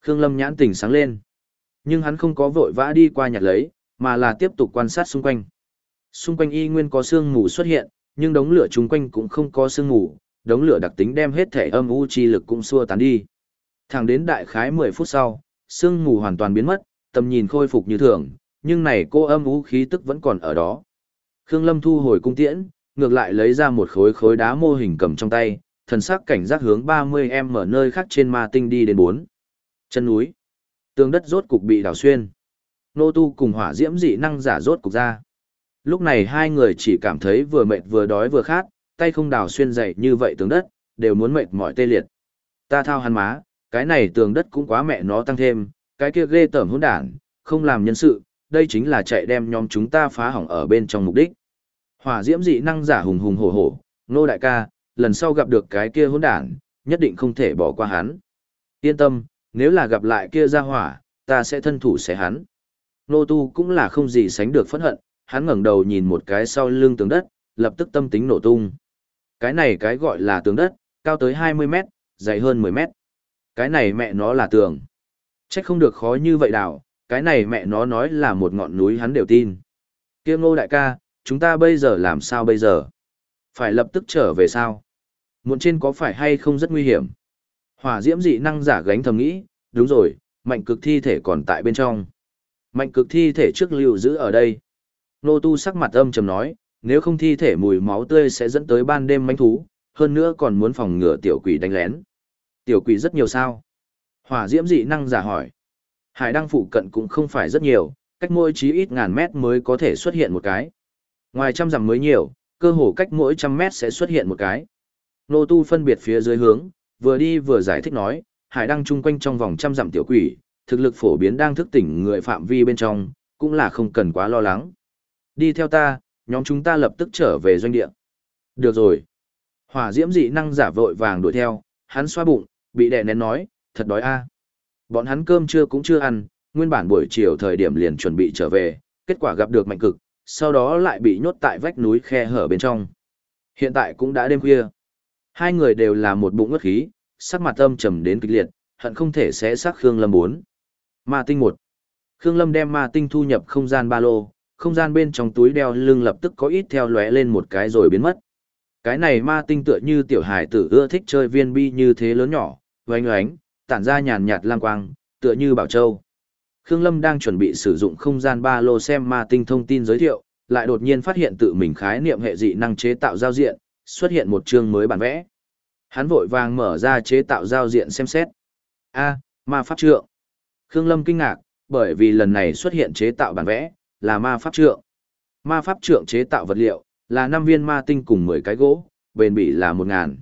Khương Lâm nhãn tỉnh sáng lên. Nhưng hắn không có vội vã đi qua nhặt lấy, mà là tiếp tục quan sát xung quanh. Xung quanh y nguyên có sương mù xuất hiện, nhưng đống lửa chung quanh cũng không có sương ngủ. đống lửa đặc tính đem hết thể âm u chi lực cũng xua tán đi. Thẳng đến đại khái 10 phút sau, sương ngủ hoàn toàn biến mất, tầm nhìn khôi phục như thường, nhưng này cô âm u khí tức vẫn còn ở đó. Khương Lâm thu hồi cung tiễn, ngược lại lấy ra một khối khối đá mô hình cầm trong tay, thần sắc cảnh giác hướng 30 em ở nơi khác trên ma tinh đi đến bốn. Chân núi. Tường đất rốt cục bị đào xuyên. Nô tu cùng hỏa diễm dị năng giả rốt cục ra. Lúc này hai người chỉ cảm thấy vừa mệt vừa đói vừa khát, tay không đào xuyên dậy như vậy tường đất, đều muốn mệt mỏi tê liệt. Ta thao hắn má, cái này tường đất cũng quá mẹ nó tăng thêm, cái kia ghê tởm hỗn đản, không làm nhân sự, đây chính là chạy đem nhóm chúng ta phá hỏng ở bên trong mục đích. Hỏa diễm dị năng giả hùng hùng hổ hổ, nô đại ca, lần sau gặp được cái kia hỗn đản, nhất định không thể bỏ qua hắn. Yên tâm, nếu là gặp lại kia ra hỏa, ta sẽ thân thủ sẽ hắn. Nô tu cũng là không gì sánh được phẫn hận, hắn ngẩng đầu nhìn một cái sau lưng tường đất, lập tức tâm tính nổ tung. Cái này cái gọi là tường đất, cao tới 20 mét, dày hơn 10 mét. Cái này mẹ nó là tường. Trách không được khó như vậy đảo, cái này mẹ nó nói là một ngọn núi hắn đều tin. Kia ngô đại ca, chúng ta bây giờ làm sao bây giờ? Phải lập tức trở về sao? Muộn trên có phải hay không rất nguy hiểm? Hỏa diễm dị năng giả gánh thầm nghĩ, đúng rồi, mạnh cực thi thể còn tại bên trong. Mạnh cực thi thể trước lưu giữ ở đây. Nô tu sắc mặt âm trầm nói, nếu không thi thể mùi máu tươi sẽ dẫn tới ban đêm manh thú, hơn nữa còn muốn phòng ngừa tiểu quỷ đánh lén. Tiểu quỷ rất nhiều sao. Hỏa diễm dị năng giả hỏi. Hải đăng phụ cận cũng không phải rất nhiều, cách mỗi chí ít ngàn mét mới có thể xuất hiện một cái. Ngoài trăm dặm mới nhiều, cơ hồ cách mỗi trăm mét sẽ xuất hiện một cái. Nô tu phân biệt phía dưới hướng, vừa đi vừa giải thích nói, hải đăng chung quanh trong vòng trăm dặm tiểu quỷ, thực lực phổ biến đang thức tỉnh người phạm vi bên trong, cũng là không cần quá lo lắng. Đi theo ta, nhóm chúng ta lập tức trở về doanh địa. Được rồi. Hỏa diễm dị năng giả vội vàng đuổi theo, hắn xoa bụng, bị đè nén nói, thật đói a. Bọn hắn cơm trưa cũng chưa ăn, nguyên bản buổi chiều thời điểm liền chuẩn bị trở về, kết quả gặp được mạnh cực, sau đó lại bị nhốt tại vách núi khe hở bên trong. Hiện tại cũng đã đêm khuya. Hai người đều là một bụng ngất khí, sắc mặt âm trầm đến kịch liệt, hận không thể sẽ xác Khương Lâm bốn. Ma tinh một. Khương Lâm đem ma tinh thu nhập không gian ba lô, không gian bên trong túi đeo lưng lập tức có ít theo lóe lên một cái rồi biến mất. Cái này ma tinh tựa như tiểu hải tử ưa thích chơi viên bi như thế lớn nhỏ, oanh oánh, tản ra nhàn nhạt lang quang, tựa như bảo châu. Khương Lâm đang chuẩn bị sử dụng không gian ba lô xem ma tinh thông tin giới thiệu, lại đột nhiên phát hiện tự mình khái niệm hệ dị năng chế tạo giao diện, xuất hiện một chương mới bản vẽ. Hắn vội vàng mở ra chế tạo giao diện xem xét. A, ma pháp trượng. Khương Lâm kinh ngạc, bởi vì lần này xuất hiện chế tạo bản vẽ, là ma pháp trượng. Ma pháp trượng chế tạo vật liệu, là 5 viên ma tinh cùng 10 cái gỗ, bền bỉ là 1.000.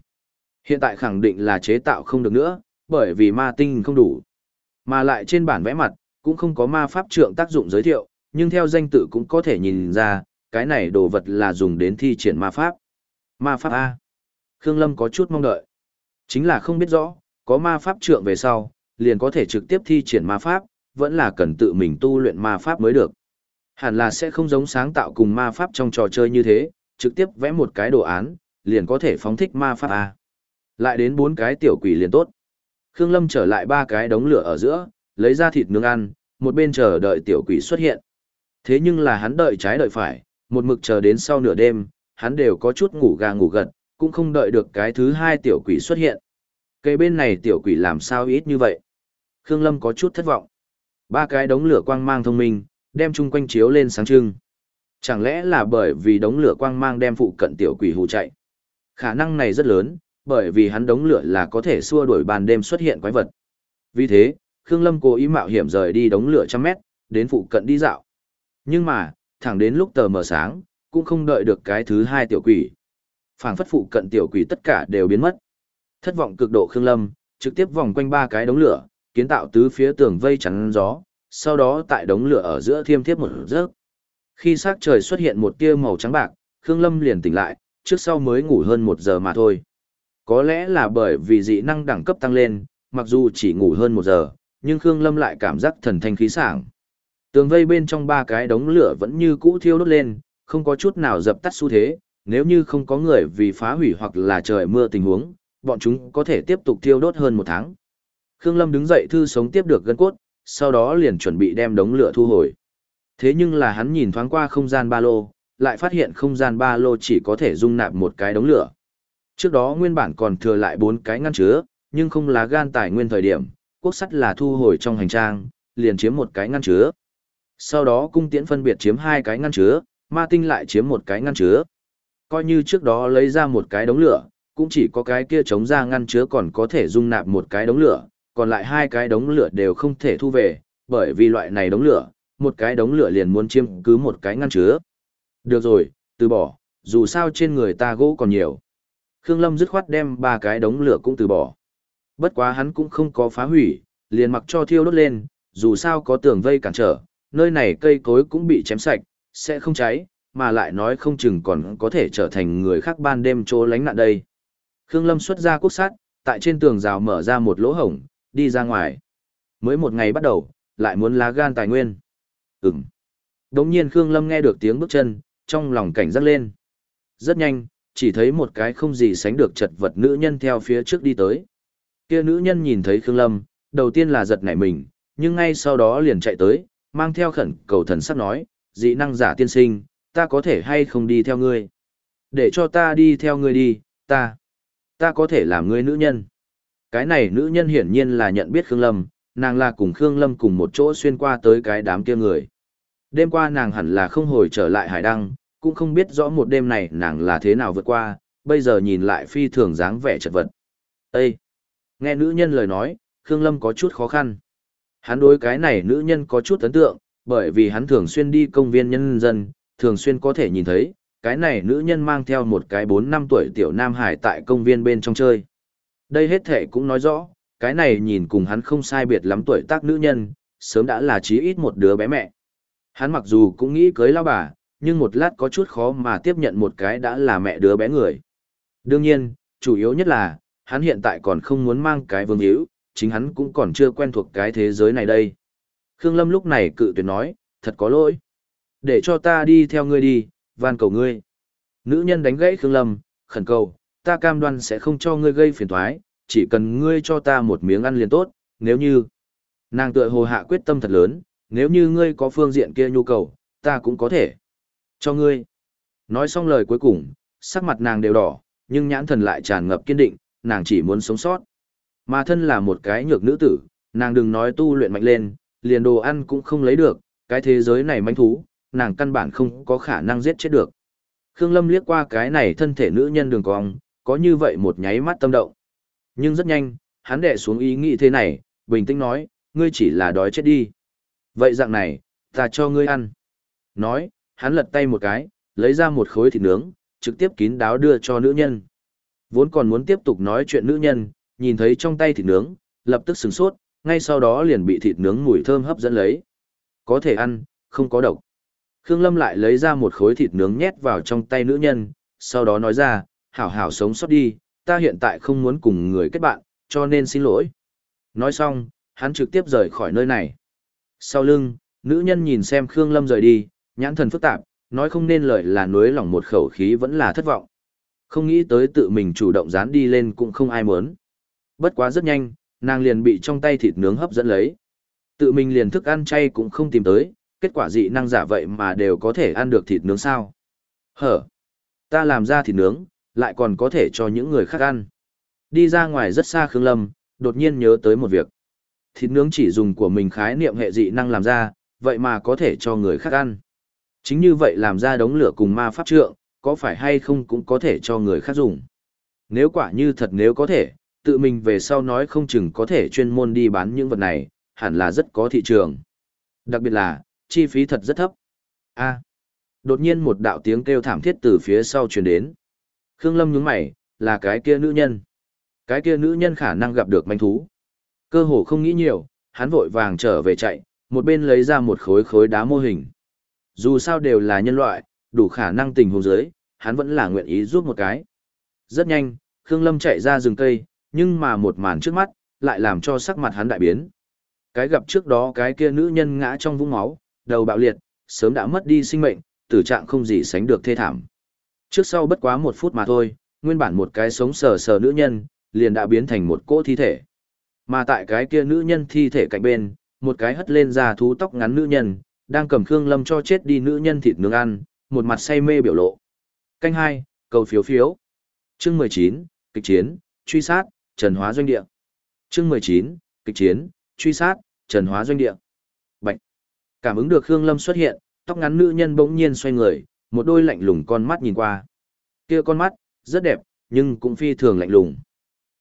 Hiện tại khẳng định là chế tạo không được nữa, bởi vì ma tinh không đủ. Mà lại trên bản vẽ mặt, cũng không có ma pháp trượng tác dụng giới thiệu, nhưng theo danh tự cũng có thể nhìn ra, cái này đồ vật là dùng đến thi triển ma pháp. Ma pháp A. Khương Lâm có chút mong đợi. Chính là không biết rõ, có ma pháp trượng về sau, liền có thể trực tiếp thi triển ma pháp, vẫn là cần tự mình tu luyện ma pháp mới được. Hẳn là sẽ không giống sáng tạo cùng ma pháp trong trò chơi như thế, trực tiếp vẽ một cái đồ án, liền có thể phóng thích ma pháp A. Lại đến bốn cái tiểu quỷ liền tốt. Khương Lâm trở lại ba cái đống lửa ở giữa, lấy ra thịt nướng ăn, một bên chờ đợi tiểu quỷ xuất hiện. Thế nhưng là hắn đợi trái đợi phải, một mực chờ đến sau nửa đêm, hắn đều có chút ngủ gà ngủ gật, cũng không đợi được cái thứ hai tiểu quỷ xuất hiện. Cây bên này tiểu quỷ làm sao ít như vậy? Khương Lâm có chút thất vọng. Ba cái đống lửa quang mang thông minh, đem chung quanh chiếu lên sáng trưng. Chẳng lẽ là bởi vì đống lửa quang mang đem phụ cận tiểu quỷ hù chạy? Khả năng này rất lớn, bởi vì hắn đống lửa là có thể xua đuổi ban đêm xuất hiện quái vật. Vì thế, Khương Lâm cố ý mạo hiểm rời đi đống lửa trăm mét, đến phụ cận đi dạo. Nhưng mà, thẳng đến lúc tờ mờ sáng, cũng không đợi được cái thứ hai tiểu quỷ. Phảng phất phụ cận tiểu quỷ tất cả đều biến mất. Thất vọng cực độ Khương Lâm, trực tiếp vòng quanh ba cái đống lửa, kiến tạo tứ phía tường vây chắn gió, sau đó tại đống lửa ở giữa thiêm thiếp một giấc. Khi sắc trời xuất hiện một tia màu trắng bạc, Khương Lâm liền tỉnh lại, trước sau mới ngủ hơn một giờ mà thôi. Có lẽ là bởi vì dị năng đẳng cấp tăng lên, mặc dù chỉ ngủ hơn một giờ, nhưng Khương Lâm lại cảm giác thần thanh khí sảng. Tường vây bên trong ba cái đống lửa vẫn như cũ thiêu đốt lên, không có chút nào dập tắt xu thế, nếu như không có người vì phá hủy hoặc là trời mưa tình huống, bọn chúng có thể tiếp tục thiêu đốt hơn một tháng. Khương Lâm đứng dậy thư sống tiếp được gân cốt, sau đó liền chuẩn bị đem đống lửa thu hồi. Thế nhưng là hắn nhìn thoáng qua không gian ba lô, lại phát hiện không gian ba lô chỉ có thể dung nạp một cái đống lửa. Trước đó nguyên bản còn thừa lại bốn cái ngăn chứa, nhưng không là gan tài nguyên thời điểm, quốc sắt là thu hồi trong hành trang, liền chiếm một cái ngăn chứa. Sau đó cung tiễn phân biệt chiếm hai cái ngăn chứa, ma tinh lại chiếm một cái ngăn chứa. Coi như trước đó lấy ra một cái đống lửa, cũng chỉ có cái kia chống ra ngăn chứa còn có thể dung nạp một cái đống lửa, còn lại hai cái đống lửa đều không thể thu về, bởi vì loại này đống lửa, một cái đống lửa liền muốn chiếm cứ một cái ngăn chứa. Được rồi, từ bỏ, dù sao trên người ta gỗ còn nhiều. Khương Lâm dứt khoát đem ba cái đống lửa cũng từ bỏ. Bất quá hắn cũng không có phá hủy, liền mặc cho thiêu đốt lên, dù sao có tường vây cản trở, nơi này cây cối cũng bị chém sạch, sẽ không cháy, mà lại nói không chừng còn có thể trở thành người khác ban đêm chỗ lánh nạn đây. Khương Lâm xuất ra cốt sắt, tại trên tường rào mở ra một lỗ hổng, đi ra ngoài. Mới một ngày bắt đầu, lại muốn lá gan tài nguyên. Ừm. Đống nhiên Khương Lâm nghe được tiếng bước chân, trong lòng cảnh giác lên. Rất nhanh, chỉ thấy một cái không gì sánh được chật vật nữ nhân theo phía trước đi tới. Kia nữ nhân nhìn thấy Khương Lâm, đầu tiên là giật nảy mình, nhưng ngay sau đó liền chạy tới, mang theo khẩn cầu thần sắp nói, dị năng giả tiên sinh, ta có thể hay không đi theo ngươi? Để cho ta đi theo ngươi đi, ta, ta có thể làm ngươi nữ nhân. Cái này nữ nhân hiển nhiên là nhận biết Khương Lâm, nàng là cùng Khương Lâm cùng một chỗ xuyên qua tới cái đám kia người. Đêm qua nàng hẳn là không hồi trở lại hải đăng, cũng không biết rõ một đêm này nàng là thế nào vượt qua, bây giờ nhìn lại phi thường dáng vẻ chật vật. Ê! Nghe nữ nhân lời nói, Khương Lâm có chút khó khăn. Hắn đối cái này nữ nhân có chút ấn tượng, bởi vì hắn thường xuyên đi công viên nhân dân, thường xuyên có thể nhìn thấy, cái này nữ nhân mang theo một cái 4 năm tuổi tiểu nam hải tại công viên bên trong chơi. Đây hết thể cũng nói rõ, cái này nhìn cùng hắn không sai biệt lắm tuổi tác nữ nhân, sớm đã là chí ít một đứa bé mẹ. Hắn mặc dù cũng nghĩ cưới lao bà, nhưng một lát có chút khó mà tiếp nhận một cái đã là mẹ đứa bé người. Đương nhiên, chủ yếu nhất là, hắn hiện tại còn không muốn mang cái vương hữu, chính hắn cũng còn chưa quen thuộc cái thế giới này đây. Khương Lâm lúc này cự tuyệt nói, thật có lỗi. Để cho ta đi theo ngươi đi, van cầu ngươi. Nữ nhân đánh gãy Khương Lâm, khẩn cầu, ta cam đoan sẽ không cho ngươi gây phiền toái, chỉ cần ngươi cho ta một miếng ăn liền tốt, nếu như... Nàng tựa hồ hạ quyết tâm thật lớn, nếu như ngươi có phương diện kia nhu cầu, ta cũng có thể. Cho ngươi. Nói xong lời cuối cùng, sắc mặt nàng đều đỏ, nhưng nhãn thần lại tràn ngập kiên định, nàng chỉ muốn sống sót. Mà thân là một cái nhược nữ tử, nàng đừng nói tu luyện mạnh lên, liền đồ ăn cũng không lấy được, cái thế giới này manh thú, nàng căn bản không có khả năng giết chết được. Khương Lâm liếc qua cái này thân thể nữ nhân đường cong, có như vậy một nháy mắt tâm động. Nhưng rất nhanh, hắn đệ xuống ý nghĩ thế này, bình tĩnh nói, ngươi chỉ là đói chết đi. Vậy dạng này, ta cho ngươi ăn. Nói, hắn lật tay một cái, lấy ra một khối thịt nướng, trực tiếp kín đáo đưa cho nữ nhân. Vốn còn muốn tiếp tục nói chuyện nữ nhân, nhìn thấy trong tay thịt nướng, lập tức sửng sốt, ngay sau đó liền bị thịt nướng mùi thơm hấp dẫn lấy. Có thể ăn, không có độc. Khương Lâm lại lấy ra một khối thịt nướng nhét vào trong tay nữ nhân, sau đó nói ra, hảo hảo sống sót đi, ta hiện tại không muốn cùng người kết bạn, cho nên xin lỗi. Nói xong, hắn trực tiếp rời khỏi nơi này. Sau lưng, nữ nhân nhìn xem Khương Lâm rời đi, nhãn thần phức tạp, nói không nên lời là nuối lòng một khẩu khí vẫn là thất vọng. Không nghĩ tới tự mình chủ động dán đi lên cũng không ai muốn. Bất quá rất nhanh, nàng liền bị trong tay thịt nướng hấp dẫn lấy. Tự mình liền thức ăn chay cũng không tìm tới, kết quả dị năng giả vậy mà đều có thể ăn được thịt nướng sao. Hở! Ta làm ra thịt nướng, lại còn có thể cho những người khác ăn. Đi ra ngoài rất xa Khương Lâm, đột nhiên nhớ tới một việc. Thịt nướng chỉ dùng của mình khái niệm hệ dị năng làm ra, vậy mà có thể cho người khác ăn. Chính như vậy làm ra đống lửa cùng ma pháp trượng, có phải hay không cũng có thể cho người khác dùng. Nếu quả như thật nếu có thể, tự mình về sau nói không chừng có thể chuyên môn đi bán những vật này, hẳn là rất có thị trường. Đặc biệt là, chi phí thật rất thấp. A. đột nhiên một đạo tiếng kêu thảm thiết từ phía sau truyền đến. Khương Lâm nhướng mày, là cái kia nữ nhân. Cái kia nữ nhân khả năng gặp được manh thú. Cơ hồ không nghĩ nhiều, hắn vội vàng trở về chạy, một bên lấy ra một khối khối đá mô hình. Dù sao đều là nhân loại, đủ khả năng tình huống dưới, hắn vẫn là nguyện ý giúp một cái. Rất nhanh, Khương Lâm chạy ra rừng cây, nhưng mà một màn trước mắt, lại làm cho sắc mặt hắn đại biến. Cái gặp trước đó cái kia nữ nhân ngã trong vũng máu, đầu bạo liệt, sớm đã mất đi sinh mệnh, tử trạng không gì sánh được thê thảm. Trước sau bất quá một phút mà thôi, nguyên bản một cái sống sờ sờ nữ nhân, liền đã biến thành một cỗ thi thể. Mà tại cái kia nữ nhân thi thể cạnh bên, một cái hất lên da thú tóc ngắn nữ nhân, đang cầm Khương Lâm cho chết đi nữ nhân thịt nướng ăn, một mặt say mê biểu lộ. Canh hai, cầu phiếu phiếu. Chương mười chín, kịch chiến, truy sát, trần hóa doanh địa. Chương mười chín, kịch chiến, truy sát, trần hóa doanh địa. Bạch. Cảm ứng được Khương Lâm xuất hiện, tóc ngắn nữ nhân bỗng nhiên xoay người, một đôi lạnh lùng con mắt nhìn qua. Kia con mắt, rất đẹp, nhưng cũng phi thường lạnh lùng.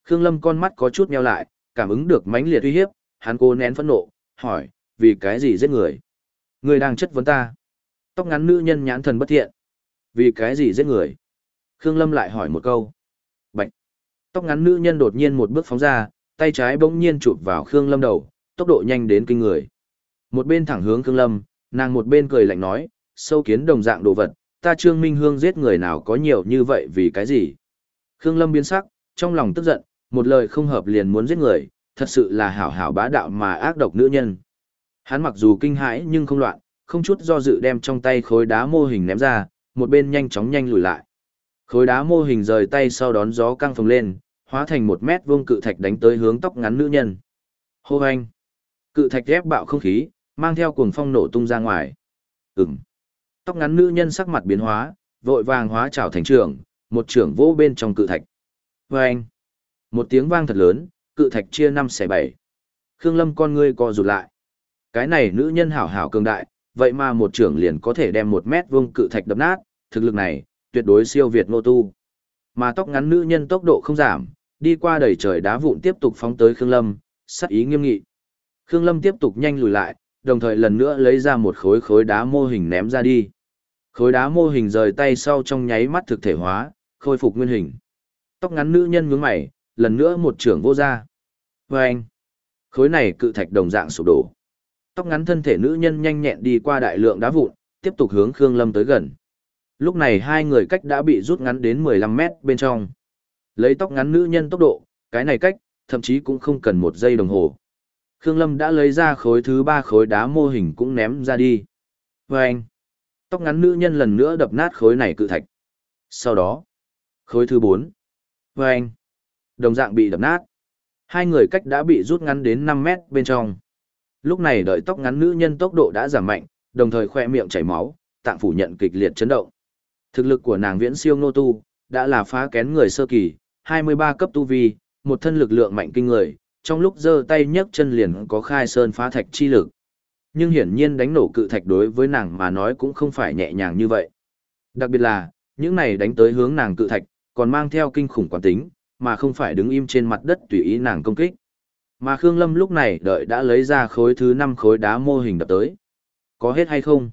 Khương Lâm con mắt có chút nheo lại, cảm ứng được mãnh liệt uy hiếp, hắn cố nén phẫn nộ, hỏi, vì cái gì giết người? Người đang chất vấn ta. Tóc ngắn nữ nhân nhãn thần bất thiện. Vì cái gì giết người? Khương Lâm lại hỏi một câu. Bạch. Tóc ngắn nữ nhân đột nhiên một bước phóng ra, tay trái bỗng nhiên chụp vào Khương Lâm đầu, tốc độ nhanh đến kinh người. Một bên thẳng hướng Khương Lâm, nàng một bên cười lạnh nói, sâu kiến đồng dạng đồ vật, ta Trương Minh Hương giết người nào có nhiều như vậy vì cái gì? Khương Lâm biến sắc, trong lòng tức giận, một lời không hợp liền muốn giết người, thật sự là hảo hảo bá đạo mà ác độc nữ nhân. Hắn mặc dù kinh hãi nhưng không loạn, không chút do dự đem trong tay khối đá mô hình ném ra, một bên nhanh chóng nhanh lùi lại. Khối đá mô hình rời tay sau đón gió căng phồng lên, hóa thành một mét vuông cự thạch đánh tới hướng tóc ngắn nữ nhân. Hô anh! Cự thạch ép bạo không khí, mang theo cuồng phong nổ tung ra ngoài. Ừm! Tóc ngắn nữ nhân sắc mặt biến hóa, vội vàng hóa trào thành trường, một trưởng vỗ bên trong cự thạch. Và anh! Một tiếng vang thật lớn, cự thạch chia năm xẻ bảy. Khương Lâm con ngươi co rụt lại. Cái này nữ nhân hảo hảo cường đại, vậy mà một trưởng liền có thể đem một mét vuông cự thạch đập nát, thực lực này, tuyệt đối siêu việt nô tu. Mà tóc ngắn nữ nhân tốc độ không giảm, đi qua đầy trời đá vụn tiếp tục phóng tới Khương Lâm, sắc ý nghiêm nghị. Khương Lâm tiếp tục nhanh lùi lại, đồng thời lần nữa lấy ra một khối khối đá mô hình ném ra đi. Khối đá mô hình rời tay sau trong nháy mắt thực thể hóa, khôi phục nguyên hình. Tóc ngắn nữ nhân nhướng mày, lần nữa một trưởng vô ra. Và anh, khối này cự thạch đồng dạng sụp đổ. Tóc ngắn thân thể nữ nhân nhanh nhẹn đi qua đại lượng đá vụn, tiếp tục hướng Khương Lâm tới gần. Lúc này hai người cách đã bị rút ngắn đến 15 mét bên trong. Lấy tóc ngắn nữ nhân tốc độ, cái này cách, thậm chí cũng không cần một giây đồng hồ. Khương Lâm đã lấy ra khối thứ ba khối đá mô hình cũng ném ra đi. Và anh, tóc ngắn nữ nhân lần nữa đập nát khối này cự thạch. Sau đó, khối thứ bốn. Và anh, đồng dạng bị đập nát. Hai người cách đã bị rút ngắn đến 5 mét bên trong. Lúc này đợi tóc ngắn nữ nhân tốc độ đã giảm mạnh, đồng thời khoe miệng chảy máu, tạng phủ nhận kịch liệt chấn động. Thực lực của nàng viễn siêu nô tu, đã là phá kén người sơ kỳ, 23 cấp tu vi, một thân lực lượng mạnh kinh người, trong lúc giơ tay nhấc chân liền có khai sơn phá thạch chi lực. Nhưng hiển nhiên đánh nổ cự thạch đối với nàng mà nói cũng không phải nhẹ nhàng như vậy. Đặc biệt là, những này đánh tới hướng nàng cự thạch, còn mang theo kinh khủng quán tính, mà không phải đứng im trên mặt đất tùy ý nàng công kích. Mà Khương Lâm lúc này đợi đã lấy ra khối thứ 5 khối đá mô hình đập tới. Có hết hay không?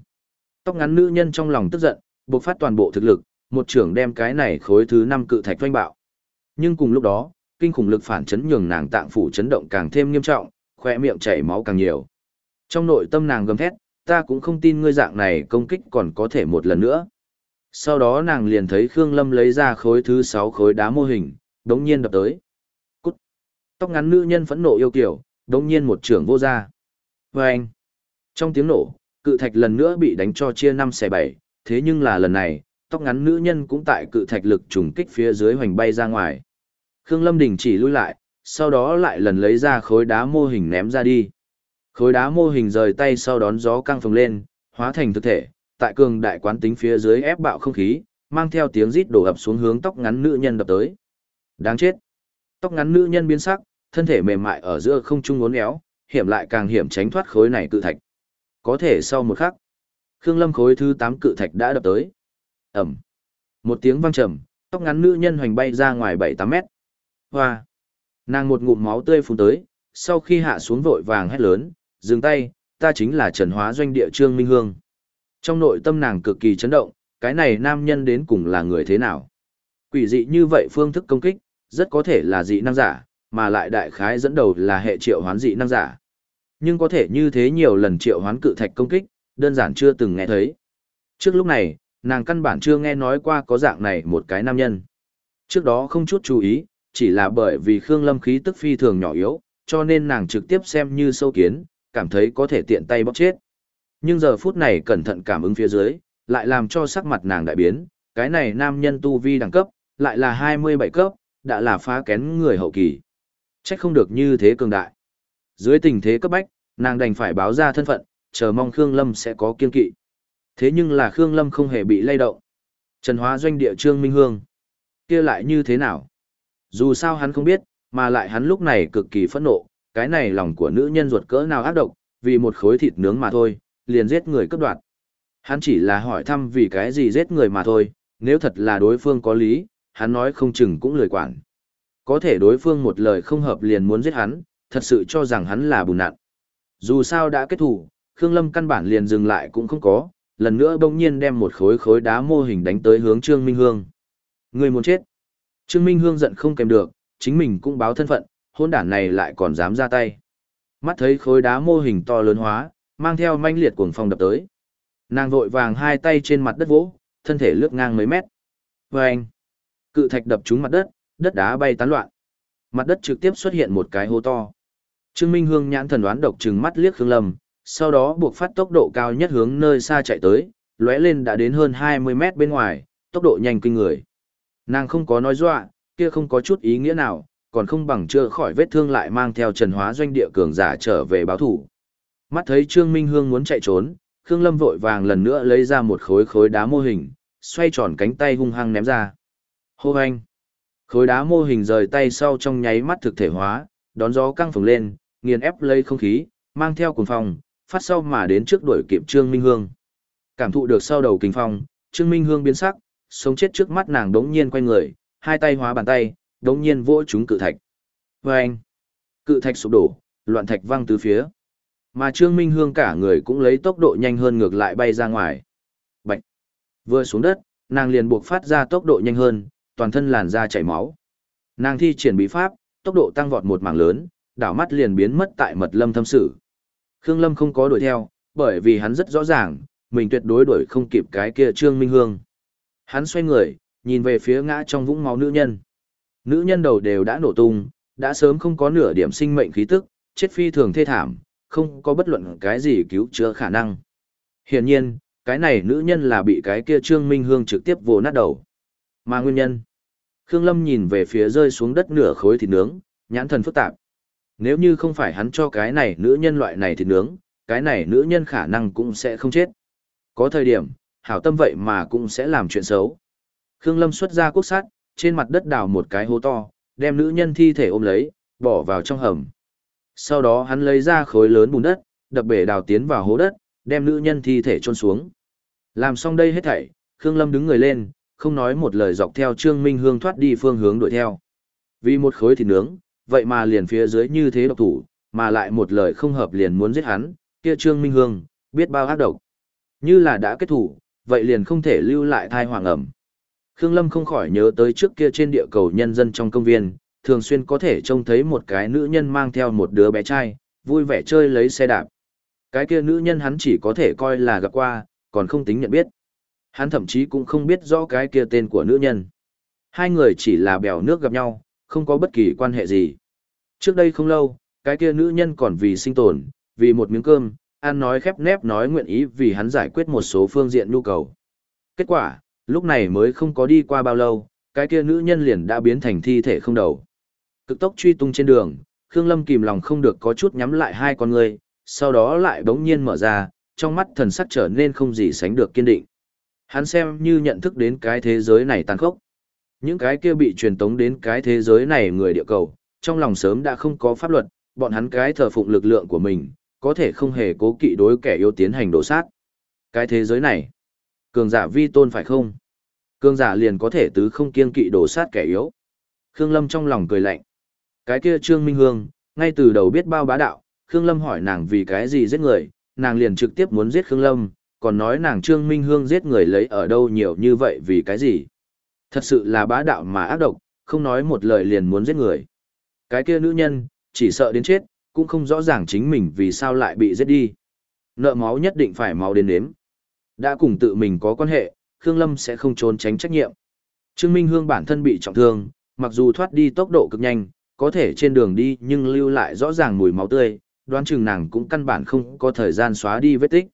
Tóc ngắn nữ nhân trong lòng tức giận, bộc phát toàn bộ thực lực, một trưởng đem cái này khối thứ 5 cự thạch doanh bạo. Nhưng cùng lúc đó, kinh khủng lực phản chấn nhường nàng tạng phủ chấn động càng thêm nghiêm trọng, khỏe miệng chảy máu càng nhiều. Trong nội tâm nàng gầm thét, ta cũng không tin ngươi dạng này công kích còn có thể một lần nữa. Sau đó nàng liền thấy Khương Lâm lấy ra khối thứ sáu khối đá mô hình, đống nhiên đập tới. Cút! Tóc ngắn nữ nhân phẫn nộ yêu kiểu, đống nhiên một trưởng vô ra. Và anh! Trong tiếng nổ, cự thạch lần nữa bị đánh cho chia năm xẻ bảy, thế nhưng là lần này, tóc ngắn nữ nhân cũng tại cự thạch lực trùng kích phía dưới hoành bay ra ngoài. Khương Lâm đình chỉ lui lại, sau đó lại lần lấy ra khối đá mô hình ném ra đi. Khối đá mô hình rời tay sau đón gió căng phồng lên, hóa thành thực thể, tại cường đại quán tính phía dưới ép bạo không khí, mang theo tiếng rít đổ ập xuống hướng tóc ngắn nữ nhân đập tới. Đáng chết. Tóc ngắn nữ nhân biến sắc, thân thể mềm mại ở giữa không trung uốn éo, hiểm lại càng hiểm tránh thoát khối này cự thạch. Có thể sau một khắc, Khương Lâm khối thứ 8 cự thạch đã đập tới. Ầm. Một tiếng vang trầm, tóc ngắn nữ nhân hoành bay ra ngoài 7-8 mét. Hoa. Nàng một ngụm máu tươi phun tới, sau khi hạ xuống vội vàng hét lớn, dừng tay, ta chính là Trần Hóa doanh địa Trương Minh Hương. Trong nội tâm nàng cực kỳ chấn động, cái này nam nhân đến cùng là người thế nào? Quỷ dị như vậy phương thức công kích, rất có thể là dị năng giả, mà lại đại khái dẫn đầu là hệ triệu hoán dị năng giả. Nhưng có thể như thế nhiều lần triệu hoán cự thạch công kích, đơn giản chưa từng nghe thấy. Trước lúc này, nàng căn bản chưa nghe nói qua có dạng này một cái nam nhân. Trước đó không chút chú ý, chỉ là bởi vì Khương Lâm khí tức phi thường nhỏ yếu, cho nên nàng trực tiếp xem như sâu kiến, cảm thấy có thể tiện tay bóc chết. Nhưng giờ phút này cẩn thận cảm ứng phía dưới, lại làm cho sắc mặt nàng đại biến, cái này nam nhân tu vi đẳng cấp, lại là 27 cấp, đã là phá kén người hậu kỳ. Trách không được như thế cường đại. Dưới tình thế cấp bách, nàng đành phải báo ra thân phận, chờ mong Khương Lâm sẽ có kiên kỵ. Thế nhưng là Khương Lâm không hề bị lay động. Trần Hóa doanh địa Trương Minh Hương. kia lại như thế nào? Dù sao hắn không biết, mà lại hắn lúc này cực kỳ phẫn nộ, cái này lòng của nữ nhân ruột cỡ nào ác độc, vì một khối thịt nướng mà thôi, liền giết người cấp đoạt. Hắn chỉ là hỏi thăm vì cái gì giết người mà thôi, nếu thật là đối phương có lý, hắn nói không chừng cũng lười quản. Có thể đối phương một lời không hợp liền muốn giết hắn, thật sự cho rằng hắn là bùn nạn. Dù sao đã kết thủ, Khương Lâm căn bản liền dừng lại cũng không có, lần nữa bỗng nhiên đem một khối khối đá mô hình đánh tới hướng Trương Minh Hương. Người muốn chết. Trương Minh Hương giận không kèm được, chính mình cũng báo thân phận, hôn đản này lại còn dám ra tay. Mắt thấy khối đá mô hình to lớn hóa, mang theo manh liệt cuồng phong đập tới. Nàng vội vàng hai tay trên mặt đất vỗ, thân thể lướt ngang mấy mét. Vâng! cự thạch đập trúng mặt đất, đất đá bay tán loạn. Mặt đất trực tiếp xuất hiện một cái hố to. Trương Minh Hương nhãn thần đoán độc trừng mắt liếc Khương Lâm, sau đó buộc phát tốc độ cao nhất hướng nơi xa chạy tới, lóe lên đã đến hơn 20 mét bên ngoài, tốc độ nhanh kinh người. Nàng không có nói dọa, kia không có chút ý nghĩa nào, còn không bằng chưa khỏi vết thương lại mang theo trần hóa doanh địa cường giả trở về báo thủ. Mắt thấy Trương Minh Hương muốn chạy trốn, Khương Lâm vội vàng lần nữa lấy ra một khối khối đá mô hình, xoay tròn cánh tay hung hăng ném ra. Hô anh! Khối đá mô hình rời tay sau trong nháy mắt thực thể hóa, đón gió căng phồng lên, nghiền ép lấy không khí, mang theo cuồng phong, phát sau mà đến trước đuổi kịp Trương Minh Hương. Cảm thụ được sau đầu kinh phong, Trương Minh Hương biến sắc, sống chết trước mắt nàng đống nhiên quay người, hai tay hóa bàn tay, đống nhiên vỗ chúng cự thạch. Và anh, cự thạch sụp đổ, loạn thạch văng từ phía. Mà Trương Minh Hương cả người cũng lấy tốc độ nhanh hơn ngược lại bay ra ngoài. Bạch! Vừa xuống đất, nàng liền buộc phát ra tốc độ nhanh hơn, toàn thân làn da chảy máu. Nàng thi triển bí pháp, tốc độ tăng vọt một mảng lớn, đảo mắt liền biến mất tại mật lâm thâm sử. Khương Lâm không có đuổi theo, bởi vì hắn rất rõ ràng, mình tuyệt đối đuổi không kịp cái kia Trương Minh Hương. Hắn xoay người, nhìn về phía ngã trong vũng máu nữ nhân. Nữ nhân đầu đều đã nổ tung, đã sớm không có nửa điểm sinh mệnh khí tức, chết phi thường thê thảm, không có bất luận cái gì cứu chữa khả năng. Hiển nhiên, cái này nữ nhân là bị cái kia Trương Minh Hương trực tiếp vồ nát đầu. Mà nguyên nhân? Khương Lâm nhìn về phía rơi xuống đất nửa khối thịt nướng, nhãn thần phức tạp. Nếu như không phải hắn cho cái này nữ nhân loại này thịt nướng, cái này nữ nhân khả năng cũng sẽ không chết. Có thời điểm, hảo tâm vậy mà cũng sẽ làm chuyện xấu. Khương Lâm xuất ra quốc sát, trên mặt đất đào một cái hố to, đem nữ nhân thi thể ôm lấy, bỏ vào trong hầm. Sau đó hắn lấy ra khối lớn bùn đất, đập bể đào tiến vào hố đất, đem nữ nhân thi thể chôn xuống. Làm xong đây hết thảy, Khương Lâm đứng người lên, không nói một lời dọc theo Trương Minh Hương thoát đi phương hướng đuổi theo. Vì một khối thịt nướng, vậy mà liền phía dưới như thế độc thủ, mà lại một lời không hợp liền muốn giết hắn, kia Trương Minh Hương, biết bao ác độc. Như là đã kết thủ, vậy liền không thể lưu lại thai hoàng ẩm. Khương Lâm không khỏi nhớ tới trước kia trên địa cầu nhân dân trong công viên, thường xuyên có thể trông thấy một cái nữ nhân mang theo một đứa bé trai, vui vẻ chơi lấy xe đạp. Cái kia nữ nhân hắn chỉ có thể coi là gặp qua, còn không tính nhận biết. Hắn thậm chí cũng không biết rõ cái kia tên của nữ nhân. Hai người chỉ là bèo nước gặp nhau, không có bất kỳ quan hệ gì. Trước đây không lâu, cái kia nữ nhân còn vì sinh tồn, vì một miếng cơm, ăn nói khép nép nói nguyện ý vì hắn giải quyết một số phương diện nhu cầu. Kết quả, lúc này mới không có đi qua bao lâu, cái kia nữ nhân liền đã biến thành thi thể không đầu. Cực tốc truy tung trên đường, Khương Lâm kìm lòng không được có chút nhắm lại hai con người, sau đó lại bỗng nhiên mở ra, trong mắt thần sắc trở nên không gì sánh được kiên định. Hắn xem như nhận thức đến cái thế giới này tàn khốc. Những cái kia bị truyền tống đến cái thế giới này người địa cầu, trong lòng sớm đã không có pháp luật, bọn hắn cái thờ phụng lực lượng của mình, có thể không hề cố kỵ đối kẻ yêu tiến hành đổ sát. Cái thế giới này, cường giả vi tôn phải không? Cường giả liền có thể tứ không kiên kỵ đổ sát kẻ yếu. Khương Lâm trong lòng cười lạnh. Cái kia Trương Minh Hương, ngay từ đầu biết bao bá đạo, Khương Lâm hỏi nàng vì cái gì giết người, nàng liền trực tiếp muốn giết Khương Lâm, còn nói nàng Trương Minh Hương giết người lấy ở đâu nhiều như vậy vì cái gì. Thật sự là bá đạo mà ác độc, không nói một lời liền muốn giết người. Cái kia nữ nhân, chỉ sợ đến chết, cũng không rõ ràng chính mình vì sao lại bị giết đi. Nợ máu nhất định phải máu đến nếm. Đã cùng tự mình có quan hệ, Khương Lâm sẽ không trốn tránh trách nhiệm. Trương Minh Hương bản thân bị trọng thương, mặc dù thoát đi tốc độ cực nhanh, có thể trên đường đi nhưng lưu lại rõ ràng mùi máu tươi, đoán chừng nàng cũng căn bản không có thời gian xóa đi vết tích.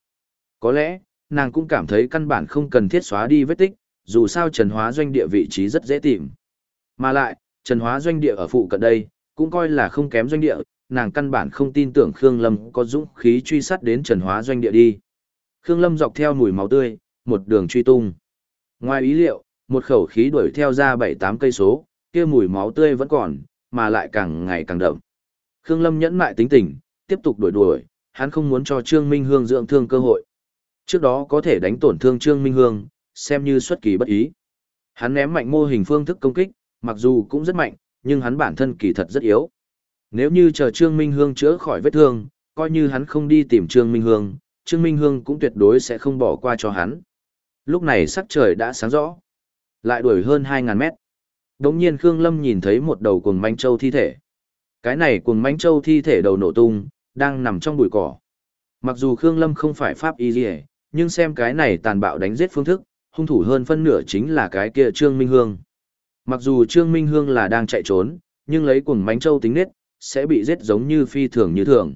Có lẽ, nàng cũng cảm thấy căn bản không cần thiết xóa đi vết tích, dù sao Trần Hóa doanh địa vị trí rất dễ tìm. Mà lại, Trần Hóa doanh địa ở phụ cận đây, cũng coi là không kém doanh địa, nàng căn bản không tin tưởng Khương Lâm có dũng khí truy sát đến Trần Hóa doanh địa đi. Khương Lâm dọc theo mùi máu tươi, một đường truy tung. Ngoài ý liệu, một khẩu khí đuổi theo ra 7-8 cây số, kia mùi máu tươi vẫn còn, mà lại càng ngày càng đậm. Khương Lâm nhẫn mại tính tình, tiếp tục đuổi đuổi, hắn không muốn cho Trương Minh Hương dưỡng thương cơ hội. Trước đó có thể đánh tổn thương Trương Minh Hương, xem như xuất kỳ bất ý. Hắn ném mạnh mô hình phương thức công kích, mặc dù cũng rất mạnh, nhưng hắn bản thân kỳ thật rất yếu. Nếu như chờ Trương Minh Hương chữa khỏi vết thương, coi như hắn không đi tìm Trương Minh Hương, Trương Minh Hương cũng tuyệt đối sẽ không bỏ qua cho hắn. Lúc này sắc trời đã sáng rõ. Lại đuổi hơn 2.000 mét. Đống nhiên Khương Lâm nhìn thấy một đầu cuồng manh châu thi thể. Cái này cuồng manh châu thi thể đầu nổ tung, đang nằm trong bụi cỏ. Mặc dù Khương Lâm không phải pháp y gì nhưng xem cái này tàn bạo đánh giết phương thức, hung thủ hơn phân nửa chính là cái kia Trương Minh Hương. Mặc dù Trương Minh Hương là đang chạy trốn, nhưng lấy cuồng mánh châu tính nết, sẽ bị giết giống như phi thường như thường.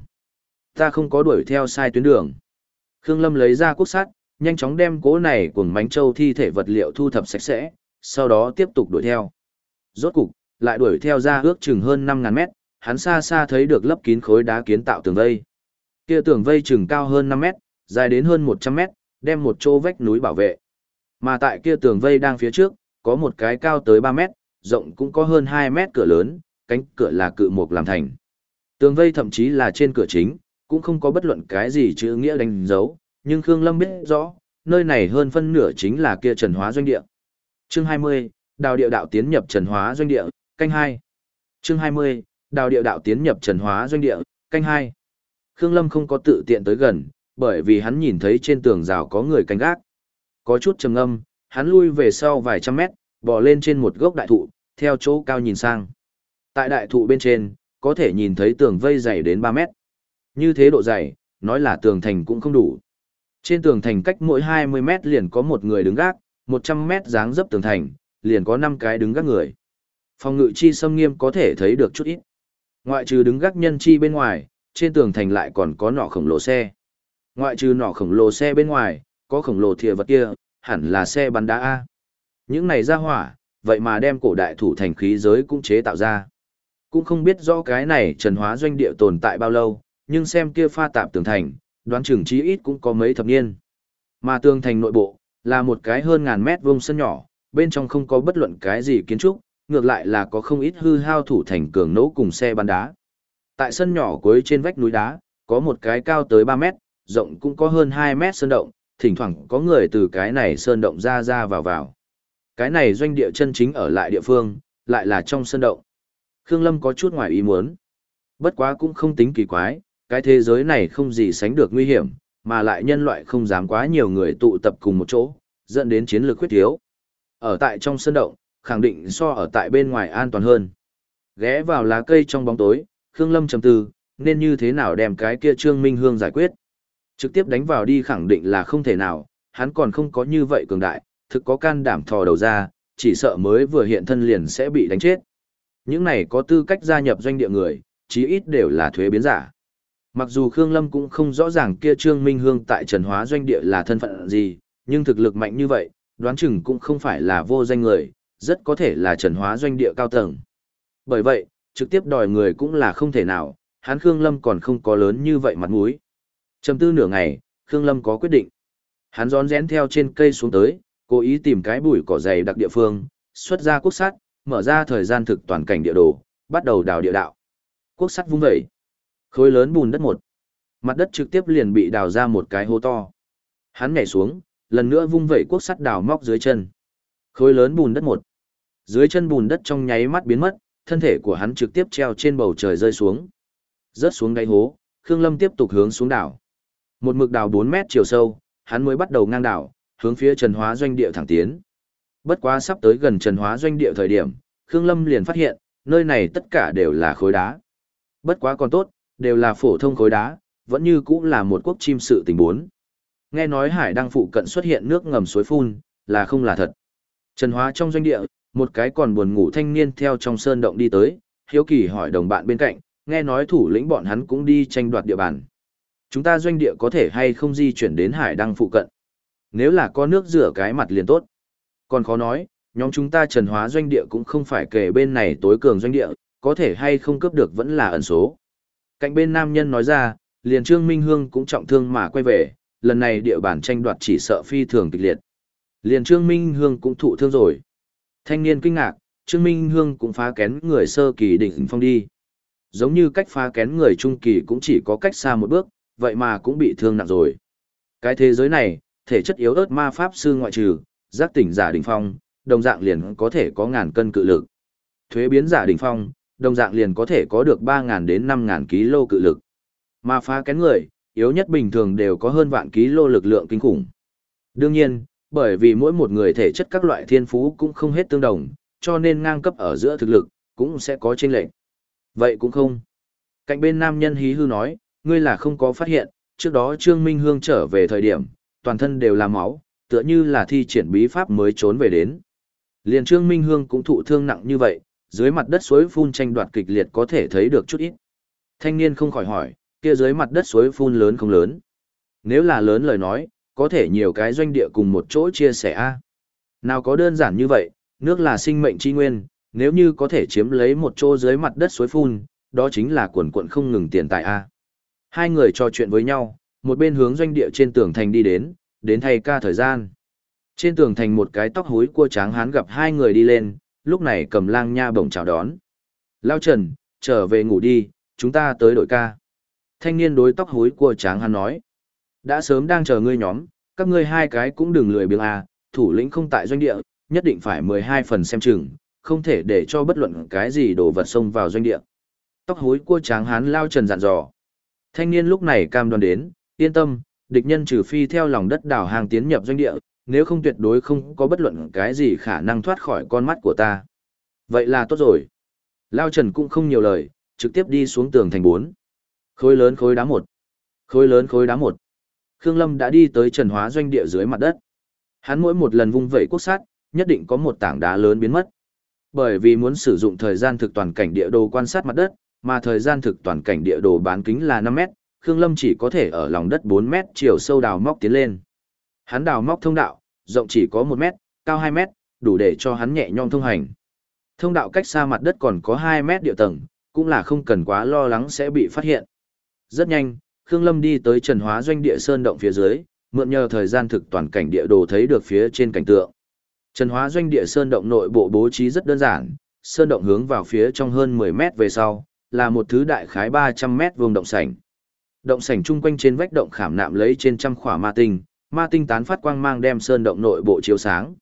Ta không có đuổi theo sai tuyến đường. Khương Lâm lấy ra quốc sắt, nhanh chóng đem cố này cùng mánh châu thi thể vật liệu thu thập sạch sẽ, sau đó tiếp tục đuổi theo. Rốt cục, lại đuổi theo ra ước chừng hơn 5.000 mét, hắn xa xa thấy được lấp kín khối đá kiến tạo tường vây. Kia tường vây chừng cao hơn 5 mét, dài đến hơn 100 mét, đem một chỗ vách núi bảo vệ. Mà tại kia tường vây đang phía trước, có một cái cao tới 3 mét, rộng cũng có hơn 2 mét cửa lớn, cánh cửa là cự mục làm thành. Tường vây thậm chí là trên cửa chính, cũng không có bất luận cái gì chữ nghĩa đánh dấu, nhưng Khương Lâm biết rõ, nơi này hơn phân nửa chính là kia Trần Hóa doanh địa. Chương 20, Đào địa đạo tiến nhập Trần Hóa doanh địa, canh 2. Chương 20, Đào địa đạo tiến nhập Trần Hóa doanh địa, Canh hai. Khương Lâm không có tự tiện tới gần, bởi vì hắn nhìn thấy trên tường rào có người canh gác. Có chút trầm âm, hắn lui về sau vài trăm mét, bò lên trên một gốc đại thụ, theo chỗ cao nhìn sang. Tại đại thụ bên trên, có thể nhìn thấy tường vây dày đến 3 mét. Như thế độ dày, nói là tường thành cũng không đủ. Trên tường thành cách mỗi 20 mét liền có một người đứng gác, 100 mét dáng dấp tường thành, liền có 5 cái đứng gác người. Phòng ngự chi xâm nghiêm có thể thấy được chút ít. Ngoại trừ đứng gác nhân chi bên ngoài, trên tường thành lại còn có nỏ khổng lồ xe. Ngoại trừ nỏ khổng lồ xe bên ngoài, có khổng lồ thìa vật kia, hẳn là xe bắn đá A. Những này ra hỏa, vậy mà đem cổ đại thủ thành khí giới cũng chế tạo ra. Cũng không biết rõ cái này trần hóa doanh địa tồn tại bao lâu, nhưng xem kia pha tạp tường thành, đoán chừng chí ít cũng có mấy thập niên. Mà tường thành nội bộ, là một cái hơn ngàn mét vuông sân nhỏ, bên trong không có bất luận cái gì kiến trúc, ngược lại là có không ít hư hao thủ thành cường nỗ cùng xe bắn đá. Tại sân nhỏ cuối trên vách núi đá, có một cái cao tới 3 mét, rộng cũng có hơn 2 mét sơn động, thỉnh thoảng có người từ cái này sơn động ra ra vào vào. Cái này doanh địa chân chính ở lại địa phương, lại là trong sơn động. Khương Lâm có chút ngoài ý muốn. Bất quá cũng không tính kỳ quái, cái thế giới này không gì sánh được nguy hiểm, mà lại nhân loại không dám quá nhiều người tụ tập cùng một chỗ, dẫn đến chiến lược khuyết thiếu. Ở tại trong sân động, khẳng định so ở tại bên ngoài an toàn hơn. Ghé vào lá cây trong bóng tối, Khương Lâm trầm tư, nên như thế nào đem cái kia Trương Minh Hương giải quyết. Trực tiếp đánh vào đi khẳng định là không thể nào, hắn còn không có như vậy cường đại, thực có can đảm thò đầu ra, chỉ sợ mới vừa hiện thân liền sẽ bị đánh chết. Những này có tư cách gia nhập doanh địa người, chí ít đều là thuế biến giả. Mặc dù Khương Lâm cũng không rõ ràng kia Trương Minh Hương tại Trần Hóa doanh địa là thân phận gì, nhưng thực lực mạnh như vậy, đoán chừng cũng không phải là vô danh người, rất có thể là Trần Hóa doanh địa cao tầng. Bởi vậy, trực tiếp đòi người cũng là không thể nào, hắn Khương Lâm còn không có lớn như vậy mặt mũi. Trầm tư nửa ngày, Khương Lâm có quyết định. Hắn rón rén theo trên cây xuống tới, cố ý tìm cái bụi cỏ dày đặc địa phương, xuất ra quốc sắt, mở ra thời gian thực toàn cảnh địa đồ, bắt đầu đào địa đạo. Quốc sắt vung vẩy. Khối lớn bùn đất một. Mặt đất trực tiếp liền bị đào ra một cái hố to. Hắn nhảy xuống, lần nữa vung vẩy cuốc sắt đào móc dưới chân. Khối lớn bùn đất một. Dưới chân bùn đất trong nháy mắt biến mất, thân thể của hắn trực tiếp treo trên bầu trời rơi xuống. Rớt xuống đáy hố, Khương Lâm tiếp tục hướng xuống đảo. Một mực đào 4 mét chiều sâu, hắn mới bắt đầu ngang đảo, hướng phía Trần Hóa doanh địa thẳng tiến. Bất quá sắp tới gần Trần Hóa doanh địa thời điểm, Khương Lâm liền phát hiện, nơi này tất cả đều là khối đá. Bất quá còn tốt, đều là phổ thông khối đá, vẫn như cũng là một quốc chim sự tình bốn. Nghe nói hải đăng phụ cận xuất hiện nước ngầm suối phun, là không là thật. Trần Hóa trong doanh địa, một cái còn buồn ngủ thanh niên theo trong sơn động đi tới, hiếu kỳ hỏi đồng bạn bên cạnh, nghe nói thủ lĩnh bọn hắn cũng đi tranh đoạt địa bàn. Chúng ta doanh địa có thể hay không di chuyển đến hải đăng phụ cận. Nếu là có nước rửa cái mặt liền tốt. Còn khó nói, nhóm chúng ta trần hóa doanh địa cũng không phải kể bên này tối cường doanh địa, có thể hay không cướp được vẫn là ẩn số. Cạnh bên nam nhân nói ra, liền Trương Minh Hương cũng trọng thương mà quay về, lần này địa bàn tranh đoạt chỉ sợ phi thường kịch liệt. Liền Trương Minh Hương cũng thụ thương rồi. Thanh niên kinh ngạc, Trương Minh Hương cũng phá kén người sơ kỳ đỉnh phong đi. Giống như cách phá kén người trung kỳ cũng chỉ có cách xa một bước, vậy mà cũng bị thương nặng rồi. Cái thế giới này, thể chất yếu ớt ma pháp sư ngoại trừ, giác tỉnh giả đỉnh phong, đồng dạng liền có thể có ngàn cân cự lực. Thuế biến giả đỉnh phong, đồng dạng liền có thể có được 3.000 đến 5.000 kg cự lực. mà phá kén người, yếu nhất bình thường đều có hơn vạn kg lực lượng kinh khủng. Đương nhiên, bởi vì mỗi một người thể chất các loại thiên phú cũng không hết tương đồng, cho nên ngang cấp ở giữa thực lực, cũng sẽ có chênh lệch. Vậy cũng không. Cạnh bên nam nhân hí hư nói, ngươi là không có phát hiện, trước đó Trương Minh Hương trở về thời điểm, toàn thân đều là máu, tựa như là thi triển bí pháp mới trốn về đến. Liền Trương Minh Hương cũng thụ thương nặng như vậy, dưới mặt đất suối phun tranh đoạt kịch liệt có thể thấy được chút ít. Thanh niên không khỏi hỏi, kia dưới mặt đất suối phun lớn không lớn? Nếu là lớn lời nói, có thể nhiều cái doanh địa cùng một chỗ chia sẻ a. Nào có đơn giản như vậy, nước là sinh mệnh chi nguyên, nếu như có thể chiếm lấy một chỗ dưới mặt đất suối phun, đó chính là quần quận không ngừng tiền tài a. Hai người trò chuyện với nhau, một bên hướng doanh địa trên tường thành đi đến, đến thay ca thời gian. Trên tường thành một cái tóc hối cua tráng hán gặp hai người đi lên, lúc này cầm lang nha bổng chào đón. Lao Trần, trở về ngủ đi, chúng ta tới đội ca. Thanh niên đối tóc hối cua tráng hán nói. Đã sớm đang chờ ngươi nhóm, các ngươi hai cái cũng đừng lười biếng à, thủ lĩnh không tại doanh địa, nhất định phải 12 phần xem chừng, không thể để cho bất luận cái gì đổ vật xông vào doanh địa. Tóc hối cua tráng hán lao trần dặn dò. Thanh niên lúc này cam đoan đến, yên tâm, địch nhân trừ phi theo lòng đất đảo hàng tiến nhập doanh địa, nếu không tuyệt đối không có bất luận cái gì khả năng thoát khỏi con mắt của ta. Vậy là tốt rồi. Lao Trần cũng không nhiều lời, trực tiếp đi xuống tường thành 4. Khối lớn khối đá một. Khối lớn khối đá một. Khương Lâm đã đi tới trần hóa doanh địa dưới mặt đất. Hắn mỗi một lần vung vẩy quốc sát, nhất định có một tảng đá lớn biến mất. Bởi vì muốn sử dụng thời gian thực toàn cảnh địa đồ quan sát mặt đất, mà thời gian thực toàn cảnh địa đồ bán kính là 5 mét, Khương Lâm chỉ có thể ở lòng đất 4 mét chiều sâu đào móc tiến lên. Hắn đào móc thông đạo, rộng chỉ có 1 mét, cao 2 mét, đủ để cho hắn nhẹ nhõm thông hành. Thông đạo cách xa mặt đất còn có 2 mét địa tầng, cũng là không cần quá lo lắng sẽ bị phát hiện. Rất nhanh, Khương Lâm đi tới Trần Hóa doanh địa sơn động phía dưới, mượn nhờ thời gian thực toàn cảnh địa đồ thấy được phía trên cảnh tượng. Trần Hóa doanh địa sơn động nội bộ bố trí rất đơn giản, sơn động hướng vào phía trong hơn 10 mét về sau, là một thứ đại khái 300 mét vuông động sảnh. Động sảnh chung quanh trên vách động khảm nạm lấy trên trăm khỏa ma tinh, ma tinh tán phát quang mang đem sơn động nội bộ chiếu sáng.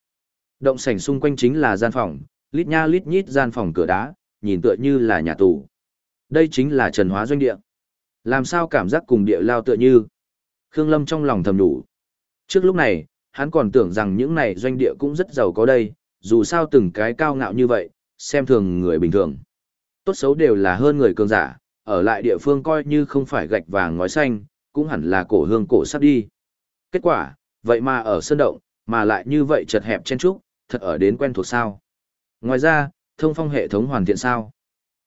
Động sảnh xung quanh chính là gian phòng, lít nha lít nhít gian phòng cửa đá, nhìn tựa như là nhà tù. Đây chính là Trần Hóa doanh địa. Làm sao cảm giác cùng địa lao tựa như? Khương Lâm trong lòng thầm đủ. Trước lúc này, hắn còn tưởng rằng những này doanh địa cũng rất giàu có đây, dù sao từng cái cao ngạo như vậy, xem thường người bình thường. Tốt xấu đều là hơn người cường giả, ở lại địa phương coi như không phải gạch vàng ngói xanh, cũng hẳn là cổ hương cổ sắp đi. Kết quả, vậy mà ở sơn động, mà lại như vậy chật hẹp chen trúc, thật ở đến quen thuộc sao. Ngoài ra, thông phong hệ thống hoàn thiện sao?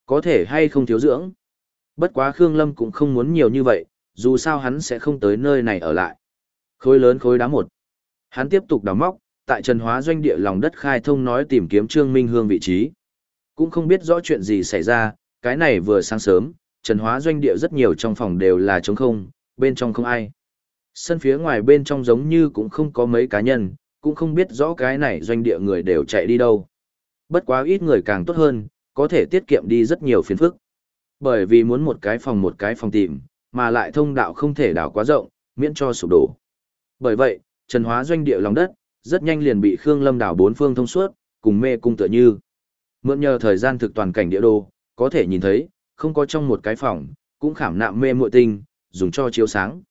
Có thể hay không thiếu dưỡng? Bất quá Khương Lâm cũng không muốn nhiều như vậy, dù sao hắn sẽ không tới nơi này ở lại. Khối lớn khối đá một. Hắn tiếp tục đào móc, tại Trần Hóa doanh địa lòng đất khai thông nói tìm kiếm Trương Minh Hương vị trí. Cũng không biết rõ chuyện gì xảy ra, cái này vừa sáng sớm, Trần Hóa doanh địa rất nhiều trong phòng đều là trống không, bên trong không ai. Sân phía ngoài bên trong giống như cũng không có mấy cá nhân, cũng không biết rõ cái này doanh địa người đều chạy đi đâu. Bất quá ít người càng tốt hơn, có thể tiết kiệm đi rất nhiều phiền phức. Bởi vì muốn một cái phòng một cái phòng tìm, mà lại thông đạo không thể đảo quá rộng, miễn cho sụp đổ. Bởi vậy, trần hóa doanh địa lòng đất, rất nhanh liền bị Khương Lâm đảo bốn phương thông suốt, cùng mê cung tựa như. Mượn nhờ thời gian thực toàn cảnh địa đồ, có thể nhìn thấy, không có trong một cái phòng, cũng khảm nạm mê muội tinh, dùng cho chiếu sáng.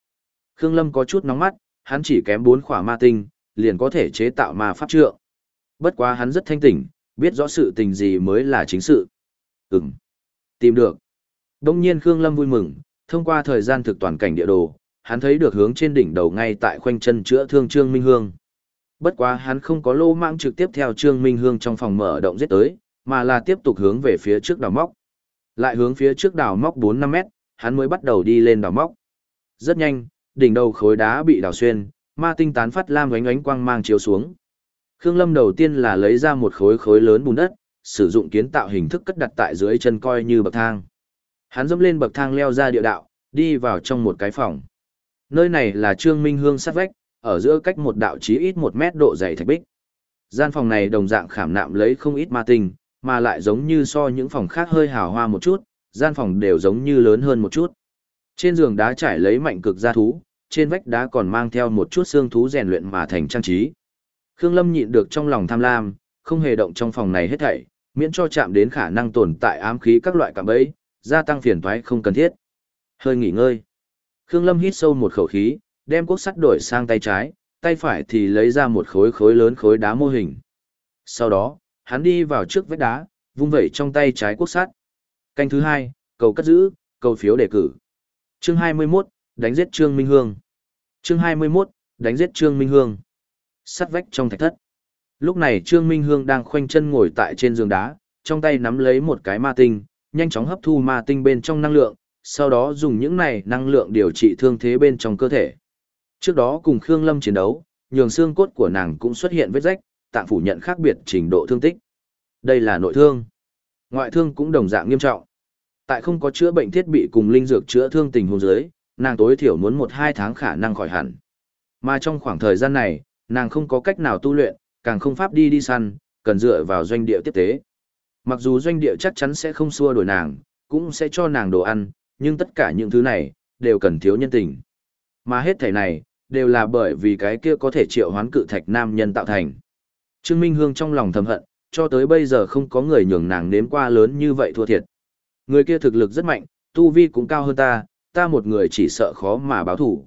Khương Lâm có chút nóng mắt, hắn chỉ kém bốn khỏa ma tinh, liền có thể chế tạo ma pháp trượng. Bất quá hắn rất thanh tỉnh, biết rõ sự tình gì mới là chính sự. Ừm, tìm được. Đông nhiên Khương Lâm vui mừng, thông qua thời gian thực toàn cảnh địa đồ, hắn thấy được hướng trên đỉnh đầu ngay tại khoanh chân chữa thương Trương Minh Hương. Bất quá hắn không có lô mạng trực tiếp theo Trương Minh Hương trong phòng mở động giết tới, mà là tiếp tục hướng về phía trước đào móc. Lại hướng phía trước đào móc 4-5 mét, hắn mới bắt đầu đi lên đào móc. Rất nhanh, đỉnh đầu khối đá bị đào xuyên, ma tinh tán phát lam ánh ánh quang mang chiếu xuống. Khương Lâm đầu tiên là lấy ra một khối khối lớn bùn đất, sử dụng kiến tạo hình thức cất đặt tại dưới chân coi như bậc thang. Hắn dẫm lên bậc thang leo ra địa đạo, đi vào trong một cái phòng. Nơi này là Trương Minh Hương sát vách, ở giữa cách một đạo chí ít một mét độ dày thạch bích. Gian phòng này đồng dạng khảm nạm lấy không ít ma tinh, mà lại giống như so những phòng khác hơi hào hoa một chút, gian phòng đều giống như lớn hơn một chút. Trên giường đá trải lấy mạnh cực gia thú, trên vách đá còn mang theo một chút xương thú rèn luyện mà thành trang trí. Khương Lâm nhịn được trong lòng tham lam, không hề động trong phòng này hết thảy, miễn cho chạm đến khả năng tồn tại ám khí các loại cạm bẫy, gia tăng phiền toái không cần thiết. Hơi nghỉ ngơi. Khương Lâm hít sâu một khẩu khí, đem cuốc sắt đổi sang tay trái, tay phải thì lấy ra một khối khối lớn khối đá mô hình. Sau đó, hắn đi vào trước vách đá, vung vẩy trong tay trái cuốc sắt. Canh thứ hai, cầu cất giữ, cầu phiếu đề cử. Chương 21, đánh giết Trương Minh Hương. Chương 21, đánh giết Trương Minh Hương. Sắt vách trong thạch thất. Lúc này Trương Minh Hương đang khoanh chân ngồi tại trên giường đá, trong tay nắm lấy một cái ma tinh, nhanh chóng hấp thu ma tinh bên trong năng lượng, sau đó dùng những này năng lượng điều trị thương thế bên trong cơ thể. Trước đó cùng Khương Lâm chiến đấu, nhường xương cốt của nàng cũng xuất hiện vết rách, tạm phủ nhận khác biệt trình độ thương tích. Đây là nội thương. Ngoại thương cũng đồng dạng nghiêm trọng. Tại không có chữa bệnh thiết bị cùng linh dược chữa thương tình huống dưới, nàng tối thiểu muốn 1-2 tháng khả năng khỏi hẳn. Mà trong khoảng thời gian này, nàng không có cách nào tu luyện, càng không pháp đi đi săn, cần dựa vào doanh địa tiếp tế. Mặc dù doanh địa chắc chắn sẽ không xua đuổi nàng, cũng sẽ cho nàng đồ ăn, nhưng tất cả những thứ này, đều cần thiếu nhân tình. Mà hết thảy này, đều là bởi vì cái kia có thể triệu hoán cự thạch nam nhân tạo thành. Trương Minh Hương trong lòng thầm hận, cho tới bây giờ không có người nhường nàng nếm qua lớn như vậy thua thiệt. Người kia thực lực rất mạnh, tu vi cũng cao hơn ta, ta một người chỉ sợ khó mà báo thủ.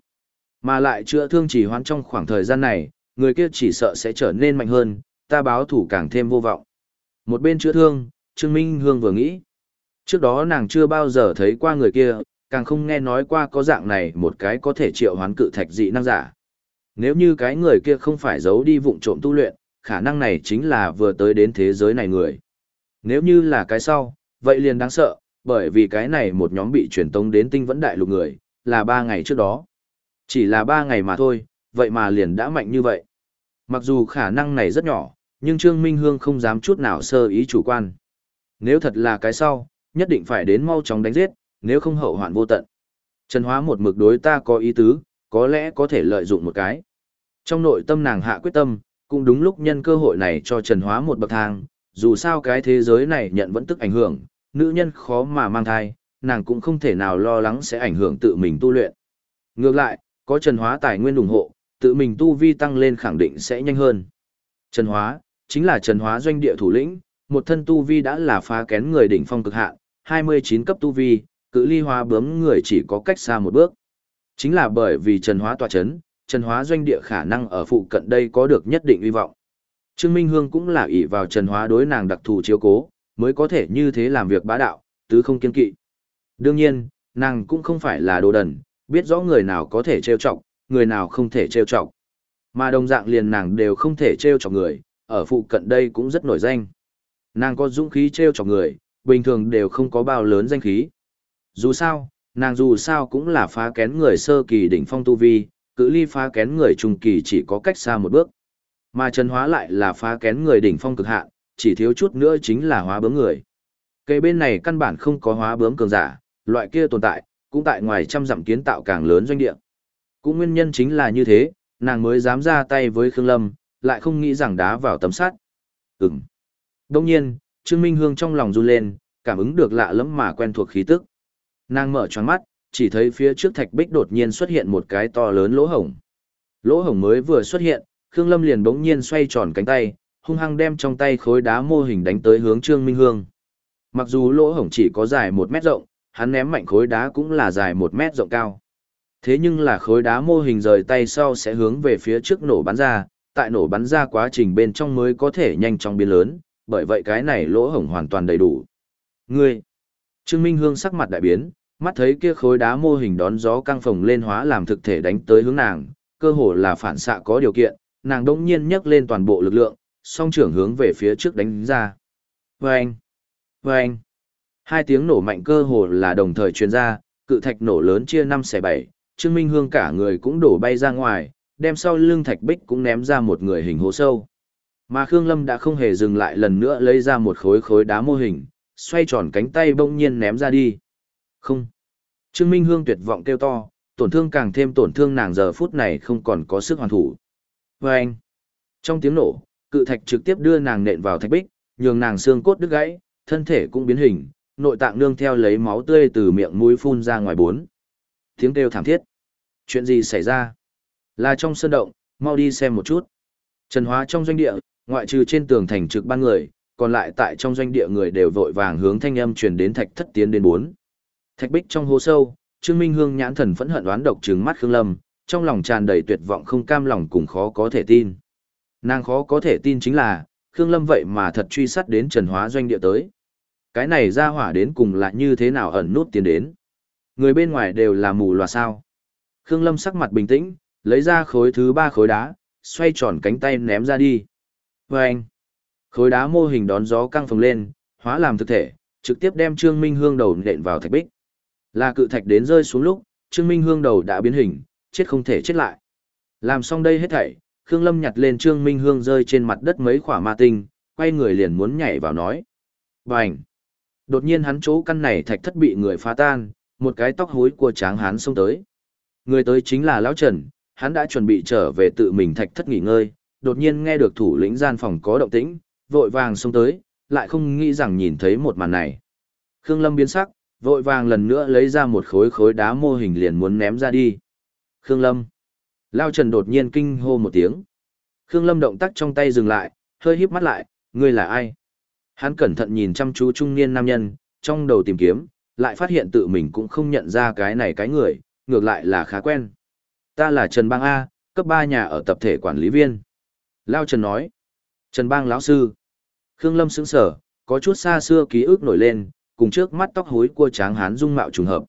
Mà lại chữa thương chỉ hoãn trong khoảng thời gian này, người kia chỉ sợ sẽ trở nên mạnh hơn, ta báo thủ càng thêm vô vọng. Một bên chữa thương, Trương Minh Hương vừa nghĩ. Trước đó nàng chưa bao giờ thấy qua người kia, càng không nghe nói qua có dạng này một cái có thể triệu hoán cự thạch dị năng giả. Nếu như cái người kia không phải giấu đi vụng trộm tu luyện, khả năng này chính là vừa tới đến thế giới này người. Nếu như là cái sau, vậy liền đáng sợ, bởi vì cái này một nhóm bị truyền tống đến tinh vẫn đại lục người, là ba ngày trước đó. Chỉ là ba ngày mà thôi, vậy mà liền đã mạnh như vậy. Mặc dù khả năng này rất nhỏ, nhưng Trương Minh Hương không dám chút nào sơ ý chủ quan. Nếu thật là cái sau, nhất định phải đến mau chóng đánh giết, nếu không hậu hoạn vô tận. Trần Hóa một mực đối ta có ý tứ, có lẽ có thể lợi dụng một cái. Trong nội tâm nàng hạ quyết tâm, cũng đúng lúc nhân cơ hội này cho Trần Hóa một bậc thang, dù sao cái thế giới này nhận vẫn tức ảnh hưởng, nữ nhân khó mà mang thai, nàng cũng không thể nào lo lắng sẽ ảnh hưởng tự mình tu luyện. Ngược lại, có Trần Hóa tài nguyên ủng hộ, tự mình tu vi tăng lên khẳng định sẽ nhanh hơn. Trần Hóa, chính là Trần Hóa doanh địa thủ lĩnh, một thân tu vi đã là phá kén người đỉnh phong cực hạn, 29 cấp tu vi, cự ly hóa bướm người chỉ có cách xa một bước. Chính là bởi vì Trần Hóa tòa chấn, Trần Hóa doanh địa khả năng ở phụ cận đây có được nhất định uy vọng. Trương Minh Hương cũng là ỷ vào Trần Hóa đối nàng đặc thù chiếu cố, mới có thể như thế làm việc bá đạo, tứ không kiên kỵ. Đương nhiên, nàng cũng không phải là đồ đần, biết rõ người nào có thể trêu chọc, người nào không thể trêu chọc. Mà đồng dạng liền nàng đều không thể trêu chọc người, ở phụ cận đây cũng rất nổi danh. Nàng có dũng khí trêu chọc người, bình thường đều không có bao lớn danh khí. Dù sao, nàng dù sao cũng là phá kén người sơ kỳ đỉnh phong tu vi, cự ly phá kén người trung kỳ chỉ có cách xa một bước. Mà Trần Hóa lại là phá kén người đỉnh phong cực hạn, chỉ thiếu chút nữa chính là hóa bướm người. Cây bên này căn bản không có hóa bướm cường giả, loại kia tồn tại, cũng tại ngoài trăm dặm kiến tạo càng lớn doanh địa. Cũng nguyên nhân chính là như thế, nàng mới dám ra tay với Khương Lâm, lại không nghĩ rằng đá vào tấm sắt. Ừm. Đông nhiên, Trương Minh Hương trong lòng run lên, cảm ứng được lạ lẫm mà quen thuộc khí tức. Nàng mở choáng mắt, chỉ thấy phía trước thạch bích đột nhiên xuất hiện một cái to lớn lỗ hổng. Lỗ hổng mới vừa xuất hiện, Khương Lâm liền bỗng nhiên xoay tròn cánh tay, hung hăng đem trong tay khối đá mô hình đánh tới hướng Trương Minh Hương. Mặc dù lỗ hổng chỉ có dài một mét rộng, hắn ném mạnh khối đá cũng là dài một mét rộng cao. Thế nhưng là khối đá mô hình rời tay sau sẽ hướng về phía trước nổ bắn ra, tại nổ bắn ra quá trình bên trong mới có thể nhanh chóng biến lớn, bởi vậy cái này lỗ hổng hoàn toàn đầy đủ. Ngươi! Trương Minh Hương sắc mặt đại biến, mắt thấy kia khối đá mô hình đón gió căng phồng lên hóa làm thực thể đánh tới hướng nàng, cơ hồ là phản xạ có điều kiện, nàng đỗng nhiên nhấc lên toàn bộ lực lượng, song trưởng hướng về phía trước đánh ra. Vâng! Vâng! Hai tiếng nổ mạnh cơ hồ là đồng thời truyền ra, cự thạch nổ lớn chia năm xẻ bảy, Trương Minh Hương cả người cũng đổ bay ra ngoài, đem sau lưng thạch bích cũng ném ra một người hình hố sâu. Mà Khương Lâm đã không hề dừng lại lần nữa lấy ra một khối khối đá mô hình, xoay tròn cánh tay bỗng nhiên ném ra đi. Không. Trương Minh Hương tuyệt vọng kêu to, tổn thương càng thêm tổn thương nàng giờ phút này không còn có sức hoàn thủ. Và anh. Trong tiếng nổ, cự thạch trực tiếp đưa nàng nện vào thạch bích, nhường nàng xương cốt đứt gãy, thân thể cũng biến hình, nội tạng nương theo lấy máu tươi từ miệng mũi phun ra ngoài bốn. Tiếng kêu thảm thiết. Chuyện gì xảy ra? Là trong sơn động, mau đi xem một chút. Trần Hóa trong doanh địa, ngoại trừ trên tường thành trực ban người, còn lại tại trong doanh địa người đều vội vàng hướng thanh âm truyền đến thạch thất tiến đến bốn. Thạch bích trong hố sâu, Trương Minh Hương nhãn thần phẫn hận đoán độc trừng mắt Khương Lâm, trong lòng tràn đầy tuyệt vọng không cam lòng cùng khó có thể tin. Nàng khó có thể tin chính là, Khương Lâm vậy mà thật truy sát đến Trần Hóa doanh địa tới. Cái này ra hỏa đến cùng là như thế nào ẩn nút tiến đến. Người bên ngoài đều là mù loà sao. Khương Lâm sắc mặt bình tĩnh, lấy ra khối thứ ba khối đá, xoay tròn cánh tay ném ra đi. Và anh, khối đá mô hình đón gió căng phồng lên, hóa làm thực thể, trực tiếp đem Trương Minh Hương đầu nện vào thạch bích. Là cự thạch đến rơi xuống lúc, Trương Minh Hương đầu đã biến hình, chết không thể chết lại. Làm xong đây hết thảy, Khương Lâm nhặt lên Trương Minh Hương rơi trên mặt đất mấy khỏa ma tinh, quay người liền muốn nhảy vào nói. Bành! Đột nhiên hắn chỗ căn này thạch thất bị người phá tan, một cái tóc hối của tráng hán xông tới. Người tới chính là Lão Trần, hắn đã chuẩn bị trở về tự mình thạch thất nghỉ ngơi, đột nhiên nghe được thủ lĩnh gian phòng có động tĩnh, vội vàng xông tới, lại không nghĩ rằng nhìn thấy một màn này. Khương Lâm biến sắc, vội vàng lần nữa lấy ra một khối khối đá mô hình liền muốn ném ra đi. Khương Lâm. Lao Trần đột nhiên kinh hô một tiếng. Khương Lâm động tác trong tay dừng lại, hơi híp mắt lại, ngươi là ai? Hắn cẩn thận nhìn chăm chú trung niên nam nhân, trong đầu tìm kiếm, lại phát hiện tự mình cũng không nhận ra cái này cái người, ngược lại là khá quen. Ta là Trần Bang A, cấp 3 nhà ở tập thể quản lý viên. Lao Trần nói. Trần Bang lão sư. Khương Lâm sững sở, có chút xa xưa ký ức nổi lên, cùng trước mắt tóc hối của tráng hán dung mạo trùng hợp.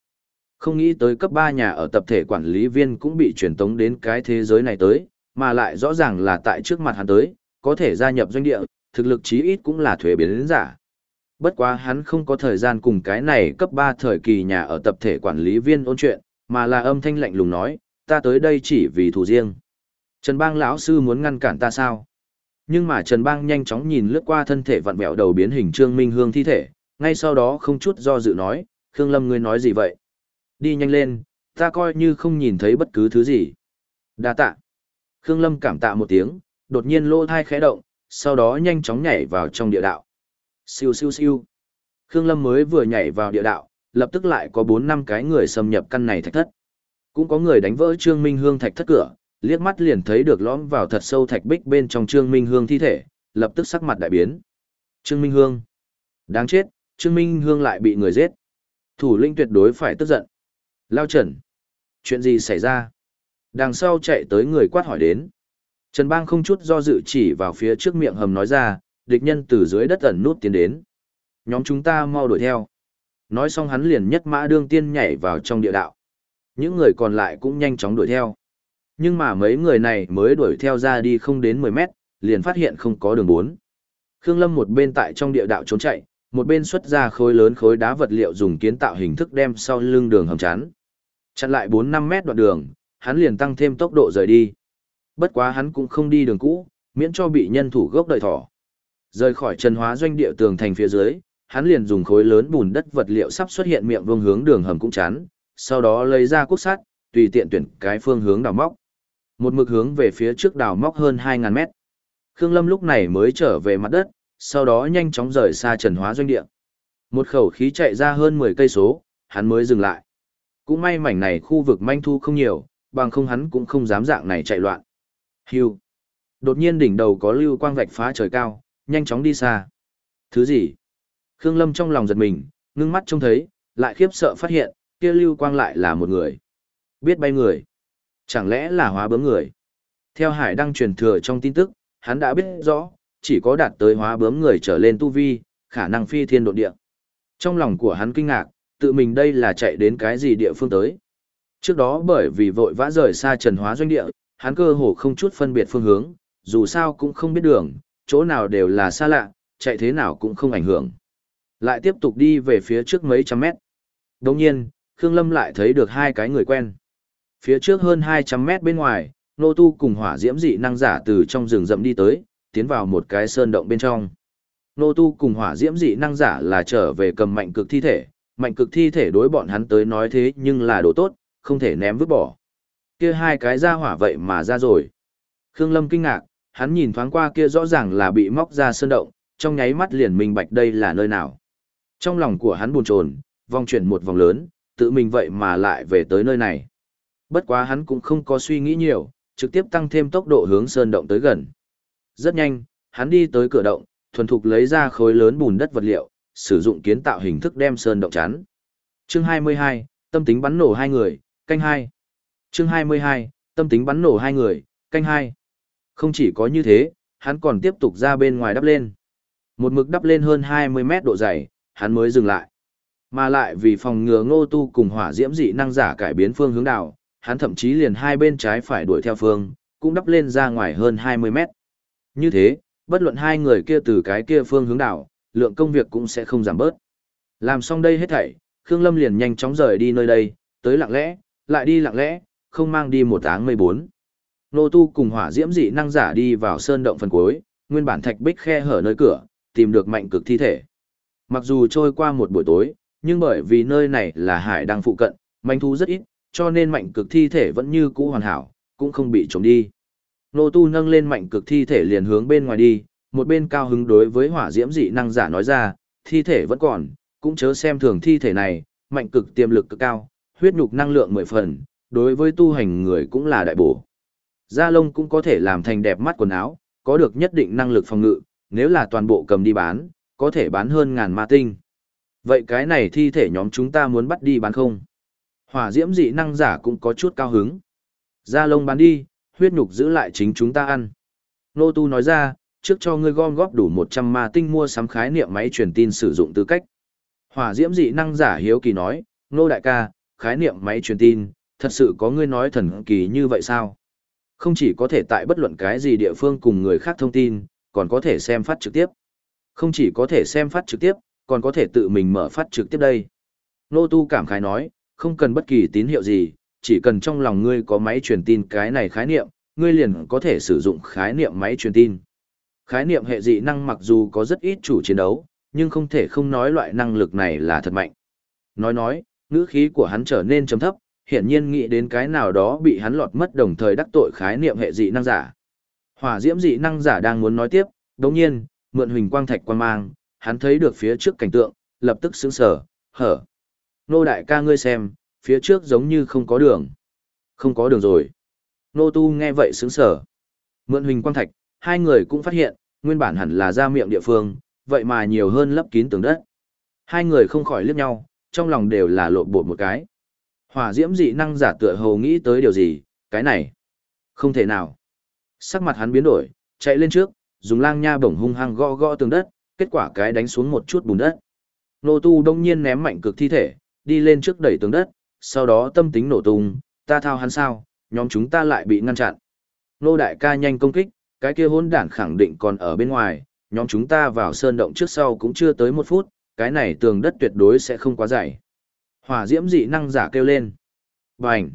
Không nghĩ tới cấp 3 nhà ở tập thể quản lý viên cũng bị truyền tống đến cái thế giới này tới, mà lại rõ ràng là tại trước mặt hắn tới, có thể gia nhập doanh địa, thực lực chí ít cũng là thuế biến giả. Bất quá hắn không có thời gian cùng cái này cấp 3 thời kỳ nhà ở tập thể quản lý viên ôn chuyện, mà là âm thanh lạnh lùng nói, ta tới đây chỉ vì thủ riêng. Trần Bang lão sư muốn ngăn cản ta sao? Nhưng mà Trần Bang nhanh chóng nhìn lướt qua thân thể vặn vẹo đầu biến hình Trương Minh Hương thi thể, ngay sau đó không chút do dự nói, Khương Lâm ngươi nói gì vậy? Đi nhanh lên, ta coi như không nhìn thấy bất cứ thứ gì. Đa tạ. Khương Lâm cảm tạ một tiếng, đột nhiên lỗ thai khẽ động, sau đó nhanh chóng nhảy vào trong địa đạo. Siêu siêu siêu. Khương Lâm mới vừa nhảy vào địa đạo, lập tức lại có 4 năm cái người xâm nhập căn này thạch thất. Cũng có người đánh vỡ Trương Minh Hương thạch thất cửa, liếc mắt liền thấy được lõm vào thật sâu thạch bích bên trong Trương Minh Hương thi thể, lập tức sắc mặt đại biến. Trương Minh Hương. Đáng chết, Trương Minh Hương lại bị người giết. Thủ linh tuyệt đối phải tức giận. Lao Trần. Chuyện gì xảy ra? Đằng sau chạy tới người quát hỏi đến. Trần Bang không chút do dự chỉ vào phía trước miệng hầm nói ra, địch nhân từ dưới đất ẩn nút tiến đến. Nhóm chúng ta mau đuổi theo. Nói xong hắn liền nhất mã đương tiên nhảy vào trong địa đạo. Những người còn lại cũng nhanh chóng đuổi theo. Nhưng mà mấy người này mới đuổi theo ra đi không đến 10 mét, liền phát hiện không có đường bốn. Khương Lâm một bên tại trong địa đạo trốn chạy, một bên xuất ra khối lớn khối đá vật liệu dùng kiến tạo hình thức đem sau lưng đường hầm chắn. Chặn lại 4-5 mét đoạn đường, hắn liền tăng thêm tốc độ rời đi. Bất quá hắn cũng không đi đường cũ, miễn cho bị nhân thủ gốc đợi thỏ. Rời khỏi trần hóa doanh địa tường thành phía dưới, hắn liền dùng khối lớn bùn đất vật liệu sắp xuất hiện miệng vương hướng đường hầm cũng chắn, sau đó lấy ra cốt sắt, tùy tiện tuyển cái phương hướng đào móc. Một mực hướng về phía trước đào móc hơn 2000 mét. Khương Lâm lúc này mới trở về mặt đất, sau đó nhanh chóng rời xa trần hóa doanh địa. Một khẩu khí chạy ra hơn 10 cây số, hắn mới dừng lại. Cũng may mảnh này khu vực manh thu không nhiều, bằng không hắn cũng không dám dạng này chạy loạn. Hưu. Đột nhiên đỉnh đầu có lưu quang vạch phá trời cao, nhanh chóng đi xa. Thứ gì? Khương Lâm trong lòng giật mình, ngưng mắt trông thấy, lại khiếp sợ phát hiện, kia lưu quang lại là một người. Biết bay người. Chẳng lẽ là hóa bướm người? Theo hải đăng truyền thừa trong tin tức, hắn đã biết rõ, chỉ có đạt tới hóa bướm người trở lên tu vi, khả năng phi thiên độ địa. Trong lòng của hắn kinh ngạc, tự mình đây là chạy đến cái gì địa phương tới. Trước đó bởi vì vội vã rời xa trần hóa doanh địa, hắn cơ hồ không chút phân biệt phương hướng, dù sao cũng không biết đường, chỗ nào đều là xa lạ, chạy thế nào cũng không ảnh hưởng. Lại tiếp tục đi về phía trước mấy trăm mét. Đồng nhiên, Khương Lâm lại thấy được hai cái người quen. Phía trước hơn 200 mét bên ngoài, nô tu cùng hỏa diễm dị năng giả từ trong rừng rậm đi tới, tiến vào một cái sơn động bên trong. Nô tu cùng hỏa diễm dị năng giả là trở về cầm mạnh cực thi thể, mạnh cực thi thể đối bọn hắn tới nói thế nhưng là đồ tốt, không thể ném vứt bỏ. Kia hai cái ra hỏa vậy mà ra rồi. Khương Lâm kinh ngạc, hắn nhìn thoáng qua kia rõ ràng là bị móc ra sơn động, trong nháy mắt liền minh bạch đây là nơi nào. Trong lòng của hắn buồn chồn, vòng chuyển một vòng lớn, tự mình vậy mà lại về tới nơi này. Bất quá hắn cũng không có suy nghĩ nhiều, trực tiếp tăng thêm tốc độ hướng sơn động tới gần. Rất nhanh, hắn đi tới cửa động, thuần thục lấy ra khối lớn bùn đất vật liệu, sử dụng kiến tạo hình thức đem sơn động chắn. Chương 22, tâm tính bắn nổ hai người, canh hai. Chương 22, tâm tính bắn nổ hai người, canh hai. Không chỉ có như thế, hắn còn tiếp tục ra bên ngoài đắp lên. Một mực đắp lên hơn 20 mét độ dày, hắn mới dừng lại. Mà lại vì phòng ngừa ngô tu cùng hỏa diễm dị năng giả cải biến phương hướng đảo, hắn thậm chí liền hai bên trái phải đuổi theo phương, cũng đắp lên ra ngoài hơn 20 mét. Như thế, bất luận hai người kia từ cái kia phương hướng đảo, lượng công việc cũng sẽ không giảm bớt. Làm xong đây hết thảy, Khương Lâm liền nhanh chóng rời đi nơi đây, tới lặng lẽ, lại đi lặng lẽ, không mang đi một áng mây bốn. Nô tu cùng hỏa diễm dị năng giả đi vào sơn động phần cuối, nguyên bản thạch bích khe hở nơi cửa, tìm được mạnh cực thi thể. Mặc dù trôi qua một buổi tối, nhưng bởi vì nơi này là hải đang phụ cận, manh thú rất ít, cho nên mạnh cực thi thể vẫn như cũ hoàn hảo, cũng không bị trống đi. Nô tu nâng lên mạnh cực thi thể liền hướng bên ngoài đi, một bên cao hứng đối với hỏa diễm dị năng giả nói ra, thi thể vẫn còn, cũng chớ xem thường thi thể này, mạnh cực tiềm lực cực cao, huyết nhục năng lượng mười phần, đối với tu hành người cũng là đại bổ. Da lông cũng có thể làm thành đẹp mắt quần áo, có được nhất định năng lực phòng ngự, nếu là toàn bộ cầm đi bán, có thể bán hơn ngàn ma tinh. Vậy cái này thi thể nhóm chúng ta muốn bắt đi bán không? Hỏa diễm dị năng giả cũng có chút cao hứng. Da lông bán đi, huyết nhục giữ lại chính chúng ta ăn. Nô Tu nói ra, trước cho ngươi gom góp đủ 100 ma tinh mua sắm khái niệm máy truyền tin sử dụng tư cách. Hỏa diễm dị năng giả hiếu kỳ nói, nô đại ca, khái niệm máy truyền tin, thật sự có ngươi nói thần kỳ như vậy sao? Không chỉ có thể tại bất luận cái gì địa phương cùng người khác thông tin, còn có thể xem phát trực tiếp. Không chỉ có thể xem phát trực tiếp, còn có thể tự mình mở phát trực tiếp đây. Nô Tu cảm khái nói, không cần bất kỳ tín hiệu gì, chỉ cần trong lòng ngươi có máy truyền tin cái này khái niệm, ngươi liền có thể sử dụng khái niệm máy truyền tin. Khái niệm hệ dị năng mặc dù có rất ít chủ chiến đấu, nhưng không thể không nói loại năng lực này là thật mạnh. Nói nói, ngữ khí của hắn trở nên trầm thấp, hiển nhiên nghĩ đến cái nào đó bị hắn lọt mất đồng thời đắc tội khái niệm hệ dị năng giả. Hỏa diễm dị năng giả đang muốn nói tiếp, đồng nhiên, mượn huỳnh quang thạch quan mang, hắn thấy được phía trước cảnh tượng, lập tức sững sờ, hở. Nô đại ca ngươi xem, phía trước giống như không có đường. Không có đường rồi. Nô tu nghe vậy sững sờ. Mượn huỳnh quang thạch, hai người cũng phát hiện, nguyên bản hẳn là ra miệng địa phương, vậy mà nhiều hơn lấp kín tường đất. Hai người không khỏi liếc nhau, trong lòng đều là lộ bột một cái. Hỏa diễm dị năng giả tựa hồ nghĩ tới điều gì, cái này. Không thể nào. Sắc mặt hắn biến đổi, chạy lên trước, dùng lang nha bổng hung hăng gõ gõ tường đất, kết quả cái đánh xuống một chút bùn đất. Nô tu đông nhiên ném mạnh cực thi thể, đi lên trước đẩy tường đất, sau đó tâm tính nổ tung, ta thao hắn sao, nhóm chúng ta lại bị ngăn chặn. Nô đại ca nhanh công kích, cái kia hỗn đản khẳng định còn ở bên ngoài, nhóm chúng ta vào sơn động trước sau cũng chưa tới một phút, cái này tường đất tuyệt đối sẽ không quá dày. Hỏa diễm dị năng giả kêu lên. Bành!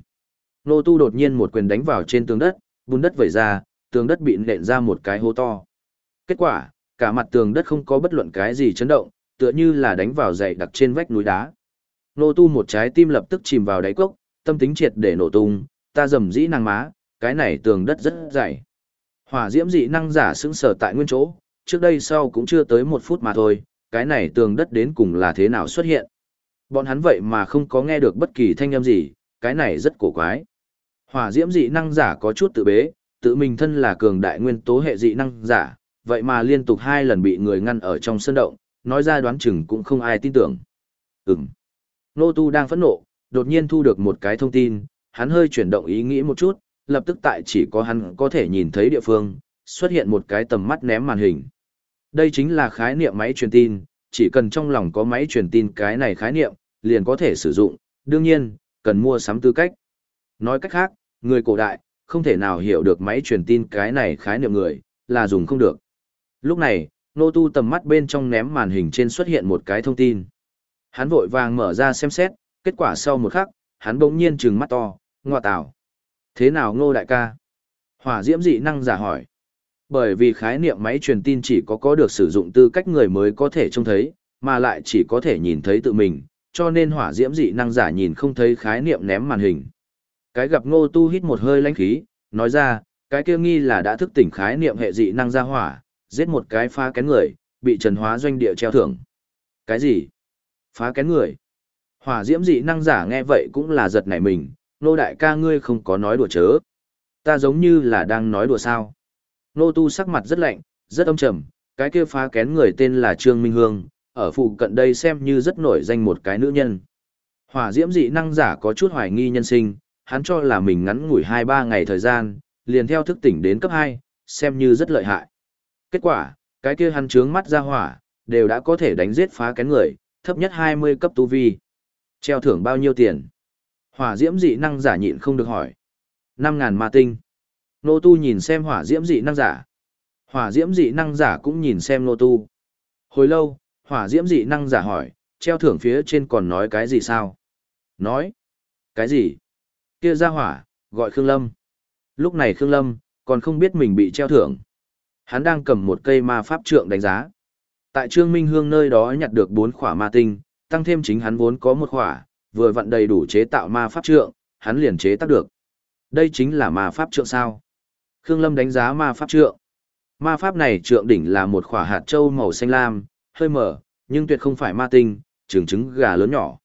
Nô tu đột nhiên một quyền đánh vào trên tường đất, bùn đất vẩy ra, tường đất bị nện ra một cái hố to. Kết quả, cả mặt tường đất không có bất luận cái gì chấn động, tựa như là đánh vào dày đặc trên vách núi đá. Nô tu một trái tim lập tức chìm vào đáy cốc, tâm tính triệt để nổ tung, ta dầm dĩ năng má, cái này tường đất rất dày. Hỏa diễm dị năng giả sững sở tại nguyên chỗ, trước đây sau cũng chưa tới một phút mà thôi, cái này tường đất đến cùng là thế nào xuất hiện. Bọn hắn vậy mà không có nghe được bất kỳ thanh âm gì, cái này rất cổ quái. Hỏa diễm dị năng giả có chút tự bế, tự mình thân là cường đại nguyên tố hệ dị năng giả, vậy mà liên tục hai lần bị người ngăn ở trong sân động, nói ra đoán chừng cũng không ai tin tưởng. Ừm. Nô Tu đang phẫn nộ, đột nhiên thu được một cái thông tin, hắn hơi chuyển động ý nghĩ một chút, lập tức tại chỉ có hắn có thể nhìn thấy địa phương, xuất hiện một cái tầm mắt ném màn hình. Đây chính là khái niệm máy truyền tin, chỉ cần trong lòng có máy truyền tin cái này khái niệm, liền có thể sử dụng, đương nhiên, cần mua sắm tư cách. Nói cách khác, người cổ đại, không thể nào hiểu được máy truyền tin cái này khái niệm người, là dùng không được. Lúc này, nô tu tầm mắt bên trong ném màn hình trên xuất hiện một cái thông tin. Hắn vội vàng mở ra xem xét, kết quả sau một khắc, hắn bỗng nhiên trừng mắt to, ngoa tào. Thế nào ngô đại ca? Hỏa diễm dị năng giả hỏi. Bởi vì khái niệm máy truyền tin chỉ có có được sử dụng tư cách người mới có thể trông thấy, mà lại chỉ có thể nhìn thấy tự mình, cho nên hỏa diễm dị năng giả nhìn không thấy khái niệm ném màn hình. Cái gặp ngô tu hít một hơi lãnh khí, nói ra, cái kia nghi là đã thức tỉnh khái niệm hệ dị năng ra hỏa, giết một cái phá kén người, bị trần hóa doanh địa treo thưởng. Cái gì? Phá kén người? Hỏa diễm dị năng giả nghe vậy cũng là giật nảy mình, nô đại ca ngươi không có nói đùa chớ. Ta giống như là đang nói đùa sao. Nô tu sắc mặt rất lạnh, rất âm trầm, cái kia phá kén người tên là Trương Minh Hương, ở phụ cận đây xem như rất nổi danh một cái nữ nhân. Hỏa diễm dị năng giả có chút hoài nghi nhân sinh, hắn cho là mình ngắn ngủi 2-3 ngày thời gian, liền theo thức tỉnh đến cấp 2, xem như rất lợi hại. Kết quả, cái kia hắn trướng mắt ra hỏa, đều đã có thể đánh giết phá kén người, thấp nhất 20 cấp tu vi. Treo thưởng bao nhiêu tiền? Hỏa diễm dị năng giả nhịn không được hỏi. năm ngàn ma tinh. Nô tu nhìn xem hỏa diễm dị năng giả. Hỏa diễm dị năng giả cũng nhìn xem nô tu. Hồi lâu, hỏa diễm dị năng giả hỏi, treo thưởng phía trên còn nói cái gì sao? Nói. Cái gì? Kia ra hỏa, gọi Khương Lâm. Lúc này Khương Lâm, còn không biết mình bị treo thưởng. Hắn đang cầm một cây ma pháp trượng đánh giá. Tại Trương Minh Hương nơi đó nhặt được bốn khỏa ma tinh, tăng thêm chính hắn vốn có một khỏa, vừa vặn đầy đủ chế tạo ma pháp trượng, hắn liền chế tác được. Đây chính là ma pháp trượng sao? Khương Lâm đánh giá ma pháp trượng. Ma pháp này trượng đỉnh là một khỏa hạt châu màu xanh lam, hơi mở, nhưng tuyệt không phải ma tinh, trứng trứng gà lớn nhỏ.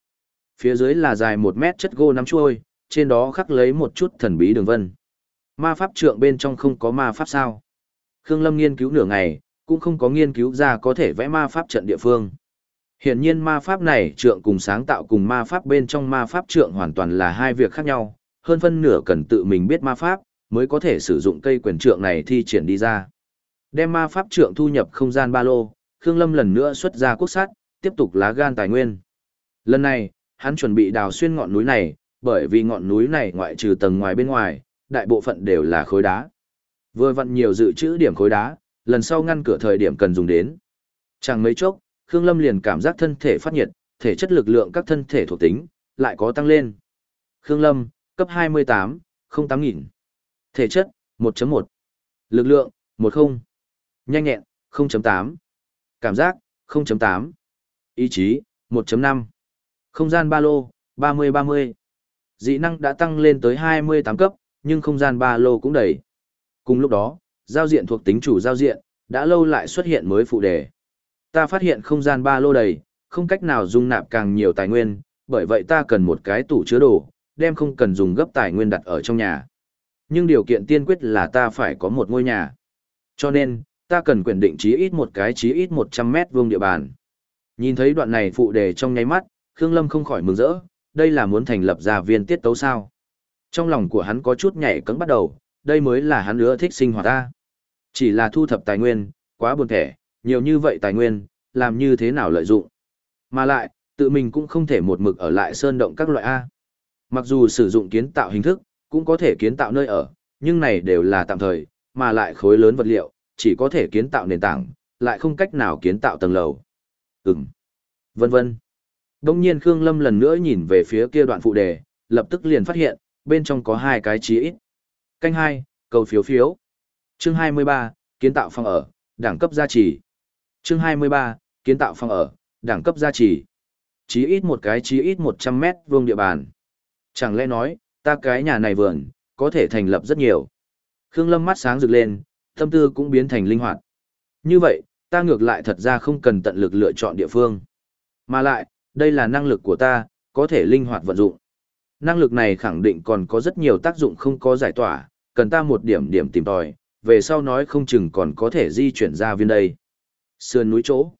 Phía dưới là dài một mét chất gỗ nắm chuôi, trên đó khắc lấy một chút thần bí đường vân. Ma pháp trượng bên trong không có ma pháp sao? Khương Lâm nghiên cứu nửa ngày, cũng không có nghiên cứu ra có thể vẽ ma pháp trận địa phương. Hiển nhiên ma pháp này trượng cùng sáng tạo cùng ma pháp bên trong ma pháp trượng hoàn toàn là hai việc khác nhau, hơn phân nửa cần tự mình biết ma pháp, mới có thể sử dụng cây quyền trượng này thi triển đi ra. Đem ma pháp trượng thu nhập không gian ba lô, Khương Lâm lần nữa xuất ra quốc sát, tiếp tục lá gan tài nguyên. Lần này, hắn chuẩn bị đào xuyên ngọn núi này, bởi vì ngọn núi này ngoại trừ tầng ngoài bên ngoài, đại bộ phận đều là khối đá. Vừa vặn nhiều dự trữ điểm khối đá, lần sau ngăn cửa thời điểm cần dùng đến. Chẳng mấy chốc, Khương Lâm liền cảm giác thân thể phát nhiệt, thể chất lực lượng các thân thể thuộc tính, lại có tăng lên. Khương Lâm, cấp 28, 08.000. Thể chất, 1.1. Lực lượng, 10. Nhanh nhẹn, 0.8. Cảm giác, 0.8. Ý chí, 1.5. Không gian ba lô, 30-30. Dị năng đã tăng lên tới 28 cấp, nhưng không gian ba lô cũng đầy. Cùng lúc đó, giao diện thuộc tính chủ giao diện, đã lâu lại xuất hiện mới phụ đề. Ta phát hiện không gian ba lô đầy, không cách nào dung nạp càng nhiều tài nguyên, bởi vậy ta cần một cái tủ chứa đồ, đem không cần dùng gấp tài nguyên đặt ở trong nhà. Nhưng điều kiện tiên quyết là ta phải có một ngôi nhà. Cho nên, ta cần quyền định chí ít một cái chí ít 100 mét vuông địa bàn. Nhìn thấy đoạn này phụ đề trong nháy mắt, Khương Lâm không khỏi mừng rỡ, đây là muốn thành lập gia viên tiết tấu sao. Trong lòng của hắn có chút nhảy cẫng bắt đầu, đây mới là hắn ưa thích sinh hoạt ta. Chỉ là thu thập tài nguyên, quá buồn thẻ, nhiều như vậy tài nguyên, làm như thế nào lợi dụng. Mà lại, tự mình cũng không thể một mực ở lại sơn động các loại A. Mặc dù sử dụng kiến tạo hình thức, cũng có thể kiến tạo nơi ở, nhưng này đều là tạm thời, mà lại khối lớn vật liệu, chỉ có thể kiến tạo nền tảng, lại không cách nào kiến tạo tầng lầu. Ừm. Vân vân. Đông nhiên Khương Lâm lần nữa nhìn về phía kia đoạn phụ đề, lập tức liền phát hiện, bên trong có hai cái chí ít. Canh hai, cầu phiếu phiếu. Chương 23, kiến tạo phòng ở, đẳng cấp gia trì. Chương 23, kiến tạo phòng ở, đẳng cấp gia trì. Chí ít một cái chí ít 100 mét vuông địa bàn. Chẳng lẽ nói, ta cái nhà này vườn, có thể thành lập rất nhiều. Khương Lâm mắt sáng rực lên, tâm tư cũng biến thành linh hoạt. Như vậy, ta ngược lại thật ra không cần tận lực lựa chọn địa phương. Mà lại, đây là năng lực của ta, có thể linh hoạt vận dụng. Năng lực này khẳng định còn có rất nhiều tác dụng không có giải tỏa, cần ta một điểm điểm tìm tòi, về sau nói không chừng còn có thể di chuyển ra viên đây. Sườn núi chỗ.